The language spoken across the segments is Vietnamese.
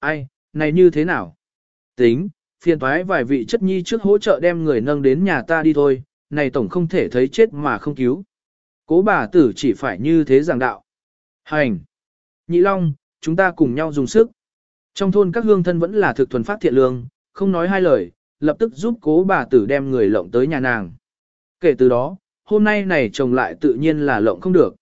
Ai, này như thế nào? Tính, phiền thoái vài vị chất nhi trước hỗ trợ đem người nâng đến nhà ta đi thôi, này tổng không thể thấy chết mà không cứu. Cố bà tử chỉ phải như thế giảng đạo. Hành! Nhị Long, chúng ta cùng nhau dùng sức. Trong thôn các hương thân vẫn là thực thuần phát thiện lương, không nói hai lời, lập tức giúp cố bà tử đem người lộng tới nhà nàng. Kể từ đó, hôm nay này chồng lại tự nhiên là lộng không được.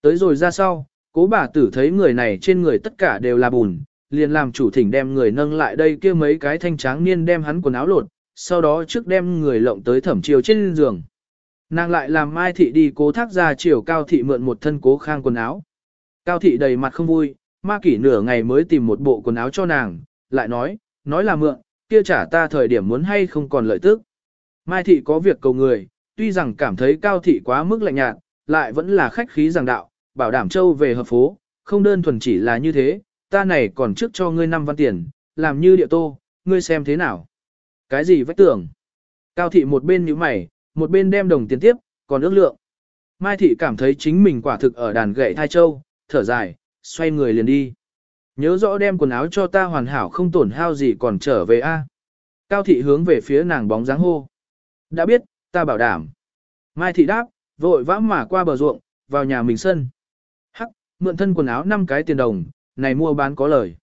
Tới rồi ra sau, cố bà tử thấy người này trên người tất cả đều là bùn, liền làm chủ thỉnh đem người nâng lại đây kia mấy cái thanh tráng niên đem hắn quần áo lột, sau đó trước đem người lộng tới thẩm chiều trên giường. Nàng lại làm Mai Thị đi cố thác ra chiều Cao Thị mượn một thân cố khang quần áo. Cao Thị đầy mặt không vui, ma kỷ nửa ngày mới tìm một bộ quần áo cho nàng, lại nói, nói là mượn, kia trả ta thời điểm muốn hay không còn lợi tức. Mai Thị có việc cầu người, tuy rằng cảm thấy Cao Thị quá mức lạnh nhạt, lại vẫn là khách khí giảng đạo, bảo đảm châu về hợp phố, không đơn thuần chỉ là như thế, ta này còn trước cho ngươi năm văn tiền, làm như địa tô, ngươi xem thế nào. Cái gì vách tưởng? Cao thị một bên nhíu mày, một bên đem đồng tiền tiếp, còn ước lượng. Mai thị cảm thấy chính mình quả thực ở đàn gậy thai châu, thở dài, xoay người liền đi. Nhớ rõ đem quần áo cho ta hoàn hảo không tổn hao gì còn trở về a. Cao thị hướng về phía nàng bóng dáng hô. Đã biết, ta bảo đảm. Mai thị đáp, vội vã mà qua bờ ruộng, vào nhà mình sân. Hắc, mượn thân quần áo 5 cái tiền đồng, này mua bán có lời.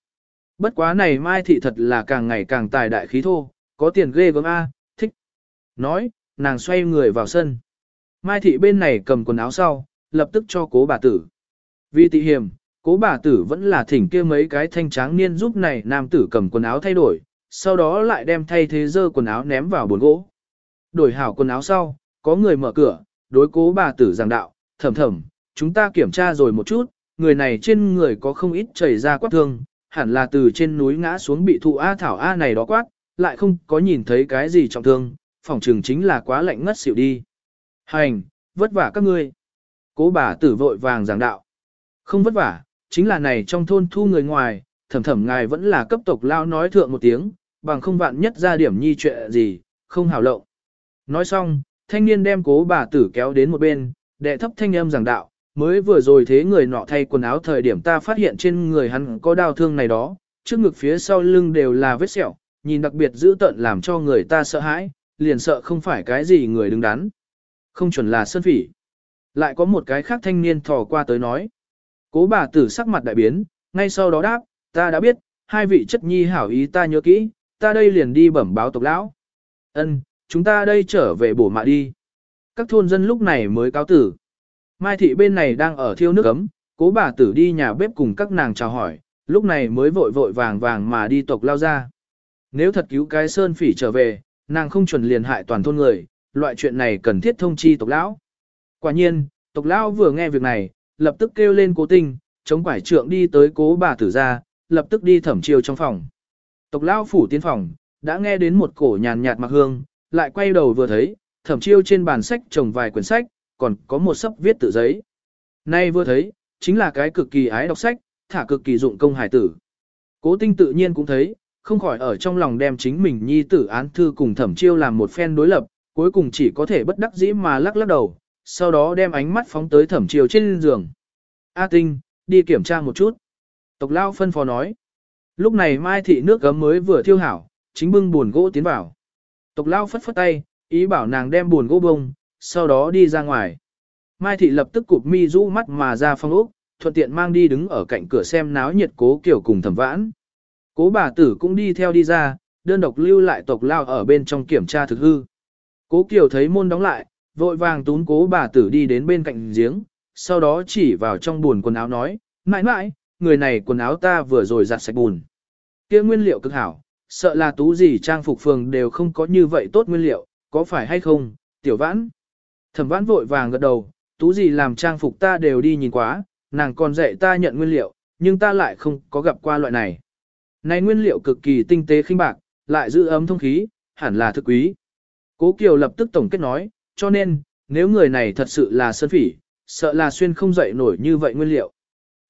Bất quá này Mai thị thật là càng ngày càng tài đại khí thô, có tiền ghê gớm a, thích. Nói, nàng xoay người vào sân. Mai thị bên này cầm quần áo sau, lập tức cho cố bà tử. Vì tị hiểm, cố bà tử vẫn là thỉnh kia mấy cái thanh tráng niên giúp này nam tử cầm quần áo thay đổi, sau đó lại đem thay thế dơ quần áo ném vào bồn gỗ. Đổi hảo quần áo sau, có người mở cửa, đối cố bà tử giảng đạo, thầm thầm, chúng ta kiểm tra rồi một chút, người này trên người có không ít chảy ra quát thương, hẳn là từ trên núi ngã xuống bị thụ A thảo A này đó quát, lại không có nhìn thấy cái gì trọng thương, phòng trường chính là quá lạnh ngất xỉu đi. Hành, vất vả các ngươi. Cố bà tử vội vàng giảng đạo. Không vất vả, chính là này trong thôn thu người ngoài, thầm thầm ngài vẫn là cấp tộc lao nói thượng một tiếng, bằng không vạn nhất ra điểm nhi chuyện gì, không hào lộng. Nói xong, thanh niên đem cố bà tử kéo đến một bên, đệ thấp thanh âm giảng đạo, mới vừa rồi thế người nọ thay quần áo thời điểm ta phát hiện trên người hắn có đau thương này đó, trước ngực phía sau lưng đều là vết sẹo, nhìn đặc biệt dữ tợn làm cho người ta sợ hãi, liền sợ không phải cái gì người đứng đắn. Không chuẩn là sơn phỉ. Lại có một cái khác thanh niên thò qua tới nói. Cố bà tử sắc mặt đại biến, ngay sau đó đáp, ta đã biết, hai vị chất nhi hảo ý ta nhớ kỹ, ta đây liền đi bẩm báo tộc lão. Ân, chúng ta đây trở về bổ mạ đi. Các thôn dân lúc này mới cáo tử. Mai thị bên này đang ở thiêu nước ấm, cố bà tử đi nhà bếp cùng các nàng chào hỏi, lúc này mới vội vội vàng vàng mà đi tộc lao ra. Nếu thật cứu cái sơn phỉ trở về, nàng không chuẩn liền hại toàn thôn người, loại chuyện này cần thiết thông chi tộc lão. Quả nhiên, tộc lão vừa nghe việc này, lập tức kêu lên cố tinh, chống quải trượng đi tới cố bà tử ra, lập tức đi thẩm chiêu trong phòng. Tộc lão phủ tiến phòng, đã nghe đến một cổ nhàn nhạt mặc hương, lại quay đầu vừa thấy, thẩm chiêu trên bàn sách trồng vài quyển sách, còn có một sấp viết tự giấy. Nay vừa thấy, chính là cái cực kỳ ái đọc sách, thả cực kỳ dụng công hải tử. Cố tinh tự nhiên cũng thấy, không khỏi ở trong lòng đem chính mình nhi tử án thư cùng thẩm chiêu làm một phen đối lập, cuối cùng chỉ có thể bất đắc dĩ mà lắc lắc đầu, sau đó đem ánh mắt phóng tới thẩm chiêu trên giường. A tinh, đi kiểm tra một chút. Tộc lao phân phó nói. Lúc này mai thị nước gấm mới vừa thiêu hảo, chính bưng buồn gỗ tiến vào. Tộc lao phất phất tay, ý bảo nàng đem buồn gỗ bông, sau đó đi ra ngoài. Mai thị lập tức cụp mi rũ mắt mà ra phong ốc, thuận tiện mang đi đứng ở cạnh cửa xem náo nhiệt cố kiểu cùng thẩm vãn. Cố bà tử cũng đi theo đi ra, đơn độc lưu lại tộc lao ở bên trong kiểm tra thực hư. Cố kiểu thấy môn đóng lại, vội vàng tún cố bà tử đi đến bên cạnh giếng, sau đó chỉ vào trong buồn quần áo nói, mãi mãi, người này quần áo ta vừa rồi giặt sạch bùn. kia nguyên liệu cực hảo, sợ là tú gì trang phục phường đều không có như vậy tốt nguyên liệu, có phải hay không, tiểu vãn. Thẩm vãn vội vàng gật đầu, tú gì làm trang phục ta đều đi nhìn quá, nàng còn dạy ta nhận nguyên liệu, nhưng ta lại không có gặp qua loại này. Này nguyên liệu cực kỳ tinh tế khinh bạc, lại giữ ấm thông khí, hẳn là thực quý. Cố Kiều lập tức tổng kết nói, cho nên, nếu người này thật sự là sơn phỉ, sợ là xuyên không dậy nổi như vậy nguyên liệu.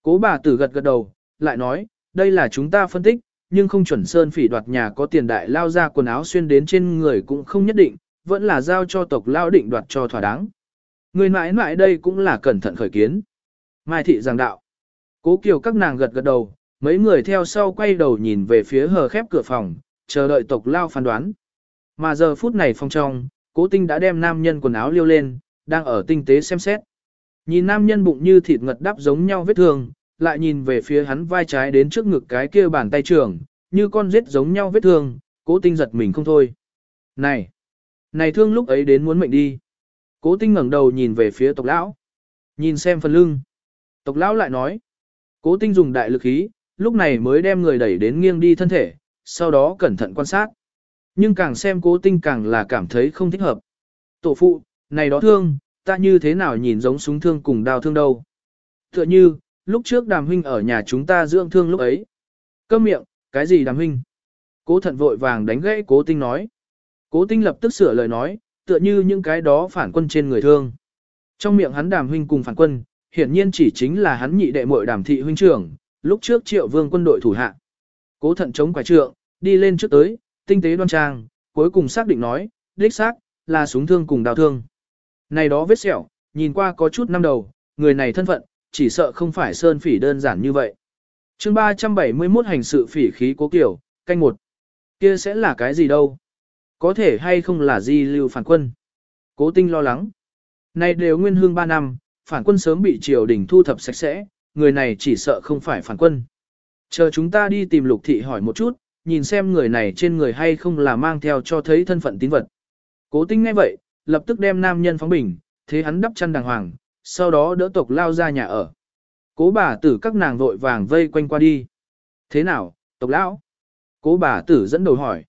Cố bà tử gật gật đầu, lại nói, đây là chúng ta phân tích, nhưng không chuẩn sơn phỉ đoạt nhà có tiền đại lao ra quần áo xuyên đến trên người cũng không nhất định, vẫn là giao cho tộc lao định đoạt cho thỏa đáng. Người mãi mãi đây cũng là cẩn thận khởi kiến. Mai thị giảng đạo. Cố Kiều các nàng gật gật đầu, Mấy người theo sau quay đầu nhìn về phía hờ khép cửa phòng, chờ đợi tộc lao phán đoán. Mà giờ phút này phong trong, cố tinh đã đem nam nhân quần áo liêu lên, đang ở tinh tế xem xét. Nhìn nam nhân bụng như thịt ngật đắp giống nhau vết thương, lại nhìn về phía hắn vai trái đến trước ngực cái kia bàn tay trường, như con giết giống nhau vết thương, cố tinh giật mình không thôi. Này! Này thương lúc ấy đến muốn mệnh đi. Cố tinh ngẩng đầu nhìn về phía tộc lão. Nhìn xem phần lưng. Tộc lão lại nói. Cố tinh dùng đại lực khí, lúc này mới đem người đẩy đến nghiêng đi thân thể, sau đó cẩn thận quan sát. Nhưng càng xem cố tinh càng là cảm thấy không thích hợp. Tổ phụ, này đó thương, ta như thế nào nhìn giống súng thương cùng đao thương đâu. Tựa như, lúc trước đàm huynh ở nhà chúng ta dưỡng thương lúc ấy. Câm miệng, cái gì đàm huynh? Cố thận vội vàng đánh gãy cố tinh nói. Cố tinh lập tức sửa lời nói, tựa như những cái đó phản quân trên người thương. Trong miệng hắn đàm huynh cùng phản quân, hiển nhiên chỉ chính là hắn nhị đệ muội đàm thị huynh trưởng, lúc trước triệu vương quân đội thủ hạ. Cố thận chống quả trượng, đi lên trước tới, tinh tế đoan trang, cuối cùng xác định nói, đích xác, là súng thương cùng đào thương. Này đó vết sẹo, nhìn qua có chút năm đầu, người này thân phận, chỉ sợ không phải sơn phỉ đơn giản như vậy. chương 371 hành sự phỉ khí cố kiểu, canh một. Kia sẽ là cái gì đâu? Có thể hay không là di lưu phản quân? Cố tinh lo lắng. Này đều nguyên hương 3 năm, phản quân sớm bị triều đình thu thập sạch sẽ, người này chỉ sợ không phải phản quân. Chờ chúng ta đi tìm lục thị hỏi một chút, nhìn xem người này trên người hay không là mang theo cho thấy thân phận tín vật. Cố tinh ngay vậy, lập tức đem nam nhân phóng bình, thế hắn đắp chăn đàng hoàng, sau đó đỡ tộc lao ra nhà ở. Cố bà tử các nàng vội vàng vây quanh qua đi. Thế nào, tộc lão? Cố bà tử dẫn đầu hỏi.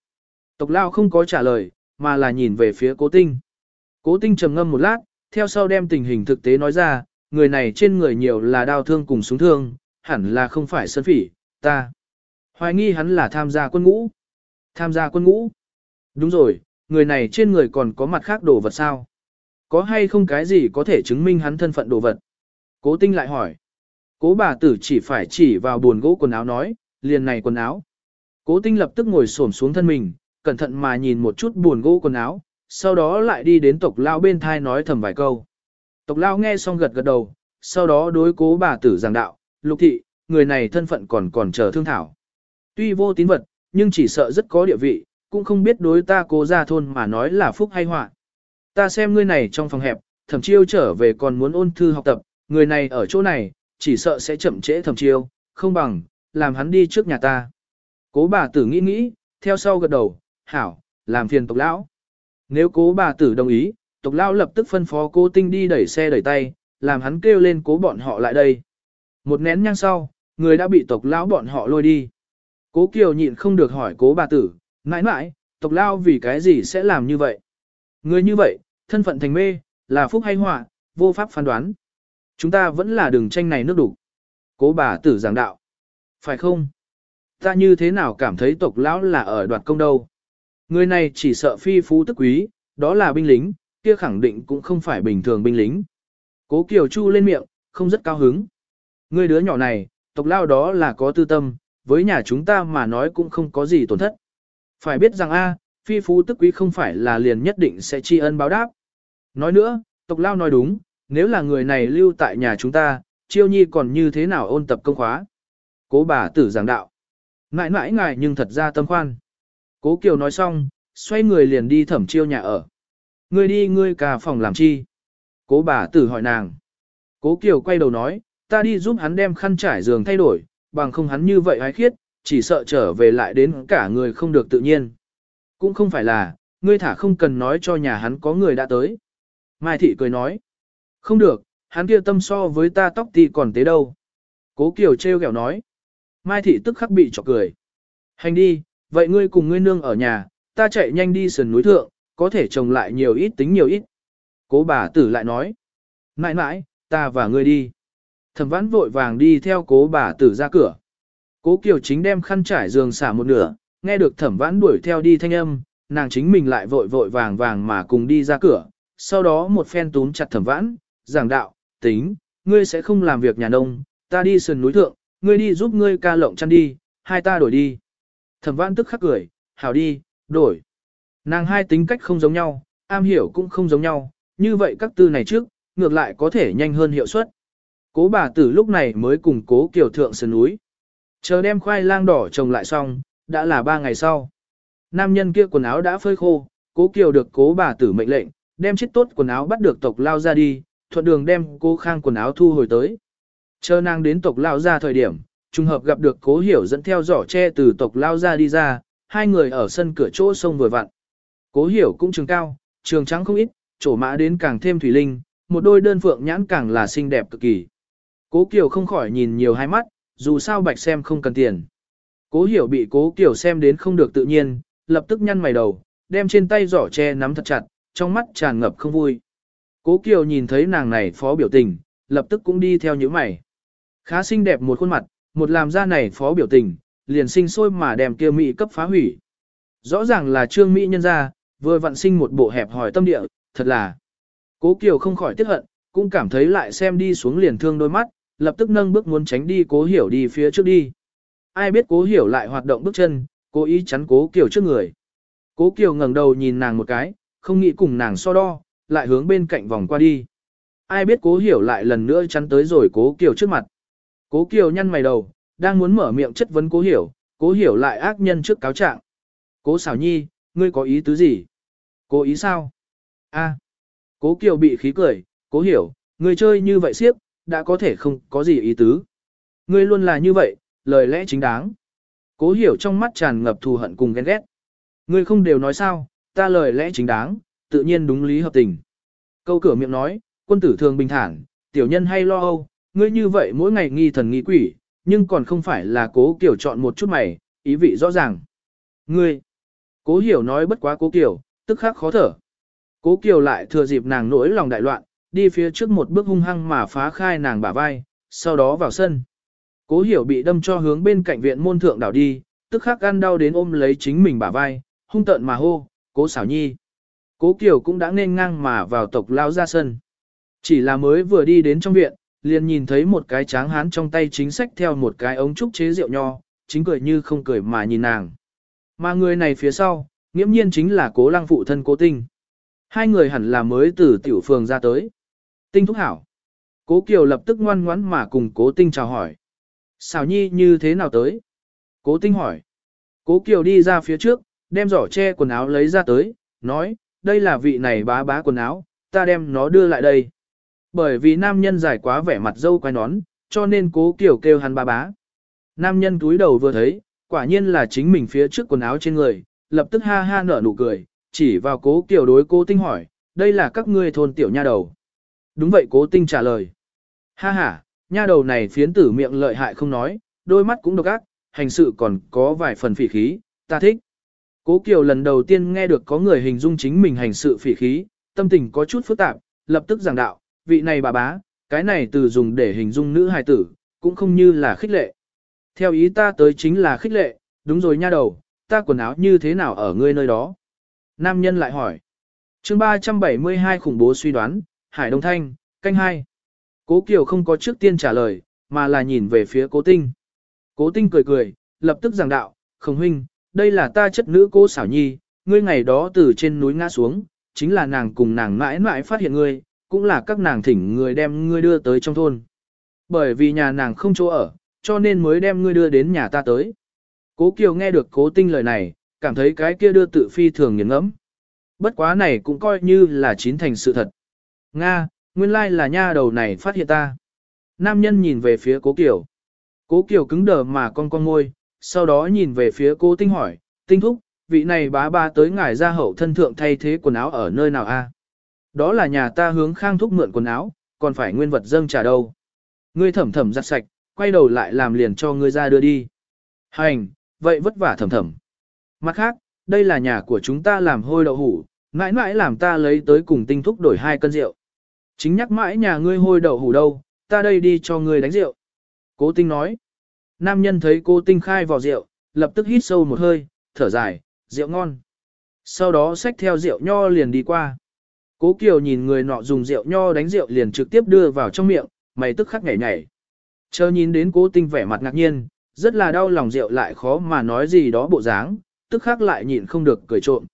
Tộc lao không có trả lời, mà là nhìn về phía cố tinh. Cố tinh trầm ngâm một lát, theo sau đem tình hình thực tế nói ra, người này trên người nhiều là đau thương cùng súng thương, hẳn là không phải sân phỉ, ta. Hoài nghi hắn là tham gia quân ngũ. Tham gia quân ngũ. Đúng rồi, người này trên người còn có mặt khác đồ vật sao? Có hay không cái gì có thể chứng minh hắn thân phận đồ vật? Cố tinh lại hỏi. Cố bà tử chỉ phải chỉ vào buồn gỗ quần áo nói, liền này quần áo. Cố tinh lập tức ngồi xổm xuống thân mình, cẩn thận mà nhìn một chút buồn gỗ quần áo, sau đó lại đi đến tộc lao bên thai nói thầm vài câu. Tộc lao nghe xong gật gật đầu, sau đó đối cố bà tử giảng đạo, lục thị, người này thân phận còn còn chờ thương thảo. Tuy vô tín vật, nhưng chỉ sợ rất có địa vị, cũng không biết đối ta cố ra thôn mà nói là phúc hay họa. Ta xem ngươi này trong phòng hẹp, thẩm chiêu trở về còn muốn ôn thư học tập, người này ở chỗ này, chỉ sợ sẽ chậm trễ thẩm chiêu, không bằng, làm hắn đi trước nhà ta. Cố bà tử nghĩ nghĩ, theo sau gật đầu, hảo, làm phiền tộc lão. Nếu cố bà tử đồng ý, tộc lão lập tức phân phó cố tinh đi đẩy xe đẩy tay, làm hắn kêu lên cố bọn họ lại đây. Một nén nhang sau, người đã bị tộc lão bọn họ lôi đi. Cố Kiều nhịn không được hỏi cố bà tử, mãi mãi, tộc lão vì cái gì sẽ làm như vậy? Người như vậy, thân phận thành mê, là phúc hay họa, vô pháp phán đoán. Chúng ta vẫn là đường tranh này nước đủ. Cố bà tử giảng đạo. Phải không? Ta như thế nào cảm thấy tộc lão là ở đoạt công đâu? Người này chỉ sợ phi phú tức quý, đó là binh lính, kia khẳng định cũng không phải bình thường binh lính. Cố Kiều Chu lên miệng, không rất cao hứng. Người đứa nhỏ này, tộc lao đó là có tư tâm, với nhà chúng ta mà nói cũng không có gì tổn thất. Phải biết rằng a, phi phú tức quý không phải là liền nhất định sẽ tri ân báo đáp. Nói nữa, tộc lao nói đúng, nếu là người này lưu tại nhà chúng ta, chiêu nhi còn như thế nào ôn tập công khóa. Cố bà tử giảng đạo. Ngại ngại ngài nhưng thật ra tâm khoan. Cố Kiều nói xong, xoay người liền đi thẩm chiêu nhà ở. Ngươi đi ngươi cả phòng làm chi? Cố bà tử hỏi nàng. Cố Kiều quay đầu nói, ta đi giúp hắn đem khăn trải giường thay đổi, bằng không hắn như vậy hái khiết, chỉ sợ trở về lại đến cả người không được tự nhiên. Cũng không phải là, ngươi thả không cần nói cho nhà hắn có người đã tới. Mai thị cười nói, không được, hắn kia tâm so với ta tóc thì còn tế đâu. Cố Kiều treo kẹo nói, Mai thị tức khắc bị chọc cười. Hành đi, vậy ngươi cùng ngươi nương ở nhà, ta chạy nhanh đi sườn núi thượng, có thể trồng lại nhiều ít tính nhiều ít. Cố bà tử lại nói, mãi mãi, ta và ngươi đi. Thẩm vãn vội vàng đi theo cố bà tử ra cửa. Cố Kiều chính đem khăn trải giường xả một nửa, nghe được thẩm vãn đuổi theo đi thanh âm, nàng chính mình lại vội vội vàng vàng mà cùng đi ra cửa. Sau đó một phen túm chặt thẩm vãn, giảng đạo, tính, ngươi sẽ không làm việc nhà nông, ta đi sườn núi thượng, ngươi đi giúp ngươi ca lộng chăn đi, hai ta đổi đi. Thẩm vãn tức khắc cười, hảo đi, đổi. Nàng hai tính cách không giống nhau, am hiểu cũng không giống nhau, như vậy các tư này trước, ngược lại có thể nhanh hơn hiệu suất. Cố bà tử lúc này mới cùng cố kiều thượng sườn núi. Chờ đem khoai lang đỏ trồng lại xong, đã là ba ngày sau. Nam nhân kia quần áo đã phơi khô, cố kiều được cố bà tử mệnh lệnh, đem chiếc tốt quần áo bắt được tộc lao ra đi, thuận đường đem cô khang quần áo thu hồi tới. Chờ nàng đến tộc lao ra thời điểm, trùng hợp gặp được cố hiểu dẫn theo giỏ tre từ tộc lao ra đi ra, hai người ở sân cửa chỗ sông vừa vặn. Cố hiểu cũng trường cao, trường trắng không ít, trổ mã đến càng thêm thủy linh, một đôi đơn phượng nhãn càng là xinh đẹp cực kỳ. Cố Kiều không khỏi nhìn nhiều hai mắt, dù sao bạch xem không cần tiền. Cố hiểu bị cố Kiều xem đến không được tự nhiên, lập tức nhăn mày đầu, đem trên tay giỏ tre nắm thật chặt, trong mắt tràn ngập không vui. Cố Kiều nhìn thấy nàng này phó biểu tình, lập tức cũng đi theo những mày. Khá xinh đẹp một khuôn mặt, một làm ra này phó biểu tình, liền sinh sôi mà đem kia mỹ cấp phá hủy. Rõ ràng là trương mỹ nhân ra, vừa vặn sinh một bộ hẹp hỏi tâm địa, thật là. Cố Kiều không khỏi tiếc hận, cũng cảm thấy lại xem đi xuống liền thương đôi mắt, lập tức nâng bước muốn tránh đi cố hiểu đi phía trước đi. Ai biết cố hiểu lại hoạt động bước chân, cố ý chắn cố Kiều trước người. Cố Kiều ngẩng đầu nhìn nàng một cái, không nghĩ cùng nàng so đo, lại hướng bên cạnh vòng qua đi. Ai biết cố hiểu lại lần nữa chắn tới rồi cố Kiều trước mặt. Cố Kiều nhăn mày đầu, đang muốn mở miệng chất vấn cố hiểu, cố hiểu lại ác nhân trước cáo trạng. Cố xảo nhi, ngươi có ý tứ gì? Cố ý sao? a Cố Kiều bị khí cười, cố hiểu, ngươi chơi như vậy siếp, đã có thể không có gì ý tứ. Ngươi luôn là như vậy, lời lẽ chính đáng. Cố hiểu trong mắt tràn ngập thù hận cùng ghen ghét. Ngươi không đều nói sao, ta lời lẽ chính đáng, tự nhiên đúng lý hợp tình. Câu cửa miệng nói, quân tử thường bình thản, tiểu nhân hay lo âu, ngươi như vậy mỗi ngày nghi thần nghi quỷ, nhưng còn không phải là cố kiểu chọn một chút mày, ý vị rõ ràng. Ngươi, cố hiểu nói bất quá cố kiểu, tức khắc khó thở. Cố Kiều lại thừa dịp nàng nỗi lòng đại loạn, đi phía trước một bước hung hăng mà phá khai nàng bả vai, sau đó vào sân. Cố hiểu bị đâm cho hướng bên cạnh viện môn thượng đảo đi, tức khắc ăn đau đến ôm lấy chính mình bả vai, hung tợn mà hô, cố xảo nhi. Cố Kiều cũng đã nên ngang mà vào tộc lao ra sân. Chỉ là mới vừa đi đến trong viện, liền nhìn thấy một cái tráng hán trong tay chính sách theo một cái ống trúc chế rượu nho, chính cười như không cười mà nhìn nàng. Mà người này phía sau, nghiễm nhiên chính là cố lăng phụ thân cố tinh. Hai người hẳn là mới từ tiểu phường ra tới. Tinh thúc hảo. Cố Kiều lập tức ngoan ngoãn mà cùng cố tinh chào hỏi. Xảo nhi như thế nào tới? Cố tinh hỏi. Cố Kiều đi ra phía trước, đem giỏ che quần áo lấy ra tới, nói, đây là vị này bá bá quần áo, ta đem nó đưa lại đây. Bởi vì nam nhân dài quá vẻ mặt dâu quai nón, cho nên cố kiểu kêu hắn ba bá. Nam nhân túi đầu vừa thấy, quả nhiên là chính mình phía trước quần áo trên người, lập tức ha ha nở nụ cười, chỉ vào cố kiểu đối cố tinh hỏi, đây là các ngươi thôn tiểu nha đầu. Đúng vậy cố tinh trả lời. Ha ha, nha đầu này phiến tử miệng lợi hại không nói, đôi mắt cũng độc ác, hành sự còn có vài phần phỉ khí, ta thích. Cố Kiều lần đầu tiên nghe được có người hình dung chính mình hành sự phỉ khí, tâm tình có chút phức tạp, lập tức giảng đạo, vị này bà bá, cái này từ dùng để hình dung nữ hài tử, cũng không như là khích lệ. Theo ý ta tới chính là khích lệ, đúng rồi nha đầu, ta quần áo như thế nào ở ngươi nơi đó? Nam nhân lại hỏi. chương 372 khủng bố suy đoán, Hải Đông Thanh, canh hai. Cố Kiều không có trước tiên trả lời, mà là nhìn về phía cố tinh. Cố tinh cười cười, lập tức giảng đạo, không huynh, đây là ta chất nữ cô xảo nhi, ngươi ngày đó từ trên núi ngã xuống, chính là nàng cùng nàng mãi mãi phát hiện ngươi, cũng là các nàng thỉnh người đem ngươi đưa tới trong thôn. Bởi vì nhà nàng không chỗ ở, cho nên mới đem ngươi đưa đến nhà ta tới. Cố Kiều nghe được cố tinh lời này, cảm thấy cái kia đưa tự phi thường nghiền ngẫm. Bất quá này cũng coi như là chín thành sự thật. Nga, nguyên lai là nha đầu này phát hiện ta. Nam nhân nhìn về phía cố Kiều. Cố Kiều cứng đờ mà con con môi, sau đó nhìn về phía cố tinh hỏi, tinh thúc, vị này bá ba tới ngài ra hậu thân thượng thay thế quần áo ở nơi nào a? Đó là nhà ta hướng khang thúc mượn quần áo, còn phải nguyên vật dâng trả đâu. Ngươi thẩm thẩm giặt sạch, quay đầu lại làm liền cho ngươi ra đưa đi. Hành, vậy vất vả thẩm thẩm. Mặt khác, đây là nhà của chúng ta làm hôi đậu hủ, mãi mãi làm ta lấy tới cùng tinh thúc đổi hai cân rượu. Chính nhắc mãi nhà ngươi hôi đậu hủ đâu, ta đây đi cho ngươi đánh rượu. Cố tinh nói. Nam nhân thấy cô tinh khai vào rượu, lập tức hít sâu một hơi, thở dài, rượu ngon. Sau đó xách theo rượu nho liền đi qua. Cố Kiều nhìn người nọ dùng rượu nho đánh rượu liền trực tiếp đưa vào trong miệng, mày tức khắc nhảy nhảy. Chờ nhìn đến cố tinh vẻ mặt ngạc nhiên, rất là đau lòng rượu lại khó mà nói gì đó bộ dáng, tức khắc lại nhịn không được cười trộm.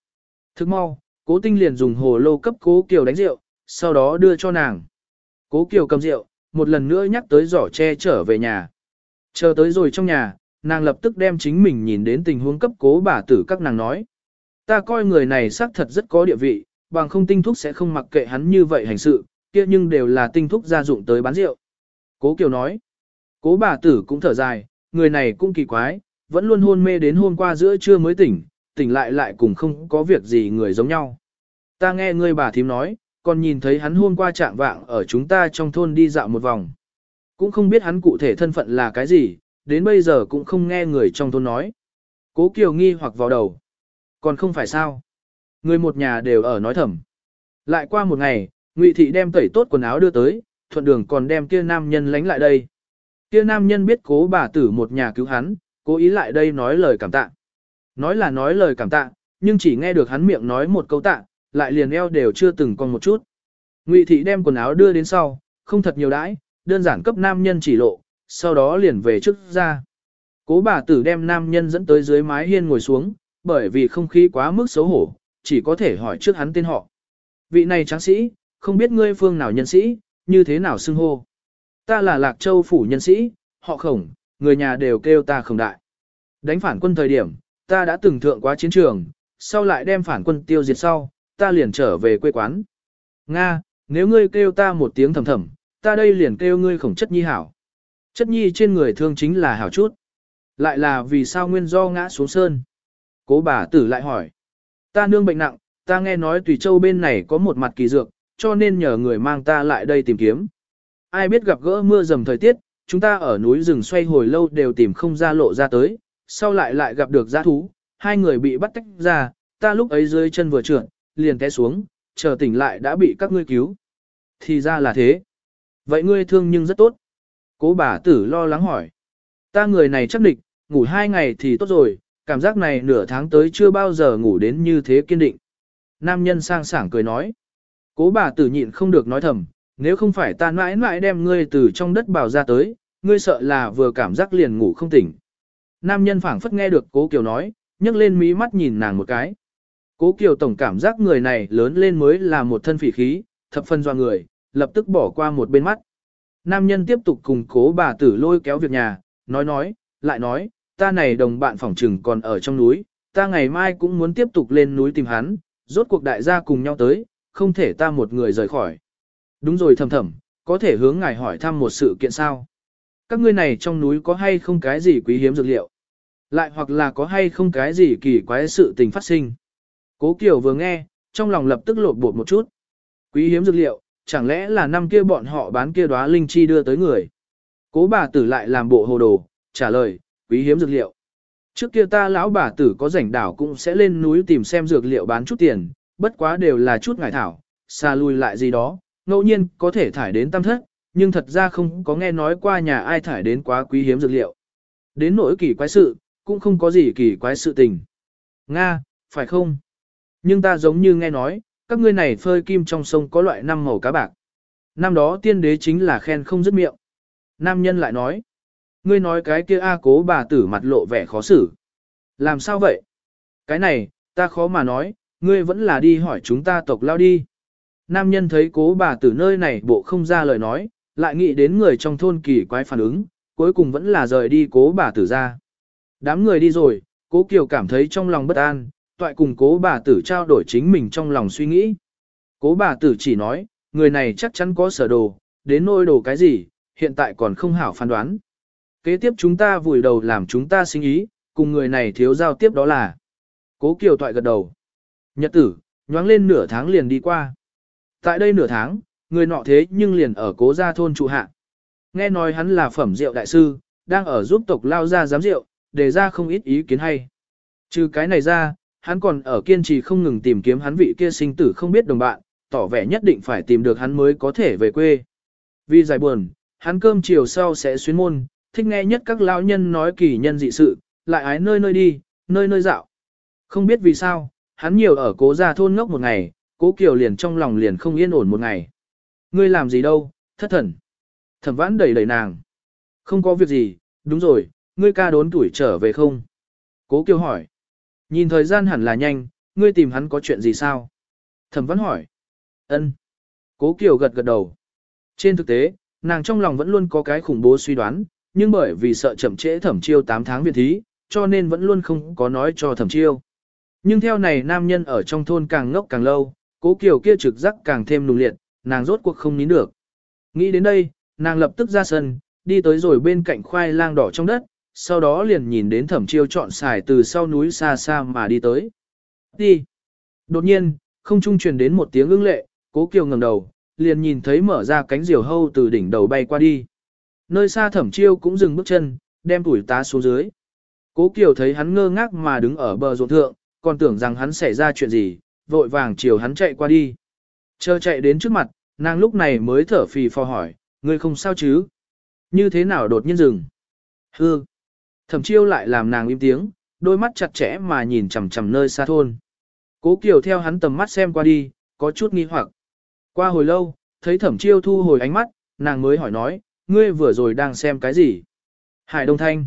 Thức mau, cố tinh liền dùng hồ lô cấp cố Kiều đánh rượu, sau đó đưa cho nàng. Cố Kiều cầm rượu, một lần nữa nhắc tới giỏ che trở về nhà. Chờ tới rồi trong nhà, nàng lập tức đem chính mình nhìn đến tình huống cấp cố bà tử các nàng nói. Ta coi người này xác thật rất có địa vị, bằng không tinh thúc sẽ không mặc kệ hắn như vậy hành sự, kia nhưng đều là tinh thúc gia dụng tới bán rượu. Cố Kiều nói, cố bà tử cũng thở dài, người này cũng kỳ quái, vẫn luôn hôn mê đến hôm qua giữa trưa mới tỉnh, tỉnh lại lại cùng không có việc gì người giống nhau. Ta nghe ngươi bà thím nói, còn nhìn thấy hắn hôm qua trạng vạng ở chúng ta trong thôn đi dạo một vòng. Cũng không biết hắn cụ thể thân phận là cái gì, đến bây giờ cũng không nghe người trong thôn nói. Cố Kiều nghi hoặc vào đầu. Còn không phải sao. Người một nhà đều ở nói thầm. Lại qua một ngày, Ngụy Thị đem tẩy tốt quần áo đưa tới, thuận đường còn đem kia nam nhân lánh lại đây. Kia nam nhân biết cố bà tử một nhà cứu hắn, cố ý lại đây nói lời cảm tạ. Nói là nói lời cảm tạ, nhưng chỉ nghe được hắn miệng nói một câu tạ, lại liền eo đều chưa từng còn một chút. Ngụy thị đem quần áo đưa đến sau, không thật nhiều đãi, đơn giản cấp nam nhân chỉ lộ, sau đó liền về trước ra. Cố bà tử đem nam nhân dẫn tới dưới mái hiên ngồi xuống, bởi vì không khí quá mức xấu hổ, chỉ có thể hỏi trước hắn tên họ. Vị này tráng sĩ, không biết ngươi phương nào nhân sĩ, như thế nào xưng hô. Ta là Lạc Châu phủ nhân sĩ, họ khổng, người nhà đều kêu ta khổng đại. Đánh phản quân thời điểm, ta đã từng thượng quá chiến trường, sau lại đem phản quân tiêu diệt sau, ta liền trở về quê quán. Nga, nếu ngươi kêu ta một tiếng thầm thầm, ta đây liền kêu ngươi khổng chất nhi hảo. Chất nhi trên người thương chính là hảo chút. Lại là vì sao nguyên do ngã xuống sơn. Cố bà tử lại hỏi. Ta nương bệnh nặng, ta nghe nói tùy châu bên này có một mặt kỳ dược, cho nên nhờ người mang ta lại đây tìm kiếm. Ai biết gặp gỡ mưa dầm thời tiết, chúng ta ở núi rừng xoay hồi lâu đều tìm không ra lộ ra tới, sau lại lại gặp được giã thú, hai người bị bắt tách ra, ta lúc ấy dưới chân vừa trượt, liền té xuống, chờ tỉnh lại đã bị các ngươi cứu. Thì ra là thế. Vậy ngươi thương nhưng rất tốt. Cố bà tử lo lắng hỏi. Ta người này chắc địch, ngủ hai ngày thì tốt rồi, cảm giác này nửa tháng tới chưa bao giờ ngủ đến như thế kiên định. Nam nhân sang sảng cười nói. Cố bà tử nhịn không được nói thầm, nếu không phải ta mãi mãi đem ngươi từ trong đất bào ra tới, ngươi sợ là vừa cảm giác liền ngủ không tỉnh. Nam nhân phảng phất nghe được cố Kiều nói, nhấc lên mí mắt nhìn nàng một cái. Cố Kiều tổng cảm giác người này lớn lên mới là một thân phỉ khí, thập phân do người, lập tức bỏ qua một bên mắt. Nam nhân tiếp tục cùng cố bà tử lôi kéo việc nhà, nói nói, lại nói, ta này đồng bạn phỏng trừng còn ở trong núi, ta ngày mai cũng muốn tiếp tục lên núi tìm hắn, rốt cuộc đại gia cùng nhau tới, không thể ta một người rời khỏi. Đúng rồi thầm thầm, có thể hướng ngài hỏi thăm một sự kiện sao. Các ngươi này trong núi có hay không cái gì quý hiếm dược liệu? Lại hoặc là có hay không cái gì kỳ quái sự tình phát sinh? Cố Kiều vừa nghe, trong lòng lập tức lột bột một chút. Quý hiếm dược liệu, chẳng lẽ là năm kia bọn họ bán kia đóa linh chi đưa tới người? Cố bà tử lại làm bộ hồ đồ, trả lời, quý hiếm dược liệu. Trước kia ta lão bà tử có rảnh đảo cũng sẽ lên núi tìm xem dược liệu bán chút tiền, bất quá đều là chút ngải thảo, xa lui lại gì đó, ngẫu nhiên có thể thải đến tam thất, nhưng thật ra không có nghe nói qua nhà ai thải đến quá quý hiếm dược liệu. Đến nỗi kỳ quái sự, cũng không có gì kỳ quái sự tình. Nga, phải không? Nhưng ta giống như nghe nói, các ngươi này phơi kim trong sông có loại năm màu cá bạc. Năm đó tiên đế chính là khen không dứt miệng. Nam nhân lại nói, ngươi nói cái kia A cố bà tử mặt lộ vẻ khó xử. Làm sao vậy? Cái này, ta khó mà nói, ngươi vẫn là đi hỏi chúng ta tộc lao đi. Nam nhân thấy cố bà tử nơi này bộ không ra lời nói, lại nghĩ đến người trong thôn kỳ quái phản ứng, cuối cùng vẫn là rời đi cố bà tử ra. Đám người đi rồi, cố Kiều cảm thấy trong lòng bất an, toại cùng cố bà tử trao đổi chính mình trong lòng suy nghĩ. Cố bà tử chỉ nói, người này chắc chắn có sở đồ, đến nôi đồ cái gì, hiện tại còn không hảo phán đoán. Kế tiếp chúng ta vùi đầu làm chúng ta sinh ý, cùng người này thiếu giao tiếp đó là. Cố Kiều toại gật đầu. Nhật tử, nhoáng lên nửa tháng liền đi qua. Tại đây nửa tháng, người nọ thế nhưng liền ở cố gia thôn trụ hạ. Nghe nói hắn là phẩm rượu đại sư, đang ở giúp tộc lao ra giám rượu, đề ra không ít ý kiến hay. Trừ cái này ra, hắn còn ở kiên trì không ngừng tìm kiếm hắn vị kia sinh tử không biết đồng bạn, tỏ vẻ nhất định phải tìm được hắn mới có thể về quê. Vì giải buồn, hắn cơm chiều sau sẽ xuyến môn, thích nghe nhất các lão nhân nói kỳ nhân dị sự, lại ái nơi nơi đi, nơi nơi dạo. Không biết vì sao, hắn nhiều ở cố gia thôn ngốc một ngày, cố kiều liền trong lòng liền không yên ổn một ngày. Ngươi làm gì đâu, thất thần. Thẩm vãn đẩy đẩy nàng. Không có việc gì, đúng rồi, ngươi ca đốn tuổi trở về không? Cố kiều hỏi. Nhìn thời gian hẳn là nhanh, ngươi tìm hắn có chuyện gì sao? Thẩm vãn hỏi. Ân. Cố kiều gật gật đầu. Trên thực tế, nàng trong lòng vẫn luôn có cái khủng bố suy đoán, nhưng bởi vì sợ chậm trễ thẩm chiêu 8 tháng viện thí, cho nên vẫn luôn không có nói cho thẩm chiêu. Nhưng theo này nam nhân ở trong thôn càng ngốc càng lâu, cố kiều kia trực giác càng thêm nùng liệt, nàng rốt cuộc không nín được. Nghĩ đến đây, nàng lập tức ra sân, đi tới rồi bên cạnh khoai lang đỏ trong đất, sau đó liền nhìn đến thẩm chiêu chọn xài từ sau núi xa xa mà đi tới. Đi! Đột nhiên, không trung truyền đến một tiếng ưng lệ, cố kiều ngẩng đầu, liền nhìn thấy mở ra cánh diều hâu từ đỉnh đầu bay qua đi. Nơi xa thẩm chiêu cũng dừng bước chân, đem tuổi tá xuống dưới. Cố kiều thấy hắn ngơ ngác mà đứng ở bờ ruộng thượng, còn tưởng rằng hắn xảy ra chuyện gì, vội vàng chiều hắn chạy qua đi. Chờ chạy đến trước mặt, nàng lúc này mới thở phì phò hỏi, ngươi không sao chứ? Như thế nào đột nhiên dừng? Hư! Thẩm chiêu lại làm nàng im tiếng, đôi mắt chặt chẽ mà nhìn chằm chằm nơi xa thôn. Cố Kiều theo hắn tầm mắt xem qua đi, có chút nghi hoặc. Qua hồi lâu, thấy thẩm chiêu thu hồi ánh mắt, nàng mới hỏi nói, ngươi vừa rồi đang xem cái gì? Hải Đông Thanh.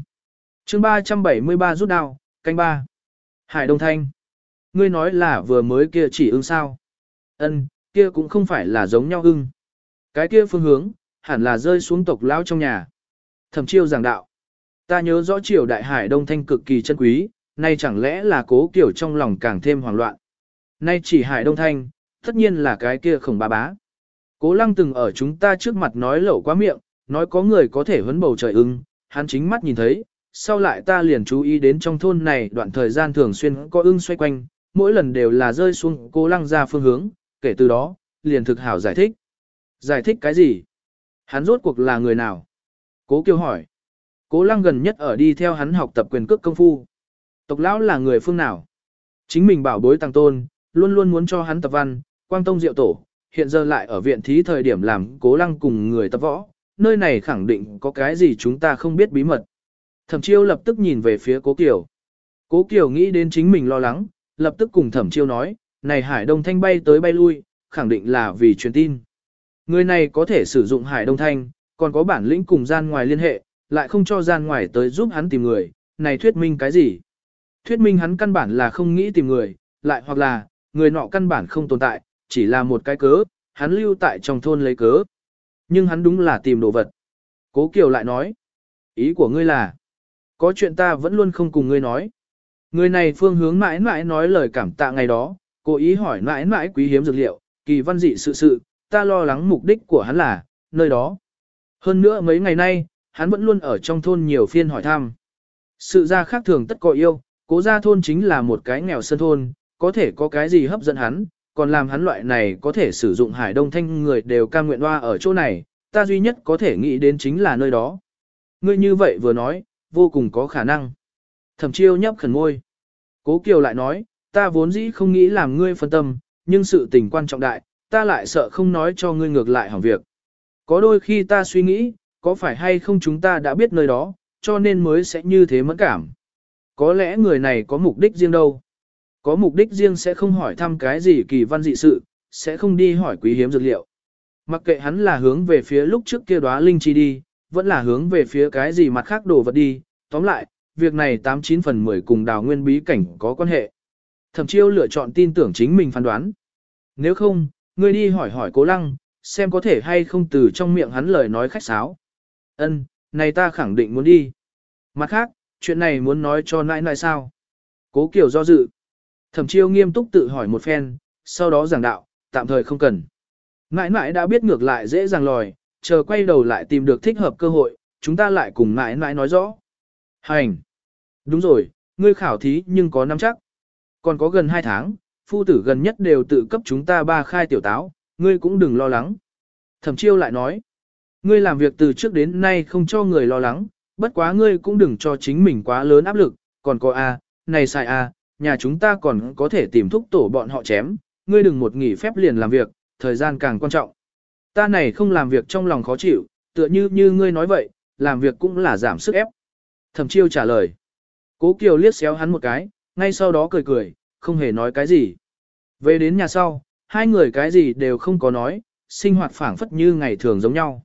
chương 373 rút đao, canh ba. Hải Đông Thanh. Ngươi nói là vừa mới kia chỉ ưng sao? Ân, kia cũng không phải là giống nhau ưng. Cái kia phương hướng, hẳn là rơi xuống tộc lão trong nhà. Thẩm chiêu giảng đạo. Ta nhớ rõ triều đại hải đông thanh cực kỳ chân quý, nay chẳng lẽ là cố kiểu trong lòng càng thêm hoảng loạn. Nay chỉ hải đông thanh, tất nhiên là cái kia khổng bá bá. Cố lăng từng ở chúng ta trước mặt nói lẩu quá miệng, nói có người có thể huấn bầu trời ưng, hắn chính mắt nhìn thấy, sau lại ta liền chú ý đến trong thôn này đoạn thời gian thường xuyên có ưng xoay quanh, mỗi lần đều là rơi xuống cố lăng ra phương hướng, kể từ đó, liền thực hảo giải thích. Giải thích cái gì? Hắn rốt cuộc là người nào? Cố kêu hỏi. Cố lăng gần nhất ở đi theo hắn học tập quyền cước công phu. Tộc lão là người phương nào? Chính mình bảo bối tăng tôn, luôn luôn muốn cho hắn tập văn, quang tông diệu tổ, hiện giờ lại ở viện thí thời điểm làm cố lăng cùng người tập võ, nơi này khẳng định có cái gì chúng ta không biết bí mật. Thẩm chiêu lập tức nhìn về phía cố Kiều. Cố Kiều nghĩ đến chính mình lo lắng, lập tức cùng thẩm chiêu nói, này hải đông thanh bay tới bay lui, khẳng định là vì truyền tin. Người này có thể sử dụng hải đông thanh, còn có bản lĩnh cùng gian ngoài liên hệ, lại không cho gian ngoài tới giúp hắn tìm người, này thuyết minh cái gì? Thuyết minh hắn căn bản là không nghĩ tìm người, lại hoặc là, người nọ căn bản không tồn tại, chỉ là một cái cớ, hắn lưu tại trong thôn lấy cớ. Nhưng hắn đúng là tìm đồ vật. Cố Kiều lại nói, ý của ngươi là, có chuyện ta vẫn luôn không cùng ngươi nói. Người này phương hướng mãi mãi nói lời cảm tạ ngày đó, cố ý hỏi mãi mãi quý hiếm dược liệu, kỳ văn dị sự sự, ta lo lắng mục đích của hắn là, nơi đó. Hơn nữa mấy ngày nay, hắn vẫn luôn ở trong thôn nhiều phiên hỏi thăm. Sự ra khác thường tất có yêu, cố gia thôn chính là một cái nghèo sân thôn, có thể có cái gì hấp dẫn hắn, còn làm hắn loại này có thể sử dụng hải đông thanh người đều cam nguyện hoa ở chỗ này, ta duy nhất có thể nghĩ đến chính là nơi đó. Ngươi như vậy vừa nói, vô cùng có khả năng. Thẩm chiêu nhấp khẩn môi. Cố Kiều lại nói, ta vốn dĩ không nghĩ làm ngươi phân tâm, nhưng sự tình quan trọng đại, ta lại sợ không nói cho ngươi ngược lại hỏng việc. Có đôi khi ta suy nghĩ, có phải hay không chúng ta đã biết nơi đó, cho nên mới sẽ như thế mẫn cảm. Có lẽ người này có mục đích riêng đâu. Có mục đích riêng sẽ không hỏi thăm cái gì kỳ văn dị sự, sẽ không đi hỏi quý hiếm dược liệu. Mặc kệ hắn là hướng về phía lúc trước kia đóa linh chi đi, vẫn là hướng về phía cái gì mặt khác đồ vật đi, tóm lại, việc này 89 phần 10 cùng đào nguyên bí cảnh có quan hệ. Thẩm chiêu lựa chọn tin tưởng chính mình phán đoán. Nếu không, ngươi đi hỏi hỏi cố lăng, xem có thể hay không từ trong miệng hắn lời nói khách sáo. Ân, này ta khẳng định muốn đi. Mặt khác, chuyện này muốn nói cho nãi nãi sao? Cố kiểu do dự. Thẩm chiêu nghiêm túc tự hỏi một phen, sau đó giảng đạo, tạm thời không cần. Ngãi Ngãi đã biết ngược lại dễ dàng lòi, chờ quay đầu lại tìm được thích hợp cơ hội, chúng ta lại cùng Ngãi Ngãi nói rõ. Hành! Đúng rồi, ngươi khảo thí nhưng có năm chắc. Còn có gần 2 tháng, phu tử gần nhất đều tự cấp chúng ta ba khai tiểu táo, ngươi cũng đừng lo lắng. Thẩm chiêu lại nói, ngươi làm việc từ trước đến nay không cho người lo lắng, bất quá ngươi cũng đừng cho chính mình quá lớn áp lực, còn có a, này sai a, nhà chúng ta còn có thể tìm thúc tổ bọn họ chém, ngươi đừng một nghỉ phép liền làm việc, thời gian càng quan trọng. Ta này không làm việc trong lòng khó chịu, tựa như như ngươi nói vậy, làm việc cũng là giảm sức ép. Thẩm chiêu trả lời. Cố Kiều liếc xéo hắn một cái, ngay sau đó cười cười, không hề nói cái gì. Về đến nhà sau, hai người cái gì đều không có nói, sinh hoạt phảng phất như ngày thường giống nhau.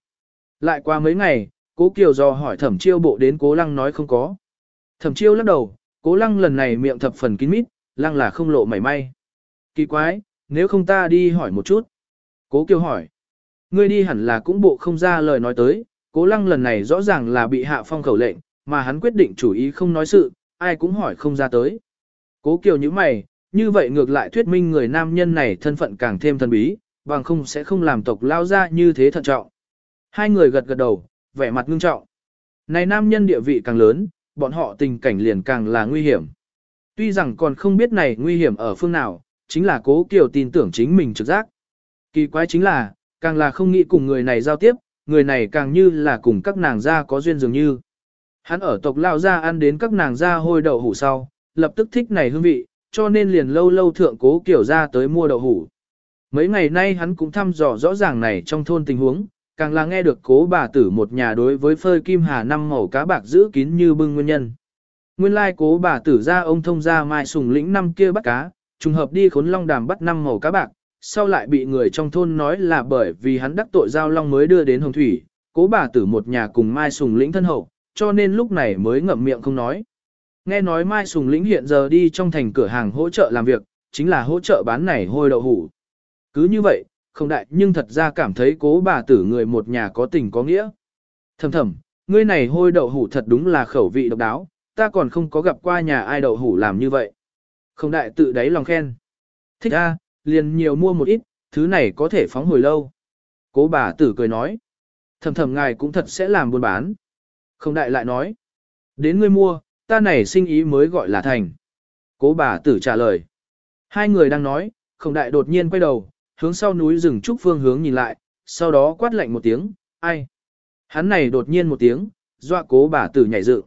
Lại qua mấy ngày, cố Kiều dò hỏi thẩm chiêu bộ đến cố lăng nói không có. Thẩm chiêu lắc đầu, cố lăng lần này miệng thập phần kín mít, lăng là không lộ mảy may. Kỳ quái, nếu không ta đi hỏi một chút. Cố Kiều hỏi. Ngươi đi hẳn là cũng bộ không ra lời nói tới, Cố lăng lần này rõ ràng là bị hạ phong khẩu lệnh, mà hắn quyết định chủ ý không nói sự, ai cũng hỏi không ra tới. Cố kiều như mày, như vậy ngược lại thuyết minh người nam nhân này thân phận càng thêm thần bí, bằng không sẽ không làm tộc lao ra như thế thận trọng. Hai người gật gật đầu, vẻ mặt ngưng trọng. Này nam nhân địa vị càng lớn, bọn họ tình cảnh liền càng là nguy hiểm. Tuy rằng còn không biết này nguy hiểm ở phương nào, chính là cố kiều tin tưởng chính mình trực giác. Kỳ quái chính là, càng là không nghĩ cùng người này giao tiếp, người này càng như là cùng các nàng gia có duyên dường như. Hắn ở tộc lao gia ăn đến các nàng gia hôi đậu hủ sau, lập tức thích này hương vị, cho nên liền lâu lâu thượng cố kiểu ra tới mua đậu hủ. Mấy ngày nay hắn cũng thăm dò rõ ràng này trong thôn tình huống, càng là nghe được cố bà tử một nhà đối với phơi kim hà năm màu cá bạc giữ kín như bưng nguyên nhân. Nguyên lai cố bà tử ra ông thông ra mai sùng lĩnh năm kia bắt cá, trùng hợp đi khốn long đàm bắt năm màu cá bạc, sau lại bị người trong thôn nói là bởi vì hắn đắc tội giao long mới đưa đến hồng thủy, cố bà tử một nhà cùng mai sùng lĩnh thân hậu, cho nên lúc này mới ngậm miệng không nói. Nghe nói mai sùng lĩnh hiện giờ đi trong thành cửa hàng hỗ trợ làm việc, chính là hỗ trợ bán này hôi đậu hủ. Cứ như vậy, không đại nhưng thật ra cảm thấy cố bà tử người một nhà có tình có nghĩa. Thầm thầm, ngươi này hôi đậu hủ thật đúng là khẩu vị độc đáo, ta còn không có gặp qua nhà ai đậu hủ làm như vậy. Không đại tự đáy lòng khen. Thích a, liền nhiều mua một ít, thứ này có thể phóng hồi lâu. Cố bà tử cười nói. Thầm thầm ngài cũng thật sẽ làm buôn bán. Không đại lại nói. Đến ngươi mua, ta này sinh ý mới gọi là thành. Cố bà tử trả lời. Hai người đang nói, không đại đột nhiên quay đầu, hướng sau núi rừng trúc phương hướng nhìn lại, sau đó quát lạnh một tiếng, ai? Hắn này đột nhiên một tiếng, dọa cố bà tử nhảy dựng.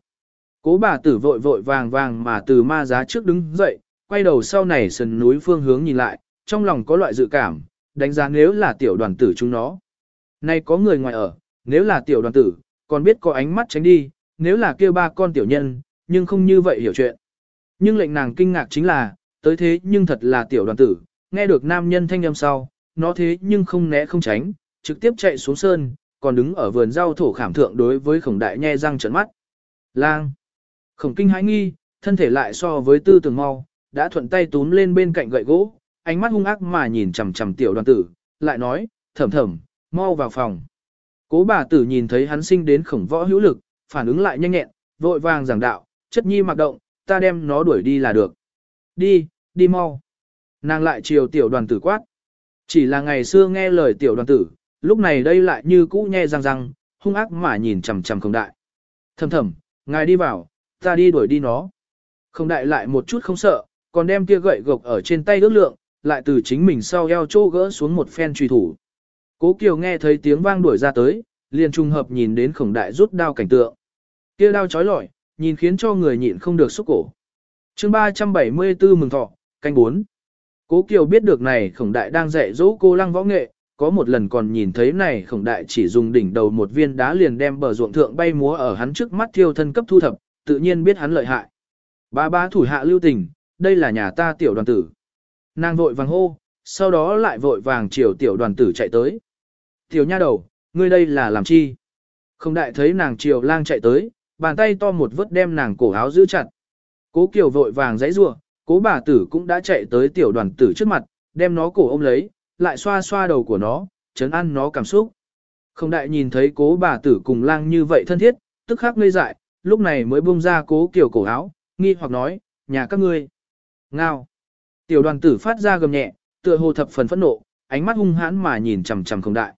Cố bà tử vội vội vàng vàng mà từ ma giá trước đứng dậy, quay đầu sau này sườn núi phương hướng nhìn lại, trong lòng có loại dự cảm, đánh giá nếu là tiểu đoàn tử chúng nó. Nay có người ngoài ở, nếu là tiểu đoàn tử, còn biết có ánh mắt tránh đi, nếu là kia ba con tiểu nhân, nhưng không như vậy hiểu chuyện. Nhưng lệnh nàng kinh ngạc chính là, tới thế nhưng thật là tiểu đoàn tử, nghe được nam nhân thanh âm sau, nó thế nhưng không né không tránh, trực tiếp chạy xuống sơn, còn đứng ở vườn rau thổ khảm thượng đối với khổng đại nhe răng trợn mắt. Lang! Khổng kinh hãi nghi, thân thể lại so với tư tưởng mau, đã thuận tay túm lên bên cạnh gậy gỗ, ánh mắt hung ác mà nhìn chằm chằm tiểu đoàn tử, lại nói, thầm thầm, mau vào phòng. Cố bà tử nhìn thấy hắn sinh đến khổng võ hữu lực, phản ứng lại nhanh nhẹn, vội vàng giảng đạo, chất nhi mặc động, ta đem nó đuổi đi là được. Đi, đi mau. Nàng lại chiều tiểu đoàn tử quát. Chỉ là ngày xưa nghe lời tiểu đoàn tử, lúc này đây lại như cũ nhe răng răng, hung ác mà nhìn chằm chằm không đại. Thầm thầm, ngài đi vào, ta đi đuổi đi nó. Không đại lại một chút không sợ, còn đem kia gậy gộc ở trên tay ước lượng, lại từ chính mình sau eo chỗ gỡ xuống một phen truy thủ. Cố Kiều nghe thấy tiếng vang đuổi ra tới, liền trùng hợp nhìn đến khổng đại rút đao cảnh tượng. Kia đao chói lọi, nhìn khiến cho người nhịn không được xúc cổ. chương 374 mừng thọ, canh 4. Cố Kiều biết được này khổng đại đang dạy dỗ cô lăng võ nghệ, có một lần còn nhìn thấy này khổng đại chỉ dùng đỉnh đầu một viên đá liền đem bờ ruộng thượng bay múa ở hắn trước mắt thiêu thân cấp thu thập, tự nhiên biết hắn lợi hại. Ba ba thủ hạ lưu tình, đây là nhà ta tiểu đoàn tử. Nàng vội vàng hô, sau đó lại vội vàng chiều tiểu đoàn tử chạy tới. Tiểu nha đầu, ngươi đây là làm chi? Không đại thấy nàng chiều lang chạy tới, bàn tay to một vớt đem nàng cổ áo giữ chặt. Cố Kiều vội vàng giãy giụa, cố bà tử cũng đã chạy tới tiểu đoàn tử trước mặt, đem nó cổ ôm lấy, lại xoa xoa đầu của nó, chấn ăn nó cảm xúc. Không đại nhìn thấy cố bà tử cùng lang như vậy thân thiết, tức khắc ngây dại, lúc này mới buông ra cố Kiều cổ áo, nghi hoặc nói, nhà các ngươi. Ngao. Tiểu đoàn tử phát ra gầm nhẹ, tựa hồ thập phần phẫn nộ, ánh mắt hung hãn mà nhìn chằm chằm không đại.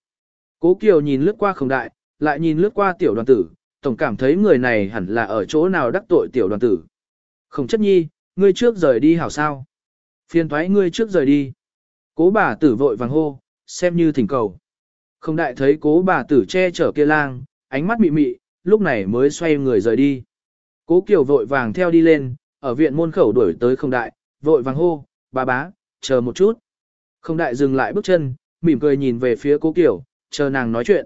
Cố Kiều nhìn lướt qua không đại, lại nhìn lướt qua tiểu đoàn tử, tổng cảm thấy người này hẳn là ở chỗ nào đắc tội tiểu đoàn tử. Không chất nhi, ngươi trước rời đi hảo sao. Phiền thoái ngươi trước rời đi. Cố bà tử vội vàng hô, xem như thỉnh cầu. Không đại thấy cố bà tử che chở kia lang, ánh mắt mị mị, lúc này mới xoay người rời đi. Cố Kiều vội vàng theo đi lên, ở viện môn khẩu đuổi tới không đại, vội vàng hô, bà bá, chờ một chút. Không đại dừng lại bước chân, mỉm cười nhìn về phía cố Kiều, chờ nàng nói chuyện.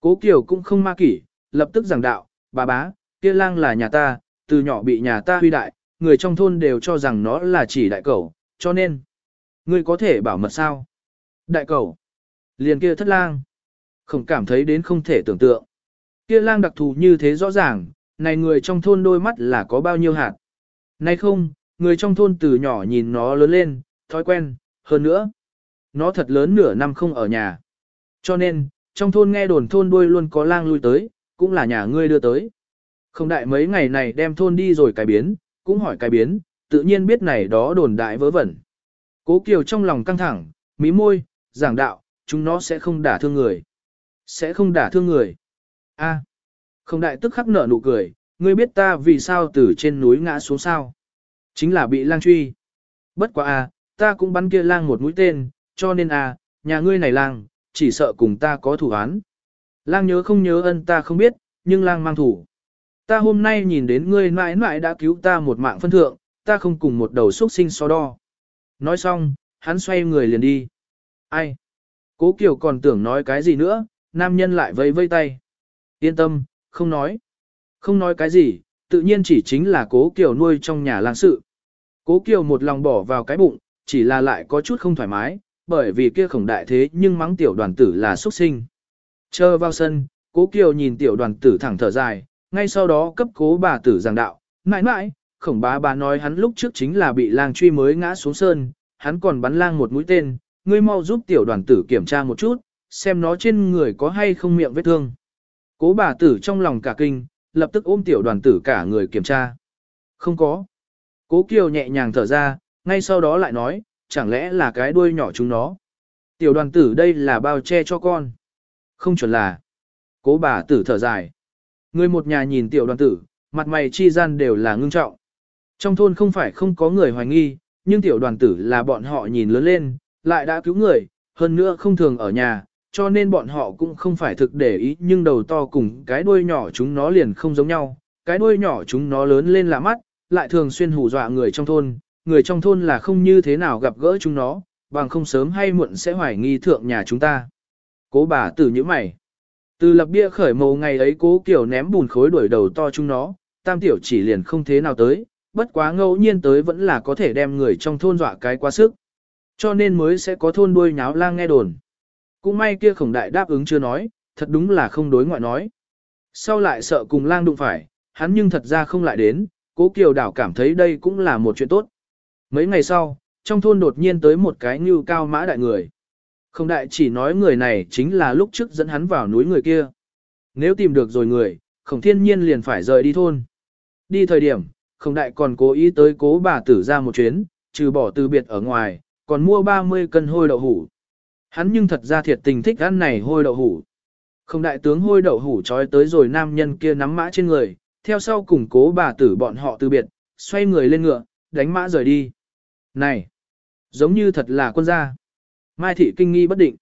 Cố Kiều cũng không ma kỷ, lập tức giảng đạo, bà bá, kia lang là nhà ta, từ nhỏ bị nhà ta huy đại, người trong thôn đều cho rằng nó là chỉ đại cẩu, cho nên, ngươi có thể bảo mật sao? Đại cẩu, liền kia thất lang, không cảm thấy đến không thể tưởng tượng. Kia lang đặc thù như thế rõ ràng, này người trong thôn đôi mắt là có bao nhiêu hạt. Này không, người trong thôn từ nhỏ nhìn nó lớn lên, thói quen, hơn nữa. Nó thật lớn nửa năm không ở nhà. Cho nên, trong thôn nghe đồn thôn đuôi luôn có lang lui tới, cũng là nhà ngươi đưa tới. Không đại mấy ngày này đem thôn đi rồi cải biến, cũng hỏi cái biến, tự nhiên biết này đó đồn đại vớ vẩn. Cố Kiều trong lòng căng thẳng, mí môi, giảng đạo, chúng nó sẽ không đả thương người. Sẽ không đả thương người. A. Không đại tức khắc nở nụ cười, ngươi biết ta vì sao từ trên núi ngã xuống sao. Chính là bị lang truy. Bất quá a, ta cũng bắn kia lang một mũi tên, cho nên a, nhà ngươi này lang, chỉ sợ cùng ta có thủ án. Lang nhớ không nhớ ân ta không biết, nhưng lang mang thủ. Ta hôm nay nhìn đến ngươi mãi mãi đã cứu ta một mạng phân thượng, ta không cùng một đầu xuất sinh so đo. Nói xong, hắn xoay người liền đi. Ai? Cố Kiều còn tưởng nói cái gì nữa, nam nhân lại vây vây tay. Yên tâm, không nói. Không nói cái gì, tự nhiên chỉ chính là cố Kiều nuôi trong nhà lang sự. Cố Kiều một lòng bỏ vào cái bụng, chỉ là lại có chút không thoải mái, bởi vì kia khổng đại thế nhưng mắng tiểu đoàn tử là xuất sinh. Chờ vào sân, cố Kiều nhìn tiểu đoàn tử thẳng thở dài, ngay sau đó cấp cố bà tử giảng đạo, mãi mãi, khổng bá bà nói hắn lúc trước chính là bị lang truy mới ngã xuống sơn, hắn còn bắn lang một mũi tên, ngươi mau giúp tiểu đoàn tử kiểm tra một chút, xem nó trên người có hay không miệng vết thương. Cố bà tử trong lòng cả kinh, lập tức ôm tiểu đoàn tử cả người kiểm tra. Không có. Cố Kiều nhẹ nhàng thở ra, ngay sau đó lại nói, chẳng lẽ là cái đuôi nhỏ chúng nó. Tiểu đoàn tử đây là bao che cho con. Không chuẩn là. Cố bà tử thở dài. Người một nhà nhìn tiểu đoàn tử, mặt mày chi gian đều là ngưng trọng. Trong thôn không phải không có người hoài nghi, nhưng tiểu đoàn tử là bọn họ nhìn lớn lên, lại đã cứu người, hơn nữa không thường ở nhà, cho nên bọn họ cũng không phải thực để ý nhưng đầu to cùng cái đuôi nhỏ chúng nó liền không giống nhau. Cái đuôi nhỏ chúng nó lớn lên lạ mắt, lại thường xuyên hù dọa người trong thôn, người trong thôn là không như thế nào gặp gỡ chúng nó, bằng không sớm hay muộn sẽ hoài nghi thượng nhà chúng ta. Cố bà tử như mày. Từ lập bia khởi mồ ngày ấy cố kiểu ném bùn khối đuổi đầu to chúng nó, tam tiểu chỉ liền không thế nào tới, bất quá ngẫu nhiên tới vẫn là có thể đem người trong thôn dọa cái quá sức. Cho nên mới sẽ có thôn đuôi nháo lang nghe đồn. Cũng may kia khổng đại đáp ứng chưa nói, thật đúng là không đối ngoại nói. Sau lại sợ cùng lang đụng phải, hắn nhưng thật ra không lại đến, cố kiều đảo cảm thấy đây cũng là một chuyện tốt. Mấy ngày sau, trong thôn đột nhiên tới một cái như cao mã đại người. Không đại chỉ nói người này chính là lúc trước dẫn hắn vào núi người kia. Nếu tìm được rồi người, khổng thiên nhiên liền phải rời đi thôn. Đi thời điểm, không đại còn cố ý tới cố bà tử ra một chuyến, trừ bỏ từ biệt ở ngoài, còn mua 30 cân hôi đậu hủ. Hắn nhưng thật ra thiệt tình thích ăn này hôi đậu hủ. Không đại tướng hôi đậu hủ trói tới rồi nam nhân kia nắm mã trên người, theo sau cùng cố bà tử bọn họ từ biệt, xoay người lên ngựa, đánh mã rời đi. Này, giống như thật là quân gia. Mai thị kinh nghi bất định.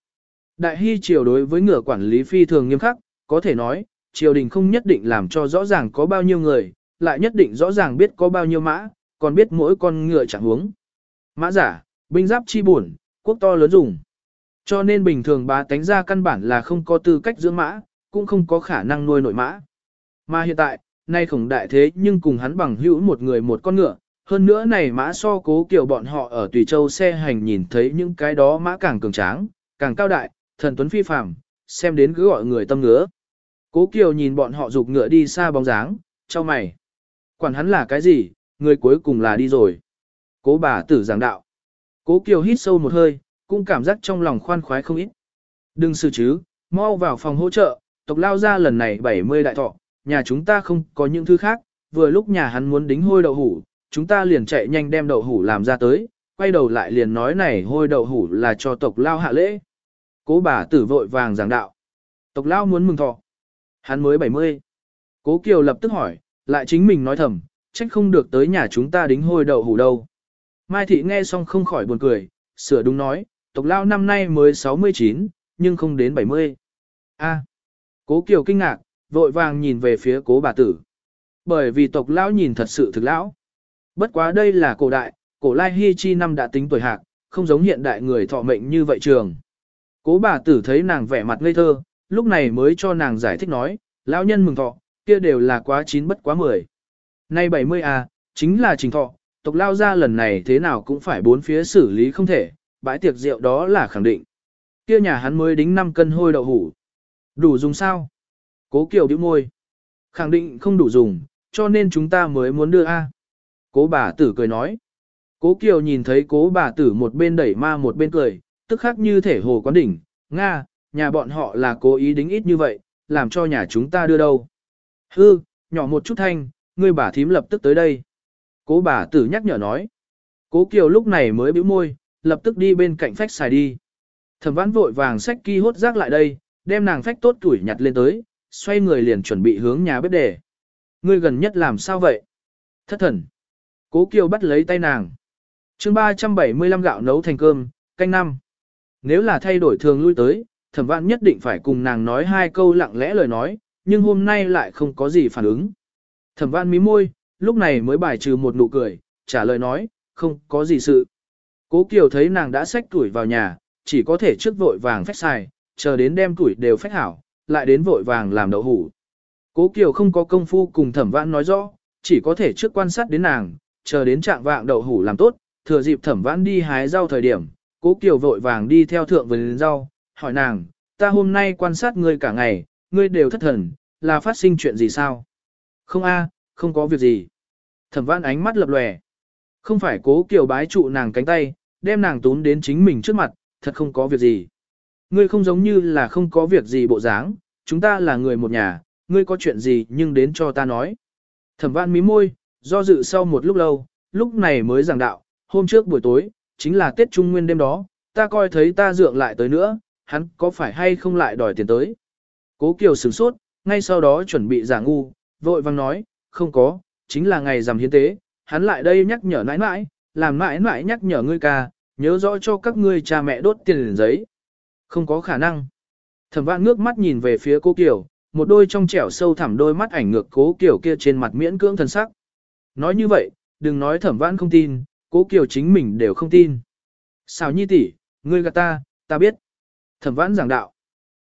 Đại hy triều đối với ngựa quản lý phi thường nghiêm khắc, có thể nói, triều đình không nhất định làm cho rõ ràng có bao nhiêu người, lại nhất định rõ ràng biết có bao nhiêu mã, còn biết mỗi con ngựa chẳng huống. Mã giả, binh giáp chi buồn, quốc to lớn dùng. Cho nên bình thường bá tánh ra căn bản là không có tư cách dưỡng mã, cũng không có khả năng nuôi nội mã. Mà hiện tại, nay khổng đại thế nhưng cùng hắn bằng hữu một người một con ngựa, hơn nữa này mã so cố kiểu bọn họ ở Tùy Châu xe hành nhìn thấy những cái đó mã càng cường tráng, càng cao đại, thần tuấn phi phàm, xem đến cứ gọi người tâm ngứa. Cố Kiều nhìn bọn họ dục ngựa đi xa bóng dáng, cho mày. Quản hắn là cái gì, người cuối cùng là đi rồi. Cố bà tử giảng đạo. Cố Kiều hít sâu một hơi, cũng cảm giác trong lòng khoan khoái không ít. Đừng xử chứ, mau vào phòng hỗ trợ, tộc lao ra lần này 70 đại thọ, nhà chúng ta không có những thứ khác, vừa lúc nhà hắn muốn đính hôi đậu hủ, chúng ta liền chạy nhanh đem đậu hủ làm ra tới, quay đầu lại liền nói này hôi đậu hủ là cho tộc lao hạ lễ. Cố bà tử vội vàng giảng đạo. Tộc lao muốn mừng thọ. Hắn mới 70. Cố Kiều lập tức hỏi, lại chính mình nói thầm, trách không được tới nhà chúng ta đính hôi đậu hủ đâu. Mai thị nghe xong không khỏi buồn cười, sửa đúng nói, tộc lao năm nay mới 69, nhưng không đến 70. A. Cố Kiều kinh ngạc, vội vàng nhìn về phía cố bà tử. Bởi vì tộc lão nhìn thật sự thực lão. Bất quá đây là cổ đại, cổ lai hy chi năm đã tính tuổi hạc, không giống hiện đại người thọ mệnh như vậy trường. Cố bà tử thấy nàng vẻ mặt ngây thơ, lúc này mới cho nàng giải thích nói, lão nhân mừng thọ, kia đều là quá chín bất quá mười. Nay 70 à, chính là trình thọ, tộc lao ra lần này thế nào cũng phải bốn phía xử lý không thể, bãi tiệc rượu đó là khẳng định. Kia nhà hắn mới đính 5 cân hôi đậu hủ. Đủ dùng sao? Cố Kiều bĩu môi. Khẳng định không đủ dùng, cho nên chúng ta mới muốn đưa A. Cố bà tử cười nói. Cố Kiều nhìn thấy cố bà tử một bên đẩy ma một bên cười, tức khắc như thể hồ quán đỉnh. Nga, nhà bọn họ là cố ý đính ít như vậy, làm cho nhà chúng ta đưa đâu. Hư, nhỏ một chút thanh, ngươi bà thím lập tức tới đây. Cố bà tử nhắc nhở nói. Cố Kiều lúc này mới bĩu môi, lập tức đi bên cạnh phách xài đi. Thẩm vãn vội vàng xách ki hốt rác lại đây, đem nàng phách tốt tuổi nhặt lên tới, xoay người liền chuẩn bị hướng nhà bếp để. Ngươi gần nhất làm sao vậy? Thất thần. Cố Kiều bắt lấy tay nàng. chương 375 gạo nấu thành cơm, canh năm. Nếu là thay đổi thường lui tới, thẩm vãn nhất định phải cùng nàng nói hai câu lặng lẽ lời nói, nhưng hôm nay lại không có gì phản ứng. Thẩm vãn mí môi, lúc này mới bài trừ một nụ cười, trả lời nói, không có gì sự. Cố Kiều thấy nàng đã xách tuổi vào nhà, chỉ có thể trước vội vàng phách xài, chờ đến đem tuổi đều phách hảo, lại đến vội vàng làm đậu hủ. Cố Kiều không có công phu cùng thẩm vãn nói rõ, chỉ có thể trước quan sát đến nàng, chờ đến trạng vạng đậu hủ làm tốt, thừa dịp thẩm vãn đi hái rau thời điểm, cố Kiều vội vàng đi theo thượng vườn rau, hỏi nàng, ta hôm nay quan sát ngươi cả ngày, ngươi đều thất thần, là phát sinh chuyện gì sao? Không a, không có việc gì. Thẩm vãn ánh mắt lập lòe. Không phải cố Kiều bái trụ nàng cánh tay, đem nàng tún đến chính mình trước mặt, thật không có việc gì. Ngươi không giống như là không có việc gì bộ dáng, chúng ta là người một nhà, ngươi có chuyện gì nhưng đến cho ta nói. Thẩm vãn mí môi, do dự sau một lúc lâu, lúc này mới giảng đạo, hôm trước buổi tối, chính là Tết Trung Nguyên đêm đó, ta coi thấy ta dượng lại tới nữa, hắn có phải hay không lại đòi tiền tới. Cố Kiều sửng sốt, ngay sau đó chuẩn bị giả ngu, vội vang nói, không có, chính là ngày rằm hiến tế, hắn lại đây nhắc nhở nãi nãi, làm nãi nãi nhắc nhở ngươi ca, nhớ rõ cho các ngươi cha mẹ đốt tiền giấy. Không có khả năng. Thẩm vạn ngước mắt nhìn về phía cô Kiều, một đôi trong trẻo sâu thẳm đôi mắt ảnh ngược cố Kiều kia trên mặt miễn cưỡng thần sắc. Nói như vậy, đừng nói thẩm vãn không tin, cố Kiều chính mình đều không tin. xào nhi tỷ, ngươi gạt ta, ta biết. Thẩm vãn giảng đạo.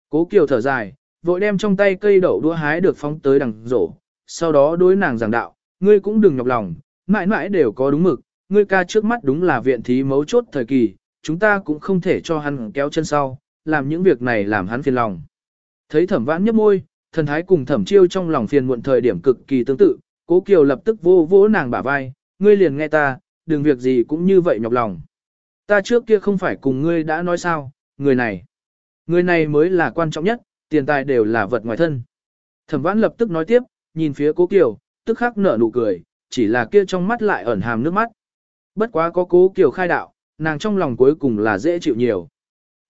Cố Kiều thở dài, vội đem trong tay cây đậu đũa hái được phóng tới đằng rổ, sau đó đối nàng giảng đạo, ngươi cũng đừng nhọc lòng, mãi mãi đều có đúng mực, ngươi ca trước mắt đúng là viện thí mấu chốt thời kỳ, chúng ta cũng không thể cho hắn kéo chân sau, làm những việc này làm hắn phiền lòng. Thấy thẩm vãn nhấp môi, thần thái cùng thẩm chiêu trong lòng phiền muộn thời điểm cực kỳ tương tự, cố kiều lập tức vô vỗ nàng bả vai, ngươi liền nghe ta, đừng việc gì cũng như vậy nhọc lòng. Ta trước kia không phải cùng ngươi đã nói sao, người này. Người này mới là quan trọng nhất, tiền tài đều là vật ngoài thân. Thẩm vãn lập tức nói tiếp, nhìn phía cố kiều, tức khắc nở nụ cười, chỉ là kia trong mắt lại ẩn hàm nước mắt. Bất quá có cố kiều khai đạo, nàng trong lòng cuối cùng là dễ chịu nhiều.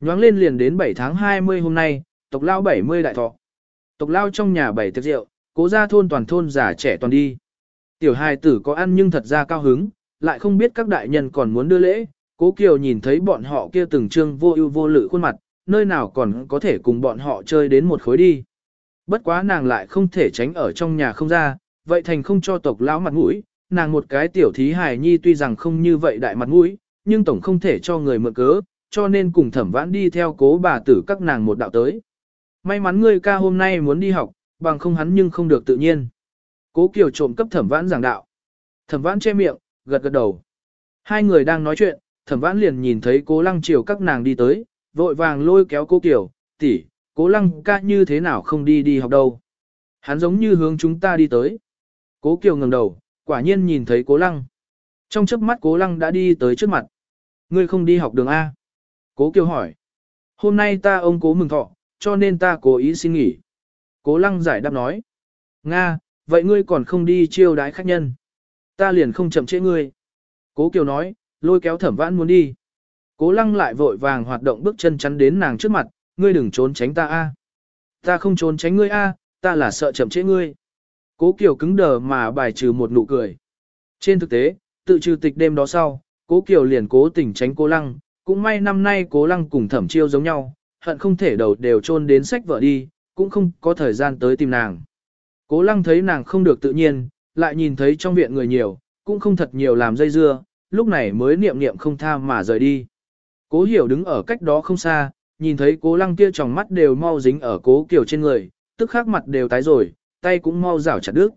Nhoáng lên liền đến 7 tháng 20 hôm nay, tộc lao 70 đại thọ. Tộc lao trong nhà bảy tiệc rượu, cố ra thôn toàn thôn già trẻ toàn đi. Tiểu hài tử có ăn nhưng thật ra cao hứng, lại không biết các đại nhân còn muốn đưa lễ. Cố Kiều nhìn thấy bọn họ kia từng trương vô ưu vô lự khuôn mặt, nơi nào còn có thể cùng bọn họ chơi đến một khối đi. Bất quá nàng lại không thể tránh ở trong nhà không ra, vậy thành không cho tộc lão mặt mũi, nàng một cái tiểu thí hài nhi tuy rằng không như vậy đại mặt mũi, nhưng tổng không thể cho người mượn cớ, cho nên cùng thẩm vãn đi theo cố bà tử các nàng một đạo tới. May mắn ngươi ca hôm nay muốn đi học, bằng không hắn nhưng không được tự nhiên. Cố Kiều trộm cấp thẩm vãn giảng đạo. Thẩm vãn che miệng, gật gật đầu. Hai người đang nói chuyện, thẩm vãn liền nhìn thấy cố lăng chiều các nàng đi tới, vội vàng lôi kéo cố Kiều, tỷ, cố lăng ca như thế nào không đi đi học đâu. Hắn giống như hướng chúng ta đi tới. Cố Kiều ngẩng đầu, quả nhiên nhìn thấy cố lăng. Trong chớp mắt cố lăng đã đi tới trước mặt. Ngươi không đi học đường A. Cố Kiều hỏi. Hôm nay ta ông cố mừng thọ, cho nên ta cố ý xin nghỉ. Cố lăng giải đáp nói. Nga, vậy ngươi còn không đi chiêu đái khách nhân. Ta liền không chậm trễ ngươi. Cố Kiều nói, lôi kéo thẩm vãn muốn đi. Cố lăng lại vội vàng hoạt động bước chân chắn đến nàng trước mặt, ngươi đừng trốn tránh ta a. Ta không trốn tránh ngươi a, ta là sợ chậm trễ ngươi. Cố Kiều cứng đờ mà bài trừ một nụ cười. Trên thực tế, tự trừ tịch đêm đó sau, Cố Kiều liền cố tình tránh Cố Lăng, cũng may năm nay Cố Lăng cùng Thẩm Chiêu giống nhau, hận không thể đầu đều chôn đến sách vợ đi, cũng không có thời gian tới tìm nàng. Cố Lăng thấy nàng không được tự nhiên, lại nhìn thấy trong viện người nhiều, cũng không thật nhiều làm dây dưa, lúc này mới niệm niệm không tha mà rời đi. Cố Hiểu đứng ở cách đó không xa, nhìn thấy Cố Lăng kia tròng mắt đều mau dính ở Cố Kiều trên người, tức khắc mặt đều tái rồi, tay cũng mau rảo chặt đứt.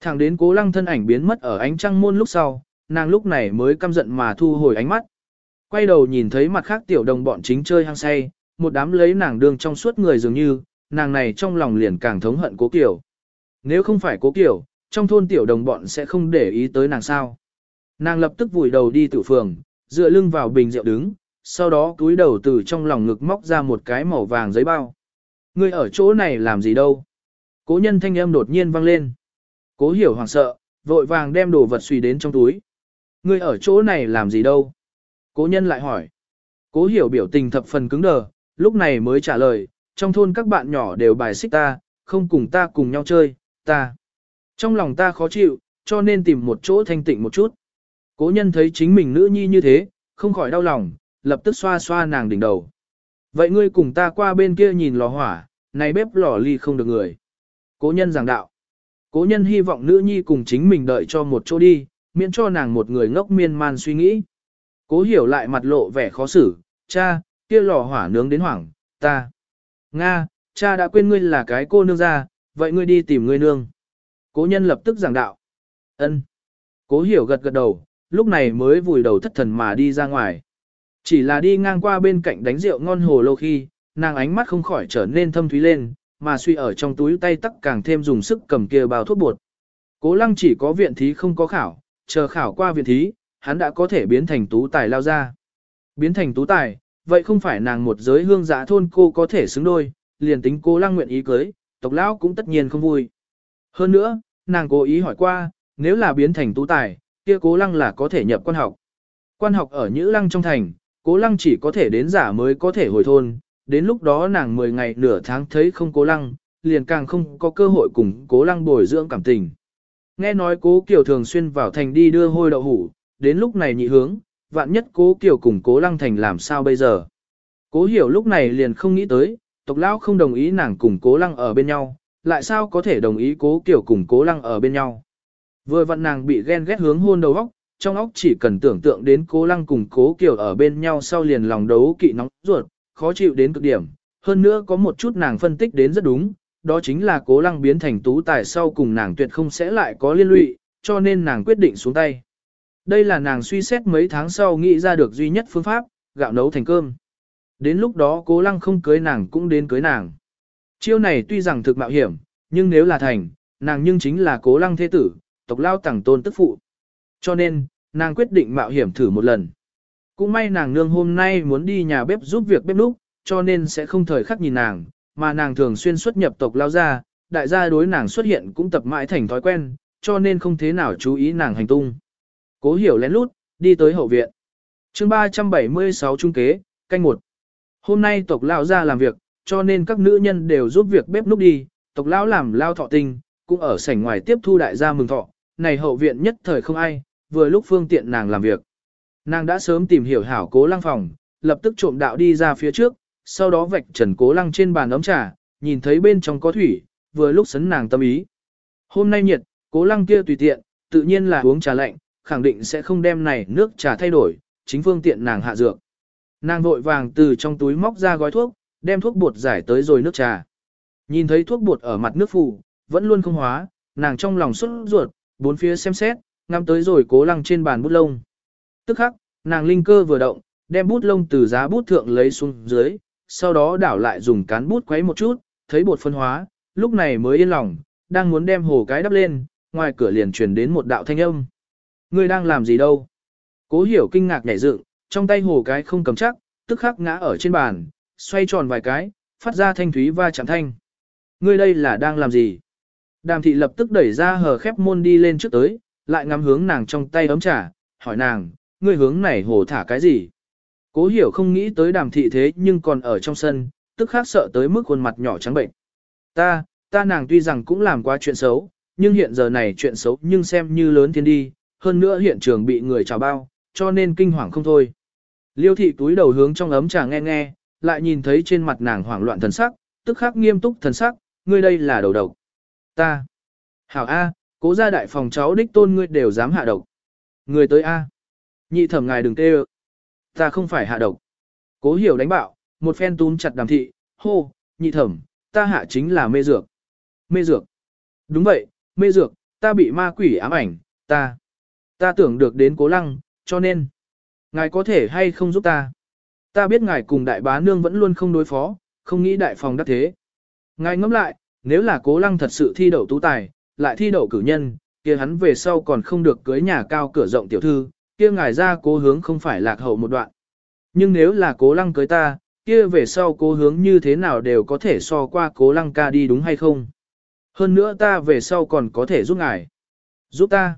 Thẳng đến Cố Lăng thân ảnh biến mất ở ánh trăng môn lúc sau, nàng lúc này mới căm giận mà thu hồi ánh mắt. Quay đầu nhìn thấy mặt khác tiểu đồng bọn chính chơi hăng say, một đám lấy nàng đường trong suốt người dường như, nàng này trong lòng liền càng thống hận cố kiểu. Nếu không phải cố kiểu, trong thôn tiểu đồng bọn sẽ không để ý tới nàng sao. Nàng lập tức vùi đầu đi tử phường, dựa lưng vào bình rượu đứng, sau đó túi đầu từ trong lòng ngực móc ra một cái màu vàng giấy bao. Ngươi ở chỗ này làm gì đâu? Cố nhân thanh âm đột nhiên vang lên. Cố hiểu hoảng sợ, vội vàng đem đồ vật suy đến trong túi. Ngươi ở chỗ này làm gì đâu? Cố nhân lại hỏi. Cố hiểu biểu tình thập phần cứng đờ, lúc này mới trả lời, trong thôn các bạn nhỏ đều bài xích ta, không cùng ta cùng nhau chơi, ta. Trong lòng ta khó chịu, cho nên tìm một chỗ thanh tịnh một chút. Cố nhân thấy chính mình nữ nhi như thế, không khỏi đau lòng, lập tức xoa xoa nàng đỉnh đầu. Vậy ngươi cùng ta qua bên kia nhìn lò hỏa, này bếp lò ly không được người. Cố nhân giảng đạo. Cố nhân hy vọng nữ nhi cùng chính mình đợi cho một chỗ đi, miễn cho nàng một người ngốc miên man suy nghĩ. Cố hiểu lại mặt lộ vẻ khó xử, cha, kia lò hỏa nướng đến hoảng, ta. Nga, cha đã quên ngươi là cái cô nương ra, vậy ngươi đi tìm ngươi nương. Cố nhân lập tức giảng đạo. ân Cố hiểu gật gật đầu, lúc này mới vùi đầu thất thần mà đi ra ngoài. Chỉ là đi ngang qua bên cạnh đánh rượu ngon hồ lâu khi, nàng ánh mắt không khỏi trở nên thâm thúy lên, mà suy ở trong túi tay tắc càng thêm dùng sức cầm kia bao thuốc bột. Cố lăng chỉ có viện thí không có khảo, chờ khảo qua viện thí, hắn đã có thể biến thành tú tài lao ra. Biến thành tú tài, vậy không phải nàng một giới hương giả thôn cô có thể xứng đôi, liền tính cô lăng nguyện ý cưới, tộc lão cũng tất nhiên không vui. Hơn nữa, nàng cố ý hỏi qua, nếu là biến thành tú tài, kia cố lăng là có thể nhập quan học. Quan học ở Nhữ Lăng trong thành, cố lăng chỉ có thể đến giả mới có thể hồi thôn, đến lúc đó nàng 10 ngày nửa tháng thấy không cố lăng, liền càng không có cơ hội cùng cố lăng bồi dưỡng cảm tình. Nghe nói cố Kiều thường xuyên vào thành đi đưa hôi đậu hủ, đến lúc này nhị hướng, vạn nhất cố Kiều cùng cố lăng thành làm sao bây giờ. Cố hiểu lúc này liền không nghĩ tới, tộc lão không đồng ý nàng cùng cố lăng ở bên nhau, lại sao có thể đồng ý cố Kiều cùng cố lăng ở bên nhau. Vừa vặn nàng bị ghen ghét hướng hôn đầu óc, trong óc chỉ cần tưởng tượng đến cố lăng cùng cố Kiều ở bên nhau sau liền lòng đấu kỵ nóng ruột, khó chịu đến cực điểm. Hơn nữa có một chút nàng phân tích đến rất đúng, đó chính là cố lăng biến thành tú tài sau cùng nàng tuyệt không sẽ lại có liên lụy, cho nên nàng quyết định xuống tay. Đây là nàng suy xét mấy tháng sau nghĩ ra được duy nhất phương pháp, gạo nấu thành cơm. Đến lúc đó cố lăng không cưới nàng cũng đến cưới nàng. Chiêu này tuy rằng thực mạo hiểm, nhưng nếu là thành, nàng nhưng chính là cố lăng thế tử, tộc lao tẳng tôn tức phụ. Cho nên, nàng quyết định mạo hiểm thử một lần. Cũng may nàng nương hôm nay muốn đi nhà bếp giúp việc bếp núc, cho nên sẽ không thời khắc nhìn nàng, mà nàng thường xuyên xuất nhập tộc lao ra, đại gia đối nàng xuất hiện cũng tập mãi thành thói quen, cho nên không thế nào chú ý nàng hành tung. Cố hiểu lén lút, đi tới hậu viện. chương 376 trung kế, canh một. Hôm nay tộc lão ra làm việc, cho nên các nữ nhân đều giúp việc bếp núc đi, tộc lão làm lao thọ tinh, cũng ở sảnh ngoài tiếp thu đại gia mừng thọ, này hậu viện nhất thời không ai, vừa lúc phương tiện nàng làm việc. Nàng đã sớm tìm hiểu hảo cố lăng phòng, lập tức trộm đạo đi ra phía trước, sau đó vạch trần cố lăng trên bàn ấm trà, nhìn thấy bên trong có thủy, vừa lúc sấn nàng tâm ý. Hôm nay nhiệt, cố lăng kia tùy tiện, tự nhiên là uống trà lạnh, khẳng định sẽ không đem này nước trà thay đổi, chính phương tiện nàng hạ dược. Nàng vội vàng từ trong túi móc ra gói thuốc, đem thuốc bột giải tới rồi nước trà. Nhìn thấy thuốc bột ở mặt nước phủ, vẫn luôn không hóa, nàng trong lòng xuất ruột, bốn phía xem xét, ngắm tới rồi cố lăng trên bàn bút lông. Tức khắc, nàng linh cơ vừa động, đem bút lông từ giá bút thượng lấy xuống dưới, sau đó đảo lại dùng cán bút quấy một chút, thấy bột phân hóa, lúc này mới yên lòng, đang muốn đem hồ cái đắp lên, ngoài cửa liền truyền đến một đạo thanh âm. Ngươi đang làm gì đâu? Cố hiểu kinh ngạc nhảy dựng, trong tay hồ cái không cầm chắc, tức khắc ngã ở trên bàn, xoay tròn vài cái, phát ra thanh thúy va chạm thanh. Ngươi đây là đang làm gì? Đàm thị lập tức đẩy ra hờ khép môn đi lên trước tới, lại ngắm hướng nàng trong tay ấm trà, hỏi nàng, ngươi hướng này hồ thả cái gì? Cố hiểu không nghĩ tới đàm thị thế nhưng còn ở trong sân, tức khắc sợ tới mức khuôn mặt nhỏ trắng bệnh. Ta, ta nàng tuy rằng cũng làm qua chuyện xấu, nhưng hiện giờ này chuyện xấu nhưng xem như lớn thiên đi, hơn nữa hiện trường bị người trào bao, cho nên kinh hoàng không thôi. Liêu thị túi đầu hướng trong ấm trà nghe nghe, lại nhìn thấy trên mặt nàng hoảng loạn thần sắc, tức khắc nghiêm túc thần sắc, ngươi đây là đầu độc. Ta. Hảo A, cố gia đại phòng cháu đích tôn ngươi đều dám hạ độc. Người tới A. Nhị thẩm ngài đừng tê ơ. Ta không phải hạ độc. Cố hiểu đánh bạo, một phen túm chặt đàm thị, hô, nhị thẩm, ta hạ chính là mê dược. Mê dược. Đúng vậy, mê dược, ta bị ma quỷ ám ảnh, ta. Ta tưởng được đến cố lăng, cho nên. Ngài có thể hay không giúp ta. Ta biết ngài cùng đại bá nương vẫn luôn không đối phó, không nghĩ đại phòng đắc thế. Ngài ngẫm lại, nếu là cố lăng thật sự thi đậu tú tài, lại thi đậu cử nhân, kia hắn về sau còn không được cưới nhà cao cửa rộng tiểu thư, kia ngài ra cố hướng không phải lạc hậu một đoạn. Nhưng nếu là cố lăng cưới ta, kia về sau cố hướng như thế nào đều có thể so qua cố lăng ca đi đúng hay không? Hơn nữa ta về sau còn có thể giúp ngài. Giúp ta.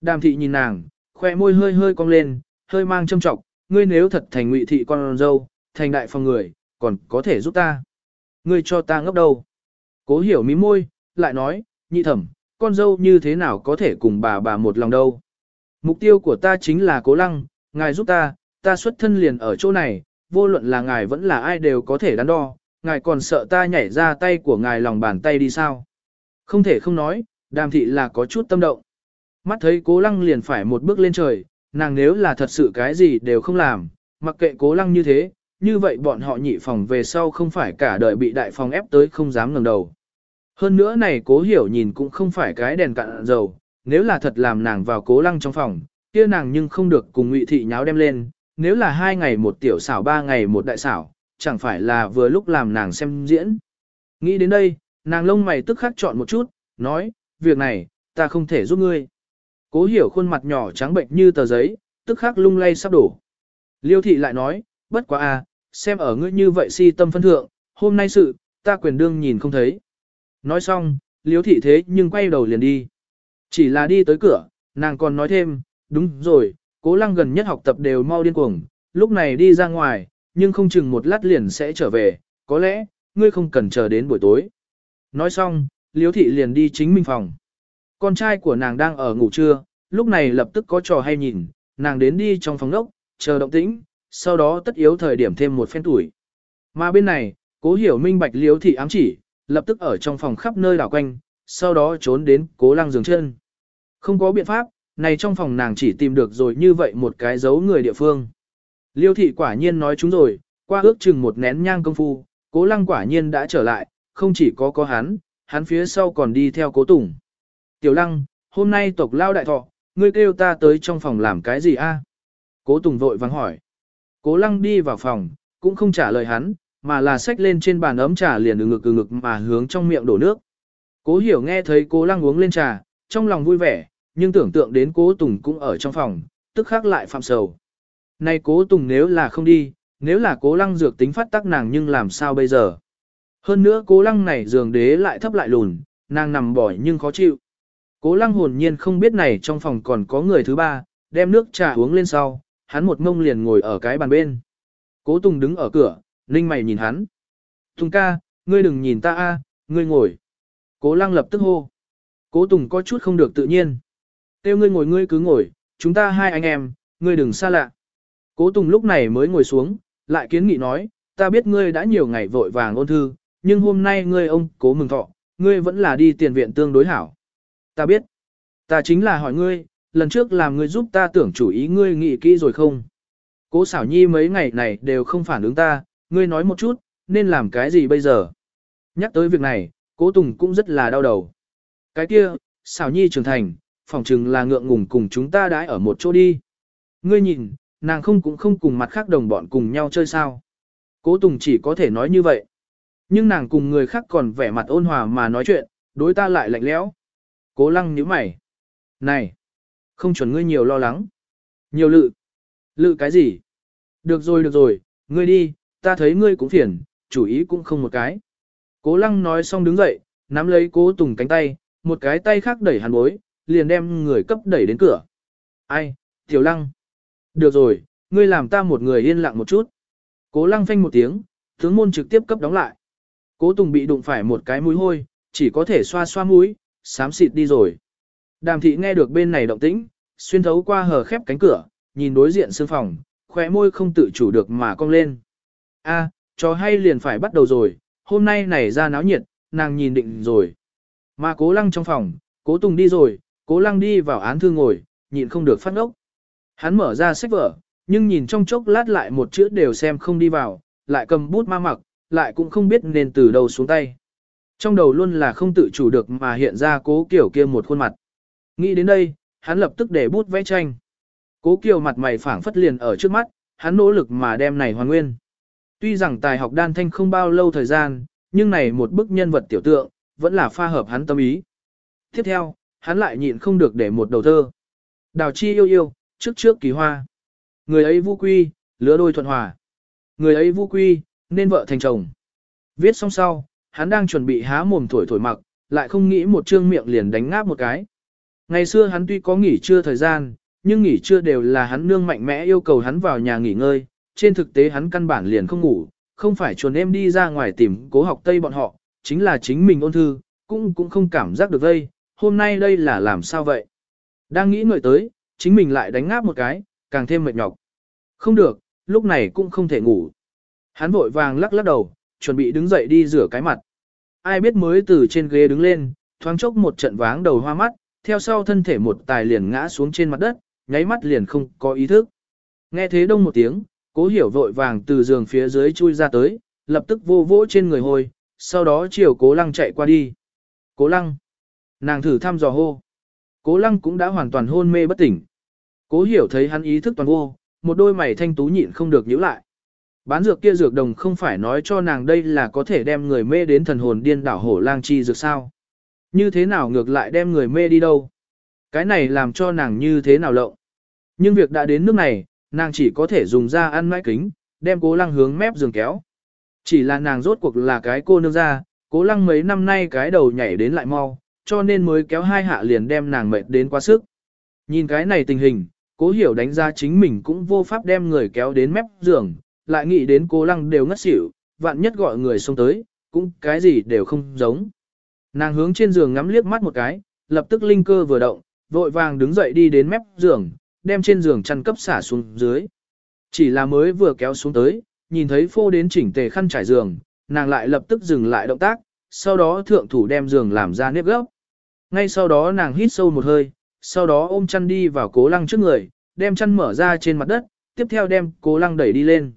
Đàm thị nhìn nàng, khoe môi hơi hơi cong lên, hơi mang châm trọng, ngươi nếu thật thành ngụy thị con dâu, thành đại phòng người, còn có thể giúp ta. Ngươi cho ta ngốc đâu. Cố hiểu mí môi, lại nói, nhị thẩm, con dâu như thế nào có thể cùng bà bà một lòng đâu. Mục tiêu của ta chính là cố lăng, ngài giúp ta, ta xuất thân liền ở chỗ này, vô luận là ngài vẫn là ai đều có thể đắn đo, ngài còn sợ ta nhảy ra tay của ngài lòng bàn tay đi sao. Không thể không nói, đàm thị là có chút tâm động. Mắt thấy cố lăng liền phải một bước lên trời, nàng nếu là thật sự cái gì đều không làm, mặc kệ cố lăng như thế, như vậy bọn họ nhị phòng về sau không phải cả đời bị đại phòng ép tới không dám ngẩng đầu. Hơn nữa này cố hiểu nhìn cũng không phải cái đèn cạn dầu, nếu là thật làm nàng vào cố lăng trong phòng, kia nàng nhưng không được cùng ngụy thị nháo đem lên, nếu là hai ngày một tiểu xảo ba ngày một đại xảo, chẳng phải là vừa lúc làm nàng xem diễn. Nghĩ đến đây, nàng lông mày tức khắc chọn một chút, nói, việc này, ta không thể giúp ngươi. Cố hiểu khuôn mặt nhỏ trắng bệnh như tờ giấy, tức khắc lung lay sắp đổ. Liêu thị lại nói, bất quá à, xem ở ngươi như vậy si tâm phân thượng, hôm nay sự, ta quyền đương nhìn không thấy. Nói xong, liêu thị thế nhưng quay đầu liền đi. Chỉ là đi tới cửa, nàng còn nói thêm, đúng rồi, cố lăng gần nhất học tập đều mau điên cuồng, lúc này đi ra ngoài, nhưng không chừng một lát liền sẽ trở về, có lẽ, ngươi không cần chờ đến buổi tối. Nói xong, liêu thị liền đi chính minh phòng. Con trai của nàng đang ở ngủ trưa, lúc này lập tức có trò hay nhìn, nàng đến đi trong phòng nốc, chờ động tĩnh, sau đó tất yếu thời điểm thêm một phen tuổi. Mà bên này, cố hiểu minh bạch liếu thị ám chỉ, lập tức ở trong phòng khắp nơi đảo quanh, sau đó trốn đến cố lăng giường chân. Không có biện pháp, này trong phòng nàng chỉ tìm được rồi như vậy một cái dấu người địa phương. Liêu thị quả nhiên nói chúng rồi, qua ước chừng một nén nhang công phu, cố lăng quả nhiên đã trở lại, không chỉ có có hắn, hắn phía sau còn đi theo cố tùng. Tiểu lăng, hôm nay tộc lao đại thọ, ngươi kêu ta tới trong phòng làm cái gì a? Cố Tùng vội vắng hỏi. Cố lăng đi vào phòng, cũng không trả lời hắn, mà là xách lên trên bàn ấm trà liền ừ ngực ừ ngực mà hướng trong miệng đổ nước. Cố hiểu nghe thấy cố lăng uống lên trà, trong lòng vui vẻ, nhưng tưởng tượng đến cố Tùng cũng ở trong phòng, tức khắc lại phạm sầu. Này cố Tùng nếu là không đi, nếu là cố lăng dược tính phát tác nàng nhưng làm sao bây giờ? Hơn nữa cố lăng này giường đế lại thấp lại lùn, nàng nằm bỏi nhưng khó chịu. Cố lăng hồn nhiên không biết này trong phòng còn có người thứ ba, đem nước trà uống lên sau, hắn một ngông liền ngồi ở cái bàn bên. Cố Tùng đứng ở cửa, ninh mày nhìn hắn. Tùng ca, ngươi đừng nhìn ta a, ngươi ngồi. Cố lăng lập tức hô. Cố Tùng có chút không được tự nhiên. Tiêu ngươi ngồi ngươi cứ ngồi, chúng ta hai anh em, ngươi đừng xa lạ. Cố Tùng lúc này mới ngồi xuống, lại kiến nghị nói, ta biết ngươi đã nhiều ngày vội vàng ôn thư, nhưng hôm nay ngươi ông cố mừng thọ, ngươi vẫn là đi tiền viện tương đối hảo. Ta biết. Ta chính là hỏi ngươi, lần trước làm ngươi giúp ta tưởng chủ ý ngươi nghĩ kỹ rồi không? Cố xảo nhi mấy ngày này đều không phản ứng ta, ngươi nói một chút, nên làm cái gì bây giờ? Nhắc tới việc này, cố Tùng cũng rất là đau đầu. Cái kia, xảo nhi trưởng thành, phỏng chừng là ngượng ngùng cùng chúng ta đãi ở một chỗ đi. Ngươi nhìn, nàng không cũng không cùng mặt khác đồng bọn cùng nhau chơi sao. Cố Tùng chỉ có thể nói như vậy. Nhưng nàng cùng người khác còn vẻ mặt ôn hòa mà nói chuyện, đối ta lại lạnh lẽo. Cố lăng nhíu mày. Này! Không chuẩn ngươi nhiều lo lắng. Nhiều lự. Lự cái gì? Được rồi được rồi, ngươi đi, ta thấy ngươi cũng phiền, chủ ý cũng không một cái. Cố lăng nói xong đứng dậy, nắm lấy cố tùng cánh tay, một cái tay khác đẩy hàn bối, liền đem người cấp đẩy đến cửa. Ai, tiểu lăng. Được rồi, ngươi làm ta một người yên lặng một chút. Cố lăng phanh một tiếng, tướng môn trực tiếp cấp đóng lại. Cố tùng bị đụng phải một cái mũi hôi, chỉ có thể xoa xoa mũi, xám xịt đi rồi. Đàm thị nghe được bên này động tĩnh, xuyên thấu qua hờ khép cánh cửa, nhìn đối diện sương phòng, khóe môi không tự chủ được mà cong lên. A, trò hay liền phải bắt đầu rồi, hôm nay này ra náo nhiệt, nàng nhìn định rồi. Mà cố lăng trong phòng, cố tùng đi rồi, cố lăng đi vào án thư ngồi, nhìn không được phát ốc. Hắn mở ra sách vở, nhưng nhìn trong chốc lát lại một chữ đều xem không đi vào, lại cầm bút ma mặc, lại cũng không biết nên từ đầu xuống tay. Trong đầu luôn là không tự chủ được mà hiện ra cố kiểu kia một khuôn mặt. Nghĩ đến đây, hắn lập tức để bút vẽ tranh. Cố kiều mặt mày phảng phất liền ở trước mắt, hắn nỗ lực mà đem này hoàn nguyên. Tuy rằng tài học đan thanh không bao lâu thời gian, nhưng này một bức nhân vật tiểu tượng, vẫn là pha hợp hắn tâm ý. Tiếp theo, hắn lại nhịn không được để một đầu thơ. Đào chi yêu yêu, trước trước kỳ hoa. Người ấy vu quy, lứa đôi thuận hòa. Người ấy vu quy, nên vợ thành chồng. Viết xong sau, hắn đang chuẩn bị há mồm thổi thổi mặc, lại không nghĩ một trương miệng liền đánh ngáp một cái. Ngày xưa hắn tuy có nghỉ trưa thời gian, nhưng nghỉ trưa đều là hắn nương mạnh mẽ yêu cầu hắn vào nhà nghỉ ngơi, trên thực tế hắn căn bản liền không ngủ, không phải chuồn em đi ra ngoài tìm cố học Tây bọn họ, chính là chính mình ôn thư, cũng cũng không cảm giác được đây. hôm nay đây là làm sao vậy? Đang nghĩ ngợi tới, chính mình lại đánh ngáp một cái, càng thêm mệt nhọc. Không được, lúc này cũng không thể ngủ. Hắn vội vàng lắc lắc đầu, chuẩn bị đứng dậy đi rửa cái mặt. Ai biết mới từ trên ghế đứng lên, thoáng chốc một trận váng đầu hoa mắt, theo sau thân thể một tài liền ngã xuống trên mặt đất, nháy mắt liền không có ý thức. Nghe thế đông một tiếng, cố hiểu vội vàng từ giường phía dưới chui ra tới, lập tức vô vỗ trên người hồi, sau đó chiều cố lăng chạy qua đi. Cố lăng. Nàng thử thăm dò hô. Cố lăng cũng đã hoàn toàn hôn mê bất tỉnh. Cố hiểu thấy hắn ý thức toàn vô, một đôi mày thanh tú nhịn không được nhíu lại. Bán dược kia dược đồng không phải nói cho nàng đây là có thể đem người mê đến thần hồn điên đảo hổ lang chi dược sao. Như thế nào ngược lại đem người mê đi đâu? Cái này làm cho nàng như thế nào lộng? Nhưng việc đã đến nước này, nàng chỉ có thể dùng ra ăn mãi kính, đem cố lăng hướng mép giường kéo. Chỉ là nàng rốt cuộc là cái cô nương ra, cố lăng mấy năm nay cái đầu nhảy đến lại mau, cho nên mới kéo hai hạ liền đem nàng mệt đến quá sức. Nhìn cái này tình hình, cố hiểu đánh ra chính mình cũng vô pháp đem người kéo đến mép giường, lại nghĩ đến cố lăng đều ngất xỉu, vạn nhất gọi người xông tới, cũng cái gì đều không giống. Nàng hướng trên giường ngắm liếc mắt một cái, lập tức linh cơ vừa động, vội vàng đứng dậy đi đến mép giường, đem trên giường chăn cấp xả xuống dưới. Chỉ là mới vừa kéo xuống tới, nhìn thấy phô đến chỉnh tề khăn trải giường, nàng lại lập tức dừng lại động tác, sau đó thượng thủ đem giường làm ra nếp gốc. Ngay sau đó nàng hít sâu một hơi, sau đó ôm chăn đi vào cố lăng trước người, đem chăn mở ra trên mặt đất, tiếp theo đem cố lăng đẩy đi lên.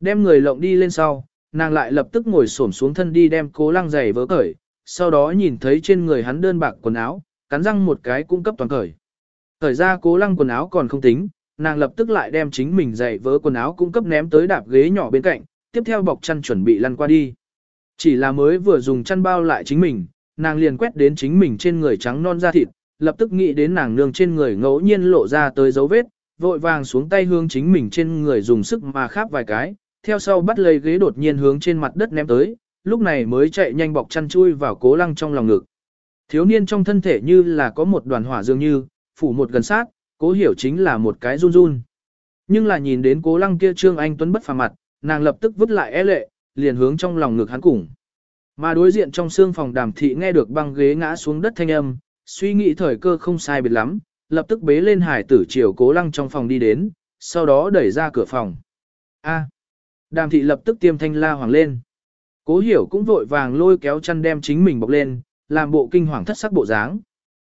Đem người lộng đi lên sau, nàng lại lập tức ngồi xổm xuống thân đi đem cố lăng giày vỡ cởi, sau đó nhìn thấy trên người hắn đơn bạc quần áo, cắn răng một cái cung cấp toàn cởi. Cởi ra cố lăng quần áo còn không tính, nàng lập tức lại đem chính mình giày vỡ quần áo cung cấp ném tới đạp ghế nhỏ bên cạnh, tiếp theo bọc chăn chuẩn bị lăn qua đi. Chỉ là mới vừa dùng chăn bao lại chính mình, nàng liền quét đến chính mình trên người trắng non da thịt, lập tức nghĩ đến nàng nương trên người ngẫu nhiên lộ ra tới dấu vết, vội vàng xuống tay hương chính mình trên người dùng sức mà khắp vài cái, theo sau bắt lấy ghế đột nhiên hướng trên mặt đất ném tới, lúc này mới chạy nhanh bọc chăn chui vào cố lăng trong lòng ngực. Thiếu niên trong thân thể như là có một đoàn hỏa dường như, phủ một gần sát, cố hiểu chính là một cái run run. Nhưng là nhìn đến cố lăng kia trương anh tuấn bất phà mặt, nàng lập tức vứt lại e lệ, liền hướng trong lòng ngực hắn cùng. Mà đối diện trong xương phòng đàm thị nghe được băng ghế ngã xuống đất thanh âm, suy nghĩ thời cơ không sai biệt lắm, lập tức bế lên hải tử chiều cố lăng trong phòng đi đến, sau đó đẩy ra cửa phòng. A. Đàm thị lập tức tiêm thanh la hoàng lên. Cố hiểu cũng vội vàng lôi kéo chăn đem chính mình bọc lên, làm bộ kinh hoàng thất sắc bộ dáng.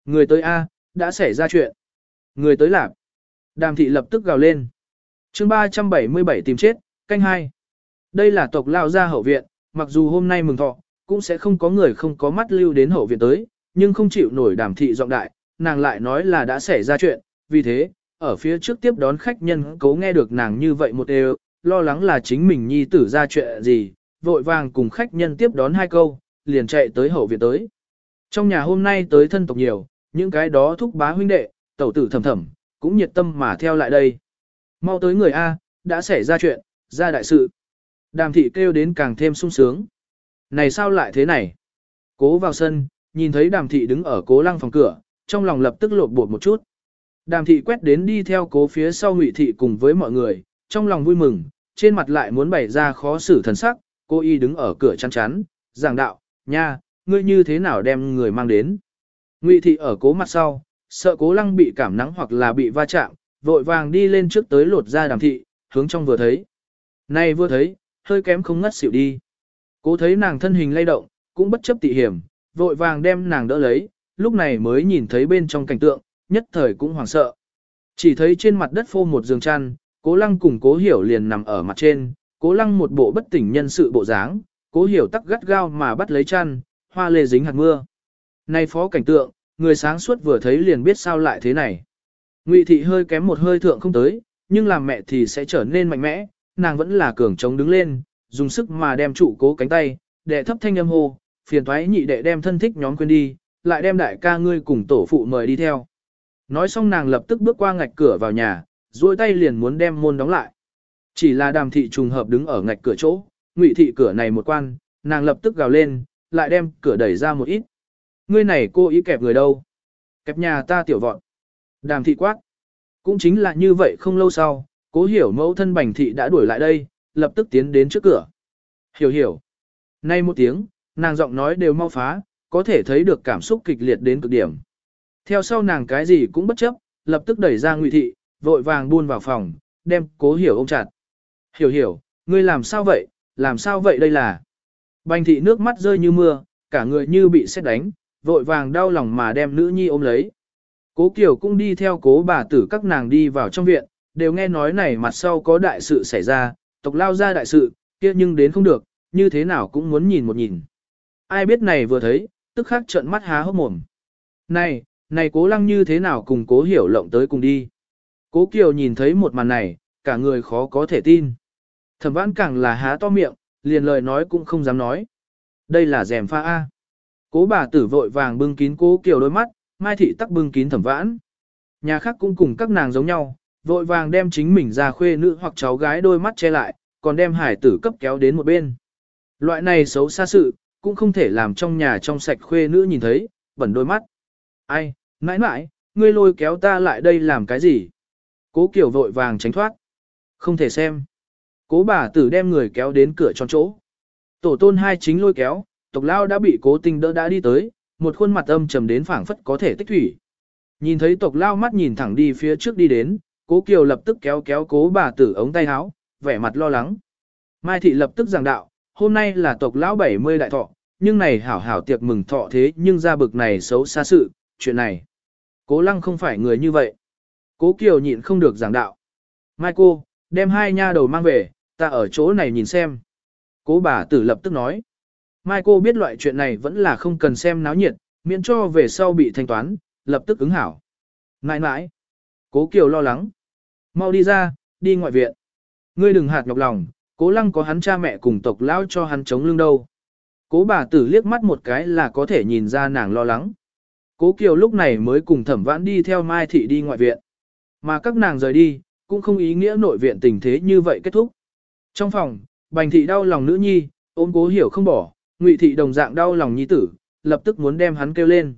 Người tới A, đã xảy ra chuyện. Người tới lạp. Đàm thị lập tức gào lên. chương 377 tìm chết, canh hai. Đây là tộc lao gia hậu viện, mặc dù hôm nay mừng thọ, cũng sẽ không có người không có mắt lưu đến hậu viện tới, nhưng không chịu nổi đàm thị giọng đại, nàng lại nói là đã xảy ra chuyện, vì thế, ở phía trước tiếp đón khách nhân cố nghe được nàng như vậy một đều, lo lắng là chính mình nhi tử ra chuyện gì, vội vàng cùng khách nhân tiếp đón hai câu, liền chạy tới hậu viện tới. Trong nhà hôm nay tới thân tộc nhiều, những cái đó thúc bá huynh đệ, tẩu tử thầm thầm, cũng nhiệt tâm mà theo lại đây. Mau tới người A, đã xảy ra chuyện, ra đại sự. Đàm thị kêu đến càng thêm sung sướng. Này sao lại thế này? Cố vào sân, nhìn thấy đàm thị đứng ở cố lăng phòng cửa, trong lòng lập tức lột bột một chút. Đàm thị quét đến đi theo cố phía sau ngụy thị cùng với mọi người, trong lòng vui mừng, trên mặt lại muốn bày ra khó xử thần sắc, cô y đứng ở cửa chăn chắn, giảng đạo, nha, ngươi như thế nào đem người mang đến. Ngụy thị ở cố mặt sau, sợ cố lăng bị cảm nắng hoặc là bị va chạm, vội vàng đi lên trước tới lột ra đàm thị, hướng trong vừa thấy. Này vừa thấy, hơi kém không ngất xỉu đi. Cố thấy nàng thân hình lay động, cũng bất chấp tị hiểm, vội vàng đem nàng đỡ lấy, lúc này mới nhìn thấy bên trong cảnh tượng, nhất thời cũng hoảng sợ. Chỉ thấy trên mặt đất phô một giường chăn, cố lăng cùng cố hiểu liền nằm ở mặt trên, cố lăng một bộ bất tỉnh nhân sự bộ dáng, cố hiểu tắc gắt gao mà bắt lấy chăn, hoa lê dính hạt mưa. Nay phó cảnh tượng, người sáng suốt vừa thấy liền biết sao lại thế này. Ngụy thị hơi kém một hơi thượng không tới, nhưng làm mẹ thì sẽ trở nên mạnh mẽ, nàng vẫn là cường trống đứng lên, dùng sức mà đem trụ cố cánh tay, đệ thấp thanh âm hô, phiền thoái nhị đệ đem thân thích nhóm quên đi, lại đem đại ca ngươi cùng tổ phụ mời đi theo. Nói xong nàng lập tức bước qua ngạch cửa vào nhà, duỗi tay liền muốn đem môn đóng lại. Chỉ là đàm thị trùng hợp đứng ở ngạch cửa chỗ, ngụy thị cửa này một quan, nàng lập tức gào lên, lại đem cửa đẩy ra một ít. Ngươi này cô ý kẹp người đâu? Kẹp nhà ta tiểu vọn. Đàm thị quát. Cũng chính là như vậy không lâu sau, cố hiểu mẫu thân bành thị đã đuổi lại đây, lập tức tiến đến trước cửa. Hiểu hiểu. Nay một tiếng, nàng giọng nói đều mau phá, có thể thấy được cảm xúc kịch liệt đến cực điểm. Theo sau nàng cái gì cũng bất chấp, lập tức đẩy ra ngụy thị, vội vàng buôn vào phòng, đem cố hiểu ôm chặt. Hiểu hiểu, ngươi làm sao vậy, làm sao vậy đây là. Bành thị nước mắt rơi như mưa, cả người như bị xét đánh, vội vàng đau lòng mà đem nữ nhi ôm lấy. Cố Kiều cũng đi theo cố bà tử các nàng đi vào trong viện, đều nghe nói này mặt sau có đại sự xảy ra, tộc lao ra đại sự, kia nhưng đến không được, như thế nào cũng muốn nhìn một nhìn. Ai biết này vừa thấy, tức khắc trợn mắt há hốc mồm. Này, này cố lăng như thế nào cùng cố hiểu lộng tới cùng đi. Cố Kiều nhìn thấy một màn này, cả người khó có thể tin. Thẩm vãn càng là há to miệng, liền lời nói cũng không dám nói. Đây là rèm pha A. Cố bà tử vội vàng bưng kín cố Kiều đôi mắt, Mai Thị tắc bưng kín thẩm vãn. Nhà khác cũng cùng các nàng giống nhau, vội vàng đem chính mình ra khuê nữ hoặc cháu gái đôi mắt che lại, còn đem hải tử cấp kéo đến một bên. Loại này xấu xa sự, cũng không thể làm trong nhà trong sạch khuê nữ nhìn thấy, bẩn đôi mắt. Ai, nãi nãi, ngươi lôi kéo ta lại đây làm cái gì? Cố Kiều vội vàng tránh thoát. Không thể xem. Cố bà tử đem người kéo đến cửa tròn chỗ. Tổ tôn hai chính lôi kéo, tộc lao đã bị cố tinh đỡ đã đi tới, một khuôn mặt âm trầm đến phảng phất có thể tích thủy. Nhìn thấy tộc lao mắt nhìn thẳng đi phía trước đi đến, cố kiều lập tức kéo kéo cố bà tử ống tay áo, vẻ mặt lo lắng. Mai thị lập tức giảng đạo, hôm nay là tộc lão 70 đại thọ, nhưng này hảo hảo tiệc mừng thọ thế nhưng ra bực này xấu xa sự, chuyện này. Cố lăng không phải người như vậy. Cố kiều nhịn không được giảng đạo. Mai cô, đem hai nha đầu mang về, ta ở chỗ này nhìn xem. Cố bà tử lập tức nói. Mai cô biết loại chuyện này vẫn là không cần xem náo nhiệt, miễn cho về sau bị thanh toán, lập tức ứng hảo. Nãi nãi. Cố Kiều lo lắng. Mau đi ra, đi ngoại viện. Ngươi đừng hạt nhọc lòng, cố lăng có hắn cha mẹ cùng tộc lão cho hắn chống lưng đâu. Cố bà tử liếc mắt một cái là có thể nhìn ra nàng lo lắng. Cố Kiều lúc này mới cùng thẩm vãn đi theo Mai Thị đi ngoại viện. Mà các nàng rời đi, cũng không ý nghĩa nội viện tình thế như vậy kết thúc. Trong phòng, Bành Thị đau lòng nữ nhi, ôm cố hiểu không bỏ, Ngụy Thị đồng dạng đau lòng nhi tử, lập tức muốn đem hắn kêu lên.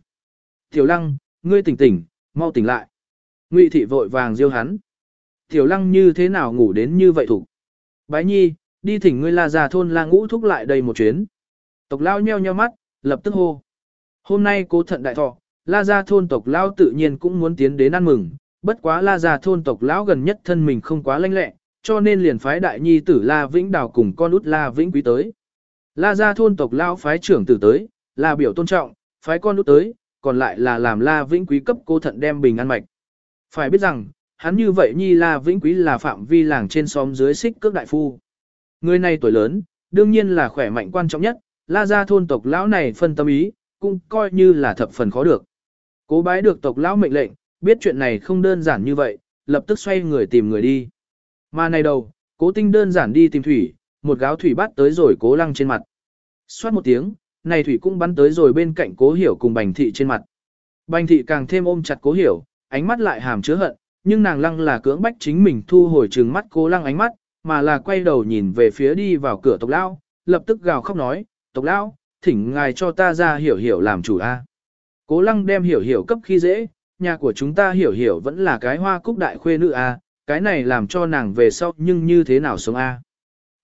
Tiểu Lăng, ngươi tỉnh tỉnh, mau tỉnh lại. Ngụy Thị vội vàng diêu hắn. Tiểu Lăng như thế nào ngủ đến như vậy thủ. Bái nhi, đi thỉnh ngươi la già thôn la ngũ thúc lại đây một chuyến. Tộc lao nheo nheo mắt, lập tức hô. Hôm nay cố thận đại thọ, la gia thôn tộc lao tự nhiên cũng muốn tiến đến ăn mừng, bất quá la gia thôn tộc lão gần nhất thân mình không quá lanh lẹ, cho nên liền phái đại nhi tử la vĩnh đào cùng con út la vĩnh quý tới. La gia thôn tộc lão phái trưởng tử tới, là biểu tôn trọng, phái con út tới, còn lại là làm la vĩnh quý cấp cố thận đem bình ăn mạch. Phải biết rằng, hắn như vậy nhi la vĩnh quý là phạm vi làng trên xóm dưới xích cước đại phu. Người này tuổi lớn, đương nhiên là khỏe mạnh quan trọng nhất, la gia thôn tộc lão này phân tâm ý, cũng coi như là thập phần khó được. Cố bái được tộc lão mệnh lệnh, biết chuyện này không đơn giản như vậy, lập tức xoay người tìm người đi. Mà này đầu, cố tinh đơn giản đi tìm thủy, một gáo thủy bắt tới rồi cố lăng trên mặt. Xoát một tiếng, này thủy cũng bắn tới rồi bên cạnh cố hiểu cùng bành thị trên mặt. Bành thị càng thêm ôm chặt cố hiểu, ánh mắt lại hàm chứa hận, nhưng nàng lăng là cưỡng bách chính mình thu hồi trừng mắt cố lăng ánh mắt, mà là quay đầu nhìn về phía đi vào cửa tộc lao, lập tức gào khóc nói, tộc lao, thỉnh ngài cho ta ra hiểu hiểu làm chủ a. Cố lăng đem hiểu hiểu cấp khi dễ, nhà của chúng ta hiểu hiểu vẫn là cái hoa cúc đại khuê nữ a, cái này làm cho nàng về sau nhưng như thế nào sống a.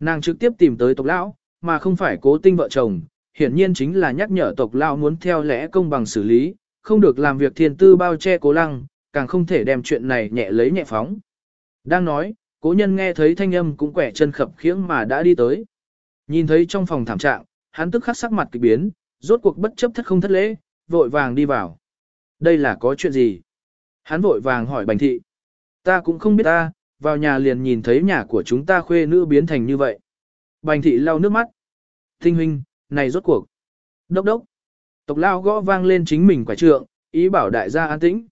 Nàng trực tiếp tìm tới tộc lão, mà không phải cố tinh vợ chồng, hiển nhiên chính là nhắc nhở tộc lão muốn theo lẽ công bằng xử lý, không được làm việc thiên tư bao che cố lăng, càng không thể đem chuyện này nhẹ lấy nhẹ phóng. Đang nói, cố nhân nghe thấy thanh âm cũng quẻ chân khập khiễng mà đã đi tới. Nhìn thấy trong phòng thảm trạng, hắn tức khắc sắc mặt kỳ biến, rốt cuộc bất chấp thất không thất lễ, vội vàng đi vào. Đây là có chuyện gì? Hắn vội vàng hỏi bành thị. Ta cũng không biết ta, vào nhà liền nhìn thấy nhà của chúng ta khuê nữ biến thành như vậy. Bành thị lau nước mắt. Thinh huynh, này rốt cuộc. Đốc đốc. Tộc lao gõ vang lên chính mình quả trượng, ý bảo đại gia an tĩnh.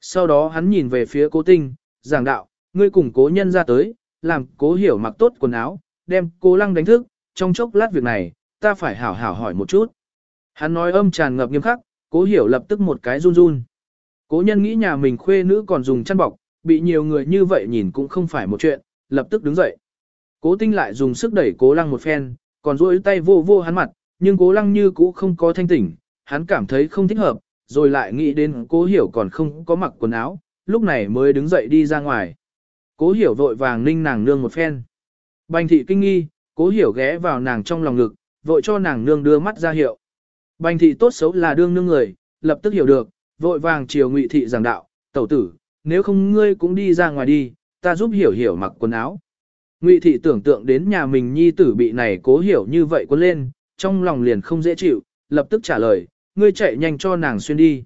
Sau đó hắn nhìn về phía cố tinh, giảng đạo, ngươi cùng cố nhân ra tới, làm cố hiểu mặc tốt quần áo, đem cố lăng đánh thức, trong chốc lát việc này, ta phải hảo hảo hỏi một chút. Hắn nói âm tràn ngập nghiêm khắc, cố hiểu lập tức một cái run run. Cố nhân nghĩ nhà mình khuê nữ còn dùng chăn bọc, bị nhiều người như vậy nhìn cũng không phải một chuyện, lập tức đứng dậy. Cố tinh lại dùng sức đẩy cố lăng một phen, còn duỗi tay vô vô hắn mặt, nhưng cố lăng như cũ không có thanh tỉnh, hắn cảm thấy không thích hợp, rồi lại nghĩ đến cố hiểu còn không có mặc quần áo, lúc này mới đứng dậy đi ra ngoài. Cố hiểu vội vàng ninh nàng nương một phen. Bành thị kinh nghi, cố hiểu ghé vào nàng trong lòng ngực, vội cho nàng nương đưa mắt ra hiệu. Bành thị tốt xấu là đương nương người, lập tức hiểu được, vội vàng chiều ngụy thị giảng đạo, tẩu tử, nếu không ngươi cũng đi ra ngoài đi, ta giúp hiểu hiểu mặc quần áo. Ngụy thị tưởng tượng đến nhà mình nhi tử bị này cố hiểu như vậy quấn lên, trong lòng liền không dễ chịu, lập tức trả lời, ngươi chạy nhanh cho nàng xuyên đi.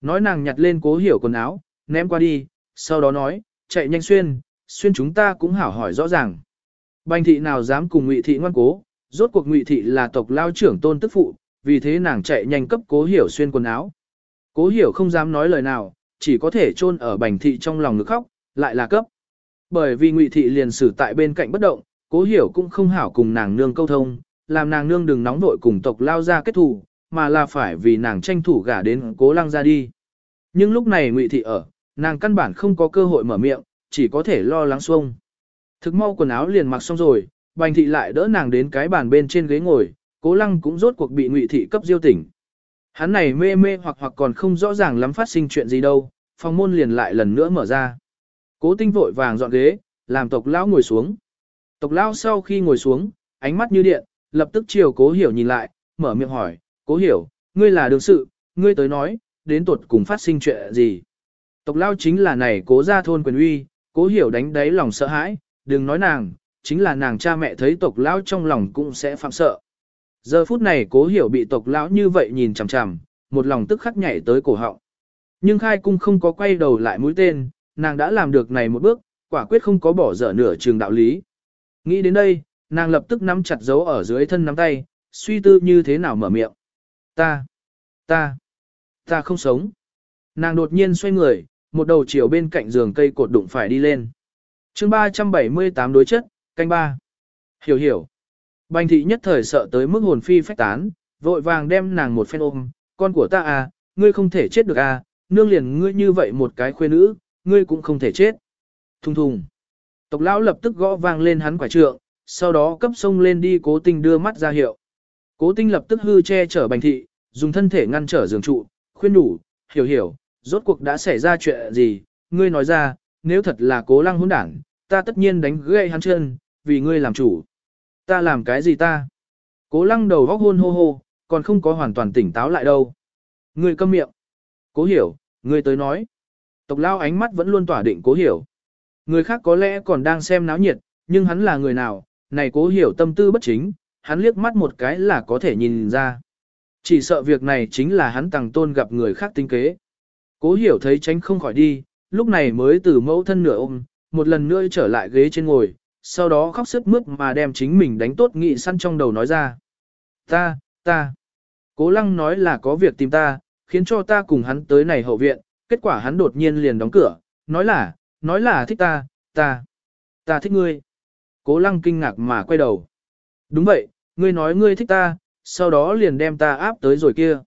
Nói nàng nhặt lên cố hiểu quần áo, ném qua đi, sau đó nói, chạy nhanh xuyên, xuyên chúng ta cũng hảo hỏi rõ ràng. Bành thị nào dám cùng ngụy thị ngoan cố, rốt cuộc ngụy thị là tộc lao trưởng tôn tức phụ, vì thế nàng chạy nhanh cấp cố hiểu xuyên quần áo. Cố hiểu không dám nói lời nào, chỉ có thể chôn ở bành thị trong lòng ngực khóc, lại là cấp. Bởi vì ngụy thị liền xử tại bên cạnh bất động, cố hiểu cũng không hảo cùng nàng nương câu thông, làm nàng nương đừng nóng vội cùng tộc lao ra kết thù, mà là phải vì nàng tranh thủ gả đến cố lăng ra đi. Nhưng lúc này ngụy thị ở, nàng căn bản không có cơ hội mở miệng, chỉ có thể lo lắng xuông. Thực mau quần áo liền mặc xong rồi, bành thị lại đỡ nàng đến cái bàn bên trên ghế ngồi, cố lăng cũng rốt cuộc bị ngụy thị cấp diêu tỉnh. Hắn này mê mê hoặc hoặc còn không rõ ràng lắm phát sinh chuyện gì đâu, phòng môn liền lại lần nữa mở ra. Cố tinh vội vàng dọn ghế, làm tộc lão ngồi xuống. Tộc lão sau khi ngồi xuống, ánh mắt như điện, lập tức chiều cố hiểu nhìn lại, mở miệng hỏi, cố hiểu, ngươi là đương sự, ngươi tới nói, đến tuột cùng phát sinh chuyện gì. Tộc lão chính là này cố gia thôn quyền uy, cố hiểu đánh đáy lòng sợ hãi, đừng nói nàng, chính là nàng cha mẹ thấy tộc lão trong lòng cũng sẽ phạm sợ. Giờ phút này cố hiểu bị tộc lão như vậy nhìn chằm chằm, một lòng tức khắc nhảy tới cổ họng. Nhưng khai cung không có quay đầu lại mũi tên, nàng đã làm được này một bước, quả quyết không có bỏ dở nửa trường đạo lý. Nghĩ đến đây, nàng lập tức nắm chặt dấu ở dưới thân nắm tay, suy tư như thế nào mở miệng. Ta, ta, ta không sống. Nàng đột nhiên xoay người, một đầu chiều bên cạnh giường cây cột đụng phải đi lên. chương 378 đối chất, canh ba. Hiểu hiểu. Bành thị nhất thời sợ tới mức hồn phi phách tán, vội vàng đem nàng một phen ôm, con của ta à, ngươi không thể chết được à, nương liền ngươi như vậy một cái khuê nữ, ngươi cũng không thể chết. Thùng thùng. Tộc lão lập tức gõ vang lên hắn quả trượng, sau đó cấp sông lên đi cố tình đưa mắt ra hiệu. Cố tinh lập tức hư che chở bành thị, dùng thân thể ngăn trở giường trụ, khuyên đủ, hiểu hiểu, rốt cuộc đã xảy ra chuyện gì, ngươi nói ra, nếu thật là cố lăng hỗn đảng, ta tất nhiên đánh gãy hắn chân, vì ngươi làm chủ. Ta làm cái gì ta? Cố lăng đầu góc hôn hô hô, còn không có hoàn toàn tỉnh táo lại đâu. Ngươi câm miệng. Cố hiểu, ngươi tới nói. Tộc lao ánh mắt vẫn luôn tỏa định cố hiểu. Người khác có lẽ còn đang xem náo nhiệt, nhưng hắn là người nào, này cố hiểu tâm tư bất chính, hắn liếc mắt một cái là có thể nhìn ra. Chỉ sợ việc này chính là hắn tàng tôn gặp người khác tinh kế. Cố hiểu thấy tránh không khỏi đi, lúc này mới từ mẫu thân nửa ôm, một lần nữa trở lại ghế trên ngồi, sau đó khóc sức mướt mà đem chính mình đánh tốt nghị săn trong đầu nói ra. Ta, ta. Cố lăng nói là có việc tìm ta, khiến cho ta cùng hắn tới này hậu viện, kết quả hắn đột nhiên liền đóng cửa, nói là, nói là thích ta, ta, ta thích ngươi. Cố lăng kinh ngạc mà quay đầu. Đúng vậy, ngươi nói ngươi thích ta, sau đó liền đem ta áp tới rồi kia.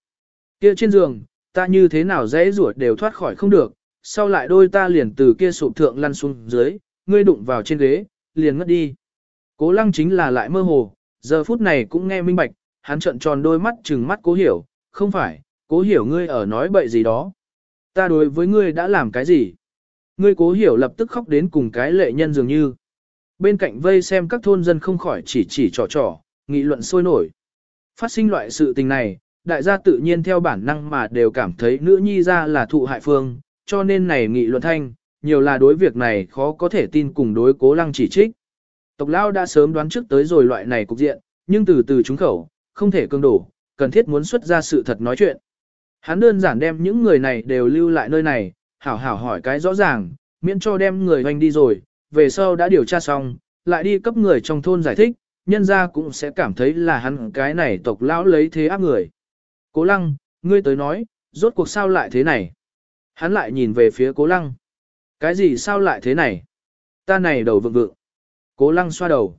Kia trên giường, ta như thế nào dễ ruột đều thoát khỏi không được, sau lại đôi ta liền từ kia sụp thượng lăn xuống dưới, ngươi đụng vào trên ghế, liền ngất đi. Cố lăng chính là lại mơ hồ, giờ phút này cũng nghe minh bạch, hắn trợn tròn đôi mắt trừng mắt cố hiểu, không phải, cố hiểu ngươi ở nói bậy gì đó. Ta đối với ngươi đã làm cái gì? Ngươi cố hiểu lập tức khóc đến cùng cái lệ nhân dường như. Bên cạnh vây xem các thôn dân không khỏi chỉ chỉ trò trò, nghị luận sôi nổi. Phát sinh loại sự tình này, đại gia tự nhiên theo bản năng mà đều cảm thấy nữ nhi ra là thụ hại phương, cho nên này nghị luận thanh, nhiều là đối việc này khó có thể tin cùng đối cố lăng chỉ trích. Tộc Lao đã sớm đoán trước tới rồi loại này cục diện, nhưng từ từ trúng khẩu, không thể cương đổ, cần thiết muốn xuất ra sự thật nói chuyện. Hắn đơn giản đem những người này đều lưu lại nơi này, hảo hảo hỏi cái rõ ràng, miễn cho đem người hoành đi rồi, về sau đã điều tra xong, lại đi cấp người trong thôn giải thích, nhân ra cũng sẽ cảm thấy là hắn cái này tộc lão lấy thế áp người. Cố lăng, ngươi tới nói, rốt cuộc sao lại thế này? Hắn lại nhìn về phía cố lăng. Cái gì sao lại thế này? Ta này đầu vượng vượng. Cố lăng xoa đầu.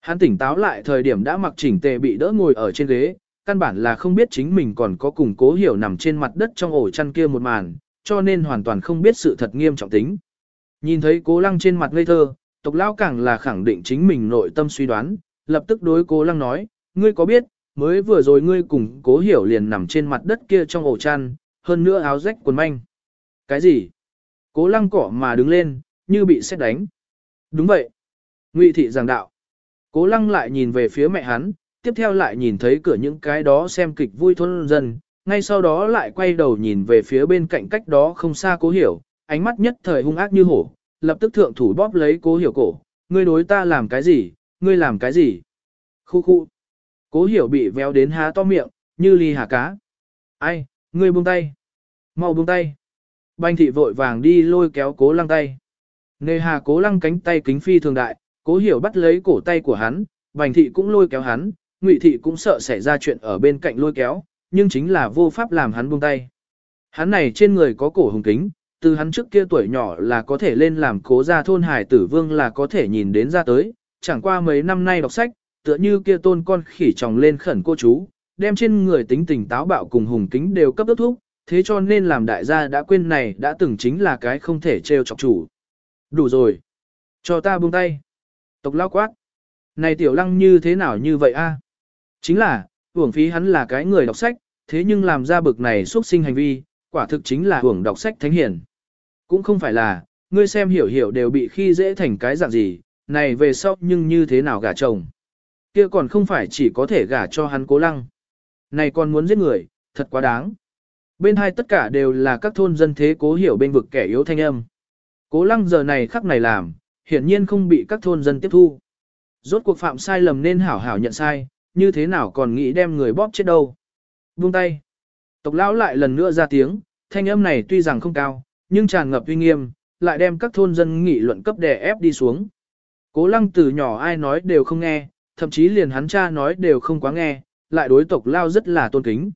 Hắn tỉnh táo lại thời điểm đã mặc chỉnh tề bị đỡ ngồi ở trên ghế, căn bản là không biết chính mình còn có cùng cố hiểu nằm trên mặt đất trong ổ chăn kia một màn, cho nên hoàn toàn không biết sự thật nghiêm trọng tính. Nhìn thấy cố lăng trên mặt ngây thơ, tộc lao càng là khẳng định chính mình nội tâm suy đoán, lập tức đối cố lăng nói, ngươi có biết, mới vừa rồi ngươi cùng cố hiểu liền nằm trên mặt đất kia trong ổ chăn, hơn nữa áo rách quần manh. Cái gì? Cố lăng cỏ mà đứng lên, như bị xét đánh. Đúng vậy. Ngụy thị giảng đạo. Cố lăng lại nhìn về phía mẹ hắn, tiếp theo lại nhìn thấy cửa những cái đó xem kịch vui thôn dân, ngay sau đó lại quay đầu nhìn về phía bên cạnh cách đó không xa cố hiểu, ánh mắt nhất thời hung ác như hổ, lập tức thượng thủ bóp lấy cố hiểu cổ, ngươi đối ta làm cái gì, ngươi làm cái gì. Khu khu. Cố hiểu bị véo đến há to miệng, như ly hà cá. Ai, ngươi buông tay. mau buông tay. Banh thị vội vàng đi lôi kéo cố lăng tay. Nề hà cố lăng cánh tay kính phi thường đại, cố hiểu bắt lấy cổ tay của hắn, bành thị cũng lôi kéo hắn, ngụy thị cũng sợ xảy ra chuyện ở bên cạnh lôi kéo, nhưng chính là vô pháp làm hắn buông tay. Hắn này trên người có cổ hùng kính, từ hắn trước kia tuổi nhỏ là có thể lên làm cố gia thôn hải tử vương là có thể nhìn đến ra tới, chẳng qua mấy năm nay đọc sách, tựa như kia tôn con khỉ tròng lên khẩn cô chú, đem trên người tính tình táo bạo cùng hùng kính đều cấp đốc thúc, thế cho nên làm đại gia đã quên này đã từng chính là cái không thể trêu chọc chủ. Đủ rồi. Cho ta buông tay. Tộc lao quát. Này tiểu lăng như thế nào như vậy a? Chính là, hưởng phí hắn là cái người đọc sách, thế nhưng làm ra bực này xuất sinh hành vi, quả thực chính là hưởng đọc sách thánh hiển. Cũng không phải là, ngươi xem hiểu hiểu đều bị khi dễ thành cái dạng gì, này về sau nhưng như thế nào gả chồng. Kia còn không phải chỉ có thể gả cho hắn cố lăng. Này còn muốn giết người, thật quá đáng. Bên hai tất cả đều là các thôn dân thế cố hiểu bên vực kẻ yếu thanh âm. Cố lăng giờ này khắc này làm, hiển nhiên không bị các thôn dân tiếp thu. Rốt cuộc phạm sai lầm nên hảo hảo nhận sai, như thế nào còn nghĩ đem người bóp chết đâu. Buông tay. Tộc lão lại lần nữa ra tiếng, thanh âm này tuy rằng không cao, nhưng tràn ngập uy nghiêm, lại đem các thôn dân nghị luận cấp đè ép đi xuống. Cố lăng từ nhỏ ai nói đều không nghe, thậm chí liền hắn cha nói đều không quá nghe, lại đối tộc lao rất là tôn kính.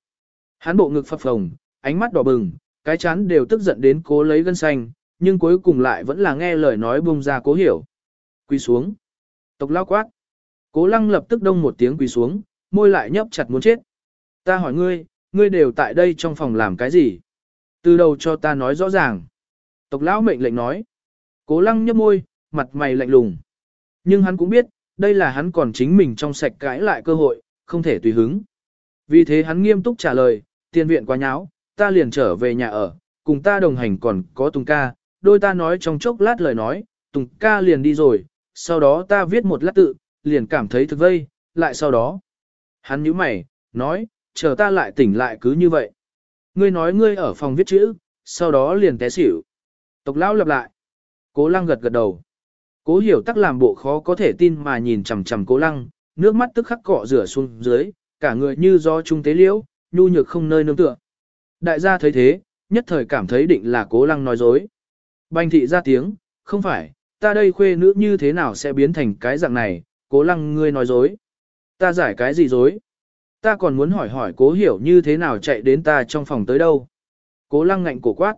Hắn bộ ngực phập phồng, ánh mắt đỏ bừng, cái chán đều tức giận đến cố lấy gân xanh, nhưng cuối cùng lại vẫn là nghe lời nói bung ra cố hiểu. Quỳ xuống. Tộc lao quát. Cố lăng lập tức đông một tiếng quỳ xuống, môi lại nhấp chặt muốn chết. Ta hỏi ngươi, ngươi đều tại đây trong phòng làm cái gì? Từ đầu cho ta nói rõ ràng. Tộc lão mệnh lệnh nói. Cố lăng nhấp môi, mặt mày lạnh lùng. Nhưng hắn cũng biết, đây là hắn còn chính mình trong sạch cãi lại cơ hội, không thể tùy hứng. Vì thế hắn nghiêm túc trả lời, tiền viện quá nháo, ta liền trở về nhà ở, cùng ta đồng hành còn có Tùng ca, đôi ta nói trong chốc lát lời nói, Tùng ca liền đi rồi, sau đó ta viết một lát tự, liền cảm thấy thực vây, lại sau đó. Hắn nhíu mày, nói, chờ ta lại tỉnh lại cứ như vậy. Ngươi nói ngươi ở phòng viết chữ, sau đó liền té xỉu. Tộc lão lặp lại. Cố lăng gật gật đầu. Cố hiểu tắc làm bộ khó có thể tin mà nhìn chằm chằm cố lăng, nước mắt tức khắc cọ rửa xuống dưới, cả người như do trung tế liễu, nhu nhược không nơi nương tựa. Đại gia thấy thế, nhất thời cảm thấy định là cố lăng nói dối. Bành thị ra tiếng, không phải, ta đây khuê nữ như thế nào sẽ biến thành cái dạng này, cố lăng ngươi nói dối. Ta giải cái gì dối? Ta còn muốn hỏi hỏi cố hiểu như thế nào chạy đến ta trong phòng tới đâu. Cố lăng ngạnh cổ quát.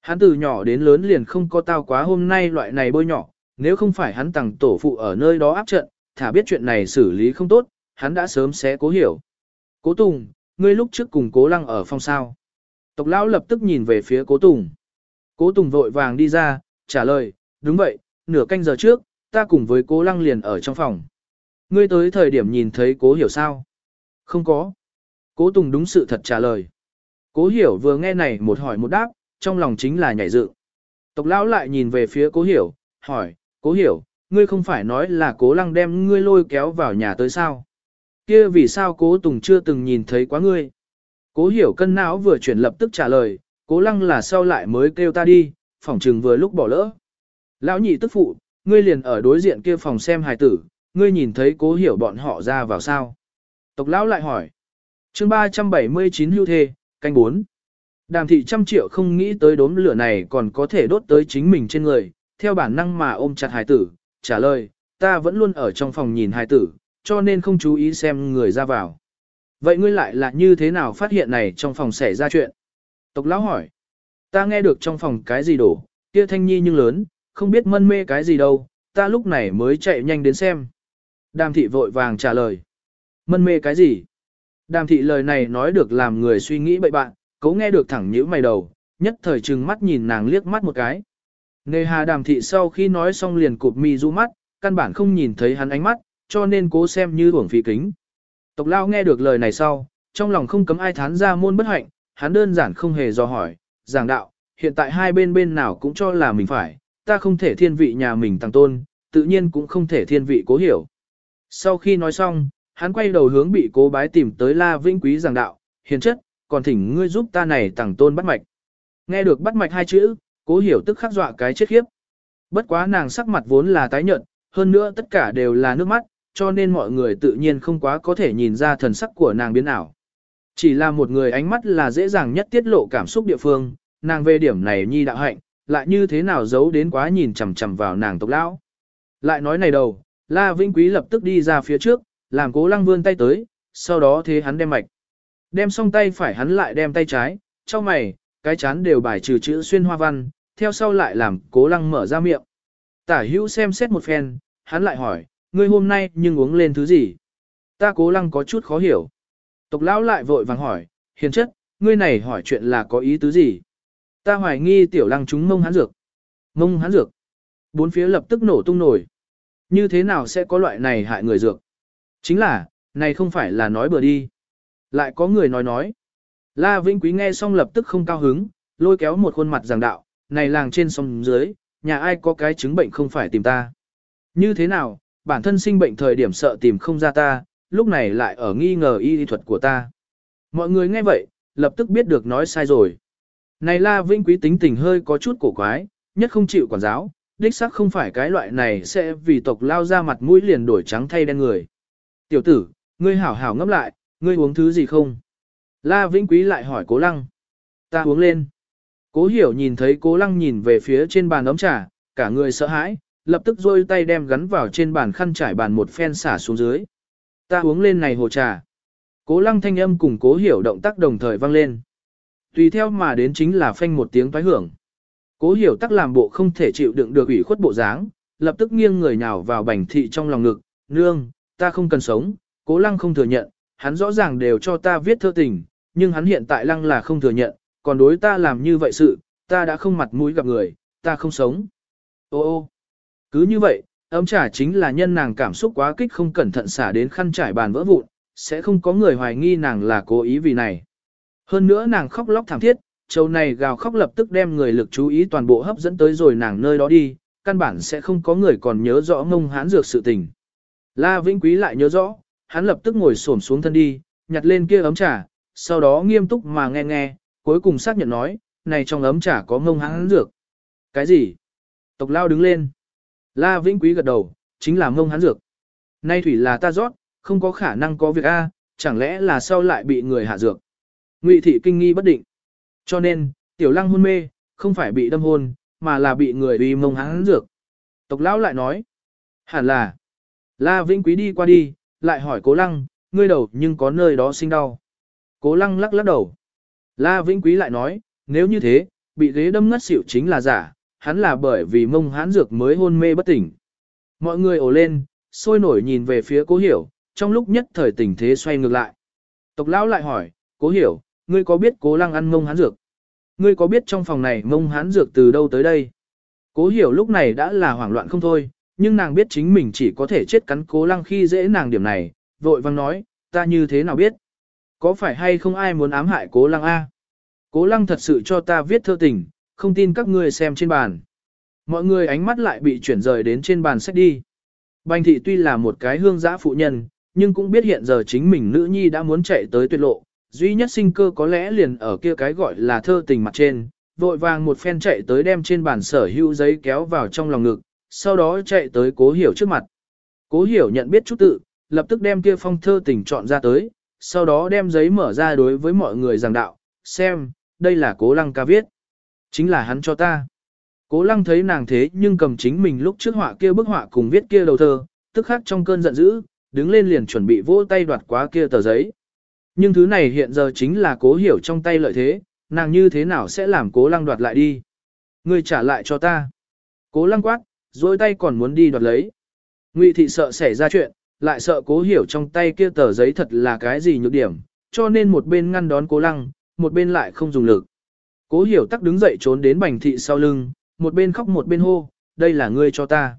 Hắn từ nhỏ đến lớn liền không có tao quá hôm nay loại này bôi nhỏ, nếu không phải hắn tặng tổ phụ ở nơi đó áp trận, thả biết chuyện này xử lý không tốt, hắn đã sớm sẽ cố hiểu. Cố Tùng, ngươi lúc trước cùng cố lăng ở phòng sao. Tộc lão lập tức nhìn về phía cố Tùng. Cố Tùng vội vàng đi ra, trả lời, đúng vậy, nửa canh giờ trước, ta cùng với cố lăng liền ở trong phòng. Ngươi tới thời điểm nhìn thấy cố hiểu sao? Không có. Cố Tùng đúng sự thật trả lời. Cố hiểu vừa nghe này một hỏi một đáp, trong lòng chính là nhảy dựng. Tộc lão lại nhìn về phía cố hiểu, hỏi, cố hiểu, ngươi không phải nói là cố lăng đem ngươi lôi kéo vào nhà tới sao? Kia vì sao cố Tùng chưa từng nhìn thấy quá ngươi? Cố hiểu cân não vừa chuyển lập tức trả lời, cố lăng là sau lại mới kêu ta đi, phòng trừng vừa lúc bỏ lỡ. Lão nhị tức phụ, ngươi liền ở đối diện kia phòng xem hài tử, ngươi nhìn thấy cố hiểu bọn họ ra vào sao? Tộc lão lại hỏi. chương 379 hưu thê, canh 4. Đàm thị trăm triệu không nghĩ tới đốm lửa này còn có thể đốt tới chính mình trên người, theo bản năng mà ôm chặt hài tử, trả lời, ta vẫn luôn ở trong phòng nhìn hài tử, cho nên không chú ý xem người ra vào. Vậy ngươi lại là như thế nào phát hiện này trong phòng xảy ra chuyện? Tộc lão hỏi, ta nghe được trong phòng cái gì đổ, kia thanh nhi nhưng lớn, không biết mân mê cái gì đâu, ta lúc này mới chạy nhanh đến xem. Đàm thị vội vàng trả lời, mân mê cái gì? Đàm thị lời này nói được làm người suy nghĩ bậy bạn, cấu nghe được thẳng nhíu mày đầu, nhất thời trừng mắt nhìn nàng liếc mắt một cái. Nề hà đàm thị sau khi nói xong liền cụp mi du mắt, căn bản không nhìn thấy hắn ánh mắt, cho nên cố xem như uổng phí kính. Tộc lao nghe được lời này sau, trong lòng không cấm ai thán ra môn bất hạnh, hắn đơn giản không hề do hỏi, giảng đạo, hiện tại hai bên bên nào cũng cho là mình phải, ta không thể thiên vị nhà mình tăng tôn, tự nhiên cũng không thể thiên vị cố hiểu. Sau khi nói xong, hắn quay đầu hướng bị cố bái tìm tới La Vĩnh Quý giảng đạo, hiền chất, còn thỉnh ngươi giúp ta này tăng tôn bắt mạch. Nghe được bắt mạch hai chữ, cố hiểu tức khắc dọa cái chết khiếp. Bất quá nàng sắc mặt vốn là tái nhợt, hơn nữa tất cả đều là nước mắt, cho nên mọi người tự nhiên không quá có thể nhìn ra thần sắc của nàng biến ảo. Chỉ là một người ánh mắt là dễ dàng nhất tiết lộ cảm xúc địa phương, nàng về điểm này nhi đạo hạnh, lại như thế nào giấu đến quá nhìn chằm chằm vào nàng tộc lão. Lại nói này đầu, La Vĩnh Quý lập tức đi ra phía trước, làm cố lăng vươn tay tới, sau đó thế hắn đem mạch. Đem xong tay phải hắn lại đem tay trái, cho mày, cái chán đều bài trừ chữ xuyên hoa văn, theo sau lại làm cố lăng mở ra miệng. Tả hữu xem xét một phen, hắn lại hỏi, ngươi hôm nay nhưng uống lên thứ gì? Ta cố lăng có chút khó hiểu. Tộc lão lại vội vàng hỏi, hiền chất, ngươi này hỏi chuyện là có ý tứ gì? Ta hoài nghi tiểu lăng chúng mông hắn dược. Mông hắn dược. Bốn phía lập tức nổ tung nổi. Như thế nào sẽ có loại này hại người dược? Chính là, này không phải là nói bừa đi. Lại có người nói nói. La Vĩnh Quý nghe xong lập tức không cao hứng, lôi kéo một khuôn mặt giảng đạo, này làng trên sông dưới, nhà ai có cái chứng bệnh không phải tìm ta. Như thế nào, bản thân sinh bệnh thời điểm sợ tìm không ra ta, lúc này lại ở nghi ngờ y thuật của ta. Mọi người nghe vậy, lập tức biết được nói sai rồi. Này La Vĩnh Quý tính tình hơi có chút cổ quái, nhất không chịu quản giáo, đích xác không phải cái loại này sẽ vì tộc lao ra mặt mũi liền đổi trắng thay đen người. Tiểu tử, ngươi hảo hảo ngẫm lại, ngươi uống thứ gì không? La Vĩnh Quý lại hỏi Cố Lăng. Ta uống lên. Cố hiểu nhìn thấy Cố Lăng nhìn về phía trên bàn ấm trà, cả người sợ hãi, lập tức rôi tay đem gắn vào trên bàn khăn trải bàn một phen xả xuống dưới. Ta uống lên này hồ trà. Cố Lăng thanh âm cùng Cố hiểu động tác đồng thời vang lên. Tùy theo mà đến chính là phanh một tiếng toái hưởng. Cố hiểu tắc làm bộ không thể chịu đựng được ủy khuất bộ dáng, lập tức nghiêng người nhào vào bành thị trong lòng ngực, nương, ta không cần sống, cố lăng không thừa nhận, hắn rõ ràng đều cho ta viết thơ tình, nhưng hắn hiện tại lăng là không thừa nhận, còn đối ta làm như vậy sự, ta đã không mặt mũi gặp người, ta không sống. Ô ô, cứ như vậy, ấm trà chính là nhân nàng cảm xúc quá kích không cẩn thận xả đến khăn trải bàn vỡ vụn, sẽ không có người hoài nghi nàng là cố ý vì này. Hơn nữa nàng khóc lóc thảm thiết, châu này gào khóc lập tức đem người lực chú ý toàn bộ hấp dẫn tới rồi nàng nơi đó đi, căn bản sẽ không có người còn nhớ rõ ngông hán dược sự tình. La Vĩnh Quý lại nhớ rõ, hắn lập tức ngồi xổm xuống thân đi, nhặt lên kia ấm trà, sau đó nghiêm túc mà nghe nghe, cuối cùng xác nhận nói, này trong ấm trà có ngông hán dược. Cái gì? Tộc lao đứng lên. La Vĩnh Quý gật đầu, chính là mông hán dược. Nay thủy là ta rót, không có khả năng có việc A, chẳng lẽ là sau lại bị người hạ dược. Ngụy thị kinh nghi bất định. Cho nên, tiểu lăng hôn mê, không phải bị đâm hôn, mà là bị người uy mông hắn dược. Tộc lão lại nói, hẳn là, La Vĩnh Quý đi qua đi, lại hỏi cố lăng, ngươi đầu nhưng có nơi đó sinh đau. Cố lăng lắc lắc đầu. La Vĩnh Quý lại nói, nếu như thế, bị ghế đâm ngất xỉu chính là giả, hắn là bởi vì mông hãn dược mới hôn mê bất tỉnh. Mọi người ồ lên, sôi nổi nhìn về phía cố hiểu, trong lúc nhất thời tình thế xoay ngược lại. Tộc lão lại hỏi, cố hiểu, ngươi có biết cố lăng ăn mông hán dược? Ngươi có biết trong phòng này mông hán dược từ đâu tới đây? Cố hiểu lúc này đã là hoảng loạn không thôi, nhưng nàng biết chính mình chỉ có thể chết cắn cố lăng khi dễ nàng điểm này, vội vang nói, ta như thế nào biết? Có phải hay không ai muốn ám hại cố lăng A? Cố lăng thật sự cho ta viết thơ tình, không tin các ngươi xem trên bàn. Mọi người ánh mắt lại bị chuyển rời đến trên bàn sách đi. Bành thị tuy là một cái hương giã phụ nhân, nhưng cũng biết hiện giờ chính mình nữ nhi đã muốn chạy tới tuyệt lộ, duy nhất sinh cơ có lẽ liền ở kia cái gọi là thơ tình mặt trên, vội vàng một phen chạy tới đem trên bàn sở hữu giấy kéo vào trong lòng ngực, sau đó chạy tới cố hiểu trước mặt. Cố hiểu nhận biết chút tự, lập tức đem kia phong thơ tình chọn ra tới, sau đó đem giấy mở ra đối với mọi người giảng đạo, xem, đây là cố lăng ca viết. Chính là hắn cho ta. Cố lăng thấy nàng thế nhưng cầm chính mình lúc trước họa kia bức họa cùng viết kia đầu thơ, tức khắc trong cơn giận dữ, đứng lên liền chuẩn bị vỗ tay đoạt quá kia tờ giấy. Nhưng thứ này hiện giờ chính là cố hiểu trong tay lợi thế, nàng như thế nào sẽ làm cố lăng đoạt lại đi. Ngươi trả lại cho ta. Cố lăng quát, dối tay còn muốn đi đoạt lấy. Ngụy thị sợ xảy ra chuyện, lại sợ cố hiểu trong tay kia tờ giấy thật là cái gì nhược điểm, cho nên một bên ngăn đón cố lăng, một bên lại không dùng lực. Cố hiểu tắc đứng dậy trốn đến bành thị sau lưng, một bên khóc một bên hô, đây là ngươi cho ta.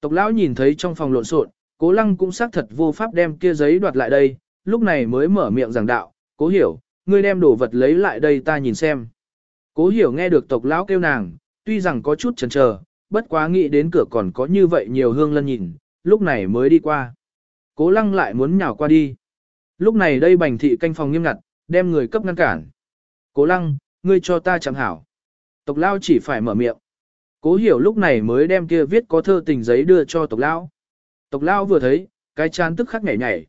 Tộc lão nhìn thấy trong phòng lộn xộn, cố lăng cũng xác thật vô pháp đem kia giấy đoạt lại đây, lúc này mới mở miệng giảng đạo, cố hiểu, ngươi đem đồ vật lấy lại đây ta nhìn xem. Cố hiểu nghe được tộc lão kêu nàng, tuy rằng có chút chần chờ, bất quá nghĩ đến cửa còn có như vậy nhiều hương lân nhìn, lúc này mới đi qua. Cố lăng lại muốn nhào qua đi. Lúc này đây bành thị canh phòng nghiêm ngặt, đem người cấp ngăn cản. Cố lăng, ngươi cho ta chẳng hảo. Tộc lao chỉ phải mở miệng. Cố hiểu lúc này mới đem kia viết có thơ tình giấy đưa cho tộc lao. Tộc lao vừa thấy, cái chán tức khắc nhảy nhảy.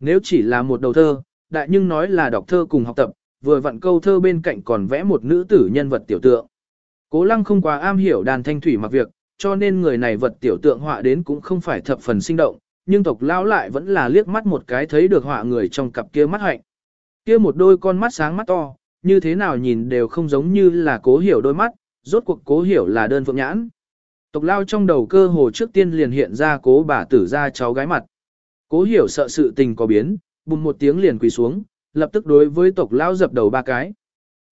Nếu chỉ là một đầu thơ, đại nhưng nói là đọc thơ cùng học tập, vừa vặn câu thơ bên cạnh còn vẽ một nữ tử nhân vật tiểu tượng. Cố lăng không quá am hiểu đàn thanh thủy mặc việc, cho nên người này vật tiểu tượng họa đến cũng không phải thập phần sinh động, nhưng tộc lão lại vẫn là liếc mắt một cái thấy được họa người trong cặp kia mắt hạnh. Kia một đôi con mắt sáng mắt to, như thế nào nhìn đều không giống như là cố hiểu đôi mắt, rốt cuộc cố hiểu là đơn phượng nhãn. Tộc lao trong đầu cơ hồ trước tiên liền hiện ra cố bà tử ra cháu gái mặt. Cố hiểu sợ sự tình có biến, bùng một tiếng liền quỳ xuống, lập tức đối với tộc lao dập đầu ba cái.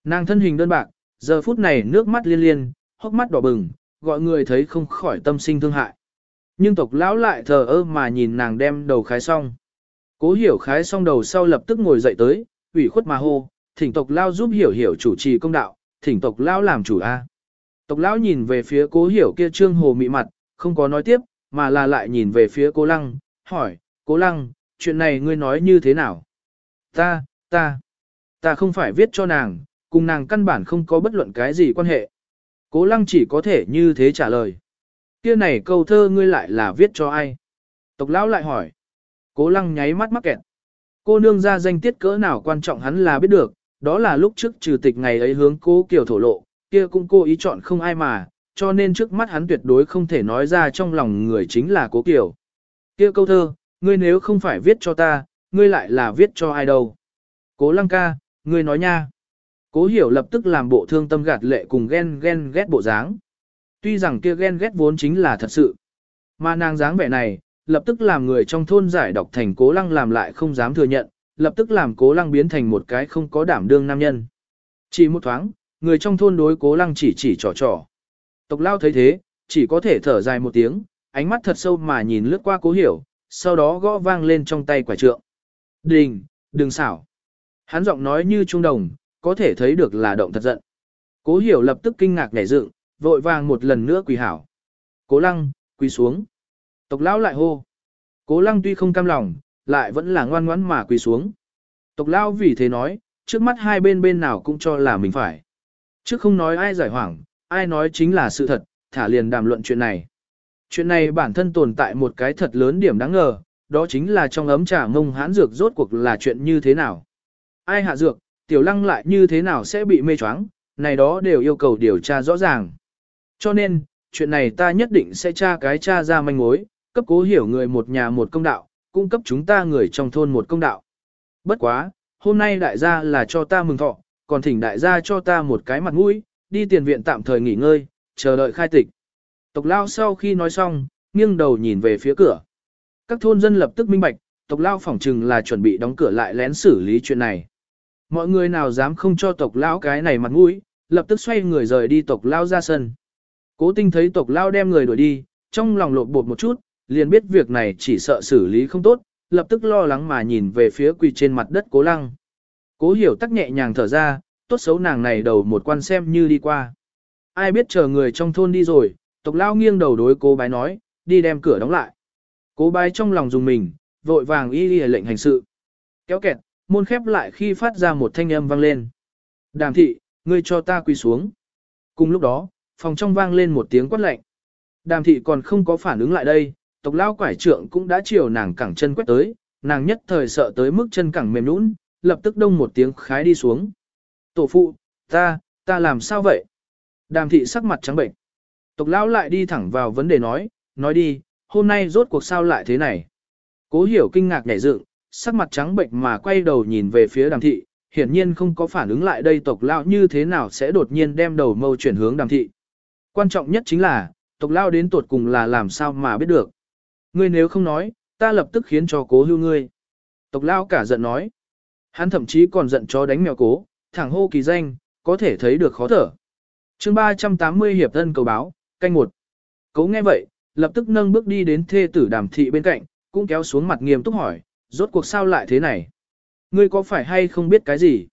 Nàng thân hình đơn bạc, giờ phút này nước mắt liên liên, hốc mắt đỏ bừng, gọi người thấy không khỏi tâm sinh thương hại. Nhưng tộc lão lại thờ ơ mà nhìn nàng đem đầu khái xong. Cố hiểu khái xong đầu sau lập tức ngồi dậy tới, ủy khuất mà hô, thỉnh tộc lao giúp hiểu hiểu chủ trì công đạo, thỉnh tộc lao làm chủ A. Tộc lão nhìn về phía cố hiểu kia trương hồ mị mặt, không có nói tiếp, mà là lại nhìn về phía cố lăng, hỏi, cố lăng, chuyện này ngươi nói như thế nào? Ta, ta, ta không phải viết cho nàng, cùng nàng căn bản không có bất luận cái gì quan hệ. Cố lăng chỉ có thể như thế trả lời. Kia này câu thơ ngươi lại là viết cho ai? Tộc lão lại hỏi. Cố lăng nháy mắt mắc kẹt. Cô nương ra danh tiết cỡ nào quan trọng hắn là biết được, đó là lúc trước trừ tịch ngày ấy hướng cố kiểu thổ lộ, kia cũng cô ý chọn không ai mà, cho nên trước mắt hắn tuyệt đối không thể nói ra trong lòng người chính là cố kiểu. Kia câu thơ, ngươi nếu không phải viết cho ta, ngươi lại là viết cho ai đâu. Cố lăng ca, ngươi nói nha. Cố hiểu lập tức làm bộ thương tâm gạt lệ cùng ghen ghen ghét bộ dáng. Tuy rằng kia ghen ghét vốn chính là thật sự. Mà nàng dáng vẻ này, lập tức làm người trong thôn giải đọc thành cố lăng làm lại không dám thừa nhận, lập tức làm cố lăng biến thành một cái không có đảm đương nam nhân. Chỉ một thoáng, người trong thôn đối cố lăng chỉ chỉ trò trò. Tộc lao thấy thế, chỉ có thể thở dài một tiếng, ánh mắt thật sâu mà nhìn lướt qua cố hiểu, sau đó gõ vang lên trong tay quả trượng. Đình, đừng xảo. Hắn giọng nói như trung đồng, có thể thấy được là động thật giận. Cố hiểu lập tức kinh ngạc nhảy dựng, vội vàng một lần nữa quỳ hảo. Cố lăng, quỳ xuống. Tộc lão lại hô. Cố lăng tuy không cam lòng, lại vẫn là ngoan ngoãn mà quỳ xuống. Tộc lão vì thế nói, trước mắt hai bên bên nào cũng cho là mình phải. Trước không nói ai giải hoảng, ai nói chính là sự thật, thả liền đàm luận chuyện này. Chuyện này bản thân tồn tại một cái thật lớn điểm đáng ngờ, đó chính là trong ấm trà mông hán dược rốt cuộc là chuyện như thế nào. Ai hạ dược, tiểu lăng lại như thế nào sẽ bị mê choáng, này đó đều yêu cầu điều tra rõ ràng. Cho nên, chuyện này ta nhất định sẽ tra cái tra ra manh mối, cấp cố hiểu người một nhà một công đạo, cung cấp chúng ta người trong thôn một công đạo. Bất quá, hôm nay đại gia là cho ta mừng thọ, còn thỉnh đại gia cho ta một cái mặt mũi, đi tiền viện tạm thời nghỉ ngơi, chờ đợi khai tịch. Tộc lao sau khi nói xong, nghiêng đầu nhìn về phía cửa. Các thôn dân lập tức minh bạch, tộc lao phỏng chừng là chuẩn bị đóng cửa lại lén xử lý chuyện này. Mọi người nào dám không cho tộc lão cái này mặt mũi, lập tức xoay người rời đi tộc lao ra sân. Cố tinh thấy tộc lao đem người đuổi đi, trong lòng lột bột một chút, liền biết việc này chỉ sợ xử lý không tốt, lập tức lo lắng mà nhìn về phía quỳ trên mặt đất cố lăng. Cố hiểu tắc nhẹ nhàng thở ra, tốt xấu nàng này đầu một quan xem như đi qua. Ai biết chờ người trong thôn đi rồi, tộc lao nghiêng đầu đối cố bái nói, đi đem cửa đóng lại. Cố bái trong lòng dùng mình, vội vàng y y lệnh hành sự. Kéo kẹt, môn khép lại khi phát ra một thanh âm vang lên. Đàm thị, ngươi cho ta quỳ xuống. Cùng lúc đó, phòng trong vang lên một tiếng quát lạnh. Đàm thị còn không có phản ứng lại đây, tộc lao quải trượng cũng đã chiều nàng cẳng chân quét tới, nàng nhất thời sợ tới mức chân cẳng mềm nũng, lập tức đông một tiếng khái đi xuống. Tổ phụ, ta, ta làm sao vậy? Đàm thị sắc mặt trắng bệnh. Tộc lão lại đi thẳng vào vấn đề nói, nói đi, hôm nay rốt cuộc sao lại thế này? Cố hiểu kinh ngạc nhảy dựng, sắc mặt trắng bệnh mà quay đầu nhìn về phía đàm thị, hiển nhiên không có phản ứng lại đây tộc lão như thế nào sẽ đột nhiên đem đầu mâu chuyển hướng đàm thị. Quan trọng nhất chính là, tộc lão đến tột cùng là làm sao mà biết được. Ngươi nếu không nói, ta lập tức khiến cho cố hưu ngươi. Tộc lão cả giận nói. Hắn thậm chí còn giận chó đánh mèo cố, thẳng hô kỳ danh, có thể thấy được khó thở. chương 380 hiệp thân cầu báo, canh một. Cố nghe vậy, lập tức nâng bước đi đến thê tử đàm thị bên cạnh, cũng kéo xuống mặt nghiêm túc hỏi, rốt cuộc sao lại thế này? Ngươi có phải hay không biết cái gì?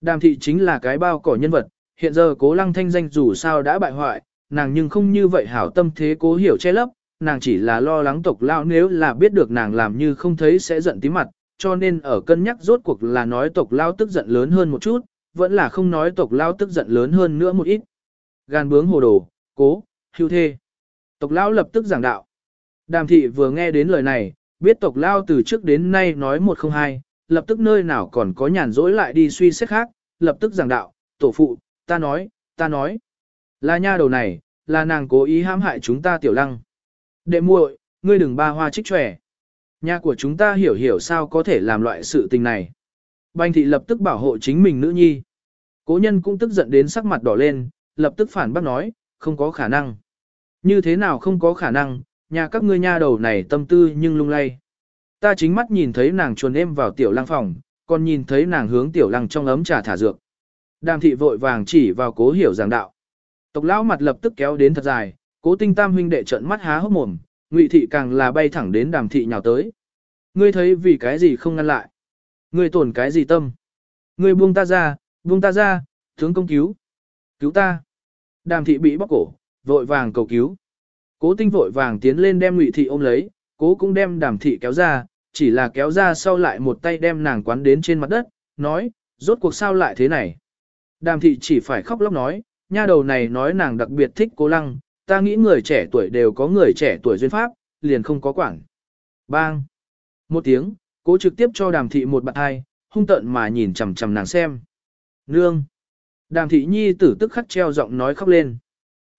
Đàm thị chính là cái bao cỏ nhân vật, hiện giờ cố lăng thanh danh dù sao đã bại hoại, nàng nhưng không như vậy hảo tâm thế cố hiểu che lấp, nàng chỉ là lo lắng tộc lao nếu là biết được nàng làm như không thấy sẽ giận tí mặt, cho nên ở cân nhắc rốt cuộc là nói tộc lao tức giận lớn hơn một chút, vẫn là không nói tộc lao tức giận lớn hơn nữa một ít. Gan bướng hồ đồ, cố, hưu thê. Tộc lao lập tức giảng đạo. Đàm thị vừa nghe đến lời này, biết tộc lao từ trước đến nay nói một không hai, lập tức nơi nào còn có nhàn rỗi lại đi suy xét khác, lập tức giảng đạo, tổ phụ, ta nói, ta nói. Là nha đầu này, là nàng cố ý hãm hại chúng ta tiểu lăng. Đệ muội, ngươi đừng ba hoa trích trẻ. Nhà của chúng ta hiểu hiểu sao có thể làm loại sự tình này. banh thị lập tức bảo hộ chính mình nữ nhi. Cố nhân cũng tức giận đến sắc mặt đỏ lên, lập tức phản bác nói, không có khả năng. Như thế nào không có khả năng, nhà các ngươi nha đầu này tâm tư nhưng lung lay. Ta chính mắt nhìn thấy nàng chuồn em vào tiểu lăng phòng, còn nhìn thấy nàng hướng tiểu lăng trong ấm trà thả dược. Đàm thị vội vàng chỉ vào cố hiểu giảng đạo. Tộc lão mặt lập tức kéo đến thật dài, cố tinh tam huynh đệ trợn mắt há hốc mồm, ngụy thị càng là bay thẳng đến đàm thị nhào tới. Ngươi thấy vì cái gì không ngăn lại? Ngươi tổn cái gì tâm? Ngươi buông ta ra, buông ta ra, tướng công cứu. Cứu ta. Đàm thị bị bóc cổ, vội vàng cầu cứu. Cố tinh vội vàng tiến lên đem ngụy thị ôm lấy, cố cũng đem đàm thị kéo ra, chỉ là kéo ra sau lại một tay đem nàng quán đến trên mặt đất, nói, rốt cuộc sao lại thế này. Đàm thị chỉ phải khóc lóc nói, nha đầu này nói nàng đặc biệt thích cố lăng, ta nghĩ người trẻ tuổi đều có người trẻ tuổi duyên pháp, liền không có quản. Bang! Một tiếng, cố trực tiếp cho đàm thị một bạn hai, hung tận mà nhìn chằm chằm nàng xem. Nương! Đàm thị nhi tử tức khắc treo giọng nói khóc lên.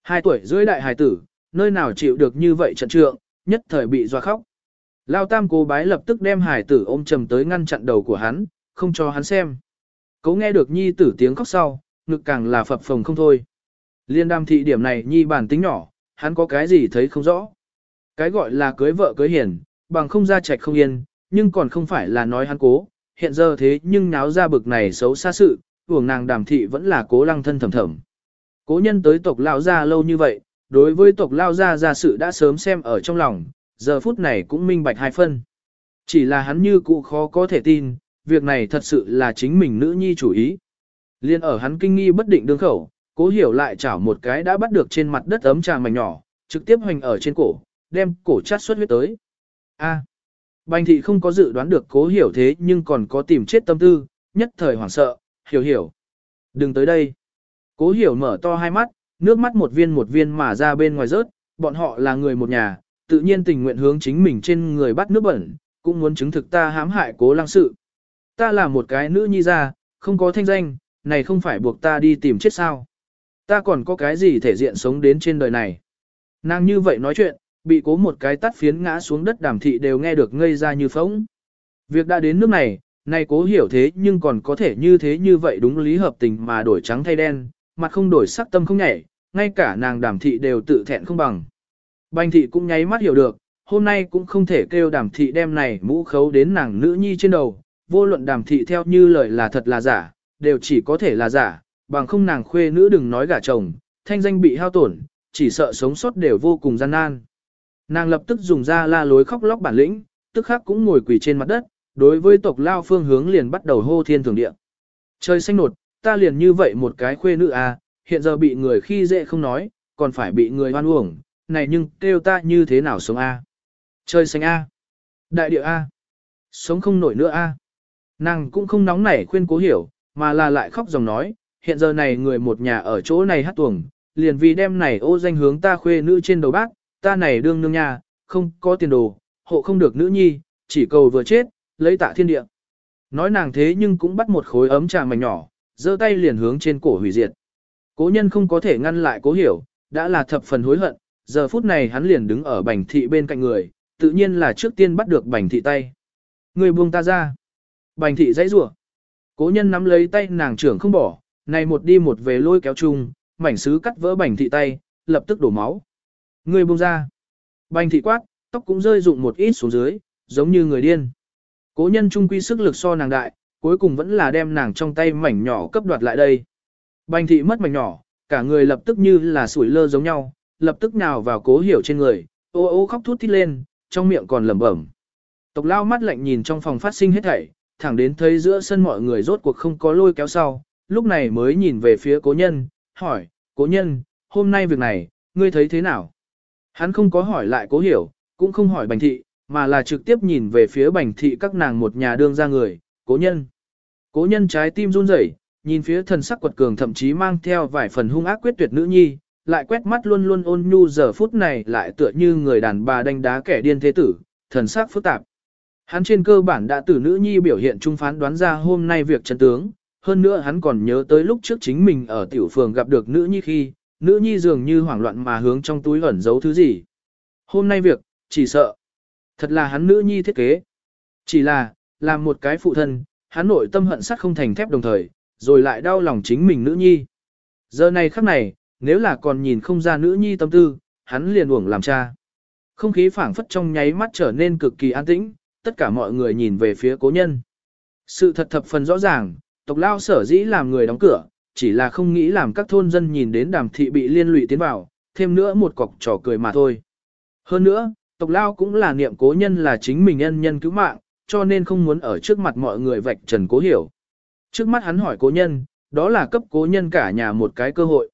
Hai tuổi dưới đại hài tử, nơi nào chịu được như vậy trận trượng, nhất thời bị doa khóc. Lao tam cố bái lập tức đem hài tử ôm trầm tới ngăn chặn đầu của hắn, không cho hắn xem. Cố nghe được nhi tử tiếng khóc sau, ngực càng là phập phồng không thôi. Liên đam thị điểm này nhi bản tính nhỏ, hắn có cái gì thấy không rõ. Cái gọi là cưới vợ cưới hiền, bằng không ra trạch không yên, nhưng còn không phải là nói hắn cố, hiện giờ thế nhưng náo ra bực này xấu xa sự, uổng nàng đàm thị vẫn là cố lăng thân thầm thầm. Cố nhân tới tộc lao gia lâu như vậy, đối với tộc lao gia ra sự đã sớm xem ở trong lòng, giờ phút này cũng minh bạch hai phân. Chỉ là hắn như cụ khó có thể tin, việc này thật sự là chính mình nữ nhi chủ ý. Liên ở hắn kinh nghi bất định đương khẩu, cố hiểu lại chảo một cái đã bắt được trên mặt đất ấm trà mảnh nhỏ, trực tiếp hoành ở trên cổ, đem cổ chát xuất huyết tới. A. Bành thị không có dự đoán được cố hiểu thế nhưng còn có tìm chết tâm tư, nhất thời hoảng sợ, hiểu hiểu. Đừng tới đây. Cố hiểu mở to hai mắt, nước mắt một viên một viên mà ra bên ngoài rớt, bọn họ là người một nhà, tự nhiên tình nguyện hướng chính mình trên người bắt nước bẩn, cũng muốn chứng thực ta hãm hại cố lăng sự. Ta là một cái nữ nhi ra, không có thanh danh, này không phải buộc ta đi tìm chết sao. Ta còn có cái gì thể diện sống đến trên đời này. Nàng như vậy nói chuyện, bị cố một cái tắt phiến ngã xuống đất đàm thị đều nghe được ngây ra như phóng. Việc đã đến nước này, nay cố hiểu thế nhưng còn có thể như thế như vậy đúng lý hợp tình mà đổi trắng thay đen, mặt không đổi sắc tâm không nhảy, ngay cả nàng đàm thị đều tự thẹn không bằng. Bành thị cũng nháy mắt hiểu được, hôm nay cũng không thể kêu đàm thị đem này mũ khấu đến nàng nữ nhi trên đầu, vô luận đàm thị theo như lời là thật là giả, đều chỉ có thể là giả, bằng không nàng khuê nữ đừng nói gả chồng, thanh danh bị hao tổn, chỉ sợ sống sót đều vô cùng gian nan. Nàng lập tức dùng ra la lối khóc lóc bản lĩnh, tức khắc cũng ngồi quỳ trên mặt đất, đối với tộc lao phương hướng liền bắt đầu hô thiên thường địa. Trời xanh nột, ta liền như vậy một cái khuê nữ à, hiện giờ bị người khi dễ không nói, còn phải bị người hoan uổng, này nhưng kêu ta như thế nào sống a? À? Trời xanh a, đại địa a, sống không nổi nữa a. Nàng cũng không nóng nảy khuyên cố hiểu, mà là lại khóc dòng nói, hiện giờ này người một nhà ở chỗ này hát tuồng, liền vì đem này ô danh hướng ta khuê nữ trên đầu bác, ta này đương nương nhà, không có tiền đồ, hộ không được nữ nhi, chỉ cầu vừa chết, lấy tạ thiên địa. Nói nàng thế nhưng cũng bắt một khối ấm trà mảnh nhỏ, giơ tay liền hướng trên cổ hủy diệt. Cố nhân không có thể ngăn lại cố hiểu, đã là thập phần hối hận, giờ phút này hắn liền đứng ở bành thị bên cạnh người, tự nhiên là trước tiên bắt được bành thị tay. Người buông ta ra. Bành thị dãy rủa Cố nhân nắm lấy tay nàng trưởng không bỏ, này một đi một về lôi kéo chung, mảnh sứ cắt vỡ bành thị tay, lập tức đổ máu. Người buông ra. Bành thị quát, tóc cũng rơi rụng một ít xuống dưới, giống như người điên. Cố nhân trung quy sức lực so nàng đại, cuối cùng vẫn là đem nàng trong tay mảnh nhỏ cấp đoạt lại đây. Bành thị mất mảnh nhỏ, cả người lập tức như là sủi lơ giống nhau, lập tức nào vào cố hiểu trên người, ô ô khóc thút thít lên, trong miệng còn lẩm bẩm. Tộc lao mắt lạnh nhìn trong phòng phát sinh hết thảy, thẳng đến thấy giữa sân mọi người rốt cuộc không có lôi kéo sau, lúc này mới nhìn về phía cố nhân, hỏi, cố nhân, hôm nay việc này, ngươi thấy thế nào? Hắn không có hỏi lại cố hiểu, cũng không hỏi bành thị, mà là trực tiếp nhìn về phía bành thị các nàng một nhà đương ra người, cố nhân. Cố nhân trái tim run rẩy, nhìn phía thần sắc quật cường thậm chí mang theo vài phần hung ác quyết tuyệt nữ nhi, lại quét mắt luôn luôn ôn nhu giờ phút này lại tựa như người đàn bà đánh đá kẻ điên thế tử, thần sắc phức tạp. Hắn trên cơ bản đã từ nữ nhi biểu hiện trung phán đoán ra hôm nay việc chân tướng, hơn nữa hắn còn nhớ tới lúc trước chính mình ở tiểu phường gặp được nữ nhi khi, nữ nhi dường như hoảng loạn mà hướng trong túi ẩn giấu thứ gì. Hôm nay việc, chỉ sợ, thật là hắn nữ nhi thiết kế. Chỉ là, làm một cái phụ thân, hắn nội tâm hận sắt không thành thép đồng thời, rồi lại đau lòng chính mình nữ nhi. Giờ này khắc này, nếu là còn nhìn không ra nữ nhi tâm tư, hắn liền uổng làm cha. Không khí phảng phất trong nháy mắt trở nên cực kỳ an tĩnh, tất cả mọi người nhìn về phía cố nhân. Sự thật thập phần rõ ràng, tộc lao sở dĩ làm người đóng cửa, chỉ là không nghĩ làm các thôn dân nhìn đến đàm thị bị liên lụy tiến vào, thêm nữa một cọc trò cười mà thôi. Hơn nữa, tộc lao cũng là niệm cố nhân là chính mình nhân nhân cứu mạng, cho nên không muốn ở trước mặt mọi người vạch trần cố hiểu. Trước mắt hắn hỏi cố nhân, đó là cấp cố nhân cả nhà một cái cơ hội.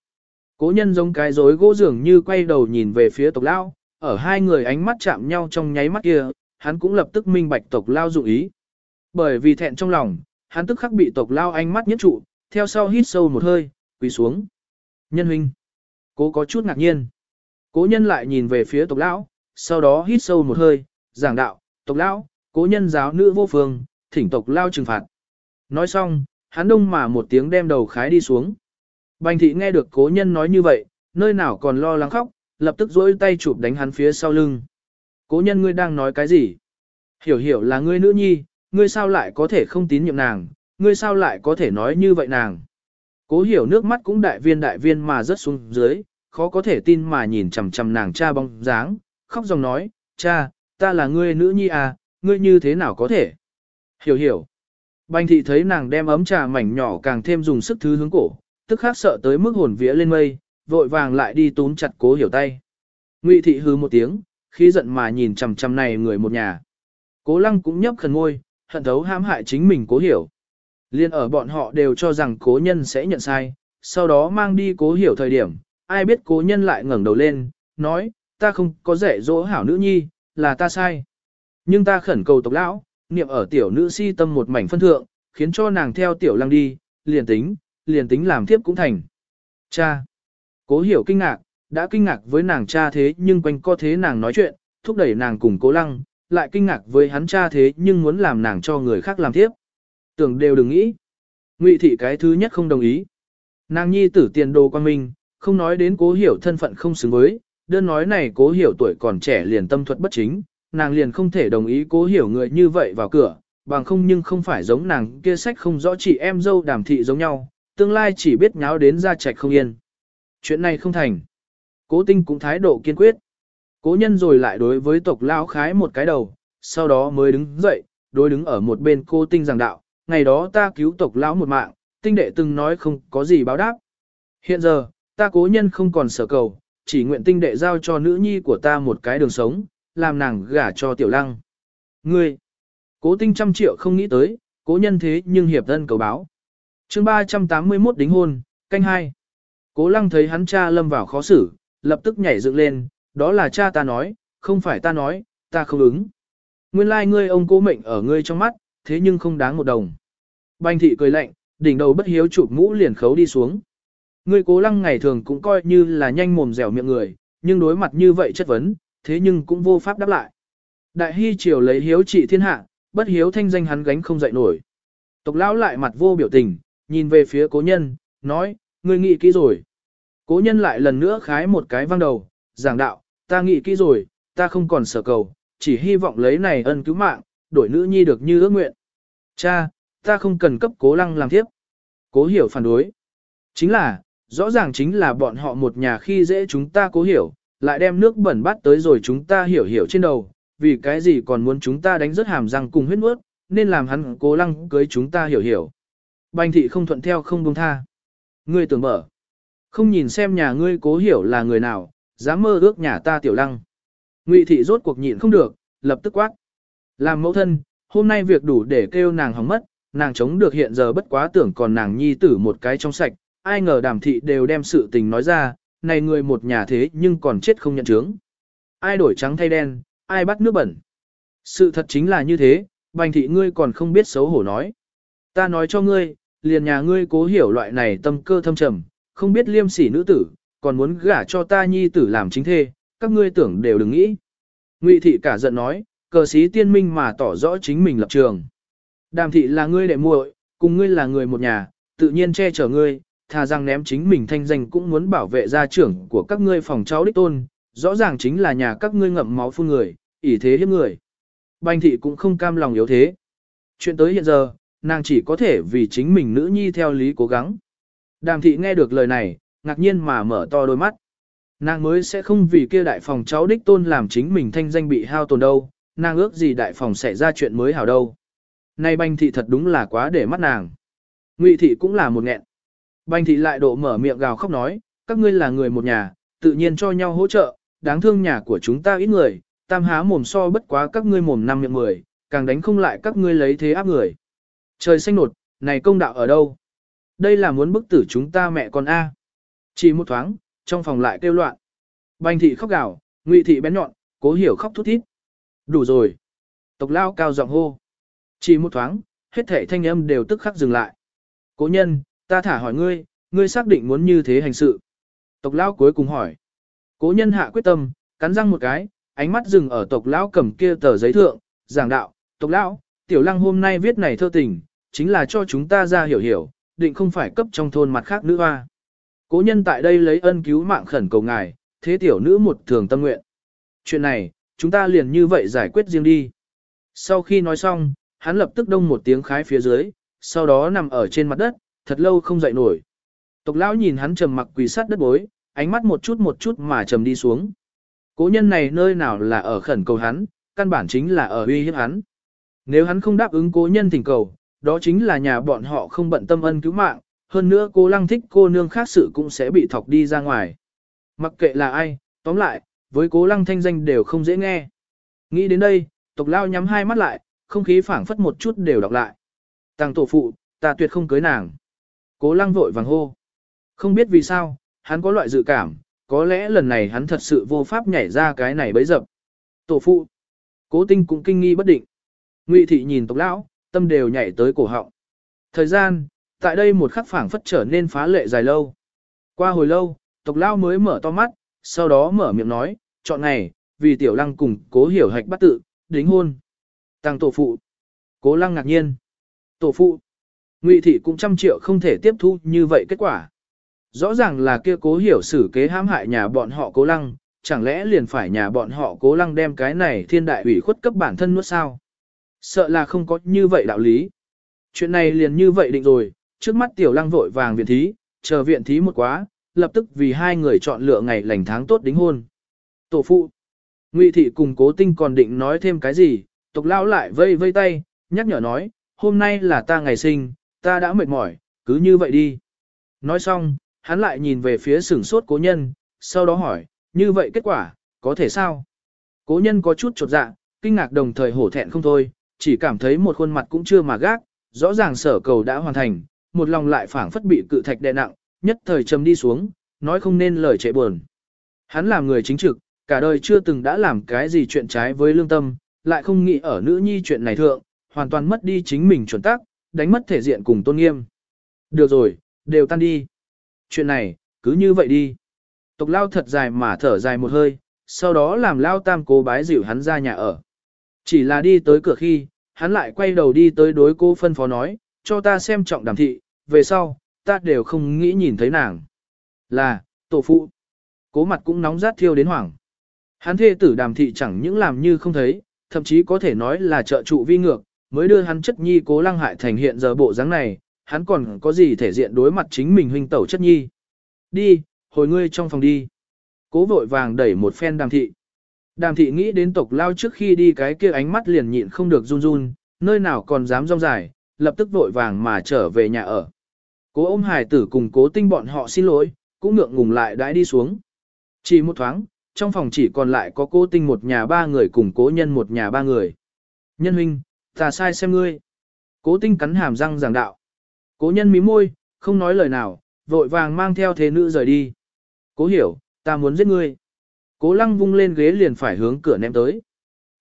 Cố nhân giống cái rối gỗ dường như quay đầu nhìn về phía tộc lao, ở hai người ánh mắt chạm nhau trong nháy mắt kia, hắn cũng lập tức minh bạch tộc lao dụng ý. Bởi vì thẹn trong lòng, hắn tức khắc bị tộc lao ánh mắt nhất trụ, theo sau hít sâu một hơi, quỳ xuống. Nhân huynh. Cố có chút ngạc nhiên. Cố nhân lại nhìn về phía tộc lão, sau đó hít sâu một hơi, giảng đạo, tộc lão, cố nhân giáo nữ vô phương, thỉnh tộc lao trừng phạt. Nói xong, hắn đông mà một tiếng đem đầu khái đi xuống. Bành thị nghe được cố nhân nói như vậy, nơi nào còn lo lắng khóc, lập tức dỗi tay chụp đánh hắn phía sau lưng. Cố nhân ngươi đang nói cái gì? Hiểu hiểu là ngươi nữ nhi, ngươi sao lại có thể không tín nhiệm nàng, ngươi sao lại có thể nói như vậy nàng? Cố hiểu nước mắt cũng đại viên đại viên mà rớt xuống dưới, khó có thể tin mà nhìn chằm chằm nàng cha bóng dáng, khóc dòng nói, cha, ta là ngươi nữ nhi à, ngươi như thế nào có thể? Hiểu hiểu. Bành thị thấy nàng đem ấm trà mảnh nhỏ càng thêm dùng sức thứ hướng cổ, tức khắc sợ tới mức hồn vía lên mây, vội vàng lại đi túm chặt cố hiểu tay. Ngụy thị hư một tiếng, khí giận mà nhìn chằm chằm này người một nhà. Cố lăng cũng nhấp khẩn ngôi, hận thấu hãm hại chính mình cố hiểu. Liên ở bọn họ đều cho rằng cố nhân sẽ nhận sai, sau đó mang đi cố hiểu thời điểm, ai biết cố nhân lại ngẩng đầu lên, nói, ta không có dạy dỗ hảo nữ nhi, là ta sai. Nhưng ta khẩn cầu tộc lão, niệm ở tiểu nữ si tâm một mảnh phân thượng, khiến cho nàng theo tiểu lăng đi, liền tính, liền tính làm thiếp cũng thành. Cha. Cố hiểu kinh ngạc, đã kinh ngạc với nàng cha thế nhưng quanh co thế nàng nói chuyện, thúc đẩy nàng cùng cố lăng, lại kinh ngạc với hắn cha thế nhưng muốn làm nàng cho người khác làm tiếp. Tưởng đều đừng nghĩ. Ngụy thị cái thứ nhất không đồng ý. Nàng nhi tử tiền đồ quan minh, không nói đến cố hiểu thân phận không xứng với, đơn nói này cố hiểu tuổi còn trẻ liền tâm thuật bất chính, nàng liền không thể đồng ý cố hiểu người như vậy vào cửa, bằng không nhưng không phải giống nàng kia sách không rõ chị em dâu đàm thị giống nhau, tương lai chỉ biết nháo đến ra trạch không yên. Chuyện này không thành. Cố tinh cũng thái độ kiên quyết. Cố nhân rồi lại đối với tộc lao khái một cái đầu, sau đó mới đứng dậy, đối đứng ở một bên cô tinh giảng đạo, ngày đó ta cứu tộc lão một mạng, tinh đệ từng nói không có gì báo đáp. Hiện giờ, ta cố nhân không còn sở cầu, chỉ nguyện tinh đệ giao cho nữ nhi của ta một cái đường sống, làm nàng gả cho tiểu lăng. Ngươi, cố tinh trăm triệu không nghĩ tới, cố nhân thế nhưng hiệp thân cầu báo. chương 381 đính hôn, canh hai. Cố lăng thấy hắn cha lâm vào khó xử, lập tức nhảy dựng lên, đó là cha ta nói, không phải ta nói, ta không ứng. Nguyên lai like ngươi ông cố mệnh ở ngươi trong mắt, thế nhưng không đáng một đồng. Bành thị cười lạnh, đỉnh đầu bất hiếu chụp mũ liền khấu đi xuống. Ngươi cố lăng ngày thường cũng coi như là nhanh mồm dẻo miệng người, nhưng đối mặt như vậy chất vấn, thế nhưng cũng vô pháp đáp lại. Đại hy triều lấy hiếu trị thiên hạ, bất hiếu thanh danh hắn gánh không dậy nổi. Tộc lão lại mặt vô biểu tình, nhìn về phía cố nhân, nói, ngươi nghĩ kỹ rồi. Cố nhân lại lần nữa khái một cái văng đầu, giảng đạo, ta nghĩ kỹ rồi, ta không còn sở cầu, chỉ hy vọng lấy này ân cứu mạng, đổi nữ nhi được như ước nguyện. Cha, ta không cần cấp cố lăng làm tiếp. Cố hiểu phản đối. Chính là, rõ ràng chính là bọn họ một nhà khi dễ chúng ta cố hiểu, lại đem nước bẩn bắt tới rồi chúng ta hiểu hiểu trên đầu, vì cái gì còn muốn chúng ta đánh rớt hàm răng cùng huyết mướt, nên làm hắn cố lăng cưới chúng ta hiểu hiểu. Bành thị không thuận theo không buông tha. Ngươi tưởng mở. Không nhìn xem nhà ngươi cố hiểu là người nào, dám mơ ước nhà ta tiểu lăng. Ngụy thị rốt cuộc nhịn không được, lập tức quát. Làm mẫu thân, hôm nay việc đủ để kêu nàng hỏng mất, nàng chống được hiện giờ bất quá tưởng còn nàng nhi tử một cái trong sạch, ai ngờ đàm thị đều đem sự tình nói ra, này người một nhà thế nhưng còn chết không nhận chứng. Ai đổi trắng thay đen, ai bắt nước bẩn. Sự thật chính là như thế, bành thị ngươi còn không biết xấu hổ nói. Ta nói cho ngươi, liền nhà ngươi cố hiểu loại này tâm cơ thâm trầm, không biết liêm sỉ nữ tử, còn muốn gả cho ta nhi tử làm chính thê, các ngươi tưởng đều đừng nghĩ. Ngụy thị cả giận nói, cờ sĩ tiên minh mà tỏ rõ chính mình lập trường. Đàm thị là ngươi đệ muội, cùng ngươi là người một nhà, tự nhiên che chở ngươi, thà rằng ném chính mình thanh danh cũng muốn bảo vệ gia trưởng của các ngươi phòng cháu đích tôn, rõ ràng chính là nhà các ngươi ngậm máu phun người, ỷ thế hiếp người. Bành thị cũng không cam lòng yếu thế. Chuyện tới hiện giờ, nàng chỉ có thể vì chính mình nữ nhi theo lý cố gắng. Đàm thị nghe được lời này, ngạc nhiên mà mở to đôi mắt. Nàng mới sẽ không vì kia đại phòng cháu đích tôn làm chính mình thanh danh bị hao tồn đâu, nàng ước gì đại phòng sẽ ra chuyện mới hảo đâu. Nay banh thị thật đúng là quá để mắt nàng. Ngụy thị cũng là một nghẹn. Banh thị lại độ mở miệng gào khóc nói, các ngươi là người một nhà, tự nhiên cho nhau hỗ trợ, đáng thương nhà của chúng ta ít người, tam há mồm so bất quá các ngươi mồm năm miệng mười, càng đánh không lại các ngươi lấy thế áp người. Trời xanh nột, này công đạo ở đâu? Đây là muốn bức tử chúng ta mẹ con A. Chỉ một thoáng, trong phòng lại kêu loạn. Bành thị khóc gào, ngụy thị bén nhọn, cố hiểu khóc thút thít. Đủ rồi. Tộc lao cao giọng hô. Chỉ một thoáng, hết thể thanh âm đều tức khắc dừng lại. Cố nhân, ta thả hỏi ngươi, ngươi xác định muốn như thế hành sự. Tộc lao cuối cùng hỏi. Cố nhân hạ quyết tâm, cắn răng một cái, ánh mắt dừng ở tộc lão cầm kia tờ giấy thượng, giảng đạo, tộc lão, tiểu lăng hôm nay viết này thơ tình, chính là cho chúng ta ra hiểu hiểu, định không phải cấp trong thôn mặt khác nữ hoa. Cố nhân tại đây lấy ân cứu mạng khẩn cầu ngài, thế tiểu nữ một thường tâm nguyện. Chuyện này, chúng ta liền như vậy giải quyết riêng đi. Sau khi nói xong, hắn lập tức đông một tiếng khái phía dưới, sau đó nằm ở trên mặt đất, thật lâu không dậy nổi. Tộc lão nhìn hắn trầm mặc quỳ sát đất bối, ánh mắt một chút một chút mà trầm đi xuống. Cố nhân này nơi nào là ở khẩn cầu hắn, căn bản chính là ở uy hiếp hắn. Nếu hắn không đáp ứng cố nhân thỉnh cầu, đó chính là nhà bọn họ không bận tâm ân cứu mạng, hơn nữa cô lăng thích cô nương khác sự cũng sẽ bị thọc đi ra ngoài. Mặc kệ là ai, tóm lại, với cố lăng thanh danh đều không dễ nghe. Nghĩ đến đây, tộc lao nhắm hai mắt lại, không khí phảng phất một chút đều đọc lại. Tàng tổ phụ, ta tuyệt không cưới nàng. Cố lăng vội vàng hô. Không biết vì sao, hắn có loại dự cảm, có lẽ lần này hắn thật sự vô pháp nhảy ra cái này bấy dập. Tổ phụ. Cố tinh cũng kinh nghi bất định. Ngụy thị nhìn tộc lão, tâm đều nhảy tới cổ họng. Thời gian, tại đây một khắc phảng phất trở nên phá lệ dài lâu. Qua hồi lâu, tộc lao mới mở to mắt, sau đó mở miệng nói, chọn ngày, vì tiểu lăng cùng cố hiểu hạch bắt tự, đính hôn. Tăng tổ phụ. Cố lăng ngạc nhiên. Tổ phụ. Ngụy thị cũng trăm triệu không thể tiếp thu như vậy kết quả. Rõ ràng là kia cố hiểu xử kế hãm hại nhà bọn họ cố lăng, chẳng lẽ liền phải nhà bọn họ cố lăng đem cái này thiên đại ủy khuất cấp bản thân nuốt sao? Sợ là không có như vậy đạo lý. Chuyện này liền như vậy định rồi, trước mắt tiểu lăng vội vàng viện thí, chờ viện thí một quá, lập tức vì hai người chọn lựa ngày lành tháng tốt đính hôn. Tổ phụ, Ngụy thị cùng cố tinh còn định nói thêm cái gì, tộc lao lại vây vây tay, nhắc nhở nói, hôm nay là ta ngày sinh, ta đã mệt mỏi, cứ như vậy đi. Nói xong, hắn lại nhìn về phía sửng sốt cố nhân, sau đó hỏi, như vậy kết quả, có thể sao? Cố nhân có chút chột dạ, kinh ngạc đồng thời hổ thẹn không thôi, chỉ cảm thấy một khuôn mặt cũng chưa mà gác, rõ ràng sở cầu đã hoàn thành, một lòng lại phảng phất bị cự thạch đè nặng, nhất thời trầm đi xuống, nói không nên lời trệ buồn. Hắn là người chính trực, cả đời chưa từng đã làm cái gì chuyện trái với lương tâm, lại không nghĩ ở nữ nhi chuyện này thượng, hoàn toàn mất đi chính mình chuẩn tắc, đánh mất thể diện cùng tôn nghiêm. Được rồi, đều tan đi. Chuyện này, cứ như vậy đi. Tộc lao thật dài mà thở dài một hơi, sau đó làm lao tam cố bái dịu hắn ra nhà ở. Chỉ là đi tới cửa khi, hắn lại quay đầu đi tới đối cô phân phó nói, cho ta xem trọng đàm thị, về sau, ta đều không nghĩ nhìn thấy nàng. Là, tổ phụ. Cố mặt cũng nóng rát thiêu đến hoảng. Hắn thê tử đàm thị chẳng những làm như không thấy, thậm chí có thể nói là trợ trụ vi ngược, mới đưa hắn chất nhi cố lăng hại thành hiện giờ bộ dáng này, hắn còn có gì thể diện đối mặt chính mình huynh tẩu chất nhi. Đi, hồi ngươi trong phòng đi. Cố vội vàng đẩy một phen đàm thị. Đàm thị nghĩ đến tộc lao trước khi đi cái kia ánh mắt liền nhịn không được run run, nơi nào còn dám rong dài, lập tức vội vàng mà trở về nhà ở. Cố ôm hải tử cùng cố tinh bọn họ xin lỗi, cũng ngượng ngùng lại đãi đi xuống. Chỉ một thoáng, trong phòng chỉ còn lại có cố tinh một nhà ba người cùng cố nhân một nhà ba người. Nhân huynh, ta sai xem ngươi. Cố tinh cắn hàm răng giảng đạo. Cố nhân mí môi, không nói lời nào, vội vàng mang theo thế nữ rời đi. Cố hiểu, ta muốn giết ngươi. Cố lăng vung lên ghế liền phải hướng cửa ném tới.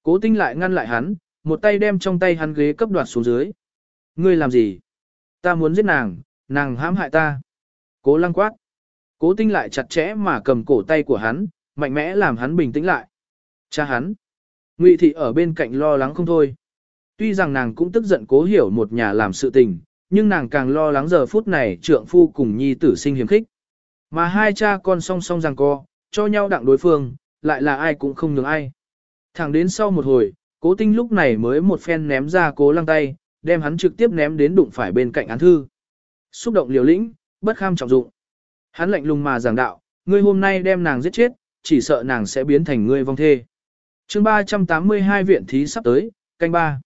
Cố tinh lại ngăn lại hắn, một tay đem trong tay hắn ghế cấp đoạt xuống dưới. Ngươi làm gì? Ta muốn giết nàng, nàng hãm hại ta. Cố lăng quát. Cố tinh lại chặt chẽ mà cầm cổ tay của hắn, mạnh mẽ làm hắn bình tĩnh lại. Cha hắn. Ngụy thị ở bên cạnh lo lắng không thôi. Tuy rằng nàng cũng tức giận cố hiểu một nhà làm sự tình, nhưng nàng càng lo lắng giờ phút này trượng phu cùng nhi tử sinh hiếm khích. Mà hai cha con song song rằng co, cho nhau đặng đối phương, lại là ai cũng không nhường ai. Thẳng đến sau một hồi, cố tinh lúc này mới một phen ném ra cố lăng tay, đem hắn trực tiếp ném đến đụng phải bên cạnh án thư. Xúc động liều lĩnh, bất kham trọng dụng. Hắn lạnh lùng mà giảng đạo, ngươi hôm nay đem nàng giết chết, chỉ sợ nàng sẽ biến thành ngươi vong thê. chương 382 viện thí sắp tới, canh ba.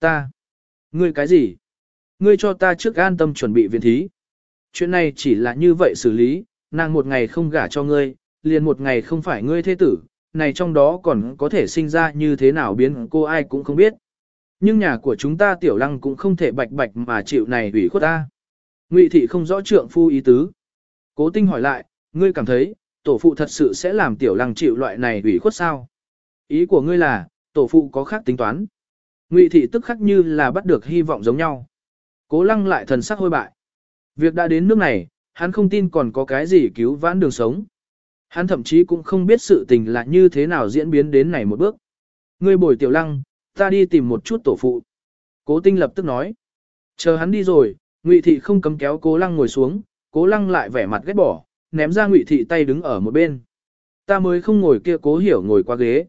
Ta. Ngươi cái gì? Ngươi cho ta trước an tâm chuẩn bị viện thí. Chuyện này chỉ là như vậy xử lý, nàng một ngày không gả cho ngươi, liền một ngày không phải ngươi thế tử, này trong đó còn có thể sinh ra như thế nào biến cô ai cũng không biết. Nhưng nhà của chúng ta tiểu lăng cũng không thể bạch bạch mà chịu này ủy khuất ta. Ngụy thị không rõ trượng phu ý tứ. Cố tinh hỏi lại, ngươi cảm thấy, tổ phụ thật sự sẽ làm tiểu lăng chịu loại này ủy khuất sao? Ý của ngươi là, tổ phụ có khác tính toán. Ngụy thị tức khắc như là bắt được hy vọng giống nhau. Cố lăng lại thần sắc hôi bại. Việc đã đến nước này, hắn không tin còn có cái gì cứu vãn đường sống. Hắn thậm chí cũng không biết sự tình là như thế nào diễn biến đến này một bước. Ngươi bồi tiểu lăng, ta đi tìm một chút tổ phụ. Cố tinh lập tức nói. Chờ hắn đi rồi, Ngụy thị không cấm kéo cố lăng ngồi xuống, cố lăng lại vẻ mặt ghét bỏ, ném ra Ngụy thị tay đứng ở một bên. Ta mới không ngồi kia cố hiểu ngồi qua ghế.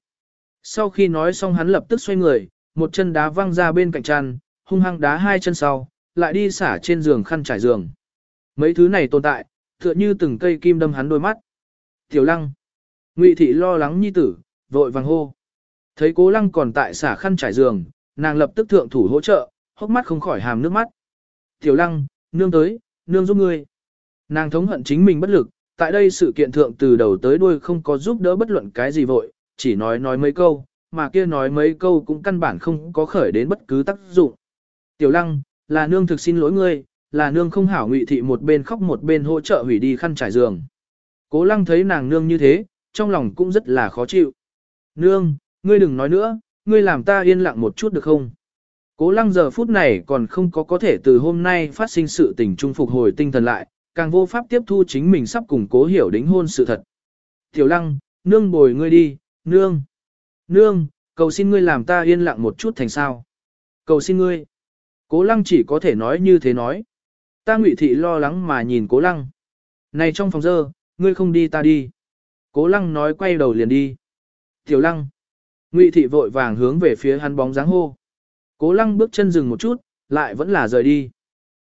Sau khi nói xong hắn lập tức xoay người, một chân đá văng ra bên cạnh tràn, hung hăng đá hai chân sau, lại đi xả trên giường khăn trải giường. Mấy thứ này tồn tại, tựa như từng cây kim đâm hắn đôi mắt. Tiểu lăng. Ngụy thị lo lắng nhi tử, vội vàng hô. Thấy cố lăng còn tại xả khăn trải giường, nàng lập tức thượng thủ hỗ trợ, hốc mắt không khỏi hàm nước mắt. Tiểu lăng, nương tới, nương giúp ngươi. Nàng thống hận chính mình bất lực, tại đây sự kiện thượng từ đầu tới đuôi không có giúp đỡ bất luận cái gì vội, chỉ nói nói mấy câu, mà kia nói mấy câu cũng căn bản không có khởi đến bất cứ tác dụng. Tiểu lăng, là nương thực xin lỗi ngươi, là nương không hảo ngụy thị một bên khóc một bên hỗ trợ hủy đi khăn trải giường. Cố lăng thấy nàng nương như thế, trong lòng cũng rất là khó chịu. Nương, ngươi đừng nói nữa, ngươi làm ta yên lặng một chút được không? Cố lăng giờ phút này còn không có có thể từ hôm nay phát sinh sự tình trung phục hồi tinh thần lại, càng vô pháp tiếp thu chính mình sắp cùng cố hiểu đính hôn sự thật. Tiểu lăng, nương bồi ngươi đi, nương. Nương, cầu xin ngươi làm ta yên lặng một chút thành sao. Cầu xin ngươi. Cố lăng chỉ có thể nói như thế nói. Ta ngụy thị lo lắng mà nhìn cố lăng. Này trong phòng dơ, ngươi không đi ta đi. Cố lăng nói quay đầu liền đi. Tiểu lăng. Ngụy thị vội vàng hướng về phía hắn bóng dáng hô. Cố lăng bước chân dừng một chút, lại vẫn là rời đi.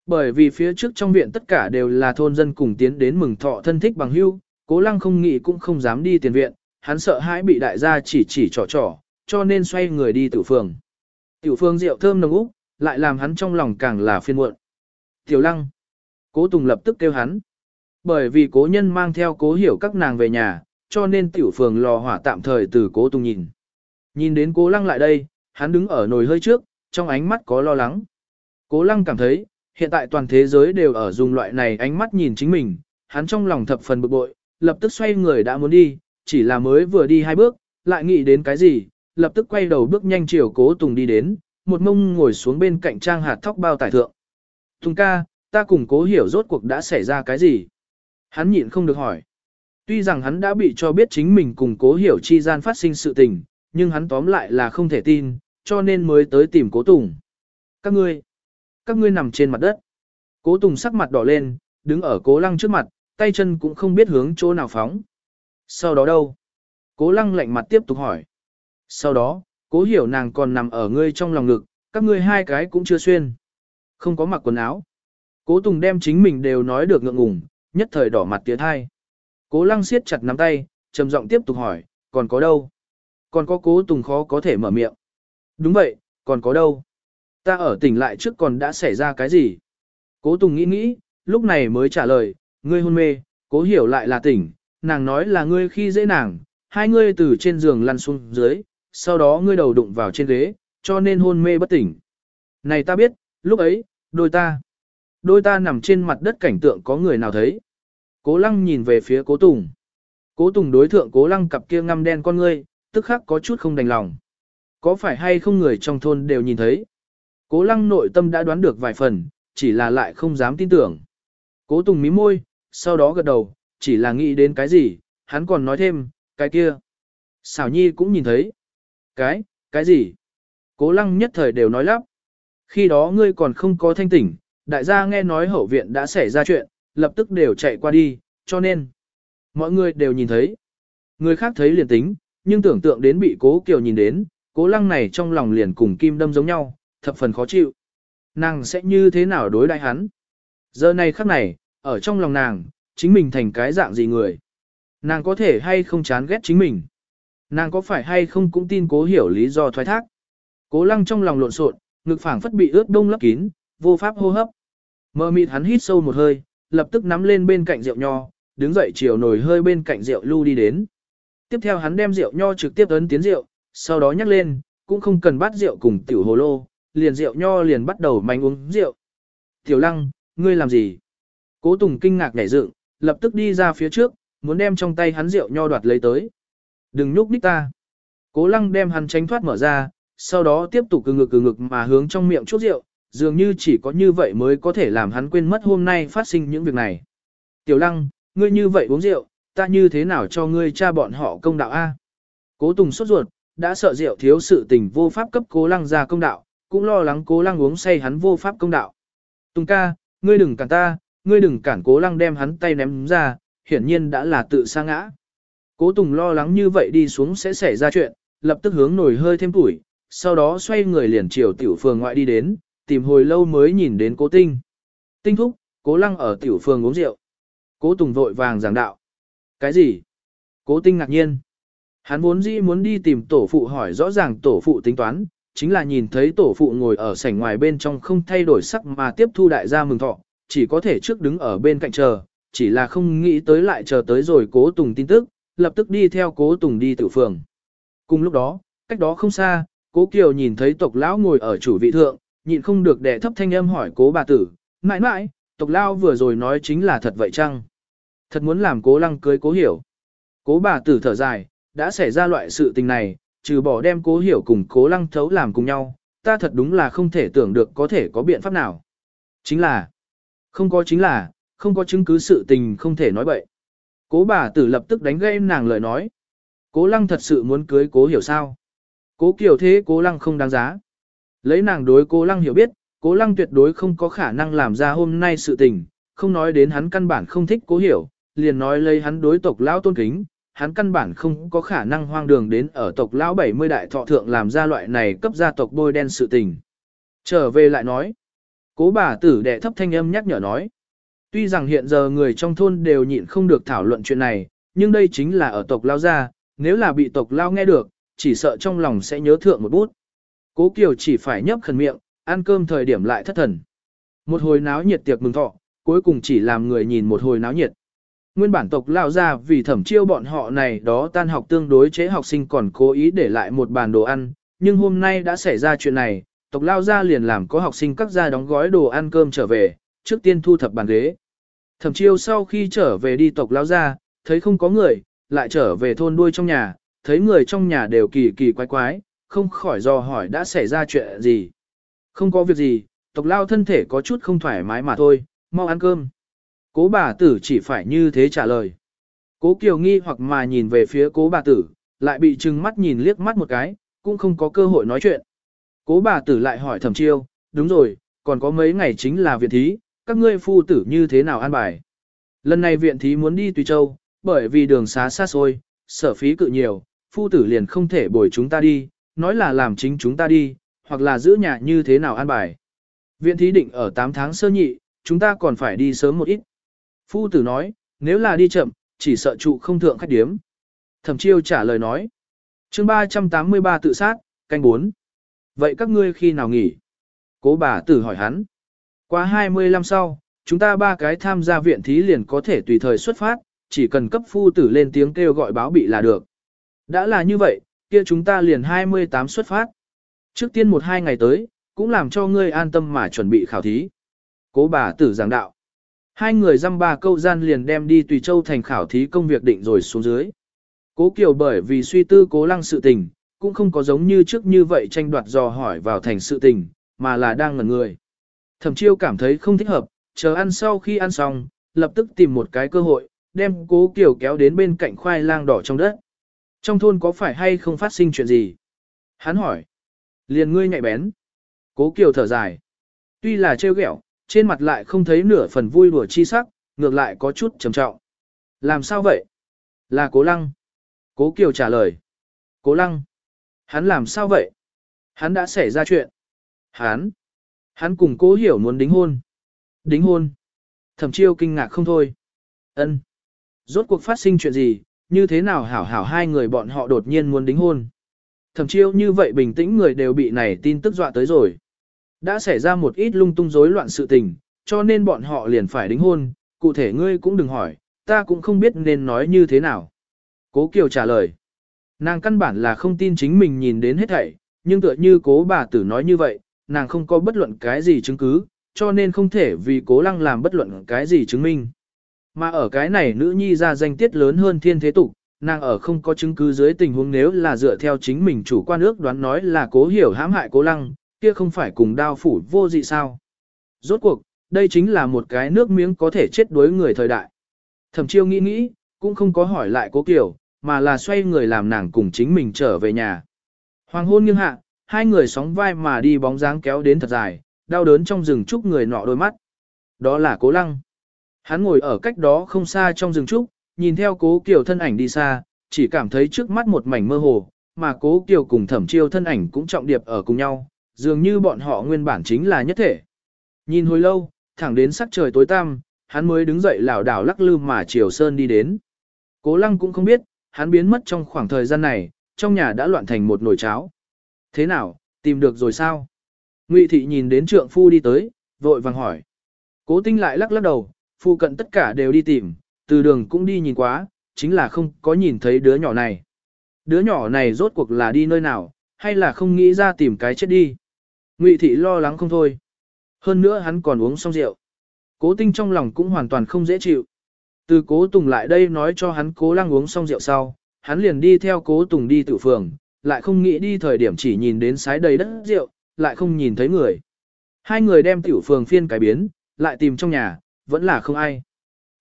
Bởi vì phía trước trong viện tất cả đều là thôn dân cùng tiến đến mừng thọ thân thích bằng hưu, cố lăng không nghĩ cũng không dám đi tiền viện, hắn sợ hãi bị đại gia chỉ chỉ trò trò, cho nên xoay người đi tiểu phường. Tiểu phường rượu thơm nồng úc, lại làm hắn trong lòng càng là phiên muộn. Tiểu lăng. Cố Tùng lập tức kêu hắn. Bởi vì cố nhân mang theo cố hiểu các nàng về nhà, cho nên tiểu phường lò hỏa tạm thời từ cố Tùng nhìn. Nhìn đến cố lăng lại đây, hắn đứng ở nồi hơi trước, trong ánh mắt có lo lắng. Cố lăng cảm thấy, hiện tại toàn thế giới đều ở dùng loại này ánh mắt nhìn chính mình, hắn trong lòng thập phần bực bội, lập tức xoay người đã muốn đi, chỉ là mới vừa đi hai bước, lại nghĩ đến cái gì, lập tức quay đầu bước nhanh chiều cố Tùng đi đến, một mông ngồi xuống bên cạnh trang hạt thóc bao tải thượng. Tùng ca, ta cùng cố hiểu rốt cuộc đã xảy ra cái gì? Hắn nhịn không được hỏi. Tuy rằng hắn đã bị cho biết chính mình cùng cố hiểu chi gian phát sinh sự tình, nhưng hắn tóm lại là không thể tin, cho nên mới tới tìm cố Tùng. Các ngươi, các ngươi nằm trên mặt đất. Cố Tùng sắc mặt đỏ lên, đứng ở cố lăng trước mặt, tay chân cũng không biết hướng chỗ nào phóng. Sau đó đâu? Cố lăng lạnh mặt tiếp tục hỏi. Sau đó, cố hiểu nàng còn nằm ở ngươi trong lòng ngực, các ngươi hai cái cũng chưa xuyên. Không có mặc quần áo. Cố Tùng đem chính mình đều nói được ngượng ngùng, nhất thời đỏ mặt tía thai. Cố lăng siết chặt nắm tay, trầm giọng tiếp tục hỏi, còn có đâu? Còn có cố Tùng khó có thể mở miệng. Đúng vậy, còn có đâu? Ta ở tỉnh lại trước còn đã xảy ra cái gì? Cố Tùng nghĩ nghĩ, lúc này mới trả lời, ngươi hôn mê, Cố hiểu lại là tỉnh, nàng nói là ngươi khi dễ nàng, hai ngươi từ trên giường lăn xuống dưới, sau đó ngươi đầu đụng vào trên ghế, cho nên hôn mê bất tỉnh. Này ta biết, lúc ấy, đôi ta, đôi ta nằm trên mặt đất cảnh tượng có người nào thấy. Cố lăng nhìn về phía cố tùng. Cố tùng đối thượng cố lăng cặp kia ngăm đen con ngươi, tức khắc có chút không đành lòng. Có phải hay không người trong thôn đều nhìn thấy? Cố lăng nội tâm đã đoán được vài phần, chỉ là lại không dám tin tưởng. Cố tùng mí môi, sau đó gật đầu, chỉ là nghĩ đến cái gì, hắn còn nói thêm, cái kia. Xảo nhi cũng nhìn thấy. Cái, cái gì? Cố lăng nhất thời đều nói lắp. Khi đó ngươi còn không có thanh tỉnh, đại gia nghe nói hậu viện đã xảy ra chuyện, lập tức đều chạy qua đi, cho nên. Mọi người đều nhìn thấy. Người khác thấy liền tính, nhưng tưởng tượng đến bị cố kiều nhìn đến, cố lăng này trong lòng liền cùng kim đâm giống nhau, thập phần khó chịu. Nàng sẽ như thế nào đối đại hắn? Giờ này khắc này, ở trong lòng nàng, chính mình thành cái dạng gì người? Nàng có thể hay không chán ghét chính mình? Nàng có phải hay không cũng tin cố hiểu lý do thoái thác? Cố lăng trong lòng lộn xộn, ngực phảng phất bị ướt đông lấp kín, vô pháp hô hấp. Mơ mịt hắn hít sâu một hơi, lập tức nắm lên bên cạnh rượu nho, đứng dậy chiều nồi hơi bên cạnh rượu lưu đi đến. Tiếp theo hắn đem rượu nho trực tiếp ấn tiến rượu, sau đó nhắc lên, cũng không cần bắt rượu cùng tiểu hồ lô, liền rượu nho liền bắt đầu manh uống rượu. Tiểu lăng, ngươi làm gì? Cố Tùng kinh ngạc nhảy dựng, lập tức đi ra phía trước, muốn đem trong tay hắn rượu nho đoạt lấy tới. Đừng nhúc nhích ta. Cố lăng đem hắn tránh thoát mở ra, sau đó tiếp tục cừ ngực cừ ngực mà hướng trong miệng chút rượu, dường như chỉ có như vậy mới có thể làm hắn quên mất hôm nay phát sinh những việc này. Tiểu lăng, ngươi như vậy uống rượu, ta như thế nào cho ngươi cha bọn họ công đạo A? Cố Tùng sốt ruột, đã sợ rượu thiếu sự tình vô pháp cấp cố lăng ra công đạo, cũng lo lắng cố lăng uống say hắn vô pháp công đạo. Tùng ca, ngươi đừng cản ta, ngươi đừng cản cố lăng đem hắn tay ném ra, hiển nhiên đã là tự sa ngã. Cố Tùng lo lắng như vậy đi xuống sẽ xảy ra chuyện, lập tức hướng nổi hơi thêm tuổi, sau đó xoay người liền chiều tiểu phường ngoại đi đến, tìm hồi lâu mới nhìn đến cố tinh. Tinh thúc, cố lăng ở tiểu phường uống rượu. Cố Tùng vội vàng giảng đạo. Cái gì? Cố tinh ngạc nhiên. Hắn vốn dĩ muốn đi tìm tổ phụ hỏi rõ ràng tổ phụ tính toán, chính là nhìn thấy tổ phụ ngồi ở sảnh ngoài bên trong không thay đổi sắc mà tiếp thu đại gia mừng thọ, chỉ có thể trước đứng ở bên cạnh chờ, chỉ là không nghĩ tới lại chờ tới rồi cố Tùng tin tức, lập tức đi theo cố Tùng đi tự phường. Cùng lúc đó, cách đó không xa, cố Kiều nhìn thấy tộc lão ngồi ở chủ vị thượng, nhịn không được đẻ thấp thanh âm hỏi cố bà tử, mãi mãi, tộc lão vừa rồi nói chính là thật vậy chăng? Thật muốn làm cố lăng cưới cố hiểu. Cố bà tử thở dài, đã xảy ra loại sự tình này, trừ bỏ đem cố hiểu cùng cố lăng thấu làm cùng nhau, ta thật đúng là không thể tưởng được có thể có biện pháp nào. Chính là, không có chính là, không có chứng cứ sự tình không thể nói bậy. Cố bà tử lập tức đánh gây nàng lời nói. Cố lăng thật sự muốn cưới cố hiểu sao. Cố kiểu thế cố lăng không đáng giá. Lấy nàng đối cố lăng hiểu biết, cố lăng tuyệt đối không có khả năng làm ra hôm nay sự tình, không nói đến hắn căn bản không thích cố hiểu, liền nói lấy hắn đối tộc lão tôn kính, hắn căn bản không có khả năng hoang đường đến ở tộc lão 70 đại thọ thượng làm ra loại này cấp gia tộc bôi đen sự tình. Trở về lại nói, cố bà tử đệ thấp thanh âm nhắc nhở nói, tuy rằng hiện giờ người trong thôn đều nhịn không được thảo luận chuyện này, nhưng đây chính là ở tộc lão gia, nếu là bị tộc lão nghe được, chỉ sợ trong lòng sẽ nhớ thượng một bút. Cố Kiều chỉ phải nhấp khẩn miệng, ăn cơm thời điểm lại thất thần. Một hồi náo nhiệt tiệc mừng thọ, cuối cùng chỉ làm người nhìn một hồi náo nhiệt. Nguyên bản tộc lao ra vì thẩm chiêu bọn họ này đó tan học tương đối chế học sinh còn cố ý để lại một bàn đồ ăn, nhưng hôm nay đã xảy ra chuyện này, tộc lao ra liền làm có học sinh các gia đóng gói đồ ăn cơm trở về, trước tiên thu thập bàn ghế. Thẩm chiêu sau khi trở về đi tộc lao ra, thấy không có người, lại trở về thôn đuôi trong nhà, thấy người trong nhà đều kỳ kỳ quái quái, không khỏi do hỏi đã xảy ra chuyện gì. Không có việc gì, tộc lao thân thể có chút không thoải mái mà thôi, mau ăn cơm. Cố bà tử chỉ phải như thế trả lời. Cố Kiều nghi hoặc mà nhìn về phía cố bà tử, lại bị trừng mắt nhìn liếc mắt một cái, cũng không có cơ hội nói chuyện. Cố bà tử lại hỏi thẩm chiêu, đúng rồi, còn có mấy ngày chính là viện thí, các ngươi phu tử như thế nào an bài. Lần này viện thí muốn đi Tùy Châu, bởi vì đường xá xa xôi, sở phí cự nhiều, phu tử liền không thể bồi chúng ta đi, nói là làm chính chúng ta đi, hoặc là giữ nhà như thế nào an bài. Viện thí định ở 8 tháng sơ nhị, chúng ta còn phải đi sớm một ít. Phu tử nói, nếu là đi chậm, chỉ sợ trụ không thượng khách điếm. Thẩm chiêu trả lời nói. chương 383 tự sát, canh 4. Vậy các ngươi khi nào nghỉ? Cố bà tử hỏi hắn. Qua 25 sau, Chúng ta ba cái tham gia viện thí liền có thể tùy thời xuất phát, chỉ cần cấp phu tử lên tiếng kêu gọi báo bị là được. Đã là như vậy, kia chúng ta liền 28 xuất phát. Trước tiên một hai ngày tới, cũng làm cho ngươi an tâm mà chuẩn bị khảo thí. Cố bà tử giảng đạo. Hai người dăm ba câu gian liền đem đi tùy châu thành khảo thí công việc định rồi xuống dưới. Cố Kiều bởi vì suy tư cố lăng sự tình, cũng không có giống như trước như vậy tranh đoạt dò hỏi vào thành sự tình, mà là đang ngẩn người. Thẩm chiêu cảm thấy không thích hợp, chờ ăn sau khi ăn xong, lập tức tìm một cái cơ hội, đem cố Kiều kéo đến bên cạnh khoai lang đỏ trong đất. Trong thôn có phải hay không phát sinh chuyện gì? Hắn hỏi. Liền ngươi nhạy bén. Cố Kiều thở dài. Tuy là trêu ghẹo, trên mặt lại không thấy nửa phần vui đùa chi sắc, ngược lại có chút trầm trọng. Làm sao vậy? Là cố lăng. Cố Kiều trả lời. Cố lăng. Hắn làm sao vậy? Hắn đã xảy ra chuyện. Hắn. Hắn cùng cố hiểu muốn đính hôn. Đính hôn. Thẩm chiêu kinh ngạc không thôi. ân Rốt cuộc phát sinh chuyện gì, như thế nào hảo hảo hai người bọn họ đột nhiên muốn đính hôn. Thẩm chiêu như vậy bình tĩnh người đều bị này tin tức dọa tới rồi. Đã xảy ra một ít lung tung rối loạn sự tình, cho nên bọn họ liền phải đính hôn, cụ thể ngươi cũng đừng hỏi, ta cũng không biết nên nói như thế nào. Cố Kiều trả lời. Nàng căn bản là không tin chính mình nhìn đến hết thảy, nhưng tựa như cố bà tử nói như vậy, nàng không có bất luận cái gì chứng cứ, cho nên không thể vì cố lăng làm bất luận cái gì chứng minh. Mà ở cái này nữ nhi ra danh tiết lớn hơn thiên thế tục, nàng ở không có chứng cứ dưới tình huống nếu là dựa theo chính mình chủ quan ước đoán nói là cố hiểu hãm hại cố lăng, kia không phải cùng đao phủ vô dị sao. Rốt cuộc, đây chính là một cái nước miếng có thể chết đuối người thời đại. Thẩm chiêu nghĩ nghĩ, cũng không có hỏi lại cố kiểu, mà là xoay người làm nàng cùng chính mình trở về nhà. Hoàng hôn nghiêng hạ, hai người sóng vai mà đi bóng dáng kéo đến thật dài, đau đớn trong rừng trúc người nọ đôi mắt. Đó là cố lăng. Hắn ngồi ở cách đó không xa trong rừng trúc, nhìn theo cố kiểu thân ảnh đi xa, chỉ cảm thấy trước mắt một mảnh mơ hồ, mà cố kiểu cùng thẩm chiêu thân ảnh cũng trọng điệp ở cùng nhau, dường như bọn họ nguyên bản chính là nhất thể. Nhìn hồi lâu, thẳng đến sắc trời tối tăm, hắn mới đứng dậy lảo đảo lắc lư mà chiều sơn đi đến. Cố lăng cũng không biết, hắn biến mất trong khoảng thời gian này, trong nhà đã loạn thành một nồi cháo. Thế nào, tìm được rồi sao? Ngụy thị nhìn đến trượng phu đi tới, vội vàng hỏi. Cố tinh lại lắc lắc đầu, phu cận tất cả đều đi tìm, từ đường cũng đi nhìn quá, chính là không có nhìn thấy đứa nhỏ này. Đứa nhỏ này rốt cuộc là đi nơi nào, hay là không nghĩ ra tìm cái chết đi. Ngụy thị lo lắng không thôi. Hơn nữa hắn còn uống xong rượu. Cố tinh trong lòng cũng hoàn toàn không dễ chịu. Từ cố Tùng lại đây nói cho hắn cố lăng uống xong rượu sau, hắn liền đi theo cố Tùng đi tự phường, lại không nghĩ đi thời điểm chỉ nhìn đến sái đầy đất rượu, lại không nhìn thấy người. Hai người đem tiểu phường phiên cải biến, lại tìm trong nhà, vẫn là không ai.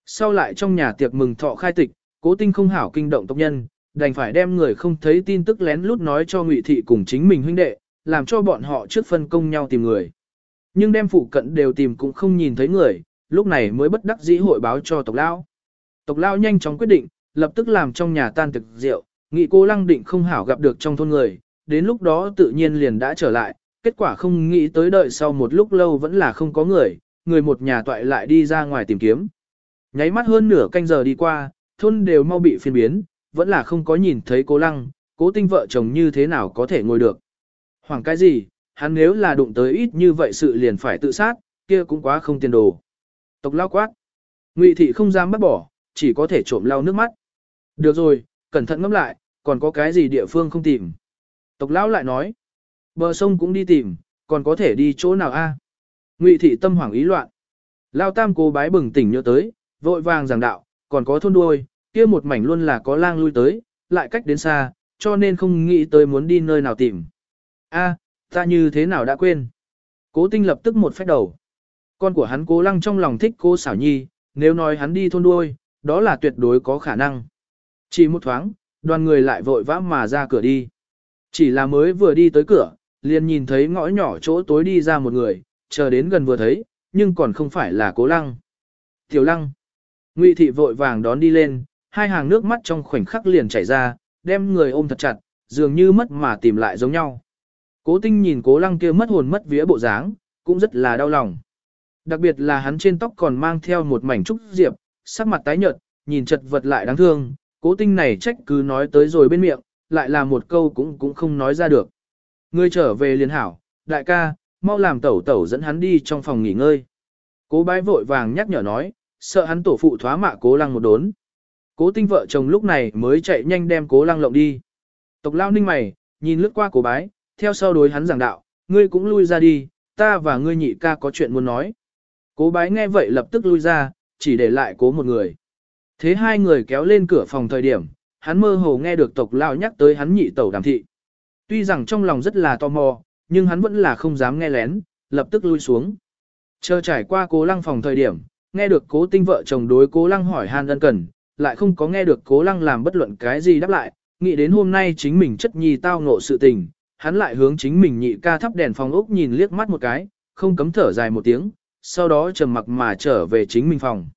Sau lại trong nhà tiệc mừng thọ khai tịch, cố tinh không hảo kinh động tộc nhân, đành phải đem người không thấy tin tức lén lút nói cho ngụy thị cùng chính mình huynh đệ, làm cho bọn họ trước phân công nhau tìm người. Nhưng đem phụ cận đều tìm cũng không nhìn thấy người, lúc này mới bất đắc dĩ hội báo cho tộc lao. Tộc lao nhanh chóng quyết định, lập tức làm trong nhà tan thực rượu, nghị cô lăng định không hảo gặp được trong thôn người, đến lúc đó tự nhiên liền đã trở lại, kết quả không nghĩ tới đợi sau một lúc lâu vẫn là không có người, người một nhà toại lại đi ra ngoài tìm kiếm. Nháy mắt hơn nửa canh giờ đi qua, thôn đều mau bị phiên biến, vẫn là không có nhìn thấy cố lăng, cố tinh vợ chồng như thế nào có thể ngồi được. Hoàng cái gì, hắn nếu là đụng tới ít như vậy sự liền phải tự sát, kia cũng quá không tiền đồ. Tộc lao quát. Ngụy thị không dám bắt bỏ, chỉ có thể trộm lau nước mắt. Được rồi, cẩn thận ngẫm lại, còn có cái gì địa phương không tìm. Tộc lão lại nói. Bờ sông cũng đi tìm, còn có thể đi chỗ nào a? Ngụy thị tâm hoảng ý loạn. Lao tam cô bái bừng tỉnh nhớ tới, vội vàng giảng đạo, còn có thôn đuôi, kia một mảnh luôn là có lang lui tới, lại cách đến xa, cho nên không nghĩ tới muốn đi nơi nào tìm. A, ta như thế nào đã quên. Cố tinh lập tức một phép đầu. Con của hắn cố lăng trong lòng thích cô xảo nhi, nếu nói hắn đi thôn đuôi, đó là tuyệt đối có khả năng. Chỉ một thoáng, đoàn người lại vội vã mà ra cửa đi. Chỉ là mới vừa đi tới cửa, liền nhìn thấy ngõ nhỏ chỗ tối đi ra một người, chờ đến gần vừa thấy, nhưng còn không phải là cố lăng. Tiểu lăng. Ngụy thị vội vàng đón đi lên, hai hàng nước mắt trong khoảnh khắc liền chảy ra, đem người ôm thật chặt, dường như mất mà tìm lại giống nhau. Cố tinh nhìn cố lăng kia mất hồn mất vía bộ dáng, cũng rất là đau lòng. Đặc biệt là hắn trên tóc còn mang theo một mảnh trúc diệp, sắc mặt tái nhợt, nhìn chật vật lại đáng thương, cố tinh này trách cứ nói tới rồi bên miệng, lại là một câu cũng cũng không nói ra được. Ngươi trở về liền hảo, đại ca, mau làm tẩu tẩu dẫn hắn đi trong phòng nghỉ ngơi. Cố bái vội vàng nhắc nhở nói, sợ hắn tổ phụ thoá mạ cố lăng một đốn. Cố tinh vợ chồng lúc này mới chạy nhanh đem cố lăng lộng đi. Tộc lao ninh mày, nhìn lướt qua cố bái, theo sau đối hắn giảng đạo, ngươi cũng lui ra đi, ta và ngươi nhị ca có chuyện muốn nói. Cố bái nghe vậy lập tức lui ra, chỉ để lại cố một người. Thế hai người kéo lên cửa phòng thời điểm, hắn mơ hồ nghe được tộc lao nhắc tới hắn nhị tẩu đàm thị. Tuy rằng trong lòng rất là tò mò, nhưng hắn vẫn là không dám nghe lén, lập tức lui xuống. Chờ trải qua cố lăng phòng thời điểm, nghe được cố tinh vợ chồng đối cố lăng hỏi han ân cần, lại không có nghe được cố lăng làm bất luận cái gì đáp lại, nghĩ đến hôm nay chính mình chất nhi tao ngộ sự tình, hắn lại hướng chính mình nhị ca thắp đèn phòng ốc nhìn liếc mắt một cái, không cấm thở dài một tiếng, sau đó trầm mặc mà trở về chính mình phòng.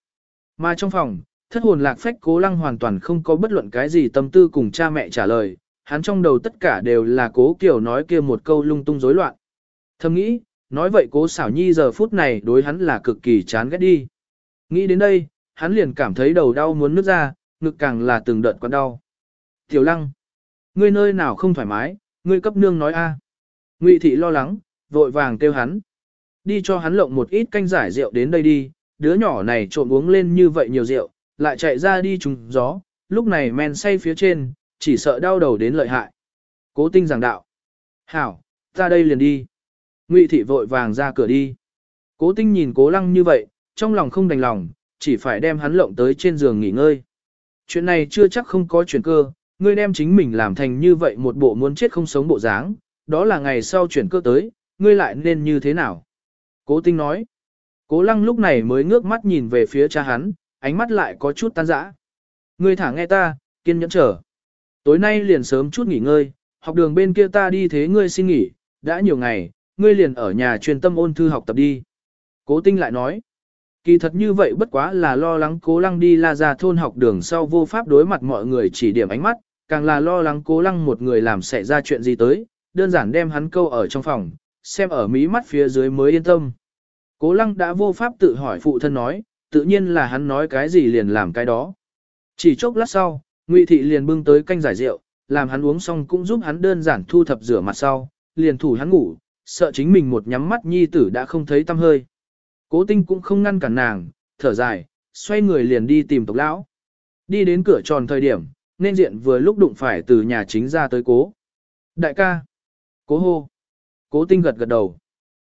Mà trong phòng, thất hồn lạc phách cố lăng hoàn toàn không có bất luận cái gì tâm tư cùng cha mẹ trả lời, hắn trong đầu tất cả đều là cố kiểu nói kia một câu lung tung rối loạn. Thầm nghĩ, nói vậy cố xảo nhi giờ phút này đối hắn là cực kỳ chán ghét đi. Nghĩ đến đây, hắn liền cảm thấy đầu đau muốn nứt ra, ngực càng là từng đợt quặn đau. Tiểu lăng, ngươi nơi nào không thoải mái, ngươi cấp nương nói a. Ngụy thị lo lắng, vội vàng kêu hắn. Đi cho hắn lộng một ít canh giải rượu đến đây đi, đứa nhỏ này trộm uống lên như vậy nhiều rượu, lại chạy ra đi trùng gió, lúc này men say phía trên, chỉ sợ đau đầu đến lợi hại. Cố tinh giảng đạo. Hảo, ta đây liền đi. Ngụy thị vội vàng ra cửa đi. Cố tinh nhìn cố lăng như vậy, trong lòng không đành lòng, chỉ phải đem hắn lộng tới trên giường nghỉ ngơi. Chuyện này chưa chắc không có chuyển cơ, ngươi đem chính mình làm thành như vậy một bộ muốn chết không sống bộ dáng, đó là ngày sau chuyển cơ tới, ngươi lại nên như thế nào? Cố tinh nói. Cố lăng lúc này mới ngước mắt nhìn về phía cha hắn, ánh mắt lại có chút tan rã. Ngươi thả nghe ta, kiên nhẫn chờ. Tối nay liền sớm chút nghỉ ngơi, học đường bên kia ta đi thế ngươi xin nghỉ, đã nhiều ngày, ngươi liền ở nhà truyền tâm ôn thư học tập đi. Cố tinh lại nói. Kỳ thật như vậy bất quá là lo lắng cố lăng đi la ra thôn học đường sau vô pháp đối mặt mọi người chỉ điểm ánh mắt, càng là lo lắng cố lăng một người làm xảy ra chuyện gì tới, đơn giản đem hắn câu ở trong phòng, xem ở mí mắt phía dưới mới yên tâm. Cố lăng đã vô pháp tự hỏi phụ thân nói, tự nhiên là hắn nói cái gì liền làm cái đó. Chỉ chốc lát sau, Ngụy Thị liền bưng tới canh giải rượu, làm hắn uống xong cũng giúp hắn đơn giản thu thập rửa mặt sau, liền thủ hắn ngủ, sợ chính mình một nhắm mắt nhi tử đã không thấy tâm hơi. Cố tinh cũng không ngăn cản nàng, thở dài, xoay người liền đi tìm tộc lão. Đi đến cửa tròn thời điểm, nên diện vừa lúc đụng phải từ nhà chính ra tới cố. Đại ca. Cố hô. Cố tinh gật gật đầu.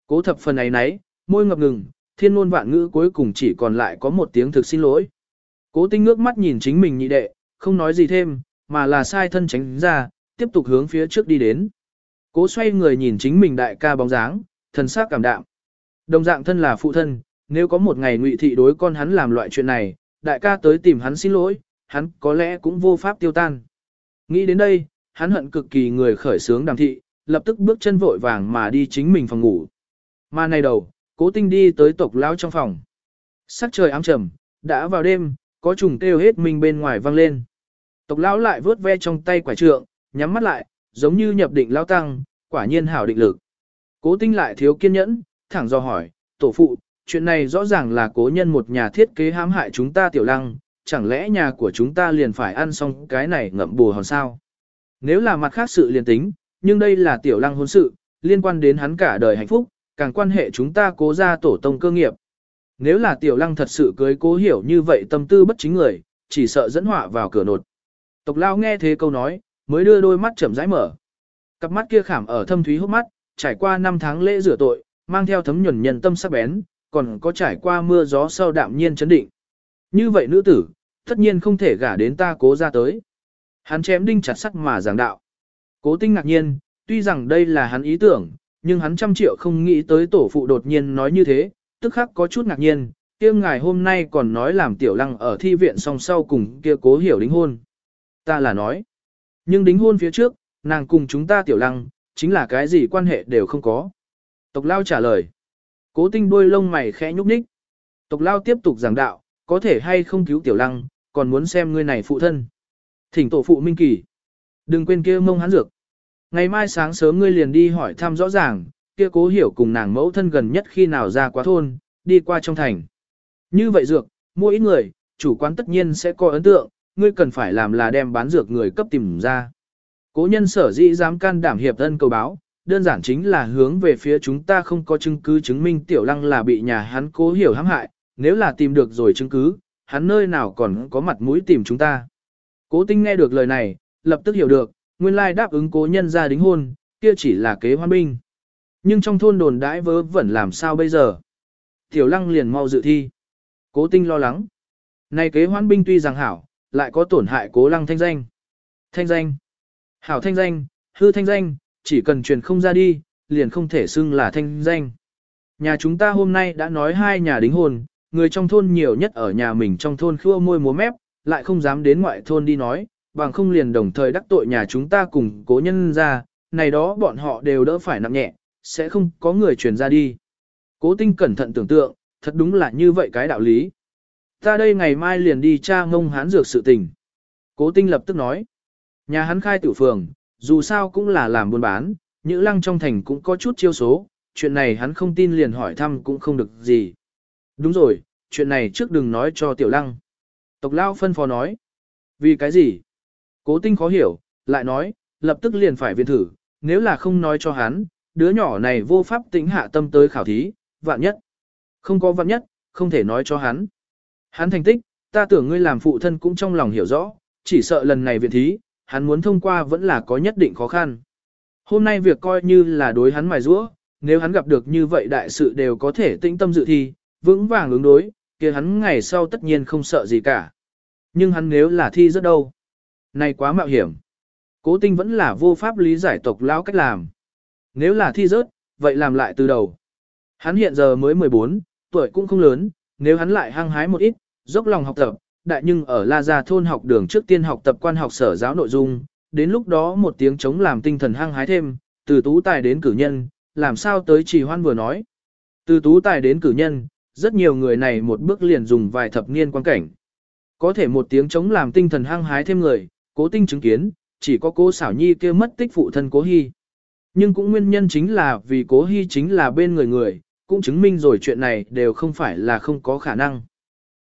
Cố thập phần ấy nấy, môi ngập ngừng, thiên ngôn vạn ngữ cuối cùng chỉ còn lại có một tiếng thực xin lỗi. Cố tinh ngước mắt nhìn chính mình nhị đệ, không nói gì thêm, mà là sai thân tránh ra, tiếp tục hướng phía trước đi đến. Cố xoay người nhìn chính mình đại ca bóng dáng, thần sắc cảm đạm. Đồng dạng thân là phụ thân, nếu có một ngày ngụy thị đối con hắn làm loại chuyện này, đại ca tới tìm hắn xin lỗi, hắn có lẽ cũng vô pháp tiêu tan. Nghĩ đến đây, hắn hận cực kỳ người khởi sướng đàm thị, lập tức bước chân vội vàng mà đi chính mình phòng ngủ. Mà này đầu, cố tinh đi tới tộc lão trong phòng. Sắc trời ám trầm, đã vào đêm, có trùng kêu hết mình bên ngoài vang lên. Tộc lão lại vớt ve trong tay quả trượng, nhắm mắt lại, giống như nhập định lao tăng, quả nhiên hảo định lực. Cố tinh lại thiếu kiên nhẫn, thẳng do hỏi, tổ phụ, chuyện này rõ ràng là cố nhân một nhà thiết kế hãm hại chúng ta tiểu lăng, chẳng lẽ nhà của chúng ta liền phải ăn xong cái này ngậm bù hòn sao? Nếu là mặt khác sự liền tính, nhưng đây là tiểu lăng hôn sự, liên quan đến hắn cả đời hạnh phúc, càng quan hệ chúng ta cố ra tổ tông cơ nghiệp. Nếu là tiểu lăng thật sự cưới cố hiểu như vậy tâm tư bất chính người, chỉ sợ dẫn họa vào cửa nột. Tộc lao nghe thế câu nói, mới đưa đôi mắt chậm rãi mở. Cặp mắt kia khảm ở thâm thúy hốc mắt, trải qua năm tháng lễ rửa tội, mang theo thấm nhuần nhân tâm sắc bén, còn có trải qua mưa gió sau đạm nhiên chấn định. Như vậy nữ tử, tất nhiên không thể gả đến ta cố ra tới. Hắn chém đinh chặt sắt mà giảng đạo. Cố tinh ngạc nhiên, tuy rằng đây là hắn ý tưởng, nhưng hắn trăm triệu không nghĩ tới tổ phụ đột nhiên nói như thế, tức khắc có chút ngạc nhiên, kia ngài hôm nay còn nói làm tiểu lăng ở thi viện song sau cùng kia cố hiểu đính hôn. Ta là nói, nhưng đính hôn phía trước, nàng cùng chúng ta tiểu lăng, chính là cái gì quan hệ đều không có. Tộc lao trả lời, cố tinh đuôi lông mày khẽ nhúc nhích. Tộc lao tiếp tục giảng đạo, có thể hay không cứu tiểu lăng, còn muốn xem ngươi này phụ thân. Thỉnh tổ phụ minh kỳ. Đừng quên kia mông hắn dược. Ngày mai sáng sớm ngươi liền đi hỏi thăm rõ ràng, kia cố hiểu cùng nàng mẫu thân gần nhất khi nào ra quá thôn, đi qua trong thành. Như vậy dược, mua ít người, chủ quán tất nhiên sẽ có ấn tượng, ngươi cần phải làm là đem bán dược người cấp tìm ra. Cố nhân sở dĩ dám can đảm hiệp thân cầu báo, đơn giản chính là hướng về phía chúng ta không có chứng cứ chứng minh tiểu lăng là bị nhà hắn cố hiểu hãm hại, nếu là tìm được rồi chứng cứ, hắn nơi nào còn có mặt mũi tìm chúng ta. Cố tinh nghe được lời này, lập tức hiểu được, nguyên lai đáp ứng cố nhân gia đính hôn, kia chỉ là kế hoan binh. Nhưng trong thôn đồn đãi vớ vẩn làm sao bây giờ? Tiểu lăng liền mau dự thi. Cố tinh lo lắng. Này kế hoan binh tuy rằng hảo, lại có tổn hại cố lăng thanh danh. Thanh danh. Hảo thanh danh, hư thanh danh, chỉ cần truyền không ra đi, liền không thể xưng là thanh danh. Nhà chúng ta hôm nay đã nói hai nhà đính hôn, người trong thôn nhiều nhất ở nhà mình trong thôn khua môi múa mép, lại không dám đến ngoại thôn đi nói, bằng không liền đồng thời đắc tội nhà chúng ta cùng cố nhân ra, này đó bọn họ đều đỡ phải nặng nhẹ, sẽ không có người truyền ra đi. Cố tinh cẩn thận tưởng tượng, thật đúng là như vậy cái đạo lý. Ta đây ngày mai liền đi tra ngông hán dược sự tình. Cố tinh lập tức nói. Nhà hắn khai tử phường, dù sao cũng là làm buôn bán, Nhữ lăng trong thành cũng có chút chiêu số, chuyện này hắn không tin liền hỏi thăm cũng không được gì. Đúng rồi, chuyện này trước đừng nói cho tiểu lăng. Tộc lao phân phó nói. Vì cái gì? Cố tinh khó hiểu, lại nói, lập tức liền phải viện thử, nếu là không nói cho hắn, đứa nhỏ này vô pháp tính hạ tâm tới khảo thí, vạn nhất. Không có vạn nhất, không thể nói cho hắn. Hắn thành tích, ta tưởng ngươi làm phụ thân cũng trong lòng hiểu rõ, chỉ sợ lần này viện thí, hắn muốn thông qua vẫn là có nhất định khó khăn. Hôm nay việc coi như là đối hắn mài rũa, nếu hắn gặp được như vậy đại sự đều có thể tĩnh tâm dự thi, vững vàng ứng đối, kia hắn ngày sau tất nhiên không sợ gì cả. Nhưng hắn nếu là thi rất đâu. Này quá mạo hiểm. Cố tinh vẫn là vô pháp lý giải tộc lão cách làm. Nếu là thi rớt, vậy làm lại từ đầu. Hắn hiện giờ mới 14, tuổi cũng không lớn, nếu hắn lại hăng hái một ít, dốc lòng học tập, đại nhưng ở La Gia thôn học đường trước tiên học tập quan học sở giáo nội dung, đến lúc đó một tiếng chống làm tinh thần hăng hái thêm, từ tú tài đến cử nhân, làm sao tới trì hoan vừa nói. Từ tú tài đến cử nhân, rất nhiều người này một bước liền dùng vài thập niên quan cảnh. Có thể một tiếng chống làm tinh thần hăng hái thêm người, cố tinh chứng kiến, chỉ có cố xảo nhi kia mất tích phụ thân cố hy. Nhưng cũng nguyên nhân chính là vì cố hy chính là bên người người, cũng chứng minh rồi chuyện này đều không phải là không có khả năng.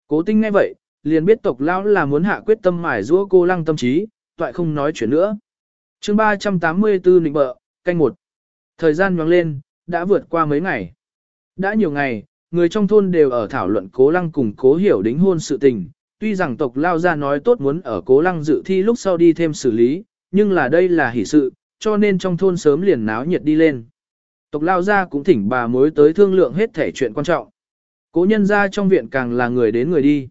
Cố tinh ngay vậy, liền biết tộc lão là muốn hạ quyết tâm mải giũa cô lăng tâm trí, toại không nói chuyện nữa. chương 384 nịnh bợ, canh một. Thời gian nhoáng lên, đã vượt qua mấy ngày. Đã nhiều ngày, người trong thôn đều ở thảo luận cố lăng cùng cố hiểu đính hôn sự tình. Tuy rằng tộc lao ra nói tốt muốn ở cố lăng dự thi lúc sau đi thêm xử lý, nhưng là đây là hỷ sự, cho nên trong thôn sớm liền náo nhiệt đi lên. Tộc lao ra cũng thỉnh bà mối tới thương lượng hết thể chuyện quan trọng. Cố nhân ra trong viện càng là người đến người đi.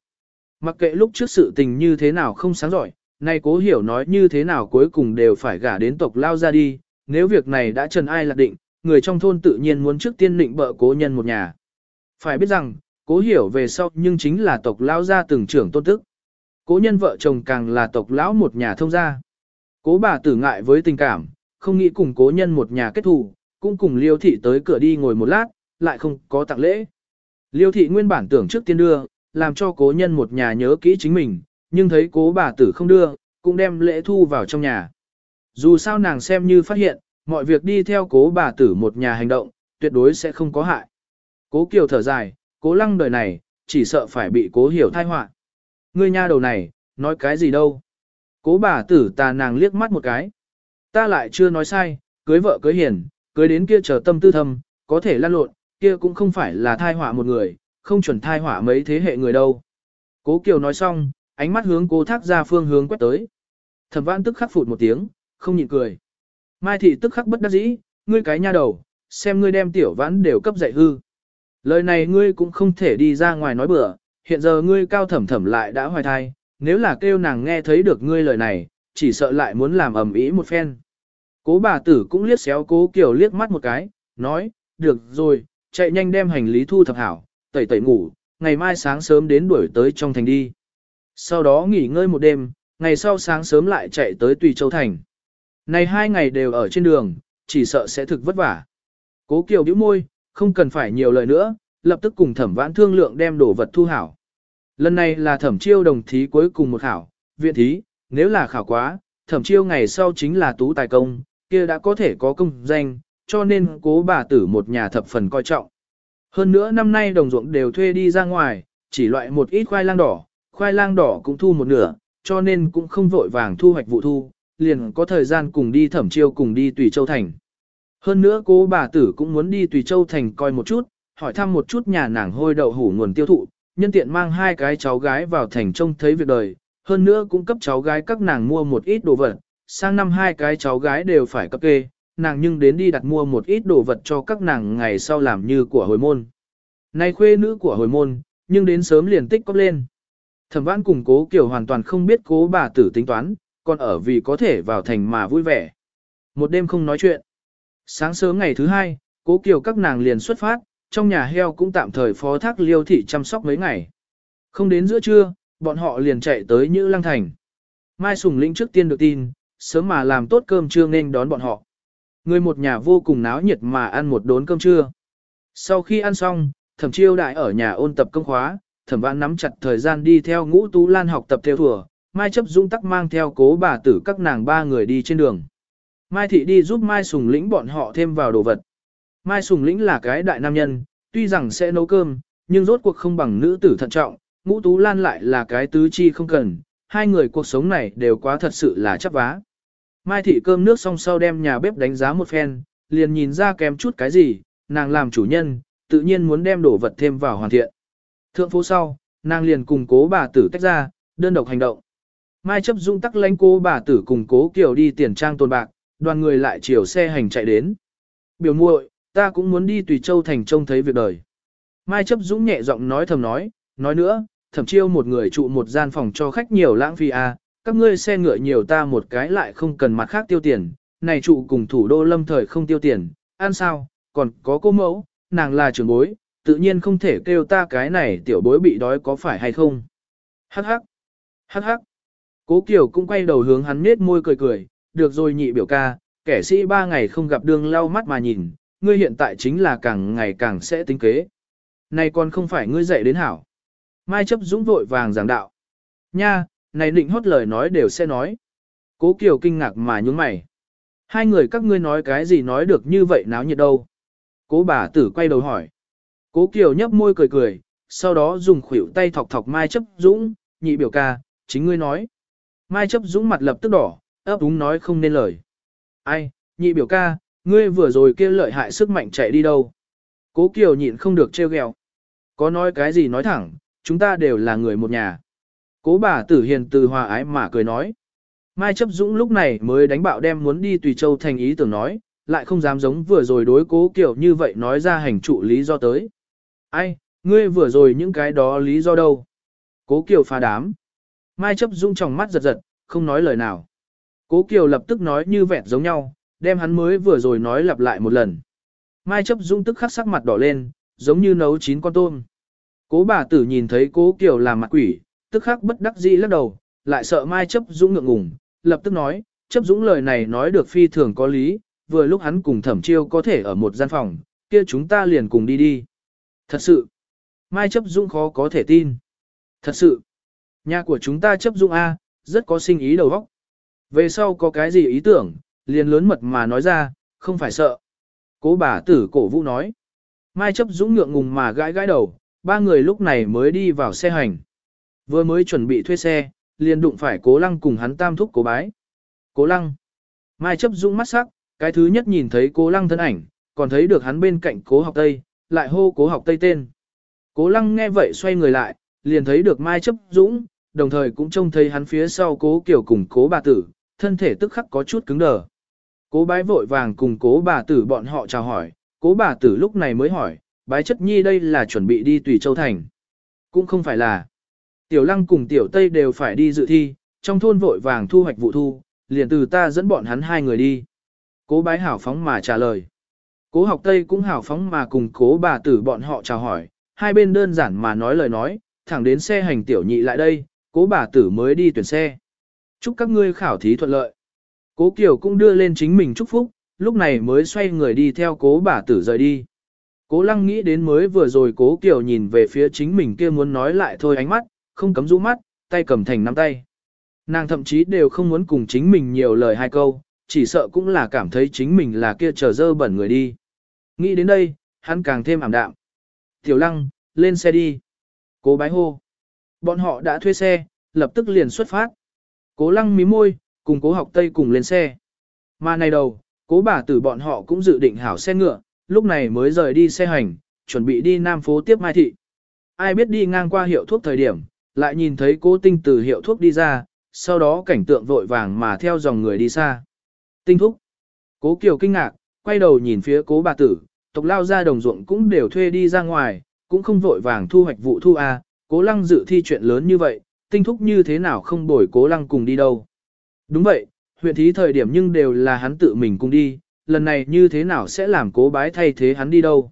Mặc kệ lúc trước sự tình như thế nào không sáng giỏi, nay cố hiểu nói như thế nào cuối cùng đều phải gả đến tộc lao ra đi, nếu việc này đã trần ai lạc định, người trong thôn tự nhiên muốn trước tiên định bợ cố nhân một nhà. Phải biết rằng, cố hiểu về sau nhưng chính là tộc lao ra từng trưởng tôn tức. Cố nhân vợ chồng càng là tộc lão một nhà thông gia. Cố bà tử ngại với tình cảm, không nghĩ cùng cố nhân một nhà kết thù, cũng cùng liêu thị tới cửa đi ngồi một lát, lại không có tặng lễ. Liêu thị nguyên bản tưởng trước tiên đưa, làm cho cố nhân một nhà nhớ kỹ chính mình, nhưng thấy cố bà tử không đưa, cũng đem lễ thu vào trong nhà. Dù sao nàng xem như phát hiện, mọi việc đi theo cố bà tử một nhà hành động, tuyệt đối sẽ không có hại. Cố kiều thở dài, cố lăng đời này, chỉ sợ phải bị cố hiểu thai họa. Ngươi nha đầu này, nói cái gì đâu. Cố bà tử tà nàng liếc mắt một cái. Ta lại chưa nói sai, cưới vợ cưới hiền, cưới đến kia chờ tâm tư thâm, có thể lan lộn, kia cũng không phải là thai họa một người, không chuẩn thai hỏa mấy thế hệ người đâu. Cố Kiều nói xong, ánh mắt hướng cố thác ra phương hướng quét tới. Thẩm vãn tức khắc phụt một tiếng, không nhịn cười. Mai thị tức khắc bất đắc dĩ, ngươi cái nha đầu, xem ngươi đem tiểu vãn đều cấp dạy hư. Lời này ngươi cũng không thể đi ra ngoài nói bừa, hiện giờ ngươi cao thẩm thẩm lại đã hoài thai, nếu là kêu nàng nghe thấy được ngươi lời này, chỉ sợ lại muốn làm ầm ĩ một phen. Cố bà tử cũng liếc xéo cố Kiều liếc mắt một cái, nói, được rồi, chạy nhanh đem hành lý thu thập hảo, tẩy tẩy ngủ, ngày mai sáng sớm đến đuổi tới trong thành đi. Sau đó nghỉ ngơi một đêm, ngày sau sáng sớm lại chạy tới Tùy Châu Thành. Này hai ngày đều ở trên đường, chỉ sợ sẽ thực vất vả. Cố Kiều bĩu môi, không cần phải nhiều lời nữa, lập tức cùng thẩm vãn thương lượng đem đồ vật thu hảo. Lần này là thẩm chiêu đồng thí cuối cùng một khảo, viện thí, nếu là khảo quá, thẩm chiêu ngày sau chính là tú tài công, kia đã có thể có công danh, cho nên cố bà tử một nhà thập phần coi trọng. Hơn nữa năm nay đồng ruộng đều thuê đi ra ngoài, chỉ loại một ít khoai lang đỏ, khoai lang đỏ cũng thu một nửa, cho nên cũng không vội vàng thu hoạch vụ thu, liền có thời gian cùng đi thẩm chiêu cùng đi tùy châu thành. Hơn nữa cô bà tử cũng muốn đi Tùy Châu Thành coi một chút, hỏi thăm một chút nhà nàng hôi đậu hủ nguồn tiêu thụ, nhân tiện mang hai cái cháu gái vào thành trông thấy việc đời, hơn nữa cũng cấp cháu gái các nàng mua một ít đồ vật, sang năm hai cái cháu gái đều phải cấp kê, nàng nhưng đến đi đặt mua một ít đồ vật cho các nàng ngày sau làm như của hồi môn. Này khuê nữ của hồi môn, nhưng đến sớm liền tích cóp lên. Thẩm vãn cùng cố kiểu hoàn toàn không biết cố bà tử tính toán, còn ở vì có thể vào thành mà vui vẻ. Một đêm không nói chuyện. Sáng sớm ngày thứ hai, cố kiều các nàng liền xuất phát, trong nhà heo cũng tạm thời phó thác liêu thị chăm sóc mấy ngày. Không đến giữa trưa, bọn họ liền chạy tới Như Lăng Thành. Mai Sùng linh trước tiên được tin, sớm mà làm tốt cơm trưa nên đón bọn họ. Người một nhà vô cùng náo nhiệt mà ăn một đốn cơm trưa. Sau khi ăn xong, thẩm chiêu đại ở nhà ôn tập công khóa, thẩm vãn nắm chặt thời gian đi theo ngũ tú lan học tập theo thùa, Mai chấp dung tắc mang theo cố bà tử các nàng ba người đi trên đường. Mai thị đi giúp Mai Sùng Lĩnh bọn họ thêm vào đồ vật. Mai Sùng Lĩnh là cái đại nam nhân, tuy rằng sẽ nấu cơm, nhưng rốt cuộc không bằng nữ tử thận trọng, ngũ tú lan lại là cái tứ chi không cần, hai người cuộc sống này đều quá thật sự là chấp vá. Mai thị cơm nước xong sau đem nhà bếp đánh giá một phen, liền nhìn ra kém chút cái gì, nàng làm chủ nhân, tự nhiên muốn đem đồ vật thêm vào hoàn thiện. Thượng phố sau, nàng liền cùng cố bà tử tách ra, đơn độc hành động. Mai chấp dung tắc lãnh cố bà tử cùng cố kiểu đi tiền trang tồn bạc, đoàn người lại chiều xe hành chạy đến. Biểu muội, ta cũng muốn đi tùy châu thành trông thấy việc đời. Mai chấp dũng nhẹ giọng nói thầm nói, nói nữa, thẩm chiêu một người trụ một gian phòng cho khách nhiều lãng phí à, các ngươi xe ngựa nhiều ta một cái lại không cần mặt khác tiêu tiền, này trụ cùng thủ đô lâm thời không tiêu tiền, ăn sao, còn có cô mẫu, nàng là trưởng bối, tự nhiên không thể kêu ta cái này tiểu bối bị đói có phải hay không. Hắc hắc, hắc hắc. Cố kiểu cũng quay đầu hướng hắn nết môi cười cười, được rồi nhị biểu ca, kẻ sĩ ba ngày không gặp đường lau mắt mà nhìn, ngươi hiện tại chính là càng ngày càng sẽ tính kế. Này còn không phải ngươi dạy đến hảo. Mai chấp dũng vội vàng giảng đạo. Nha, này định hót lời nói đều sẽ nói. Cố Kiều kinh ngạc mà nhúng mày. Hai người các ngươi nói cái gì nói được như vậy náo nhiệt đâu. Cố bà tử quay đầu hỏi. Cố Kiều nhấp môi cười cười, sau đó dùng khuỷu tay thọc thọc Mai chấp dũng, nhị biểu ca, chính ngươi nói. Mai chấp dũng mặt lập tức đỏ, ấp úng nói không nên lời. Ai, nhị biểu ca, ngươi vừa rồi kia lợi hại sức mạnh chạy đi đâu. Cố Kiều nhịn không được trêu ghẹo. Có nói cái gì nói thẳng, chúng ta đều là người một nhà. Cố bà tử hiền từ hòa ái mà cười nói. Mai chấp dũng lúc này mới đánh bạo đem muốn đi tùy châu thành ý tưởng nói, lại không dám giống vừa rồi đối cố kiểu như vậy nói ra hành trụ lý do tới. Ai, ngươi vừa rồi những cái đó lý do đâu? Cố Kiều phá đám. Mai chấp dũng trong mắt giật giật, không nói lời nào. Cố Kiều lập tức nói như vẹn giống nhau, đem hắn mới vừa rồi nói lặp lại một lần. Mai chấp dũng tức khắc sắc mặt đỏ lên, giống như nấu chín con tôm. Cố bà tử nhìn thấy cố Kiều làm mặt quỷ, tức khắc bất đắc dĩ lắc đầu, lại sợ Mai chấp dũng ngượng ngùng, lập tức nói, chấp dũng lời này nói được phi thường có lý, vừa lúc hắn cùng thẩm chiêu có thể ở một gian phòng, kia chúng ta liền cùng đi đi. Thật sự, Mai chấp dũng khó có thể tin. Thật sự, nhà của chúng ta chấp dũng A, rất có sinh ý đầu óc. Về sau có cái gì ý tưởng, liền lớn mật mà nói ra, không phải sợ. Cố bà tử cổ vũ nói. Mai chấp dũng ngượng ngùng mà gãi gãi đầu, ba người lúc này mới đi vào xe hành. Vừa mới chuẩn bị thuê xe, liền đụng phải cố lăng cùng hắn tam thúc cố bái. Cố lăng. Mai chấp dũng mắt sắc, cái thứ nhất nhìn thấy cố lăng thân ảnh, còn thấy được hắn bên cạnh cố học tây, lại hô cố học tây tên. Cố lăng nghe vậy xoay người lại, liền thấy được Mai chấp dũng, đồng thời cũng trông thấy hắn phía sau cố kiểu cùng cố bà tử, thân thể tức khắc có chút cứng đờ. Cố bái vội vàng cùng cố bà tử bọn họ chào hỏi, cố bà tử lúc này mới hỏi, bái chất nhi đây là chuẩn bị đi tùy châu thành. Cũng không phải là. Tiểu lăng cùng tiểu tây đều phải đi dự thi, trong thôn vội vàng thu hoạch vụ thu, liền từ ta dẫn bọn hắn hai người đi. Cố bái hảo phóng mà trả lời. Cố học tây cũng hảo phóng mà cùng cố bà tử bọn họ chào hỏi, hai bên đơn giản mà nói lời nói, thẳng đến xe hành tiểu nhị lại đây, cố bà tử mới đi tuyển xe. Chúc các ngươi khảo thí thuận lợi. Cố Kiều cũng đưa lên chính mình chúc phúc, lúc này mới xoay người đi theo cố bà tử rời đi. Cố lăng nghĩ đến mới vừa rồi cố Kiều nhìn về phía chính mình kia muốn nói lại thôi ánh mắt, không cấm rũ mắt, tay cầm thành nắm tay. Nàng thậm chí đều không muốn cùng chính mình nhiều lời hai câu, chỉ sợ cũng là cảm thấy chính mình là kia trở dơ bẩn người đi. Nghĩ đến đây, hắn càng thêm ảm đạm. Tiểu lăng, lên xe đi. Cố bái hô. Bọn họ đã thuê xe, lập tức liền xuất phát. Cố lăng mí môi, cùng cố học tây cùng lên xe. Mà này đầu, Cố bà tử bọn họ cũng dự định hảo xe ngựa, lúc này mới rời đi xe hành, chuẩn bị đi Nam phố tiếp Mai Thị. Ai biết đi ngang qua hiệu thuốc thời điểm, lại nhìn thấy cố tinh từ hiệu thuốc đi ra, sau đó cảnh tượng vội vàng mà theo dòng người đi xa. Tinh thúc. Cố Kiều kinh ngạc, quay đầu nhìn phía cố bà tử, tộc lao ra đồng ruộng cũng đều thuê đi ra ngoài, cũng không vội vàng thu hoạch vụ thu à? cố lăng dự thi chuyện lớn như vậy, tinh thúc như thế nào không bồi cố lăng cùng đi đâu. Đúng vậy, huyện thí thời điểm nhưng đều là hắn tự mình cùng đi, lần này như thế nào sẽ làm cố bái thay thế hắn đi đâu.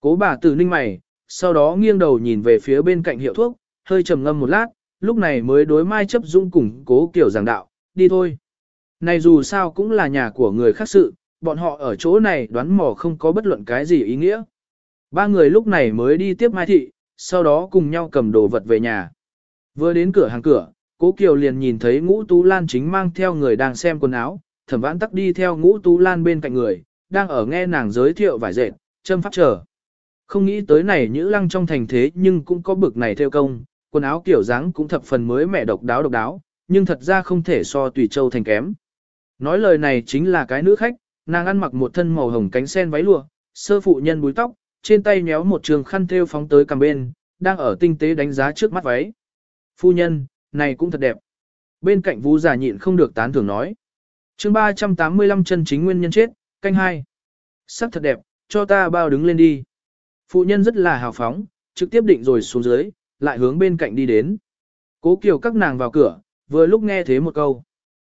Cố bà tử ninh mày, sau đó nghiêng đầu nhìn về phía bên cạnh hiệu thuốc, hơi trầm ngâm một lát, lúc này mới đối mai chấp dung cùng cố kiểu giảng đạo, đi thôi. Này dù sao cũng là nhà của người khác sự, bọn họ ở chỗ này đoán mò không có bất luận cái gì ý nghĩa. Ba người lúc này mới đi tiếp mai thị, sau đó cùng nhau cầm đồ vật về nhà. Vừa đến cửa hàng cửa, cố Kiều liền nhìn thấy ngũ tú lan chính mang theo người đang xem quần áo, thẩm vãn tắc đi theo ngũ tú lan bên cạnh người, đang ở nghe nàng giới thiệu vải dệt, châm pháp chờ. Không nghĩ tới này nhữ lăng trong thành thế nhưng cũng có bực này theo công, quần áo kiểu dáng cũng thập phần mới mẻ độc đáo độc đáo, nhưng thật ra không thể so tùy châu thành kém. Nói lời này chính là cái nữ khách, nàng ăn mặc một thân màu hồng cánh sen váy lụa, sơ phụ nhân búi tóc, trên tay nhéo một trường khăn thêu phóng tới cầm bên, đang ở tinh tế đánh giá trước mắt váy. Phu nhân, này cũng thật đẹp. Bên cạnh vũ giả nhịn không được tán thưởng nói. chương 385 chân chính nguyên nhân chết, canh hai. Sắc thật đẹp, cho ta bao đứng lên đi. Phụ nhân rất là hào phóng, trực tiếp định rồi xuống dưới, lại hướng bên cạnh đi đến. Cố kiều các nàng vào cửa, vừa lúc nghe thế một câu.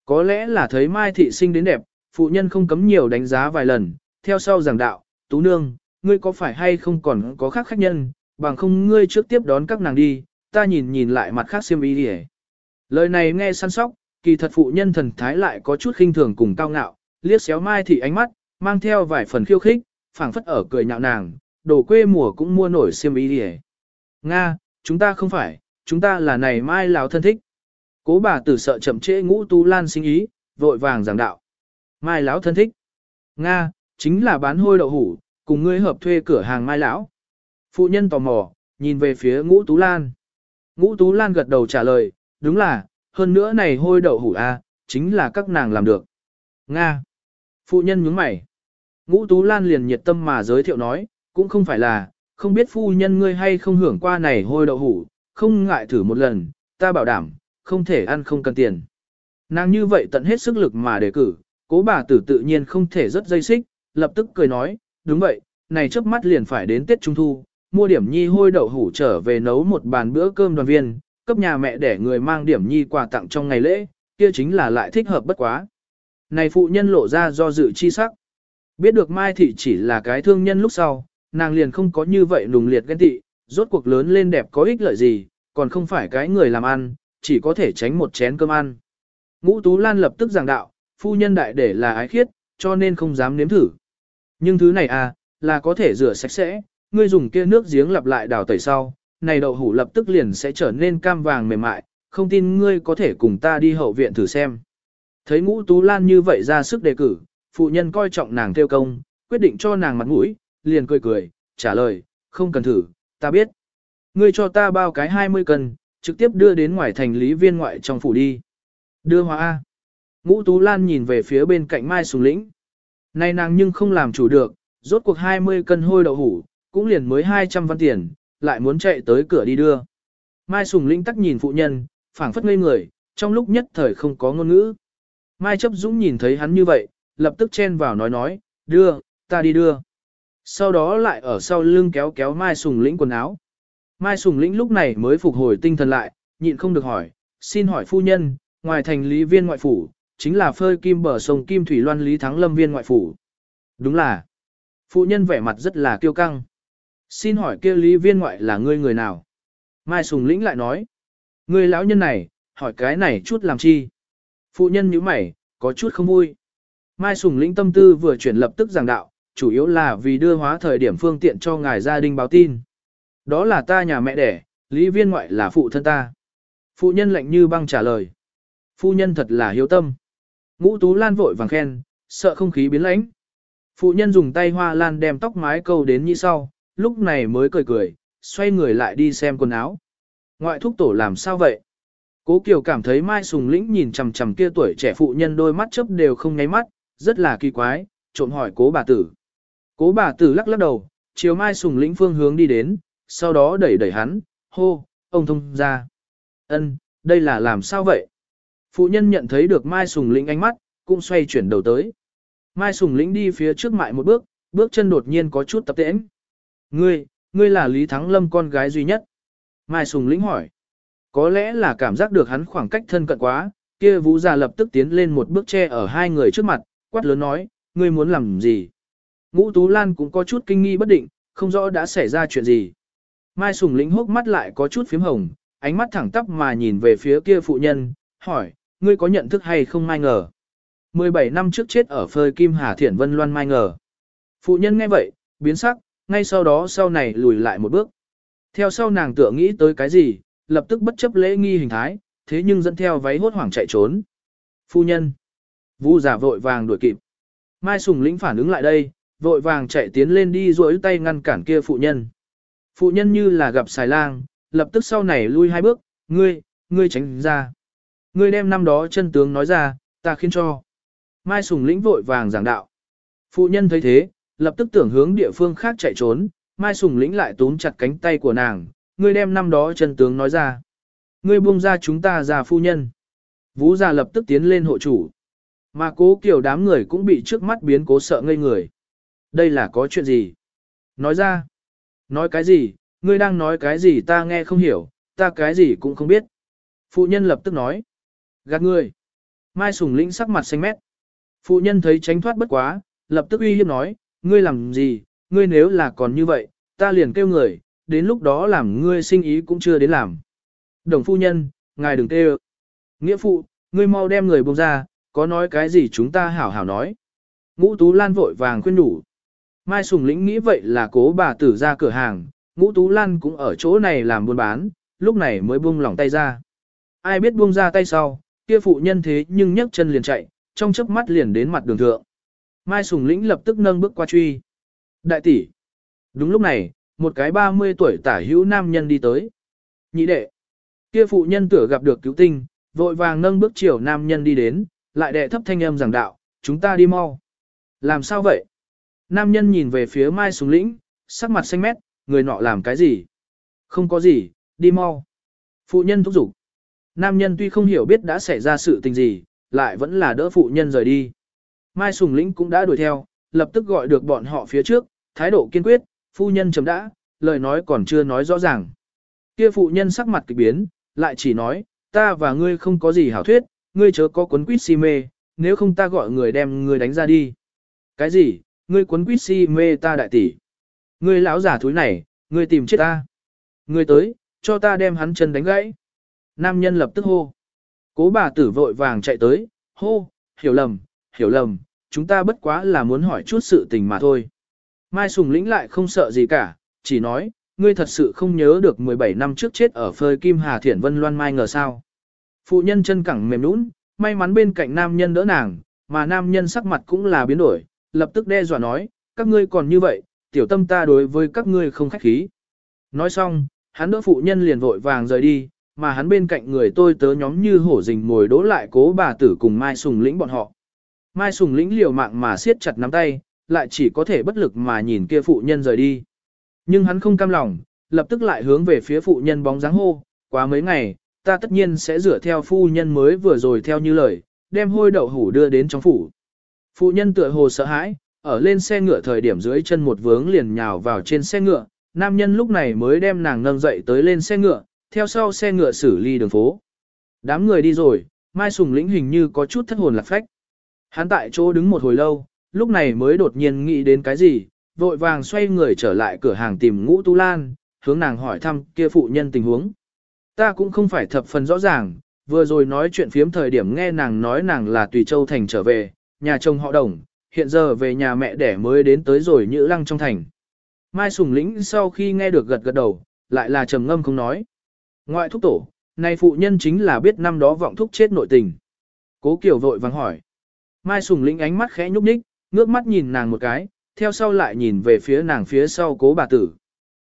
Có lẽ là thấy Mai Thị sinh đến đẹp, phụ nhân không cấm nhiều đánh giá vài lần, theo sau giảng đạo, tú nương, ngươi có phải hay không còn có khác khách nhân, bằng không ngươi trước tiếp đón các nàng đi, ta nhìn nhìn lại mặt khác xiêm ý đi Lời này nghe săn sóc, kỳ thật phụ nhân thần thái lại có chút khinh thường cùng cao ngạo, liếc xéo Mai Thị ánh mắt, mang theo vài phần khiêu khích, phảng phất ở cười nhạo nàng, đồ quê mùa cũng mua nổi xiêm ý đi Nga, chúng ta không phải, chúng ta là này Mai lão thân thích. Cố bà tử sợ chậm trễ ngũ tu lan sinh ý, vội vàng giảng đạo. Mai lão thân thích. Nga, chính là bán hôi đậu hủ, cùng ngươi hợp thuê cửa hàng Mai lão. Phụ nhân tò mò, nhìn về phía ngũ tú lan. Ngũ tú lan gật đầu trả lời, đúng là, hơn nữa này hôi đậu hủ a, chính là các nàng làm được. Nga. Phụ nhân nhướng mày. Ngũ tú lan liền nhiệt tâm mà giới thiệu nói, cũng không phải là, không biết phu nhân ngươi hay không hưởng qua này hôi đậu hủ, không ngại thử một lần, ta bảo đảm, không thể ăn không cần tiền. Nàng như vậy tận hết sức lực mà đề cử, cố bà tử tự nhiên không thể rất dây xích, lập tức cười nói, đúng vậy, này chớp mắt liền phải đến Tết Trung Thu, mua điểm nhi hôi đậu hủ trở về nấu một bàn bữa cơm đoàn viên, cấp nhà mẹ để người mang điểm nhi quà tặng trong ngày lễ, kia chính là lại thích hợp bất quá. Này phụ nhân lộ ra do dự chi sắc. Biết được Mai Thị chỉ là cái thương nhân lúc sau, nàng liền không có như vậy nùng liệt ghen tị, rốt cuộc lớn lên đẹp có ích lợi gì, còn không phải cái người làm ăn, chỉ có thể tránh một chén cơm ăn. Ngũ Tú Lan lập tức giảng đạo, phu nhân đại để là ái khiết, cho nên không dám nếm thử. Nhưng thứ này à, là có thể rửa sạch sẽ, ngươi dùng kia nước giếng lặp lại đào tẩy sau, này đậu hủ lập tức liền sẽ trở nên cam vàng mềm mại, không tin ngươi có thể cùng ta đi hậu viện thử xem. Thấy ngũ Tú Lan như vậy ra sức đề cử, phụ nhân coi trọng nàng theo công, quyết định cho nàng mặt mũi, liền cười cười, trả lời, không cần thử, ta biết. Ngươi cho ta bao cái 20 cân, trực tiếp đưa đến ngoài thành lý viên ngoại trong phủ đi. Đưa hóa A. Ngũ Tú Lan nhìn về phía bên cạnh Mai Sùng Lĩnh. nay nàng nhưng không làm chủ được, rốt cuộc 20 cân hôi đậu hủ, cũng liền mới 200 văn tiền, lại muốn chạy tới cửa đi đưa. Mai Sùng Lĩnh tắc nhìn phụ nhân, phảng phất ngây người, trong lúc nhất thời không có ngôn ngữ. Mai chấp dũng nhìn thấy hắn như vậy, lập tức chen vào nói nói, đưa, ta đi đưa. Sau đó lại ở sau lưng kéo kéo Mai Sùng Lĩnh quần áo. Mai Sùng Lĩnh lúc này mới phục hồi tinh thần lại, nhịn không được hỏi, xin hỏi phu nhân, ngoài thành lý viên ngoại phủ, chính là phơi kim bờ sông Kim Thủy Loan Lý Thắng Lâm viên ngoại phủ. Đúng là. phu nhân vẻ mặt rất là kiêu căng. Xin hỏi kia lý viên ngoại là ngươi người nào? Mai Sùng Lĩnh lại nói. Ngươi lão nhân này, hỏi cái này chút làm chi? Phụ nhân nhíu mày, có chút không vui. Mai Sùng Lĩnh tâm tư vừa chuyển lập tức giảng đạo, chủ yếu là vì đưa hóa thời điểm phương tiện cho ngài gia đình báo tin. Đó là ta nhà mẹ đẻ, lý viên ngoại là phụ thân ta. Phụ nhân lạnh như băng trả lời. Phu nhân thật là hiếu tâm. Ngũ Tú Lan vội vàng khen, sợ không khí biến lãnh. Phụ nhân dùng tay hoa lan đem tóc mái câu đến như sau, lúc này mới cười cười, xoay người lại đi xem quần áo. Ngoại thúc tổ làm sao vậy? Cố Kiều cảm thấy Mai Sùng Lĩnh nhìn chằm chằm kia tuổi trẻ phụ nhân đôi mắt chớp đều không nháy mắt, rất là kỳ quái, trộm hỏi cố bà tử. Cố bà tử lắc lắc đầu, chiều mai sùng lĩnh phương hướng đi đến, sau đó đẩy đẩy hắn, hô, ông thông ra. ân đây là làm sao vậy? Phụ nhân nhận thấy được mai sùng lĩnh ánh mắt, cũng xoay chuyển đầu tới. Mai sùng lĩnh đi phía trước mại một bước, bước chân đột nhiên có chút tập tễnh. Ngươi, ngươi là Lý Thắng Lâm con gái duy nhất. Mai sùng lĩnh hỏi. Có lẽ là cảm giác được hắn khoảng cách thân cận quá, kia vũ già lập tức tiến lên một bước che ở hai người trước mặt, quát lớn nói, ngươi muốn làm gì? Ngũ Tú Lan cũng có chút kinh nghi bất định, không rõ đã xảy ra chuyện gì. Mai Sùng Lĩnh hốc mắt lại có chút phím hồng, ánh mắt thẳng tắp mà nhìn về phía kia phụ nhân, hỏi, ngươi có nhận thức hay không mai ngờ? 17 năm trước chết ở phơi Kim Hà Thiển Vân Loan mai ngờ. Phụ nhân nghe vậy, biến sắc, ngay sau đó sau này lùi lại một bước. Theo sau nàng tựa nghĩ tới cái gì, lập tức bất chấp lễ nghi hình thái, thế nhưng dẫn theo váy hốt hoảng chạy trốn. Phu nhân. Vu giả vội vàng đuổi kịp. Mai Sùng Lĩnh phản ứng lại đây, vội vàng chạy tiến lên đi duỗi tay ngăn cản kia phụ nhân. Phụ nhân như là gặp xài lang, lập tức sau này lui hai bước, ngươi, ngươi tránh ra. Ngươi đem năm đó chân tướng nói ra, ta khiến cho. Mai Sùng Lĩnh vội vàng giảng đạo. Phụ nhân thấy thế, lập tức tưởng hướng địa phương khác chạy trốn, Mai Sùng Lĩnh lại túm chặt cánh tay của nàng, ngươi đem năm đó chân tướng nói ra. Ngươi buông ra chúng ta ra phu nhân. Vũ già lập tức tiến lên hộ chủ. Mà cố kiểu đám người cũng bị trước mắt biến cố sợ ngây người. Đây là có chuyện gì? Nói ra. Nói cái gì? Ngươi đang nói cái gì ta nghe không hiểu, ta cái gì cũng không biết. Phụ nhân lập tức nói. Gạt ngươi. Mai Sùng Lĩnh sắc mặt xanh mét. Phụ nhân thấy tránh thoát bất quá, lập tức uy hiếp nói, ngươi làm gì, ngươi nếu là còn như vậy, ta liền kêu người, đến lúc đó làm ngươi sinh ý cũng chưa đến làm. Đồng phu nhân, ngài đừng tê Nghĩa phụ, ngươi mau đem người buông ra, có nói cái gì chúng ta hảo hảo nói. Ngũ Tú Lan vội vàng khuyên đủ. Mai Sùng Lĩnh nghĩ vậy là cố bà tử ra cửa hàng, Ngũ Tú Lan cũng ở chỗ này làm buôn bán, lúc này mới buông lỏng tay ra. Ai biết buông ra tay sau, kia phụ nhân thế nhưng nhấc chân liền chạy, trong chớp mắt liền đến mặt đường thượng. Mai Sùng Lĩnh lập tức nâng bước qua truy. Đại tỷ. Đúng lúc này, một cái 30 tuổi tả hữu nam nhân đi tới. Nhị đệ. Kia phụ nhân tửa gặp được cứu tinh, vội vàng nâng bước chiều nam nhân đi đến, lại đệ thấp thanh âm giảng đạo, chúng ta đi mau. Làm sao vậy? Nam nhân nhìn về phía Mai Sùng Lĩnh, sắc mặt xanh mét, người nọ làm cái gì? Không có gì, đi mau. Phụ nhân thúc giục. Nam nhân tuy không hiểu biết đã xảy ra sự tình gì, lại vẫn là đỡ phụ nhân rời đi. Mai Sùng Lĩnh cũng đã đuổi theo, lập tức gọi được bọn họ phía trước, thái độ kiên quyết, phu nhân chấm đã, lời nói còn chưa nói rõ ràng. Kia phụ nhân sắc mặt kỳ biến, lại chỉ nói, ta và ngươi không có gì hảo thuyết, ngươi chớ có cuốn quýt si mê, nếu không ta gọi người đem ngươi đánh ra đi. Cái gì, ngươi cuốn quýt si mê ta đại tỷ. Ngươi lão giả thúi này, ngươi tìm chết ta. Ngươi tới, cho ta đem hắn chân đánh gãy. Nam nhân lập tức hô. Cố bà tử vội vàng chạy tới, hô, hiểu lầm, hiểu lầm, chúng ta bất quá là muốn hỏi chút sự tình mà thôi. Mai Sùng Lĩnh lại không sợ gì cả, chỉ nói, ngươi thật sự không nhớ được 17 năm trước chết ở phơi Kim Hà Thiển Vân Loan Mai ngờ sao. Phụ nhân chân cẳng mềm nũng, may mắn bên cạnh nam nhân đỡ nàng, mà nam nhân sắc mặt cũng là biến đổi, lập tức đe dọa nói, các ngươi còn như vậy, tiểu tâm ta đối với các ngươi không khách khí. Nói xong, hắn đỡ phụ nhân liền vội vàng rời đi, mà hắn bên cạnh người tôi tớ nhóm như hổ rình ngồi đỗ lại cố bà tử cùng Mai Sùng Lĩnh bọn họ. Mai Sùng Lĩnh liều mạng mà siết chặt nắm tay, lại chỉ có thể bất lực mà nhìn kia phụ nhân rời đi. Nhưng hắn không cam lòng, lập tức lại hướng về phía phụ nhân bóng dáng hô, quá mấy ngày, ta tất nhiên sẽ rửa theo phu nhân mới vừa rồi theo như lời, đem hôi đậu hủ đưa đến trong phủ. Phụ nhân tựa hồ sợ hãi, ở lên xe ngựa thời điểm dưới chân một vướng liền nhào vào trên xe ngựa, nam nhân lúc này mới đem nàng nâng dậy tới lên xe ngựa, theo sau xe ngựa xử ly đường phố. Đám người đi rồi, Mai Sùng lĩnh hình như có chút thất hồn lạc phách. Hắn tại chỗ đứng một hồi lâu, lúc này mới đột nhiên nghĩ đến cái gì, vội vàng xoay người trở lại cửa hàng tìm ngũ tu lan, hướng nàng hỏi thăm kia phụ nhân tình huống. Ta cũng không phải thập phần rõ ràng, vừa rồi nói chuyện phiếm thời điểm nghe nàng nói nàng là tùy châu thành trở về, nhà chồng họ đồng, hiện giờ về nhà mẹ đẻ mới đến tới rồi nhữ lăng trong thành. Mai Sùng Lĩnh sau khi nghe được gật gật đầu, lại là trầm ngâm không nói. Ngoại thúc tổ, này phụ nhân chính là biết năm đó vọng thúc chết nội tình. Cố Kiều vội vàng hỏi. Mai Sùng Lĩnh ánh mắt khẽ nhúc nhích, ngước mắt nhìn nàng một cái, theo sau lại nhìn về phía nàng phía sau cố bà tử.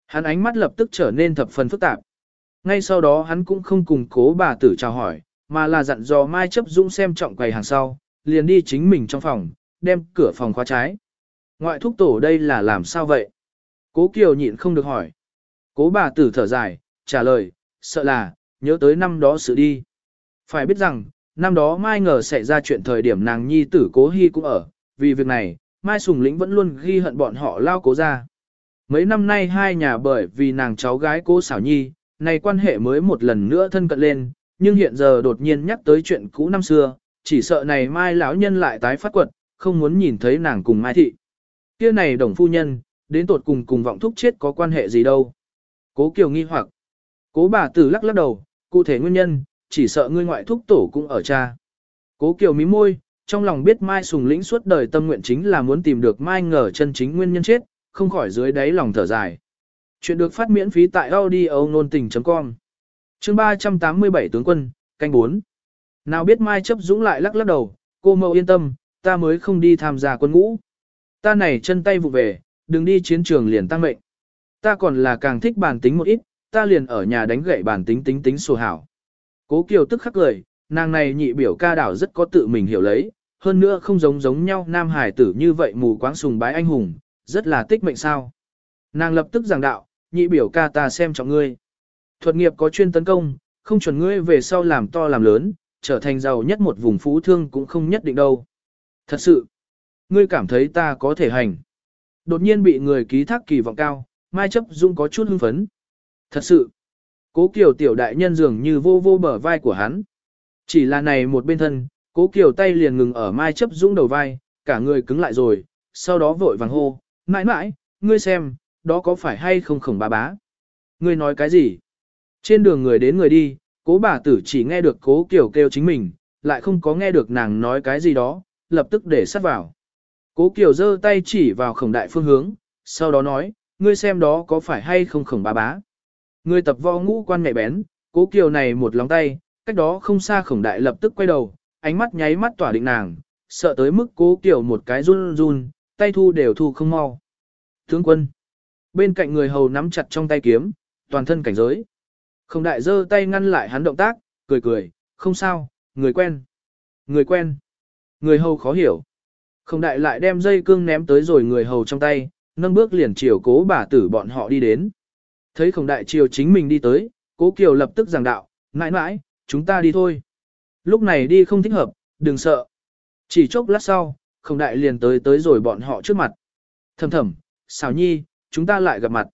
Hắn ánh mắt lập tức trở nên thập phần phức tạp. Ngay sau đó hắn cũng không cùng cố bà tử chào hỏi, mà là dặn dò Mai chấp dũng xem trọng quầy hàng sau, liền đi chính mình trong phòng, đem cửa phòng khóa trái. Ngoại thúc tổ đây là làm sao vậy? Cố Kiều nhịn không được hỏi. Cố bà tử thở dài, trả lời, sợ là, nhớ tới năm đó sự đi. Phải biết rằng, năm đó Mai ngờ xảy ra chuyện thời điểm nàng nhi tử cố hy cũng ở, vì việc này, Mai Sùng Lĩnh vẫn luôn ghi hận bọn họ lao cố ra. Mấy năm nay hai nhà bởi vì nàng cháu gái cố xảo nhi, này quan hệ mới một lần nữa thân cận lên, nhưng hiện giờ đột nhiên nhắc tới chuyện cũ năm xưa, chỉ sợ này Mai lão nhân lại tái phát quật, không muốn nhìn thấy nàng cùng Mai thị. Kia này đồng phu nhân, đến tột cùng cùng vọng thúc chết có quan hệ gì đâu. Cố Kiều nghi hoặc. Cố bà tử lắc lắc đầu, cụ thể nguyên nhân, chỉ sợ ngươi ngoại thúc tổ cũng ở cha. Cố Kiều mí môi, trong lòng biết Mai Sùng Lĩnh suốt đời tâm nguyện chính là muốn tìm được Mai ngờ chân chính nguyên nhân chết, không khỏi dưới đáy lòng thở dài. Chuyện được phát miễn phí tại audio nôn tình.com Chương 387 tướng quân, canh 4 nào biết Mai chấp dũng lại lắc lắc đầu, cô mẫu yên tâm, ta mới không đi tham gia quân ngũ. Ta này chân tay vụ về, đừng đi chiến trường liền tăng mệnh. Ta còn là càng thích bản tính một ít, ta liền ở nhà đánh gậy bản tính tính tính sổ hảo. Cố Kiều tức khắc cười, nàng này nhị biểu ca đảo rất có tự mình hiểu lấy, hơn nữa không giống giống nhau nam hải tử như vậy mù quáng sùng bái anh hùng, rất là tích mệnh sao. Nàng lập tức giảng đạo, nhị biểu ca ta xem trọng ngươi. Thuật nghiệp có chuyên tấn công, không chuẩn ngươi về sau làm to làm lớn, trở thành giàu nhất một vùng phú thương cũng không nhất định đâu. Thật sự, ngươi cảm thấy ta có thể hành. Đột nhiên bị người ký thác kỳ vọng cao, Mai chấp dung có chút hưng phấn. Thật sự, cố kiều tiểu đại nhân dường như vô vô bờ vai của hắn. Chỉ là này một bên thân, cố kiều tay liền ngừng ở Mai chấp dung đầu vai, cả người cứng lại rồi, sau đó vội vàng hô, mãi mãi, ngươi xem, đó có phải hay không khổng bà bá? Ngươi nói cái gì? Trên đường người đến người đi, cố bà tử chỉ nghe được cố kiều kêu chính mình, lại không có nghe được nàng nói cái gì đó, lập tức để sát vào. Cố kiều giơ tay chỉ vào khổng đại phương hướng, sau đó nói, ngươi xem đó có phải hay không khổng bà bá. Ngươi tập võ ngũ quan mẹ bén, cố kiều này một lòng tay, cách đó không xa khổng đại lập tức quay đầu, ánh mắt nháy mắt tỏa định nàng, sợ tới mức cố kiều một cái run run, tay thu đều thu không mau. Tướng quân. Bên cạnh người hầu nắm chặt trong tay kiếm, toàn thân cảnh giới. Không đại giơ tay ngăn lại hắn động tác, cười cười, không sao, người quen. Người quen. Người hầu khó hiểu. Không đại lại đem dây cương ném tới rồi người hầu trong tay, nâng bước liền chiều cố bà tử bọn họ đi đến. Thấy không đại chiều chính mình đi tới, cố kiều lập tức giảng đạo, mãi mãi, chúng ta đi thôi. Lúc này đi không thích hợp, đừng sợ. Chỉ chốc lát sau, không đại liền tới tới rồi bọn họ trước mặt. Thầm thầm, xảo nhi, chúng ta lại gặp mặt.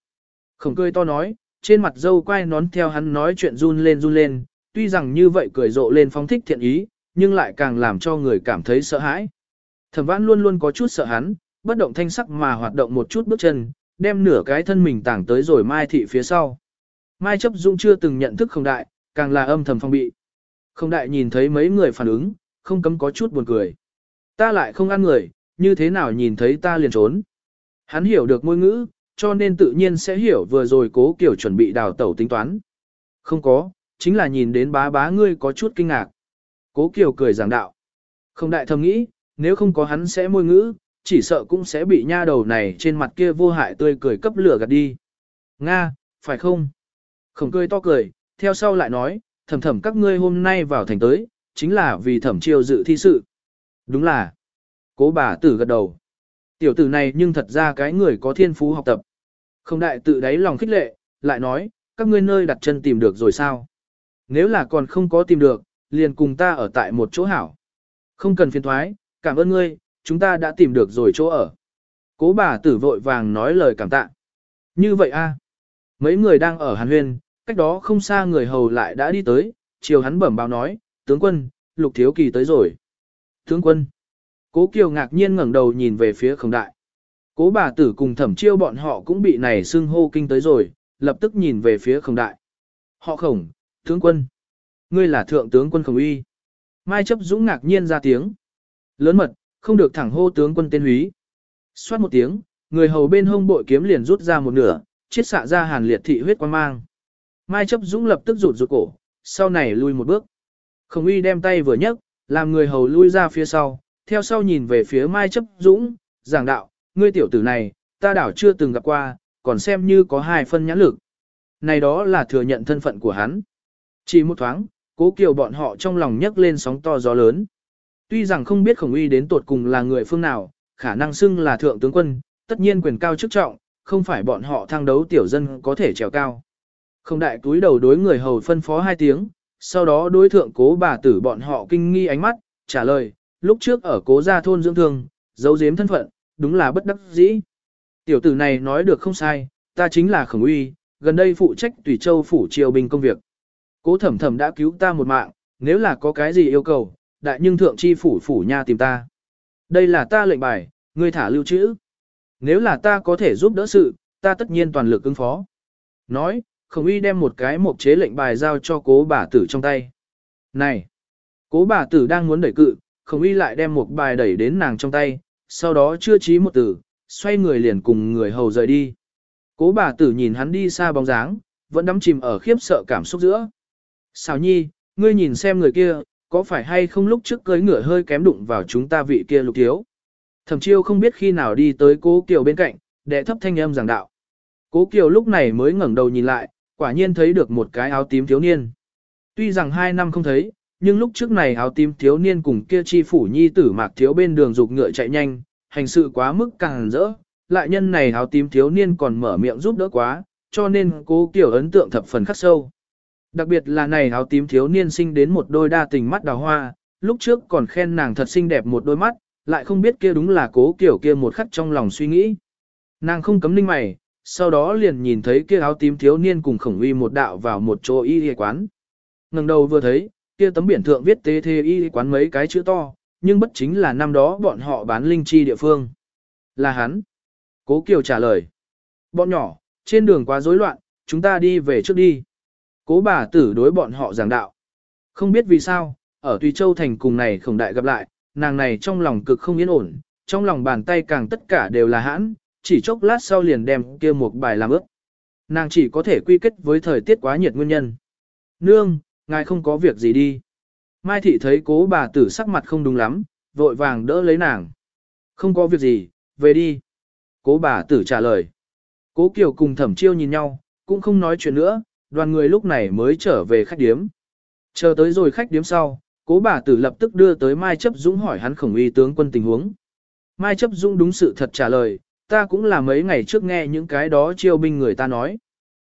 Khổng cười to nói, trên mặt dâu quay nón theo hắn nói chuyện run lên run lên, tuy rằng như vậy cười rộ lên phong thích thiện ý, nhưng lại càng làm cho người cảm thấy sợ hãi. Thẩm vãn luôn luôn có chút sợ hắn, bất động thanh sắc mà hoạt động một chút bước chân, đem nửa cái thân mình tảng tới rồi Mai thị phía sau. Mai chấp dung chưa từng nhận thức không đại, càng là âm thầm phong bị. Không đại nhìn thấy mấy người phản ứng, không cấm có chút buồn cười. Ta lại không ăn người, như thế nào nhìn thấy ta liền trốn. Hắn hiểu được ngôn ngữ, cho nên tự nhiên sẽ hiểu vừa rồi cố kiểu chuẩn bị đào tẩu tính toán. Không có, chính là nhìn đến bá bá ngươi có chút kinh ngạc. Cố Kiều cười giảng đạo. Không đại thầm nghĩ, nếu không có hắn sẽ môi ngữ, chỉ sợ cũng sẽ bị nha đầu này trên mặt kia vô hại tươi cười cấp lửa gạt đi. Nga, phải không? Khổng cười to cười, theo sau lại nói, thầm thầm các ngươi hôm nay vào thành tới, chính là vì thẩm chiêu dự thi sự. Đúng là. Cố bà tử gật đầu. Tiểu tử này nhưng thật ra cái người có thiên phú học tập. Không đại tự đáy lòng khích lệ, lại nói, các ngươi nơi đặt chân tìm được rồi sao? Nếu là còn không có tìm được, liền cùng ta ở tại một chỗ hảo. Không cần phiền thoái, cảm ơn ngươi, chúng ta đã tìm được rồi chỗ ở. Cố bà tử vội vàng nói lời cảm tạ. Như vậy a Mấy người đang ở Hàn Huyên, cách đó không xa người hầu lại đã đi tới, chiều hắn bẩm báo nói, tướng quân, lục thiếu kỳ tới rồi. Tướng quân. Cố Kiều ngạc nhiên ngẩng đầu nhìn về phía khổng đại. Cố bà tử cùng thẩm chiêu bọn họ cũng bị này xưng hô kinh tới rồi, lập tức nhìn về phía khổng đại. Họ khổng, tướng quân. Ngươi là thượng tướng quân khổng uy. Mai chấp dũng ngạc nhiên ra tiếng. Lớn mật, không được thẳng hô tướng quân tên húy. Xoát một tiếng, người hầu bên hông bội kiếm liền rút ra một nửa, chiết xạ ra hàn liệt thị huyết quan mang. Mai chấp dũng lập tức rụt rụt cổ, sau này lui một bước. Khổng uy đem tay vừa nhấc, làm người hầu lui ra phía sau, theo sau nhìn về phía Mai chấp dũng, giảng đạo, ngươi tiểu tử này, ta đảo chưa từng gặp qua, còn xem như có hai phân nhãn lực. Này đó là thừa nhận thân phận của hắn. Chỉ một thoáng, cố kiều bọn họ trong lòng nhấc lên sóng to gió lớn. Tuy rằng không biết khổng uy đến tột cùng là người phương nào, khả năng xưng là thượng tướng quân, tất nhiên quyền cao chức trọng, không phải bọn họ thăng đấu tiểu dân có thể trèo cao. Không đại túi đầu đối người hầu phân phó hai tiếng, sau đó đối thượng cố bà tử bọn họ kinh nghi ánh mắt, trả lời, lúc trước ở cố gia thôn dưỡng thương, giấu giếm thân phận, đúng là bất đắc dĩ. Tiểu tử này nói được không sai, ta chính là khổng uy, gần đây phụ trách tùy châu phủ triều bình công việc. Cố thẩm thẩm đã cứu ta một mạng, nếu là có cái gì yêu cầu, đại nhưng thượng chi phủ phủ nha tìm ta. Đây là ta lệnh bài, ngươi thả lưu trữ. Nếu là ta có thể giúp đỡ sự, ta tất nhiên toàn lực ứng phó. Nói, khổng uy đem một cái mộc chế lệnh bài giao cho cố bà tử trong tay. Này! Cố bà tử đang muốn đẩy cự, khổng uy lại đem một bài đẩy đến nàng trong tay, sau đó chưa trí một từ, xoay người liền cùng người hầu rời đi. Cố bà tử nhìn hắn đi xa bóng dáng, vẫn đắm chìm ở khiếp sợ cảm xúc giữa. Xào nhi, ngươi nhìn xem người kia, có phải hay không lúc trước cưới ngựa hơi kém đụng vào chúng ta vị kia lục thiếu. Thẩm chiêu không biết khi nào đi tới cố Kiều bên cạnh, đệ thấp thanh âm giảng đạo. Cố Kiều lúc này mới ngẩng đầu nhìn lại, quả nhiên thấy được một cái áo tím thiếu niên. Tuy rằng hai năm không thấy, nhưng lúc trước này áo tím thiếu niên cùng kia chi phủ nhi tử mạc thiếu bên đường dục ngựa chạy nhanh, hành sự quá mức càng rỡ, lại nhân này áo tím thiếu niên còn mở miệng giúp đỡ quá, cho nên cố kiểu ấn tượng thập phần khắc sâu. Đặc biệt là này áo tím thiếu niên sinh đến một đôi đa tình mắt đào hoa, lúc trước còn khen nàng thật xinh đẹp một đôi mắt, lại không biết kia đúng là cố kiểu kia một khắc trong lòng suy nghĩ. Nàng không cấm ninh mày, sau đó liền nhìn thấy kia áo tím thiếu niên cùng khổng uy một đạo vào một chỗ y y quán. ngẩng đầu vừa thấy, kia tấm biển thượng viết tế thế y quán mấy cái chữ to, nhưng bất chính là năm đó bọn họ bán linh chi địa phương. Là hắn. Cố Kiều trả lời. Bọn nhỏ, trên đường quá rối loạn, chúng ta đi về trước đi. Cố bà tử đối bọn họ giảng đạo. Không biết vì sao, ở Tùy Châu Thành cùng này khổng đại gặp lại, nàng này trong lòng cực không yên ổn, trong lòng bàn tay càng tất cả đều là hãn, chỉ chốc lát sau liền đem kia một bài làm ướt. Nàng chỉ có thể quy kết với thời tiết quá nhiệt nguyên nhân. Nương, ngài không có việc gì đi. Mai thị thấy cố bà tử sắc mặt không đúng lắm, vội vàng đỡ lấy nàng. Không có việc gì, về đi. Cố bà tử trả lời. Cố Kiều cùng thẩm chiêu nhìn nhau, cũng không nói chuyện nữa, đoàn người lúc này mới trở về khách điếm. Chờ tới rồi khách điếm sau, cố bà tử lập tức đưa tới Mai Chấp Dũng hỏi hắn khổng uy tướng quân tình huống. Mai Chấp Dũng đúng sự thật trả lời, ta cũng là mấy ngày trước nghe những cái đó chiêu binh người ta nói.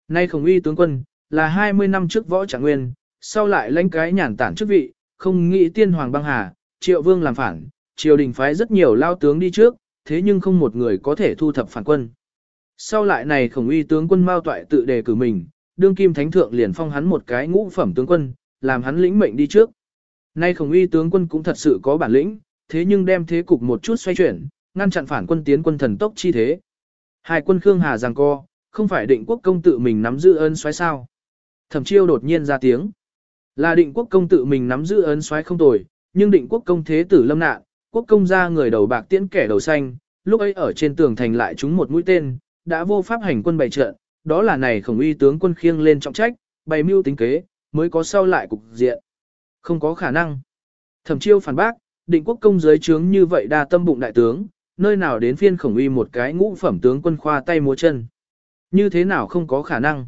Nay khổng uy tướng quân, là 20 năm trước võ trạng nguyên, sau lại lãnh cái nhàn tản chức vị, không nghĩ tiên hoàng băng hà, triệu vương làm phản, triều đình phái rất nhiều lao tướng đi trước, thế nhưng không một người có thể thu thập phản quân. Sau lại này khổng uy tướng quân Mao Toại tự đề cử mình, đương kim thánh thượng liền phong hắn một cái ngũ phẩm tướng quân, làm hắn lĩnh mệnh đi trước. Nay khổng uy tướng quân cũng thật sự có bản lĩnh, thế nhưng đem thế cục một chút xoay chuyển, ngăn chặn phản quân tiến quân thần tốc chi thế. Hai quân Khương Hà giằng co, không phải định quốc công tự mình nắm giữ ơn xoáy sao. Thẩm chiêu đột nhiên ra tiếng. Là định quốc công tự mình nắm giữ ấn xoáy không tồi, nhưng định quốc công thế tử lâm nạn, quốc công ra người đầu bạc tiễn kẻ đầu xanh, lúc ấy ở trên tường thành lại trúng một mũi tên, đã vô pháp hành quân bày trận, đó là này khổng uy tướng quân khiêng lên trọng trách, bày mưu tính kế, mới có sau lại cục diện. Không có khả năng. Thẩm chiêu phản bác, định quốc công giới trướng như vậy đa tâm bụng đại tướng, nơi nào đến phiên khổng uy một cái ngũ phẩm tướng quân khoa tay múa chân. Như thế nào không có khả năng.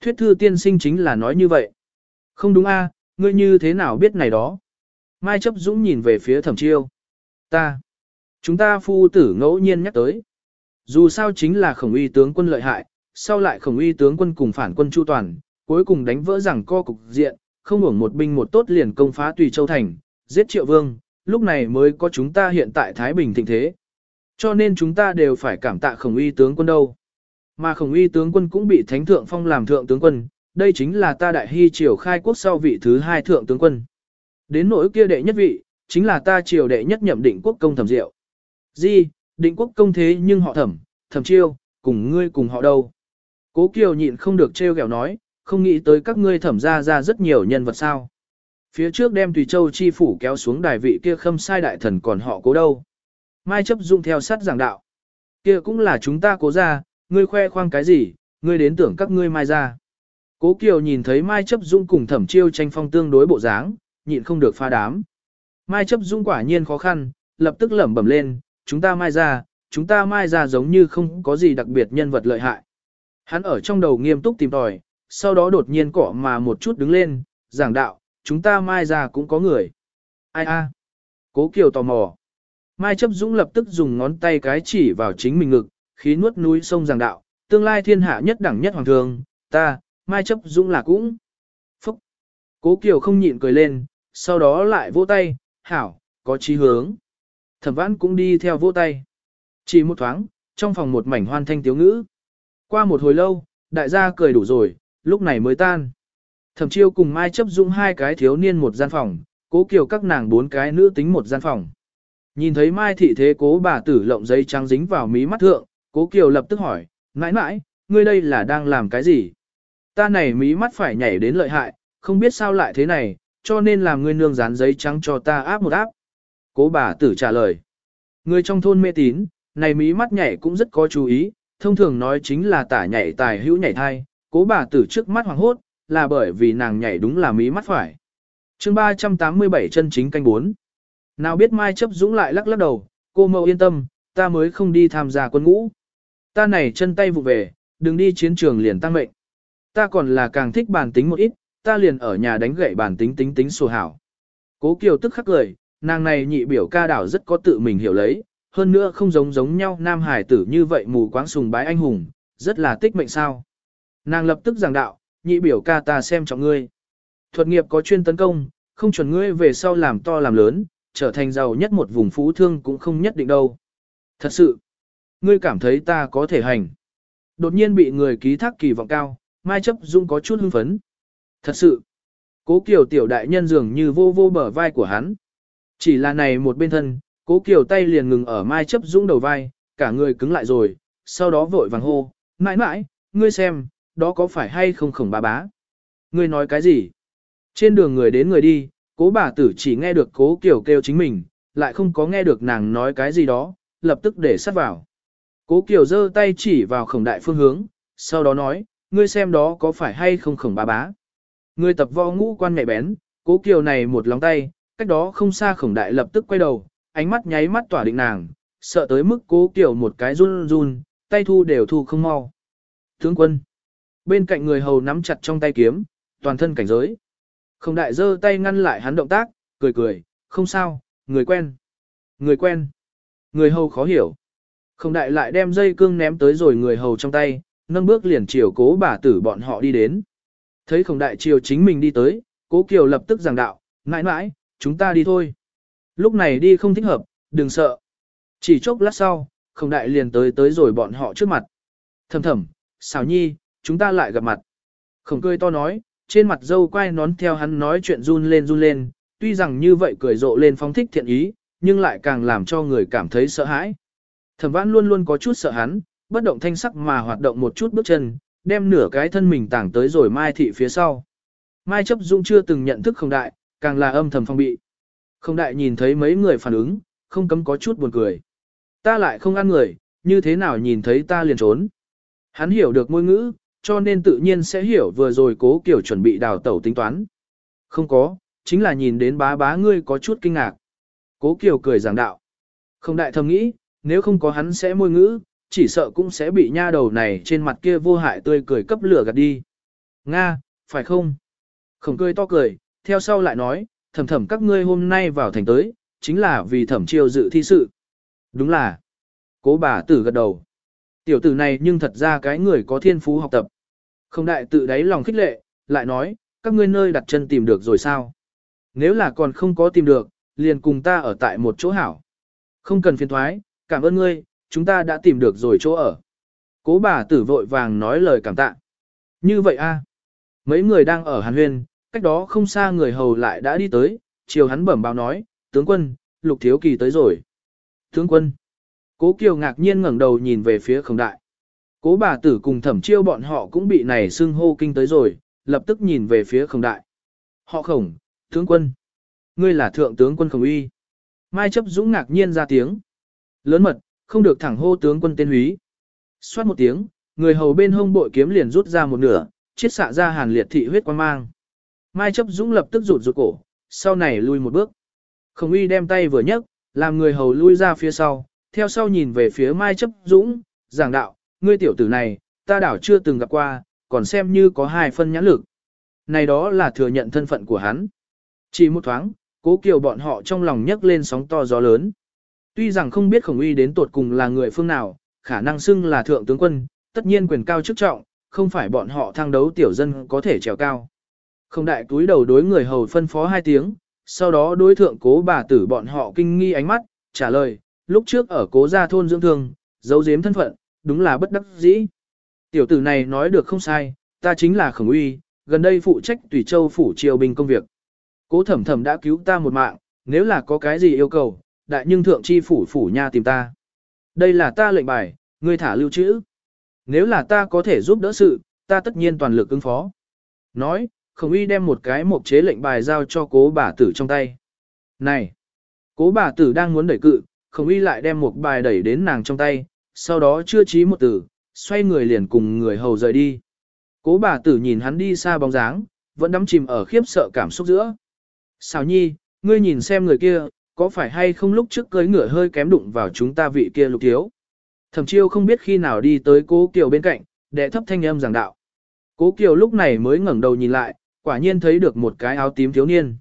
Thuyết thư tiên sinh chính là nói như vậy. Không đúng a, ngươi như thế nào biết này đó. Mai chấp dũng nhìn về phía thẩm chiêu. Ta. Chúng ta phu tử ngẫu nhiên nhắc tới. Dù sao chính là khổng uy tướng quân lợi hại, sau lại khổng uy tướng quân cùng phản quân chu toàn, cuối cùng đánh vỡ rằng co cục diện, không hưởng một binh một tốt liền công phá tùy châu thành, giết triệu vương, lúc này mới có chúng ta hiện tại Thái Bình thịnh thế. Cho nên chúng ta đều phải cảm tạ khổng uy tướng quân đâu. Mà khổng uy tướng quân cũng bị thánh thượng phong làm thượng tướng quân, đây chính là ta đại hy triều khai quốc sau vị thứ hai thượng tướng quân. Đến nỗi kia đệ nhất vị, chính là ta triều đệ nhất nhậm định quốc công thẩm diệu. Di, định quốc công thế nhưng họ thẩm, thẩm chiêu, cùng ngươi cùng họ đâu. Cố Kiều nhịn không được trêu ghẹo nói, không nghĩ tới các ngươi thẩm ra ra rất nhiều nhân vật sao. Phía trước đem Tùy Châu chi phủ kéo xuống đài vị kia khâm sai đại thần còn họ cố đâu. Mai chấp dụng theo sát giảng đạo. Kia cũng là chúng ta cố ra, ngươi khoe khoang cái gì, ngươi đến tưởng các ngươi mai ra. Cố Kiều nhìn thấy Mai chấp dung cùng thẩm chiêu tranh phong tương đối bộ dáng, nhịn không được pha đám. Mai chấp dung quả nhiên khó khăn, lập tức lẩm bẩm lên, chúng ta mai ra, chúng ta mai ra giống như không có gì đặc biệt nhân vật lợi hại. Hắn ở trong đầu nghiêm túc tìm tòi, sau đó đột nhiên cỏ mà một chút đứng lên, giảng đạo, chúng ta mai ra cũng có người. Ai a? Cố Kiều tò mò. Mai chấp dũng lập tức dùng ngón tay cái chỉ vào chính mình ngực, khí nuốt núi sông giảng đạo, tương lai thiên hạ nhất đẳng nhất hoàng thường, ta, Mai chấp dũng là cũng. Phúc! Cố Kiều không nhịn cười lên, sau đó lại vỗ tay, hảo, có chí hướng. Thẩm vãn cũng đi theo vỗ tay. Chỉ một thoáng, trong phòng một mảnh hoan thanh tiếu ngữ. Qua một hồi lâu, đại gia cười đủ rồi, lúc này mới tan. Thẩm chiêu cùng Mai chấp dũng hai cái thiếu niên một gian phòng, cố kiều các nàng bốn cái nữ tính một gian phòng. Nhìn thấy Mai thị thế cố bà tử lộng giấy trắng dính vào mí mắt thượng, cố kiều lập tức hỏi, mãi mãi, ngươi đây là đang làm cái gì? Ta này mí mắt phải nhảy đến lợi hại, không biết sao lại thế này, cho nên làm ngươi nương dán giấy trắng cho ta áp một áp. Cố bà tử trả lời. Người trong thôn mê tín, này mí mắt nhảy cũng rất có chú ý, thông thường nói chính là tả nhảy tài hữu nhảy thai, cố bà tử trước mắt hoàng hốt, là bởi vì nàng nhảy đúng là mí mắt phải. chương 387 chân chính canh 4. Nào biết Mai chấp dũng lại lắc lắc đầu, cô mẫu yên tâm, ta mới không đi tham gia quân ngũ. Ta này chân tay vụ về, đừng đi chiến trường liền tăng mệnh. Ta còn là càng thích bản tính một ít, ta liền ở nhà đánh gậy bản tính tính tính sổ hảo. Cố Kiều tức khắc cười, nàng này nhị biểu ca đảo rất có tự mình hiểu lấy, hơn nữa không giống giống nhau nam hải tử như vậy mù quáng sùng bái anh hùng, rất là tích mệnh sao. Nàng lập tức giảng đạo, nhị biểu ca ta xem trọng ngươi. Thuật nghiệp có chuyên tấn công, không chuẩn ngươi về sau làm to làm lớn, trở thành giàu nhất một vùng phú thương cũng không nhất định đâu. Thật sự, ngươi cảm thấy ta có thể hành. Đột nhiên bị người ký thác kỳ vọng cao, Mai chấp dung có chút hưng phấn. Thật sự, cố kiều tiểu đại nhân dường như vô vô bờ vai của hắn. Chỉ là này một bên thân, cố kiều tay liền ngừng ở Mai chấp dung đầu vai, cả người cứng lại rồi, sau đó vội vàng hô, mãi mãi, ngươi xem, đó có phải hay không khổng bà bá? Ngươi nói cái gì? Trên đường người đến người đi, cố bà tử chỉ nghe được cố kiểu kêu chính mình, lại không có nghe được nàng nói cái gì đó, lập tức để sát vào. Cố kiểu giơ tay chỉ vào khổng đại phương hướng, sau đó nói, ngươi xem đó có phải hay không khổng bá bá? Ngươi tập võ ngũ quan nhạy bén, cố kiều này một lòng tay, cách đó không xa khổng đại lập tức quay đầu, ánh mắt nháy mắt tỏa định nàng, sợ tới mức cố kiều một cái run run, tay thu đều thu không mau. Tướng quân. Bên cạnh người hầu nắm chặt trong tay kiếm, toàn thân cảnh giới. khổng đại giơ tay ngăn lại hắn động tác, cười cười, không sao, người quen. Người quen. Người hầu khó hiểu. Không đại lại đem dây cương ném tới rồi người hầu trong tay, nâng bước liền chiều cố bà tử bọn họ đi đến. Thấy khổng đại chiều chính mình đi tới, cố kiều lập tức giảng đạo, mãi mãi, chúng ta đi thôi. Lúc này đi không thích hợp, đừng sợ. Chỉ chốc lát sau, khổng đại liền tới tới rồi bọn họ trước mặt. Thầm thầm, xảo nhi, chúng ta lại gặp mặt. Khổng cười to nói, trên mặt dâu quay nón theo hắn nói chuyện run lên run lên, tuy rằng như vậy cười rộ lên phóng thích thiện ý, nhưng lại càng làm cho người cảm thấy sợ hãi. Thẩm vãn luôn luôn có chút sợ hắn, bất động thanh sắc mà hoạt động một chút bước chân, đem nửa cái thân mình tảng tới rồi Mai thị phía sau. Mai chấp dung chưa từng nhận thức không đại, càng là âm thầm phong bị. Không đại nhìn thấy mấy người phản ứng, không cấm có chút buồn cười. Ta lại không ăn người, như thế nào nhìn thấy ta liền trốn. Hắn hiểu được ngôn ngữ, cho nên tự nhiên sẽ hiểu vừa rồi cố kiểu chuẩn bị đào tẩu tính toán. Không có, chính là nhìn đến bá bá ngươi có chút kinh ngạc. Cố Kiều cười giảng đạo. Không đại thầm nghĩ, nếu không có hắn sẽ môi ngữ, chỉ sợ cũng sẽ bị nha đầu này trên mặt kia vô hại tươi cười cấp lửa gạt đi. Nga, phải không? Không cười to cười, theo sau lại nói, thầm thầm các ngươi hôm nay vào thành tới, chính là vì thẩm chiêu dự thi sự. Đúng là. Cố bà tử gật đầu. Tiểu tử này nhưng thật ra cái người có thiên phú học tập. Không đại tự đáy lòng khích lệ, lại nói, các ngươi nơi đặt chân tìm được rồi sao? Nếu là còn không có tìm được, liền cùng ta ở tại một chỗ hảo. Không cần phiền thoái, cảm ơn ngươi, chúng ta đã tìm được rồi chỗ ở. Cố bà tử vội vàng nói lời cảm tạ. Như vậy a Mấy người đang ở Hàn Huyên, cách đó không xa người hầu lại đã đi tới, chiều hắn bẩm báo nói, tướng quân, lục thiếu kỳ tới rồi. Tướng quân. Cố Kiều ngạc nhiên ngẩng đầu nhìn về phía khổng đại. Cố bà tử cùng thẩm chiêu bọn họ cũng bị này xưng hô kinh tới rồi, lập tức nhìn về phía khổng đại. Họ khổng, tướng quân. Ngươi là thượng tướng quân khổng uy. Mai chấp dũng ngạc nhiên ra tiếng. Lớn mật, không được thẳng hô tướng quân tên húy. Xoát một tiếng, người hầu bên hông bội kiếm liền rút ra một nửa, chiết xạ ra hàn liệt thị huyết quan mang. Mai chấp dũng lập tức rụt rụt cổ, sau này lui một bước. Khổng uy đem tay vừa nhấc, làm người hầu lui ra phía sau, theo sau nhìn về phía Mai chấp dũng, giảng đạo, ngươi tiểu tử này, ta đảo chưa từng gặp qua, còn xem như có hai phân nhãn lực. Này đó là thừa nhận thân phận của hắn. Chỉ một thoáng, cố kiều bọn họ trong lòng nhấc lên sóng to gió lớn. Tuy rằng không biết khổng uy đến tột cùng là người phương nào, khả năng xưng là thượng tướng quân, tất nhiên quyền cao chức trọng, không phải bọn họ thăng đấu tiểu dân có thể trèo cao. Không đại túi đầu đối người hầu phân phó hai tiếng, sau đó đối thượng cố bà tử bọn họ kinh nghi ánh mắt, trả lời, lúc trước ở cố gia thôn dưỡng thương, giấu giếm thân phận, đúng là bất đắc dĩ. Tiểu tử này nói được không sai, ta chính là khổng uy, gần đây phụ trách tùy châu phủ triều bình công việc. Cố thẩm thẩm đã cứu ta một mạng, nếu là có cái gì yêu cầu, đại nhưng thượng chi phủ phủ nha tìm ta. Đây là ta lệnh bài, ngươi thả lưu trữ. Nếu là ta có thể giúp đỡ sự, ta tất nhiên toàn lực ứng phó. Nói, khổng uy đem một cái mộc chế lệnh bài giao cho cố bà tử trong tay. Này! Cố bà tử đang muốn đẩy cự, khổng uy lại đem một bài đẩy đến nàng trong tay, sau đó chưa trí một từ, xoay người liền cùng người hầu rời đi. Cố bà tử nhìn hắn đi xa bóng dáng, vẫn đắm chìm ở khiếp sợ cảm xúc giữa. Xào nhi, ngươi nhìn xem người kia, có phải hay không lúc trước cưới ngựa hơi kém đụng vào chúng ta vị kia lục thiếu. Thẩm chiêu không biết khi nào đi tới cố Kiều bên cạnh, đệ thấp thanh âm giảng đạo. Cố Kiều lúc này mới ngẩng đầu nhìn lại, quả nhiên thấy được một cái áo tím thiếu niên.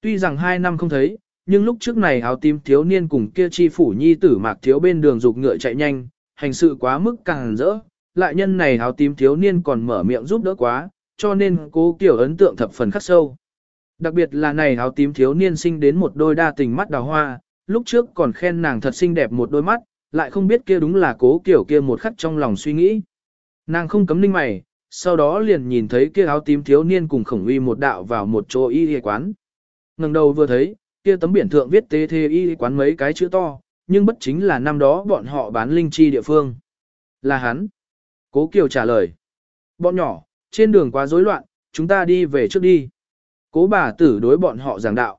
Tuy rằng hai năm không thấy, nhưng lúc trước này áo tím thiếu niên cùng kia chi phủ nhi tử mạc thiếu bên đường dục ngựa chạy nhanh, hành sự quá mức càng rỡ, lại nhân này áo tím thiếu niên còn mở miệng giúp đỡ quá, cho nên cố Kiều ấn tượng thập phần khắc sâu. Đặc biệt là này áo tím thiếu niên sinh đến một đôi đa tình mắt đào hoa, lúc trước còn khen nàng thật xinh đẹp một đôi mắt, lại không biết kia đúng là cố kiểu kia một khắc trong lòng suy nghĩ. Nàng không cấm ninh mày, sau đó liền nhìn thấy kia áo tím thiếu niên cùng khổng uy một đạo vào một chỗ y y quán. ngẩng đầu vừa thấy, kia tấm biển thượng viết tế thê y quán mấy cái chữ to, nhưng bất chính là năm đó bọn họ bán linh chi địa phương. Là hắn. Cố Kiều trả lời. Bọn nhỏ, trên đường quá rối loạn, chúng ta đi về trước đi. Cố bà tử đối bọn họ giảng đạo.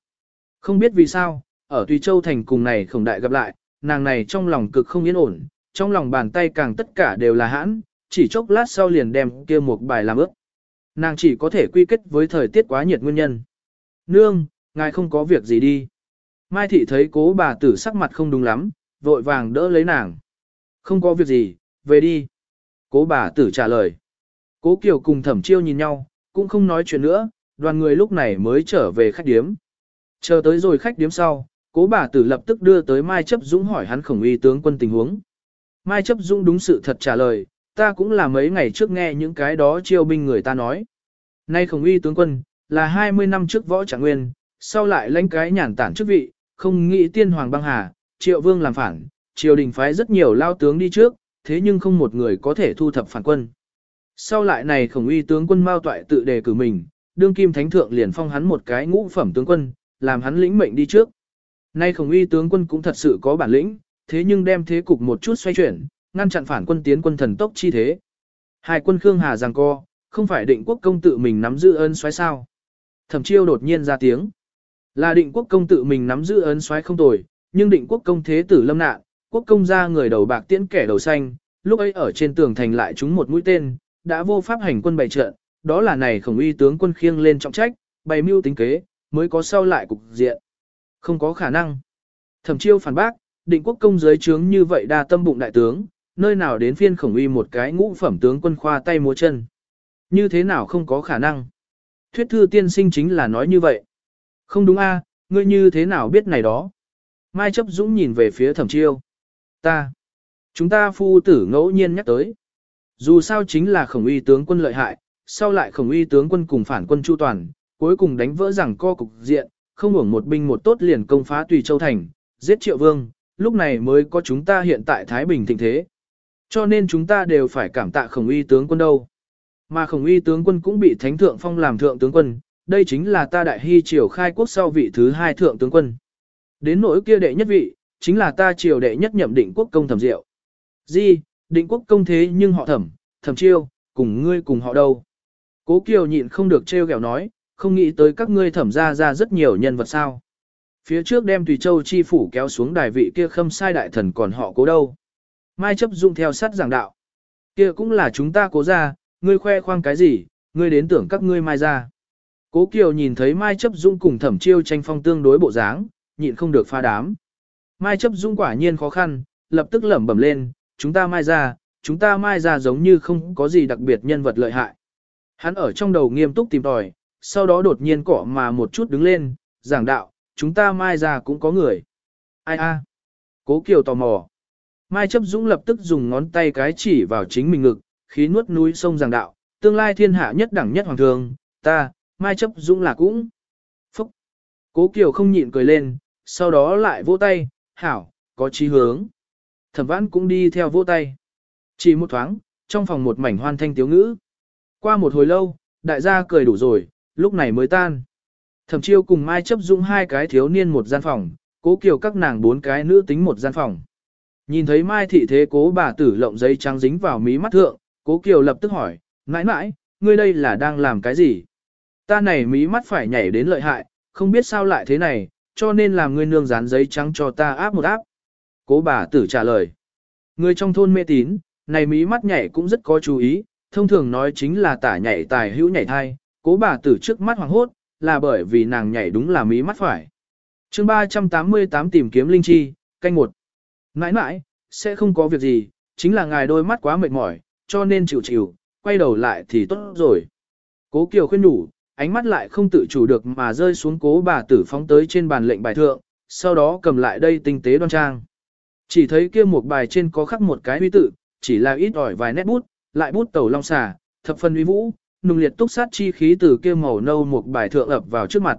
Không biết vì sao, ở Tùy Châu Thành cùng này khổng đại gặp lại, nàng này trong lòng cực không yên ổn, trong lòng bàn tay càng tất cả đều là hãn, chỉ chốc lát sau liền đem kia một bài làm ướt. Nàng chỉ có thể quy kết với thời tiết quá nhiệt nguyên nhân. Nương, ngài không có việc gì đi. Mai thị thấy cố bà tử sắc mặt không đúng lắm, vội vàng đỡ lấy nàng. Không có việc gì, về đi. Cố bà tử trả lời. Cố Kiều cùng thẩm chiêu nhìn nhau, cũng không nói chuyện nữa, đoàn người lúc này mới trở về khách điếm. Chờ tới rồi khách điếm sau, cố bà tử lập tức đưa tới Mai Chấp Dũng hỏi hắn khổng uy tướng quân tình huống. Mai Chấp Dũng đúng sự thật trả lời, ta cũng là mấy ngày trước nghe những cái đó chiêu binh người ta nói. Nay khổng uy tướng quân, là 20 năm trước võ trạng nguyên, sau lại lãnh cái nhàn tản chức vị, không nghĩ tiên hoàng băng hà, triệu vương làm phản, triều đình phái rất nhiều lao tướng đi trước, thế nhưng không một người có thể thu thập phản quân. Sau lại này khổng uy tướng quân Mao Toại tự đề cử mình, đương kim thánh thượng liền phong hắn một cái ngũ phẩm tướng quân, làm hắn lĩnh mệnh đi trước. Nay khổng uy tướng quân cũng thật sự có bản lĩnh, thế nhưng đem thế cục một chút xoay chuyển, ngăn chặn phản quân tiến quân thần tốc chi thế. Hai quân Khương Hà giằng co, không phải định quốc công tự mình nắm giữ ơn xoáy sao. Thẩm chiêu đột nhiên ra tiếng. Là định quốc công tự mình nắm giữ ơn xoáy không tồi, nhưng định quốc công thế tử lâm nạn, quốc công ra người đầu bạc tiễn kẻ đầu xanh, lúc ấy ở trên tường thành lại trúng một mũi tên, đã vô pháp hành quân bày trận, đó là này khổng uy tướng quân khiêng lên trọng trách, bày mưu tính kế, mới có sau lại cục diện. Không có khả năng. Thẩm chiêu phản bác, định quốc công giới trướng như vậy đa tâm bụng đại tướng, nơi nào đến phiên khổng uy một cái ngũ phẩm tướng quân khoa tay múa chân. Như thế nào không có khả năng. Thuyết thư tiên sinh chính là nói như vậy. Không đúng a, ngươi như thế nào biết này đó. Mai chấp dũng nhìn về phía thẩm chiêu. Ta. Chúng ta phu tử ngẫu nhiên nhắc tới. Dù sao chính là khổng uy tướng quân lợi hại, sau lại khổng uy tướng quân cùng phản quân chu toàn, cuối cùng đánh vỡ rằng co cục diện, không hưởng một binh một tốt liền công phá tùy châu thành, giết triệu vương, lúc này mới có chúng ta hiện tại Thái Bình thịnh thế. Cho nên chúng ta đều phải cảm tạ khổng uy tướng quân đâu. Mà khổng uy tướng quân cũng bị thánh thượng phong làm thượng tướng quân, đây chính là ta đại hy triều khai quốc sau vị thứ hai thượng tướng quân. Đến nỗi kia đệ nhất vị, chính là ta triều đệ nhất nhậm định quốc công thẩm diệu. Di, định quốc công thế nhưng họ thẩm, thẩm chiêu, cùng ngươi cùng họ đâu. Cố Kiều nhịn không được trêu ghẹo nói, không nghĩ tới các ngươi thẩm ra ra rất nhiều nhân vật sao. Phía trước đem Tùy Châu chi phủ kéo xuống đài vị kia khâm sai đại thần còn họ cố đâu. Mai chấp dụng theo sát giảng đạo. Kia cũng là chúng ta cố ra, ngươi khoe khoang cái gì, ngươi đến tưởng các ngươi mai ra. Cố Kiều nhìn thấy Mai chấp dung cùng thẩm chiêu tranh phong tương đối bộ dáng, nhịn không được pha đám. Mai chấp dung quả nhiên khó khăn, lập tức lẩm bẩm lên, chúng ta mai ra, chúng ta mai ra giống như không có gì đặc biệt nhân vật lợi hại. Hắn ở trong đầu nghiêm túc tìm tòi, sau đó đột nhiên cỏ mà một chút đứng lên, giảng đạo, chúng ta mai ra cũng có người. Ai a? Cố Kiều tò mò. Mai chấp dũng lập tức dùng ngón tay cái chỉ vào chính mình ngực, khí nuốt núi sông giảng đạo, tương lai thiên hạ nhất đẳng nhất hoàng thường, ta, Mai chấp dũng là cũng. Phúc. Cố Kiều không nhịn cười lên, sau đó lại vỗ tay, hảo, có chí hướng. Thẩm vãn cũng đi theo vỗ tay. Chỉ một thoáng, trong phòng một mảnh hoan thanh tiếu ngữ. Qua một hồi lâu, đại gia cười đủ rồi, lúc này mới tan. Thẩm chiêu cùng Mai chấp dũng hai cái thiếu niên một gian phòng, cố kiều các nàng bốn cái nữ tính một gian phòng. Nhìn thấy Mai thị thế cố bà tử lộng giấy trắng dính vào mí mắt thượng, cố kiều lập tức hỏi, mãi mãi, ngươi đây là đang làm cái gì? Ta này mí mắt phải nhảy đến lợi hại, không biết sao lại thế này, cho nên làm ngươi nương dán giấy trắng cho ta áp một áp. Cố bà tử trả lời. Người trong thôn mê tín, này mí mắt nhảy cũng rất có chú ý, thông thường nói chính là tả nhảy tài hữu nhảy thai, cố bà tử trước mắt hoàng hốt, là bởi vì nàng nhảy đúng là mí mắt phải. chương 388 tìm kiếm linh chi, canh một. Nãi nãi, sẽ không có việc gì, chính là ngài đôi mắt quá mệt mỏi, cho nên chịu chịu, quay đầu lại thì tốt rồi. Cố Kiều khuyên đủ, ánh mắt lại không tự chủ được mà rơi xuống cố bà tử phóng tới trên bàn lệnh bài thượng, sau đó cầm lại đây tinh tế đoan trang. Chỉ thấy kia một bài trên có khắc một cái huy tự, chỉ là ít ỏi vài nét bút, lại bút tẩu long xà, thập phân uy vũ, nung liệt túc sát chi khí từ kia màu nâu một bài thượng ập vào trước mặt.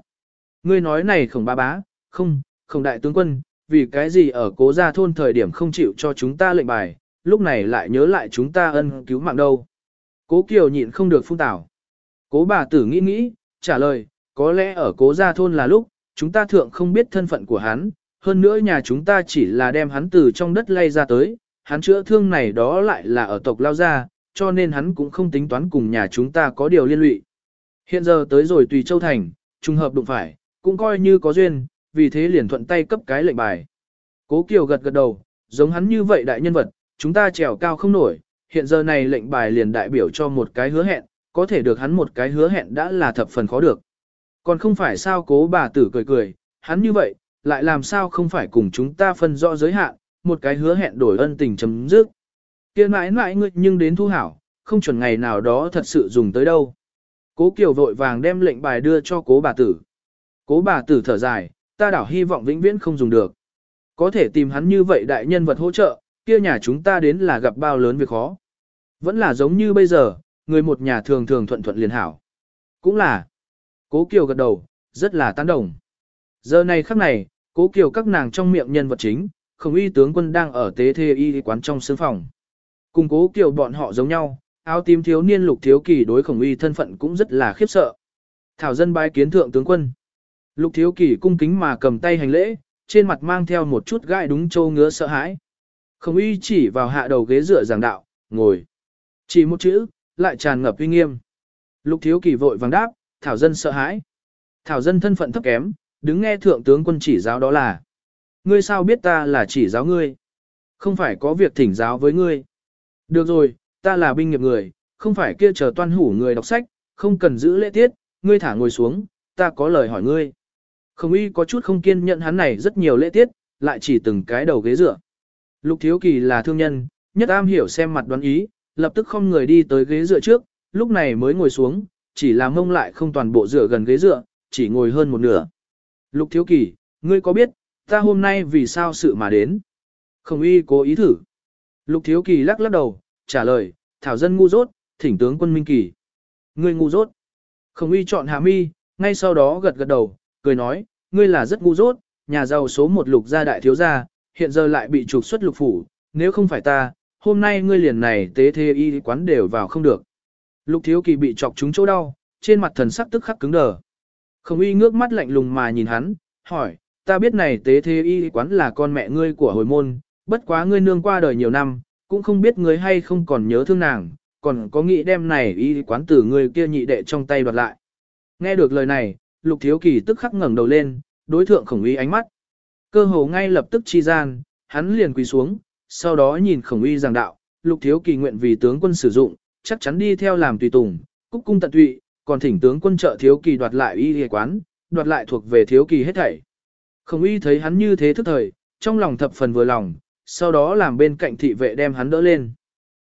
Ngươi nói này khổng ba bá, không, không đại tướng quân, vì cái gì ở cố gia thôn thời điểm không chịu cho chúng ta lệnh bài, lúc này lại nhớ lại chúng ta ân cứu mạng đâu. Cố Kiều nhịn không được phung tảo. Cố bà tử nghĩ nghĩ, trả lời, có lẽ ở cố gia thôn là lúc, chúng ta thượng không biết thân phận của hắn, hơn nữa nhà chúng ta chỉ là đem hắn từ trong đất lay ra tới, hắn chữa thương này đó lại là ở tộc lao gia, cho nên hắn cũng không tính toán cùng nhà chúng ta có điều liên lụy. Hiện giờ tới rồi tùy châu thành, trùng hợp đụng phải, cũng coi như có duyên, vì thế liền thuận tay cấp cái lệnh bài. Cố Kiều gật gật đầu, giống hắn như vậy đại nhân vật, chúng ta trèo cao không nổi, hiện giờ này lệnh bài liền đại biểu cho một cái hứa hẹn, có thể được hắn một cái hứa hẹn đã là thập phần khó được. Còn không phải sao cố bà tử cười cười, hắn như vậy, lại làm sao không phải cùng chúng ta phân rõ giới hạn, một cái hứa hẹn đổi ân tình chấm dứt. Kia mãi mãi ngươi nhưng đến thu hảo, không chuẩn ngày nào đó thật sự dùng tới đâu. Cố Kiều vội vàng đem lệnh bài đưa cho cố bà tử. Cố bà tử thở dài, ta đảo hy vọng vĩnh viễn không dùng được. Có thể tìm hắn như vậy đại nhân vật hỗ trợ, kia nhà chúng ta đến là gặp bao lớn việc khó. Vẫn là giống như bây giờ, người một nhà thường thường thuận thuận liền hảo. Cũng là, cố Kiều gật đầu, rất là tán đồng. Giờ này khắc này, cố Kiều các nàng trong miệng nhân vật chính, không y tướng quân đang ở tế thê y quán trong sương phòng. Cùng cố kiểu bọn họ giống nhau, áo tím thiếu niên lục thiếu kỳ đối khổng uy thân phận cũng rất là khiếp sợ. Thảo dân bái kiến thượng tướng quân. Lục thiếu kỳ cung kính mà cầm tay hành lễ, trên mặt mang theo một chút gai đúng châu ngứa sợ hãi. Khổng uy chỉ vào hạ đầu ghế dựa giảng đạo, ngồi. Chỉ một chữ, lại tràn ngập uy nghiêm. Lục thiếu kỳ vội vàng đáp, thảo dân sợ hãi. Thảo dân thân phận thấp kém, đứng nghe thượng tướng quân chỉ giáo đó là. Ngươi sao biết ta là chỉ giáo ngươi? Không phải có việc thỉnh giáo với ngươi. Được rồi, ta là binh nghiệp người, không phải kia chờ toan hủ người đọc sách, không cần giữ lễ tiết, ngươi thả ngồi xuống, ta có lời hỏi ngươi. Không y có chút không kiên nhận hắn này rất nhiều lễ tiết, lại chỉ từng cái đầu ghế dựa. Lục thiếu kỳ là thương nhân, nhất am hiểu xem mặt đoán ý, lập tức không người đi tới ghế dựa trước, lúc này mới ngồi xuống, chỉ là mông lại không toàn bộ dựa gần ghế dựa, chỉ ngồi hơn một nửa. Lục thiếu kỳ, ngươi có biết, ta hôm nay vì sao sự mà đến? Không y cố ý thử. Lục thiếu kỳ lắc lắc đầu, trả lời, thảo dân ngu dốt, thỉnh tướng quân minh kỳ. Ngươi ngu dốt. Khổng y chọn hạ mi, ngay sau đó gật gật đầu, cười nói, ngươi là rất ngu dốt, nhà giàu số một lục gia đại thiếu gia, hiện giờ lại bị trục xuất lục phủ, nếu không phải ta, hôm nay ngươi liền này tế thế y quán đều vào không được. Lục thiếu kỳ bị chọc trúng chỗ đau, trên mặt thần sắc tức khắc cứng đờ. Khổng y ngước mắt lạnh lùng mà nhìn hắn, hỏi, ta biết này tế thế y quán là con mẹ ngươi của hồi môn, bất quá ngươi nương qua đời nhiều năm, cũng không biết ngươi hay không còn nhớ thương nàng, còn có nghĩ đem này y quán tử ngươi kia nhị đệ trong tay đoạt lại. Nghe được lời này, lục thiếu kỳ tức khắc ngẩng đầu lên, đối thượng khổng uy ánh mắt. Cơ hồ ngay lập tức chi gian, hắn liền quỳ xuống, sau đó nhìn khổng uy giảng đạo, lục thiếu kỳ nguyện vì tướng quân sử dụng, chắc chắn đi theo làm tùy tùng, cúc cung tận tụy, còn thỉnh tướng quân trợ thiếu kỳ đoạt lại y y quán, đoạt lại thuộc về thiếu kỳ hết thảy. Khổng uy thấy hắn như thế thức thời, trong lòng thập phần vừa lòng, sau đó làm bên cạnh thị vệ đem hắn đỡ lên.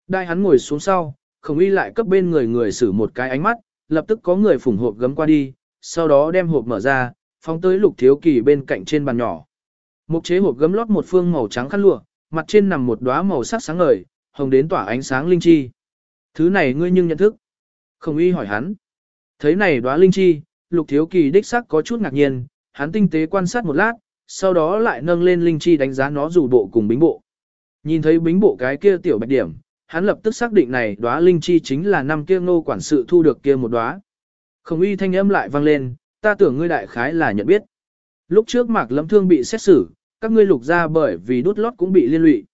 Đai hắn ngồi xuống sau, khổng uy lại cấp bên người người xử một cái ánh mắt, lập tức có người phủng hộp gấm qua đi, sau đó đem hộp mở ra, phóng tới lục thiếu kỳ bên cạnh trên bàn nhỏ. Mục chế hộp gấm lót một phương màu trắng khăn lụa, mặt trên nằm một đóa màu sắc sáng ngời, hồng đến tỏa ánh sáng linh chi. Thứ này ngươi nhưng nhận thức. Không y hỏi hắn. Thấy này đóa linh chi, lục thiếu kỳ đích sắc có chút ngạc nhiên, hắn tinh tế quan sát một lát, sau đó lại nâng lên linh chi đánh giá nó dù bộ cùng bính bộ. Nhìn thấy bính bộ cái kia tiểu bạch điểm, hắn lập tức xác định này đóa linh chi chính là năm kia ngô quản sự thu được kia một đóa. Không y thanh âm lại vang lên, ta tưởng ngươi đại khái là nhận biết. Lúc trước mạc lâm thương bị xét xử, các ngươi lục ra bởi vì đút lót cũng bị liên lụy.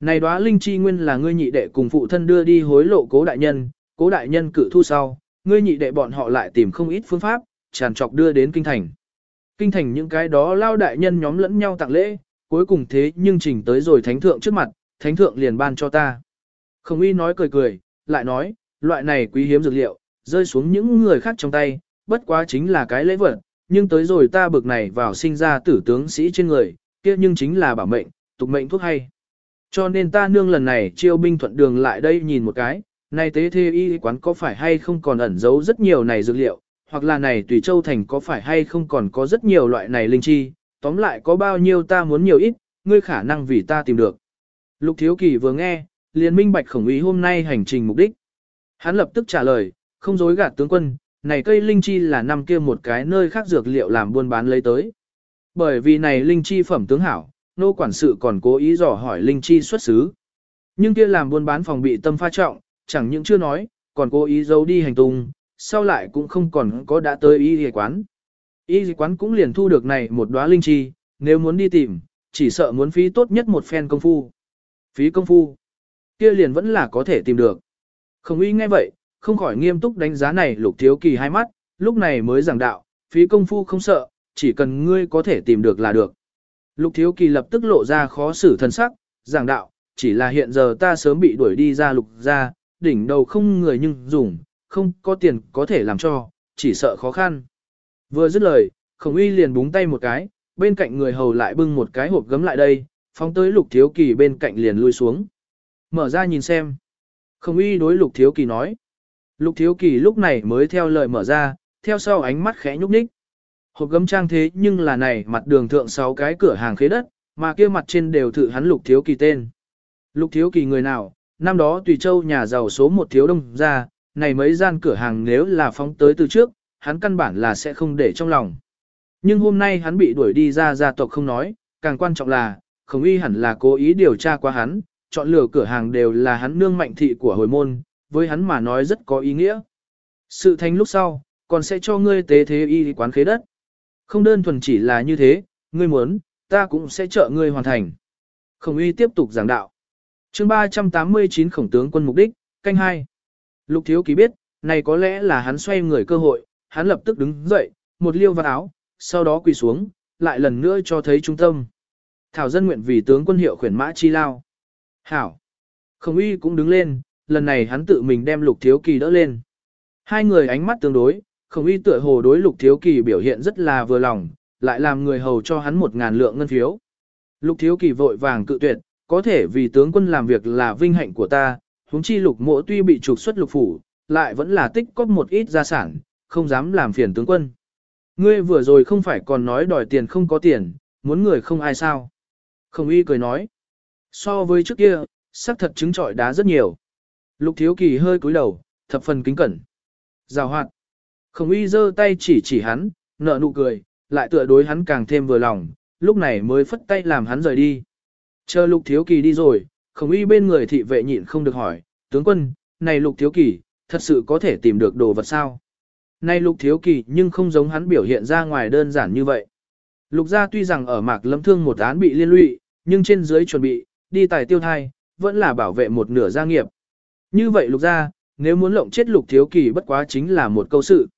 Này đóa linh chi nguyên là ngươi nhị đệ cùng phụ thân đưa đi hối lộ cố đại nhân, cố đại nhân cử thu sau, ngươi nhị đệ bọn họ lại tìm không ít phương pháp, tràn trọc đưa đến kinh thành. Kinh thành những cái đó lao đại nhân nhóm lẫn nhau tặng lễ, cuối cùng thế nhưng trình tới rồi thánh thượng trước mặt, thánh thượng liền ban cho ta. Không y nói cười cười, lại nói, loại này quý hiếm dược liệu, rơi xuống những người khác trong tay, bất quá chính là cái lễ vật, nhưng tới rồi ta bực này vào sinh ra tử tướng sĩ trên người, kia nhưng chính là bảo mệnh, tục mệnh thuốc hay. Cho nên ta nương lần này chiêu binh thuận đường lại đây nhìn một cái, nay tế thê y quán có phải hay không còn ẩn giấu rất nhiều này dược liệu, hoặc là này tùy châu thành có phải hay không còn có rất nhiều loại này linh chi, tóm lại có bao nhiêu ta muốn nhiều ít, ngươi khả năng vì ta tìm được. Lục Thiếu Kỳ vừa nghe, liền minh bạch khổng ý hôm nay hành trình mục đích. Hắn lập tức trả lời, không dối gạt tướng quân, này cây linh chi là năm kia một cái nơi khác dược liệu làm buôn bán lấy tới. Bởi vì này linh chi phẩm tướng hảo, nô quản sự còn cố ý dò hỏi linh chi xuất xứ. Nhưng kia làm buôn bán phòng bị tâm pha trọng, chẳng những chưa nói, còn cố ý giấu đi hành tung, sau lại cũng không còn có đã tới y y quán. Y y quán cũng liền thu được này một đóa linh chi, nếu muốn đi tìm, chỉ sợ muốn phí tốt nhất một phen công phu. Phí công phu, kia liền vẫn là có thể tìm được. Không y nghe vậy, không khỏi nghiêm túc đánh giá này lục thiếu kỳ hai mắt, lúc này mới giảng đạo, phí công phu không sợ, chỉ cần ngươi có thể tìm được là được. Lục thiếu kỳ lập tức lộ ra khó xử thân sắc, giảng đạo, chỉ là hiện giờ ta sớm bị đuổi đi ra lục ra, đỉnh đầu không người nhưng dùng, không có tiền có thể làm cho, chỉ sợ khó khăn. Vừa dứt lời, khổng uy liền búng tay một cái, bên cạnh người hầu lại bưng một cái hộp gấm lại đây, phóng tới lục thiếu kỳ bên cạnh liền lui xuống. Mở ra nhìn xem. Khổng uy đối lục thiếu kỳ nói. Lục thiếu kỳ lúc này mới theo lời mở ra, theo sau ánh mắt khẽ nhúc nhích. Hộp gấm trang thế nhưng là này mặt đường thượng sáu cái cửa hàng khế đất, mà kia mặt trên đều thử hắn lục thiếu kỳ tên. Lục thiếu kỳ người nào, năm đó tùy châu nhà giàu số một thiếu đông ra, này mấy gian cửa hàng nếu là phóng tới từ trước, hắn căn bản là sẽ không để trong lòng. Nhưng hôm nay hắn bị đuổi đi ra gia tộc không nói, càng quan trọng là, không y hẳn là cố ý điều tra qua hắn, chọn lựa cửa hàng đều là hắn nương mạnh thị của hồi môn, với hắn mà nói rất có ý nghĩa. Sự thành lúc sau, còn sẽ cho ngươi tế thế y quán khế đất. Không đơn thuần chỉ là như thế, ngươi muốn, ta cũng sẽ trợ ngươi hoàn thành. Khổng uy tiếp tục giảng đạo. chương 389 khổng tướng quân mục đích, canh hai. Lục thiếu ký biết, này có lẽ là hắn xoay người cơ hội, hắn lập tức đứng dậy, một liêu vào áo, sau đó quỳ xuống, lại lần nữa cho thấy trung tâm. Thảo dân nguyện vì tướng quân hiệu khuyển mã chi lao. Hảo. Khổng uy cũng đứng lên, lần này hắn tự mình đem lục thiếu kỳ đỡ lên. Hai người ánh mắt tương đối, khổng uy tựa hồ đối lục thiếu kỳ biểu hiện rất là vừa lòng, lại làm người hầu cho hắn một ngàn lượng ngân phiếu. Lục thiếu kỳ vội vàng cự tuyệt, có thể vì tướng quân làm việc là vinh hạnh của ta, huống chi lục mộ tuy bị trục xuất lục phủ, lại vẫn là tích cóp một ít gia sản, không dám làm phiền tướng quân. Ngươi vừa rồi không phải còn nói đòi tiền không có tiền, muốn người không ai sao. Khổng y cười nói. So với trước kia, sắc thật chứng trọi đá rất nhiều. Lục thiếu kỳ hơi cúi đầu, thập phần kính cẩn. Rào hoạt. Khổng y giơ tay chỉ chỉ hắn, nợ nụ cười, lại tựa đối hắn càng thêm vừa lòng, lúc này mới phất tay làm hắn rời đi. Chờ lục thiếu kỳ đi rồi, khổng uy bên người thị vệ nhịn không được hỏi, tướng quân, này lục thiếu kỳ, thật sự có thể tìm được đồ vật sao? Này lục thiếu kỳ nhưng không giống hắn biểu hiện ra ngoài đơn giản như vậy. Lục gia tuy rằng ở mạc lâm thương một án bị liên lụy, nhưng trên dưới chuẩn bị, đi tài tiêu thai, vẫn là bảo vệ một nửa gia nghiệp. Như vậy lục gia, nếu muốn lộng chết lục thiếu kỳ bất quá chính là một câu sự.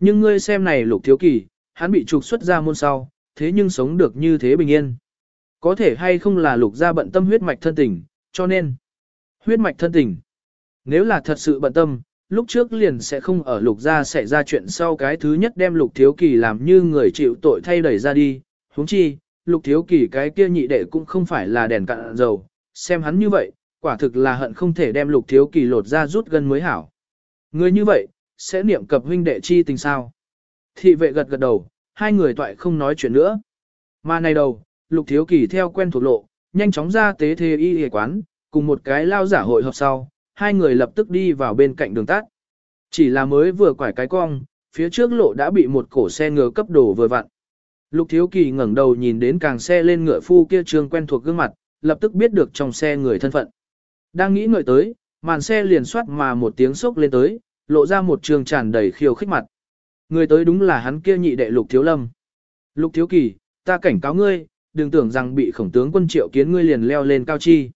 Nhưng ngươi xem này lục thiếu kỳ, hắn bị trục xuất ra môn sau, thế nhưng sống được như thế bình yên. Có thể hay không là lục gia bận tâm huyết mạch thân tình, cho nên, huyết mạch thân tình. Nếu là thật sự bận tâm, lúc trước liền sẽ không ở lục gia xảy ra chuyện sau cái thứ nhất đem lục thiếu kỳ làm như người chịu tội thay đẩy ra đi. huống chi, lục thiếu kỳ cái kia nhị đệ cũng không phải là đèn cạn dầu, xem hắn như vậy, quả thực là hận không thể đem lục thiếu kỳ lột ra rút gân mới hảo. Người như vậy, sẽ niệm cập huynh đệ chi tình sao. Thị vệ gật gật đầu, hai người toại không nói chuyện nữa. Mà này đầu, lục thiếu kỳ theo quen thuộc lộ, nhanh chóng ra tế thế y y quán, cùng một cái lao giả hội họp sau, hai người lập tức đi vào bên cạnh đường tắt. Chỉ là mới vừa quải cái cong, phía trước lộ đã bị một cổ xe ngựa cấp đổ vừa vặn. Lục Thiếu Kỳ ngẩng đầu nhìn đến càng xe lên ngựa phu kia trường quen thuộc gương mặt, lập tức biết được trong xe người thân phận. Đang nghĩ ngợi tới, màn xe liền soát mà một tiếng sốc lên tới, lộ ra một trường tràn đầy khiêu khích mặt. Người tới đúng là hắn kia nhị đệ Lục Thiếu Lâm. Lục Thiếu Kỳ, ta cảnh cáo ngươi, đừng tưởng rằng bị khổng tướng quân triệu kiến ngươi liền leo lên cao chi.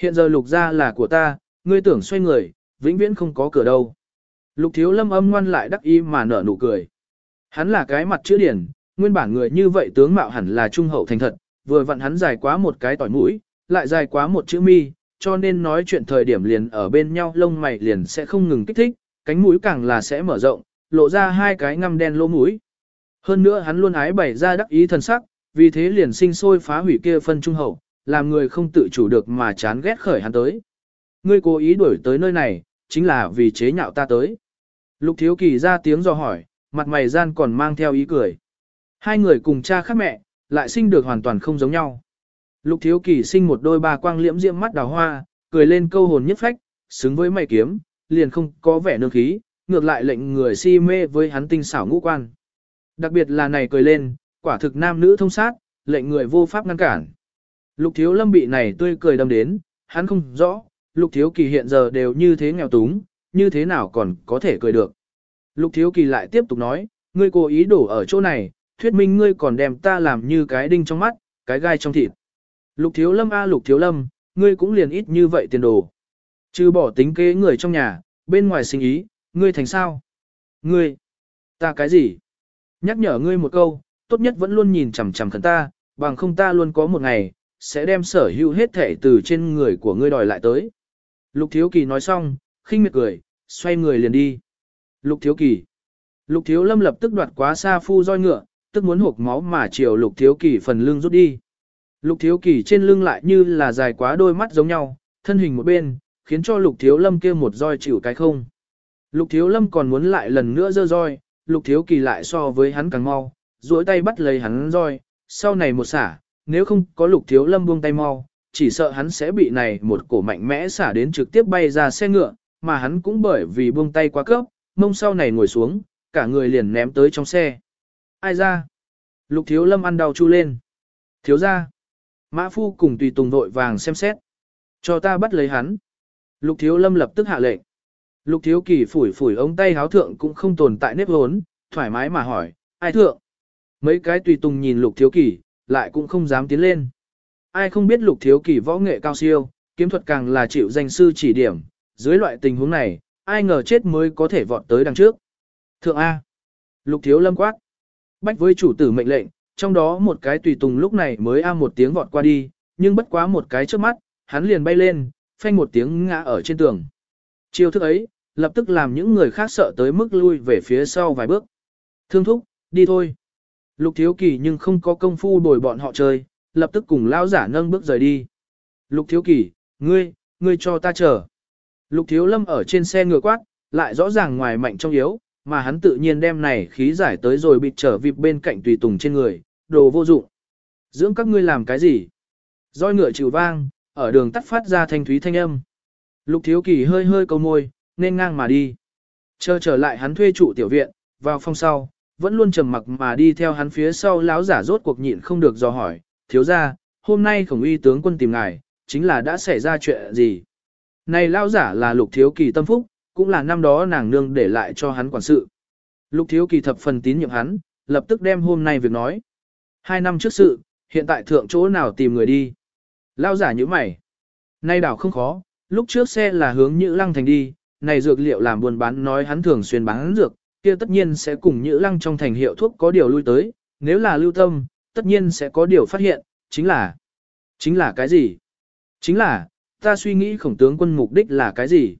Hiện giờ Lục gia là của ta, ngươi tưởng xoay người, vĩnh viễn không có cửa đâu. Lục Thiếu Lâm âm ngoan lại đắc ý mà nở nụ cười. Hắn là cái mặt chữ điển, nguyên bản người như vậy tướng mạo hẳn là trung hậu thành thật, vừa vặn hắn dài quá một cái tỏi mũi, lại dài quá một chữ mi, cho nên nói chuyện thời điểm liền ở bên nhau lông mày liền sẽ không ngừng kích thích, cánh mũi càng là sẽ mở rộng, lộ ra hai cái ngăm đen lỗ mũi. Hơn nữa hắn luôn ái bày ra đắc ý thần sắc, vì thế liền sinh sôi phá hủy kia phân trung hậu, làm người không tự chủ được mà chán ghét khởi hắn tới. Ngươi cố ý đuổi tới nơi này, chính là vì chế nhạo ta tới. Lục thiếu kỳ ra tiếng dò hỏi, mặt mày gian còn mang theo ý cười. Hai người cùng cha khác mẹ, lại sinh được hoàn toàn không giống nhau. Lục thiếu kỳ sinh một đôi ba quang liễm diễm mắt đào hoa, cười lên câu hồn nhất phách, xứng với mày kiếm, liền không có vẻ nương khí, ngược lại lệnh người si mê với hắn tinh xảo ngũ quan. Đặc biệt là này cười lên, quả thực nam nữ thông sát, lệnh người vô pháp ngăn cản. Lục thiếu lâm bị này tươi cười đâm đến, hắn không rõ, lục thiếu kỳ hiện giờ đều như thế nghèo túng, như thế nào còn có thể cười được. Lục thiếu kỳ lại tiếp tục nói, ngươi cố ý đổ ở chỗ này, thuyết minh ngươi còn đem ta làm như cái đinh trong mắt, cái gai trong thịt. Lục thiếu lâm a lục thiếu lâm, ngươi cũng liền ít như vậy tiền đồ. Chứ bỏ tính kế người trong nhà, bên ngoài sinh ý, ngươi thành sao? Ngươi, ta cái gì? Nhắc nhở ngươi một câu, tốt nhất vẫn luôn nhìn chằm chằm khẩn ta, bằng không ta luôn có một ngày, sẽ đem sở hữu hết thể từ trên người của ngươi đòi lại tới. Lục thiếu kỳ nói xong, khinh miệt cười, xoay người liền đi. Lục thiếu kỳ. Lục thiếu lâm lập tức đoạt quá xa phu roi ngựa, tức muốn hộp máu mà chiều lục thiếu kỳ phần lưng rút đi. Lục thiếu kỳ trên lưng lại như là dài quá đôi mắt giống nhau, thân hình một bên, khiến cho lục thiếu lâm kia một roi chịu cái không. Lục thiếu lâm còn muốn lại lần nữa dơ roi, lục thiếu kỳ lại so với hắn càng mau, duỗi tay bắt lấy hắn roi, sau này một xả, nếu không có lục thiếu lâm buông tay mau, chỉ sợ hắn sẽ bị này một cổ mạnh mẽ xả đến trực tiếp bay ra xe ngựa, mà hắn cũng bởi vì buông tay quá cấp, mông sau này ngồi xuống, cả người liền ném tới trong xe. Ai ra? Lục thiếu lâm ăn đau chu lên. Thiếu ra. Mã phu cùng tùy tùng vội vàng xem xét. Cho ta bắt lấy hắn. Lục thiếu lâm lập tức hạ lệnh. Lục thiếu kỳ phủi phủi ống tay háo thượng cũng không tồn tại nếp hốn, thoải mái mà hỏi, ai thượng? Mấy cái tùy tùng nhìn lục thiếu kỷ lại cũng không dám tiến lên. Ai không biết lục thiếu kỷ võ nghệ cao siêu, kiếm thuật càng là chịu danh sư chỉ điểm, dưới loại tình huống này, ai ngờ chết mới có thể vọt tới đằng trước. Thượng A. Lục thiếu lâm quát. Bách với chủ tử mệnh lệnh, trong đó một cái tùy tùng lúc này mới A một tiếng vọt qua đi, nhưng bất quá một cái trước mắt, hắn liền bay lên, phanh một tiếng ngã ở trên tường. Chiêu thức ấy, lập tức làm những người khác sợ tới mức lui về phía sau vài bước. Thương thúc, đi thôi. Lục thiếu kỳ nhưng không có công phu đổi bọn họ chơi, lập tức cùng lão giả nâng bước rời đi. Lục thiếu kỳ, ngươi, ngươi cho ta chờ. Lục thiếu lâm ở trên xe ngựa quát, lại rõ ràng ngoài mạnh trong yếu, mà hắn tự nhiên đem này khí giải tới rồi bị trở vịp bên cạnh tùy tùng trên người, đồ vô dụng. Dưỡng các ngươi làm cái gì? Roi ngựa chịu vang, ở đường tắt phát ra thanh thúy thanh âm. Lục thiếu kỳ hơi hơi cầu môi, nên ngang mà đi. Chờ trở lại hắn thuê trụ tiểu viện, vào phòng sau, vẫn luôn trầm mặc mà đi theo hắn phía sau lão giả rốt cuộc nhịn không được dò hỏi, thiếu ra, hôm nay khổng uy tướng quân tìm ngài, chính là đã xảy ra chuyện gì? Này lão giả là lục thiếu kỳ tâm phúc, cũng là năm đó nàng nương để lại cho hắn quản sự. Lục thiếu kỳ thập phần tín nhiệm hắn, lập tức đem hôm nay việc nói. Hai năm trước sự, hiện tại thượng chỗ nào tìm người đi. lão giả như mày. Nay đảo không khó, lúc trước xe là hướng Nhữ Lăng thành đi, này dược liệu làm buôn bán nói hắn thường xuyên bán dược, kia tất nhiên sẽ cùng Nhữ Lăng trong thành hiệu thuốc có điều lui tới, nếu là lưu tâm, tất nhiên sẽ có điều phát hiện, chính là... Chính là cái gì? Chính là, ta suy nghĩ khổng tướng quân mục đích là cái gì?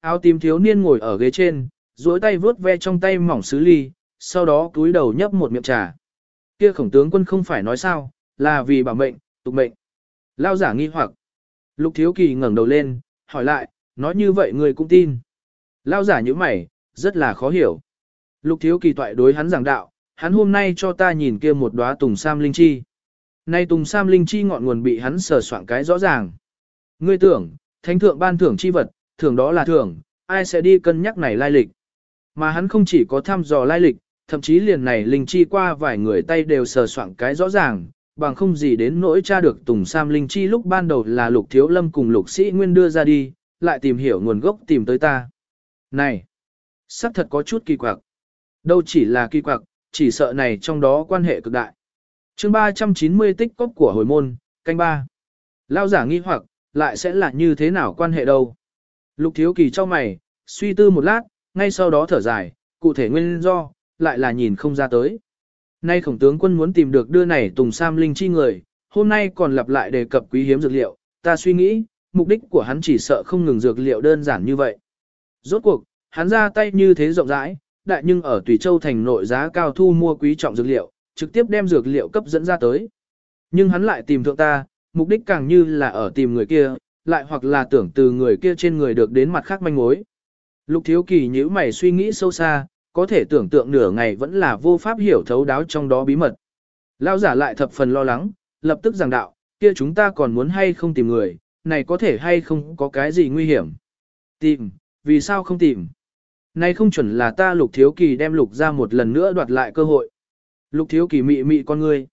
Áo tím thiếu niên ngồi ở ghế trên, duỗi tay vướt ve trong tay mỏng sứ ly, sau đó túi đầu nhấp một miệng trà. Kia khổng tướng quân không phải nói sao, là vì bảo mệnh, tục mệnh. Lao giả nghi hoặc. Lục thiếu kỳ ngẩng đầu lên, hỏi lại, nói như vậy người cũng tin. Lao giả như mày, rất là khó hiểu. Lục thiếu kỳ toại đối hắn giảng đạo, hắn hôm nay cho ta nhìn kia một đóa tùng sam linh chi. Nay tùng sam linh chi ngọn nguồn bị hắn sờ soạn cái rõ ràng. Ngươi tưởng, thánh thượng ban thưởng chi vật, thưởng đó là thưởng, ai sẽ đi cân nhắc này lai lịch. Mà hắn không chỉ có thăm dò lai lịch, thậm chí liền này linh chi qua vài người tay đều sờ soạn cái rõ ràng, bằng không gì đến nỗi tra được Tùng Sam Linh Chi lúc ban đầu là Lục Thiếu Lâm cùng Lục Sĩ Nguyên đưa ra đi, lại tìm hiểu nguồn gốc tìm tới ta. Này, sắp thật có chút kỳ quặc. Đâu chỉ là kỳ quặc, chỉ sợ này trong đó quan hệ cực đại. chương 390 tích cốc của hồi môn, canh ba Lao giả nghi hoặc, lại sẽ là như thế nào quan hệ đâu. Lục Thiếu Kỳ cho mày, suy tư một lát, ngay sau đó thở dài, cụ thể nguyên do, lại là nhìn không ra tới. Nay khổng tướng quân muốn tìm được đưa này Tùng Sam Linh chi người, hôm nay còn lặp lại đề cập quý hiếm dược liệu, ta suy nghĩ, mục đích của hắn chỉ sợ không ngừng dược liệu đơn giản như vậy. Rốt cuộc, hắn ra tay như thế rộng rãi, đại nhưng ở Tùy Châu thành nội giá cao thu mua quý trọng dược liệu, trực tiếp đem dược liệu cấp dẫn ra tới. Nhưng hắn lại tìm thượng ta, mục đích càng như là ở tìm người kia, lại hoặc là tưởng từ người kia trên người được đến mặt khác manh mối. Lục thiếu kỳ nhíu mày suy nghĩ sâu xa, có thể tưởng tượng nửa ngày vẫn là vô pháp hiểu thấu đáo trong đó bí mật. Lao giả lại thập phần lo lắng, lập tức giảng đạo, kia chúng ta còn muốn hay không tìm người, này có thể hay không có cái gì nguy hiểm. Tìm, vì sao không tìm? Nay không chuẩn là ta lục thiếu kỳ đem lục ra một lần nữa đoạt lại cơ hội. Lục thiếu kỳ mị mị con ngươi.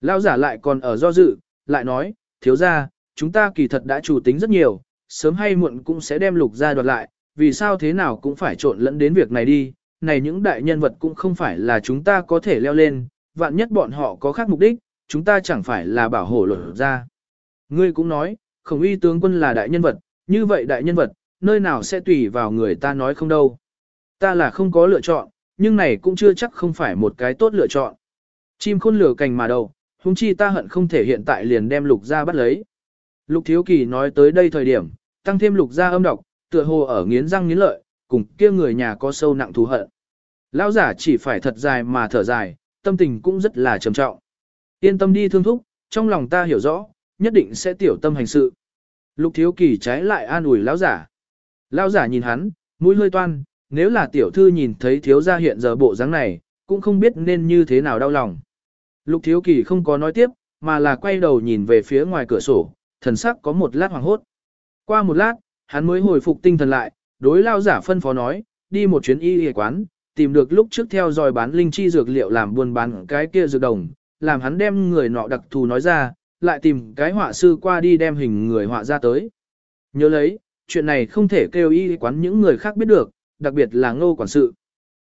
Lao giả lại còn ở do dự, lại nói, thiếu ra, chúng ta kỳ thật đã chủ tính rất nhiều, sớm hay muộn cũng sẽ đem lục ra đoạt lại, vì sao thế nào cũng phải trộn lẫn đến việc này đi, này những đại nhân vật cũng không phải là chúng ta có thể leo lên, vạn nhất bọn họ có khác mục đích, chúng ta chẳng phải là bảo hộ lục ra. Ngươi cũng nói, khổng uy tướng quân là đại nhân vật, như vậy đại nhân vật, nơi nào sẽ tùy vào người ta nói không đâu. Ta là không có lựa chọn, nhưng này cũng chưa chắc không phải một cái tốt lựa chọn. Chim khôn lửa cành mà đâu, huống chi ta hận không thể hiện tại liền đem lục ra bắt lấy. Lục thiếu kỳ nói tới đây thời điểm, tăng thêm lục ra âm độc, tựa hồ ở nghiến răng nghiến lợi, cùng kia người nhà có sâu nặng thù hận. Lão giả chỉ phải thật dài mà thở dài, tâm tình cũng rất là trầm trọng. Yên tâm đi thương thúc, trong lòng ta hiểu rõ, nhất định sẽ tiểu tâm hành sự. Lục thiếu kỳ trái lại an ủi lão giả. Lão giả nhìn hắn, mũi hơi toan, nếu là tiểu thư nhìn thấy thiếu gia hiện giờ bộ dáng này, cũng không biết nên như thế nào đau lòng. Lục thiếu kỳ không có nói tiếp, mà là quay đầu nhìn về phía ngoài cửa sổ, thần sắc có một lát hoàng hốt. Qua một lát, hắn mới hồi phục tinh thần lại, đối lao giả phân phó nói, đi một chuyến y y quán, tìm được lúc trước theo dõi bán linh chi dược liệu làm buôn bán cái kia dược đồng, làm hắn đem người nọ đặc thù nói ra, lại tìm cái họa sư qua đi đem hình người họa ra tới. Nhớ lấy, chuyện này không thể kêu y quán những người khác biết được, đặc biệt là ngô quản sự.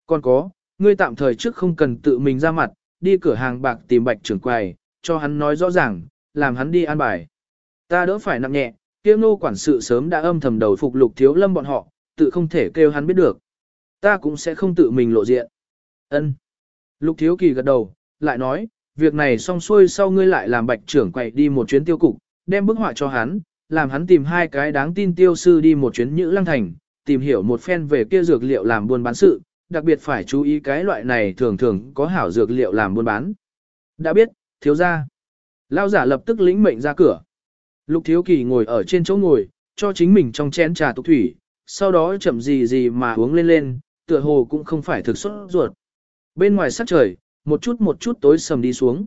Còn có, ngươi tạm thời trước không cần tự mình ra mặt, đi cửa hàng bạc tìm bạch trưởng quầy, cho hắn nói rõ ràng, làm hắn đi an bài. Ta đỡ phải nặng nhẹ, kia ngô quản sự sớm đã âm thầm đầu phục lục thiếu lâm bọn họ, tự không thể kêu hắn biết được. Ta cũng sẽ không tự mình lộ diện. Ân. Lục thiếu kỳ gật đầu, lại nói, việc này xong xuôi sau ngươi lại làm bạch trưởng quầy đi một chuyến tiêu cục, đem bức họa cho hắn, làm hắn tìm hai cái đáng tin tiêu sư đi một chuyến nhữ lăng thành, tìm hiểu một phen về kia dược liệu làm buôn bán sự, đặc biệt phải chú ý cái loại này thường thường có hảo dược liệu làm buôn bán. Đã biết, thiếu gia. Lao giả lập tức lĩnh mệnh ra cửa. Lục thiếu kỳ ngồi ở trên chỗ ngồi, cho chính mình trong chén trà tục thủy, sau đó chậm gì gì mà uống lên lên, tựa hồ cũng không phải thực xuất ruột. Bên ngoài sắc trời, một chút một chút tối sầm đi xuống.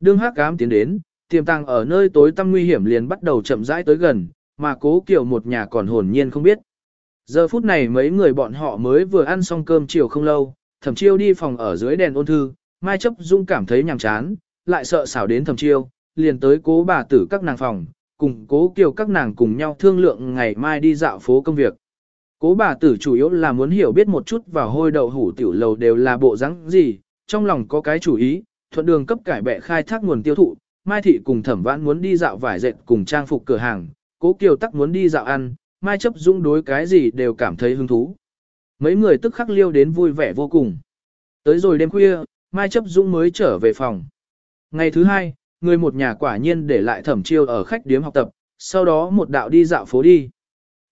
Đương hắc cám tiến đến, tiềm tàng ở nơi tối tăm nguy hiểm liền bắt đầu chậm rãi tới gần, mà cố kiểu một nhà còn hồn nhiên không biết. Giờ phút này mấy người bọn họ mới vừa ăn xong cơm chiều không lâu, thẩm chiêu đi phòng ở dưới đèn ôn thư, mai chấp dung cảm thấy nhàm chán, lại sợ xảo đến thẩm chiêu, liền tới cố bà tử các nàng phòng, cùng cố kiều các nàng cùng nhau thương lượng ngày mai đi dạo phố công việc. Cố bà tử chủ yếu là muốn hiểu biết một chút vào hôi đậu hủ tiểu lầu đều là bộ rắn gì, trong lòng có cái chủ ý, thuận đường cấp cải bẹ khai thác nguồn tiêu thụ, Mai Thị cùng thẩm vãn muốn đi dạo vải dệt cùng trang phục cửa hàng, cố kiều tắc muốn đi dạo ăn, Mai chấp dung đối cái gì đều cảm thấy hứng thú. Mấy người tức khắc liêu đến vui vẻ vô cùng. Tới rồi đêm khuya, Mai chấp dung mới trở về phòng. Ngày thứ hai, người một nhà quả nhiên để lại thẩm chiêu ở khách điếm học tập, sau đó một đạo đi dạo phố đi.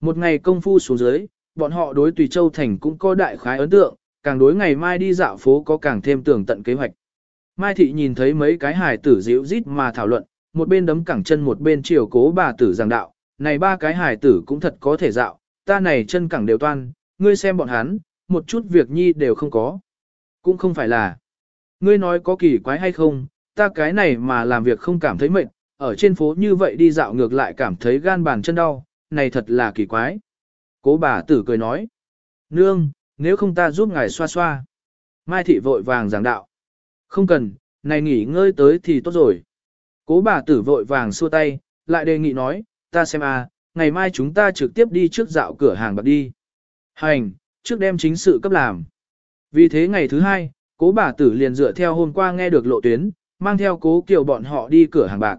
Một ngày công phu xuống dưới, bọn họ đối Tùy Châu Thành cũng có đại khái ấn tượng, càng đối ngày mai đi dạo phố có càng thêm tưởng tận kế hoạch. Mai Thị nhìn thấy mấy cái hài tử dịu rít mà thảo luận, một bên đấm cẳng chân một bên chiều cố bà tử giảng đạo, này ba cái hài tử cũng thật có thể dạo, ta này chân cẳng đều toan, ngươi xem bọn hắn, một chút việc nhi đều không có. Cũng không phải là. ngươi nói có kỳ quái hay không, ta cái này mà làm việc không cảm thấy mệt, ở trên phố như vậy đi dạo ngược lại cảm thấy gan bàn chân đau, này thật là kỳ quái. Cố bà tử cười nói, nương, nếu không ta giúp ngài xoa xoa. Mai thị vội vàng giảng đạo. Không cần, này nghỉ ngơi tới thì tốt rồi. Cố bà tử vội vàng xua tay, lại đề nghị nói, ta xem à, ngày mai chúng ta trực tiếp đi trước dạo cửa hàng bạc đi. Hành, trước đem chính sự cấp làm. Vì thế ngày thứ hai, cố bà tử liền dựa theo hôm qua nghe được lộ tuyến, mang theo cố kiều bọn họ đi cửa hàng bạc.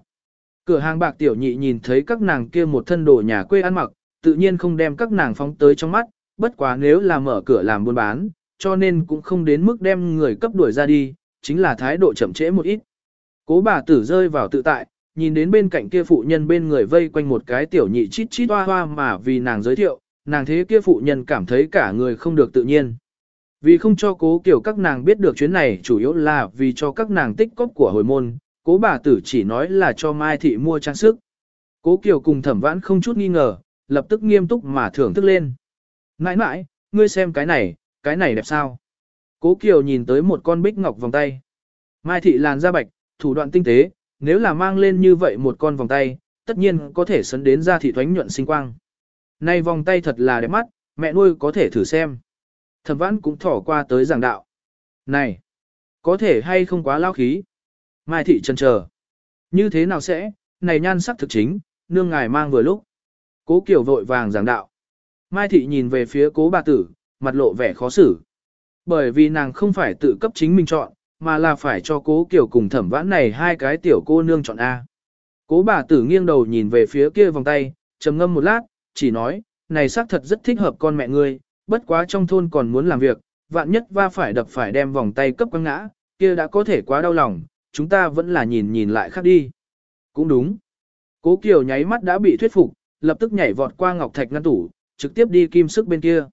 Cửa hàng bạc tiểu nhị nhìn thấy các nàng kia một thân đồ nhà quê ăn mặc, tự nhiên không đem các nàng phóng tới trong mắt, bất quá nếu là mở cửa làm buôn bán, cho nên cũng không đến mức đem người cấp đuổi ra đi, chính là thái độ chậm trễ một ít. Cố bà tử rơi vào tự tại, nhìn đến bên cạnh kia phụ nhân bên người vây quanh một cái tiểu nhị chít chít hoa hoa mà vì nàng giới thiệu, nàng thế kia phụ nhân cảm thấy cả người không được tự nhiên. Vì không cho cố kiểu các nàng biết được chuyến này chủ yếu là vì cho các nàng tích cóp của hồi môn, cố bà tử chỉ nói là cho Mai Thị mua trang sức. Cố Kiều cùng thẩm vãn không chút nghi ngờ, lập tức nghiêm túc mà thưởng thức lên. Nãi nãi, ngươi xem cái này, cái này đẹp sao? Cố Kiều nhìn tới một con bích ngọc vòng tay. Mai Thị làn da bạch, thủ đoạn tinh tế, nếu là mang lên như vậy một con vòng tay, tất nhiên có thể sấn đến ra thị thoánh nhuận sinh quang. Này vòng tay thật là đẹp mắt, mẹ nuôi có thể thử xem. Thẩm vãn cũng thỏ qua tới giảng đạo. Này, có thể hay không quá lao khí? Mai thị chân chờ. Như thế nào sẽ, này nhan sắc thực chính, nương ngài mang vừa lúc. Cố Kiều vội vàng giảng đạo. Mai thị nhìn về phía cố bà tử, mặt lộ vẻ khó xử. Bởi vì nàng không phải tự cấp chính mình chọn, mà là phải cho cố Kiều cùng thẩm vãn này hai cái tiểu cô nương chọn A. Cố bà tử nghiêng đầu nhìn về phía kia vòng tay, trầm ngâm một lát, chỉ nói, này xác thật rất thích hợp con mẹ ngươi, bất quá trong thôn còn muốn làm việc, vạn nhất va phải đập phải đem vòng tay cấp quăng ngã, kia đã có thể quá đau lòng, chúng ta vẫn là nhìn nhìn lại khác đi. Cũng đúng. Cố Kiều nháy mắt đã bị thuyết phục, lập tức nhảy vọt qua ngọc thạch ngăn tủ, trực tiếp đi kim sức bên kia.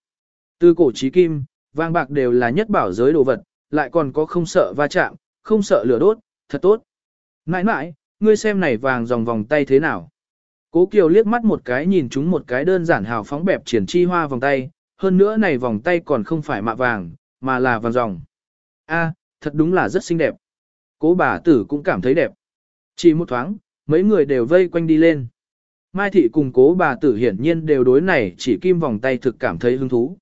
Từ cổ trí kim, vàng bạc đều là nhất bảo giới đồ vật, lại còn có không sợ va chạm, không sợ lửa đốt, thật tốt. Nãi nãi, ngươi xem này vàng dòng vòng tay thế nào. Cố Kiều liếc mắt một cái nhìn chúng một cái đơn giản hào phóng bẹp triển chi hoa vòng tay, hơn nữa này vòng tay còn không phải mạ vàng, mà là vàng dòng. A, thật đúng là rất xinh đẹp. Cố bà tử cũng cảm thấy đẹp. Chỉ một thoáng, mấy người đều vây quanh đi lên. Mai thị cùng cố bà tử hiển nhiên đều đối này chỉ kim vòng tay thực cảm thấy hứng thú.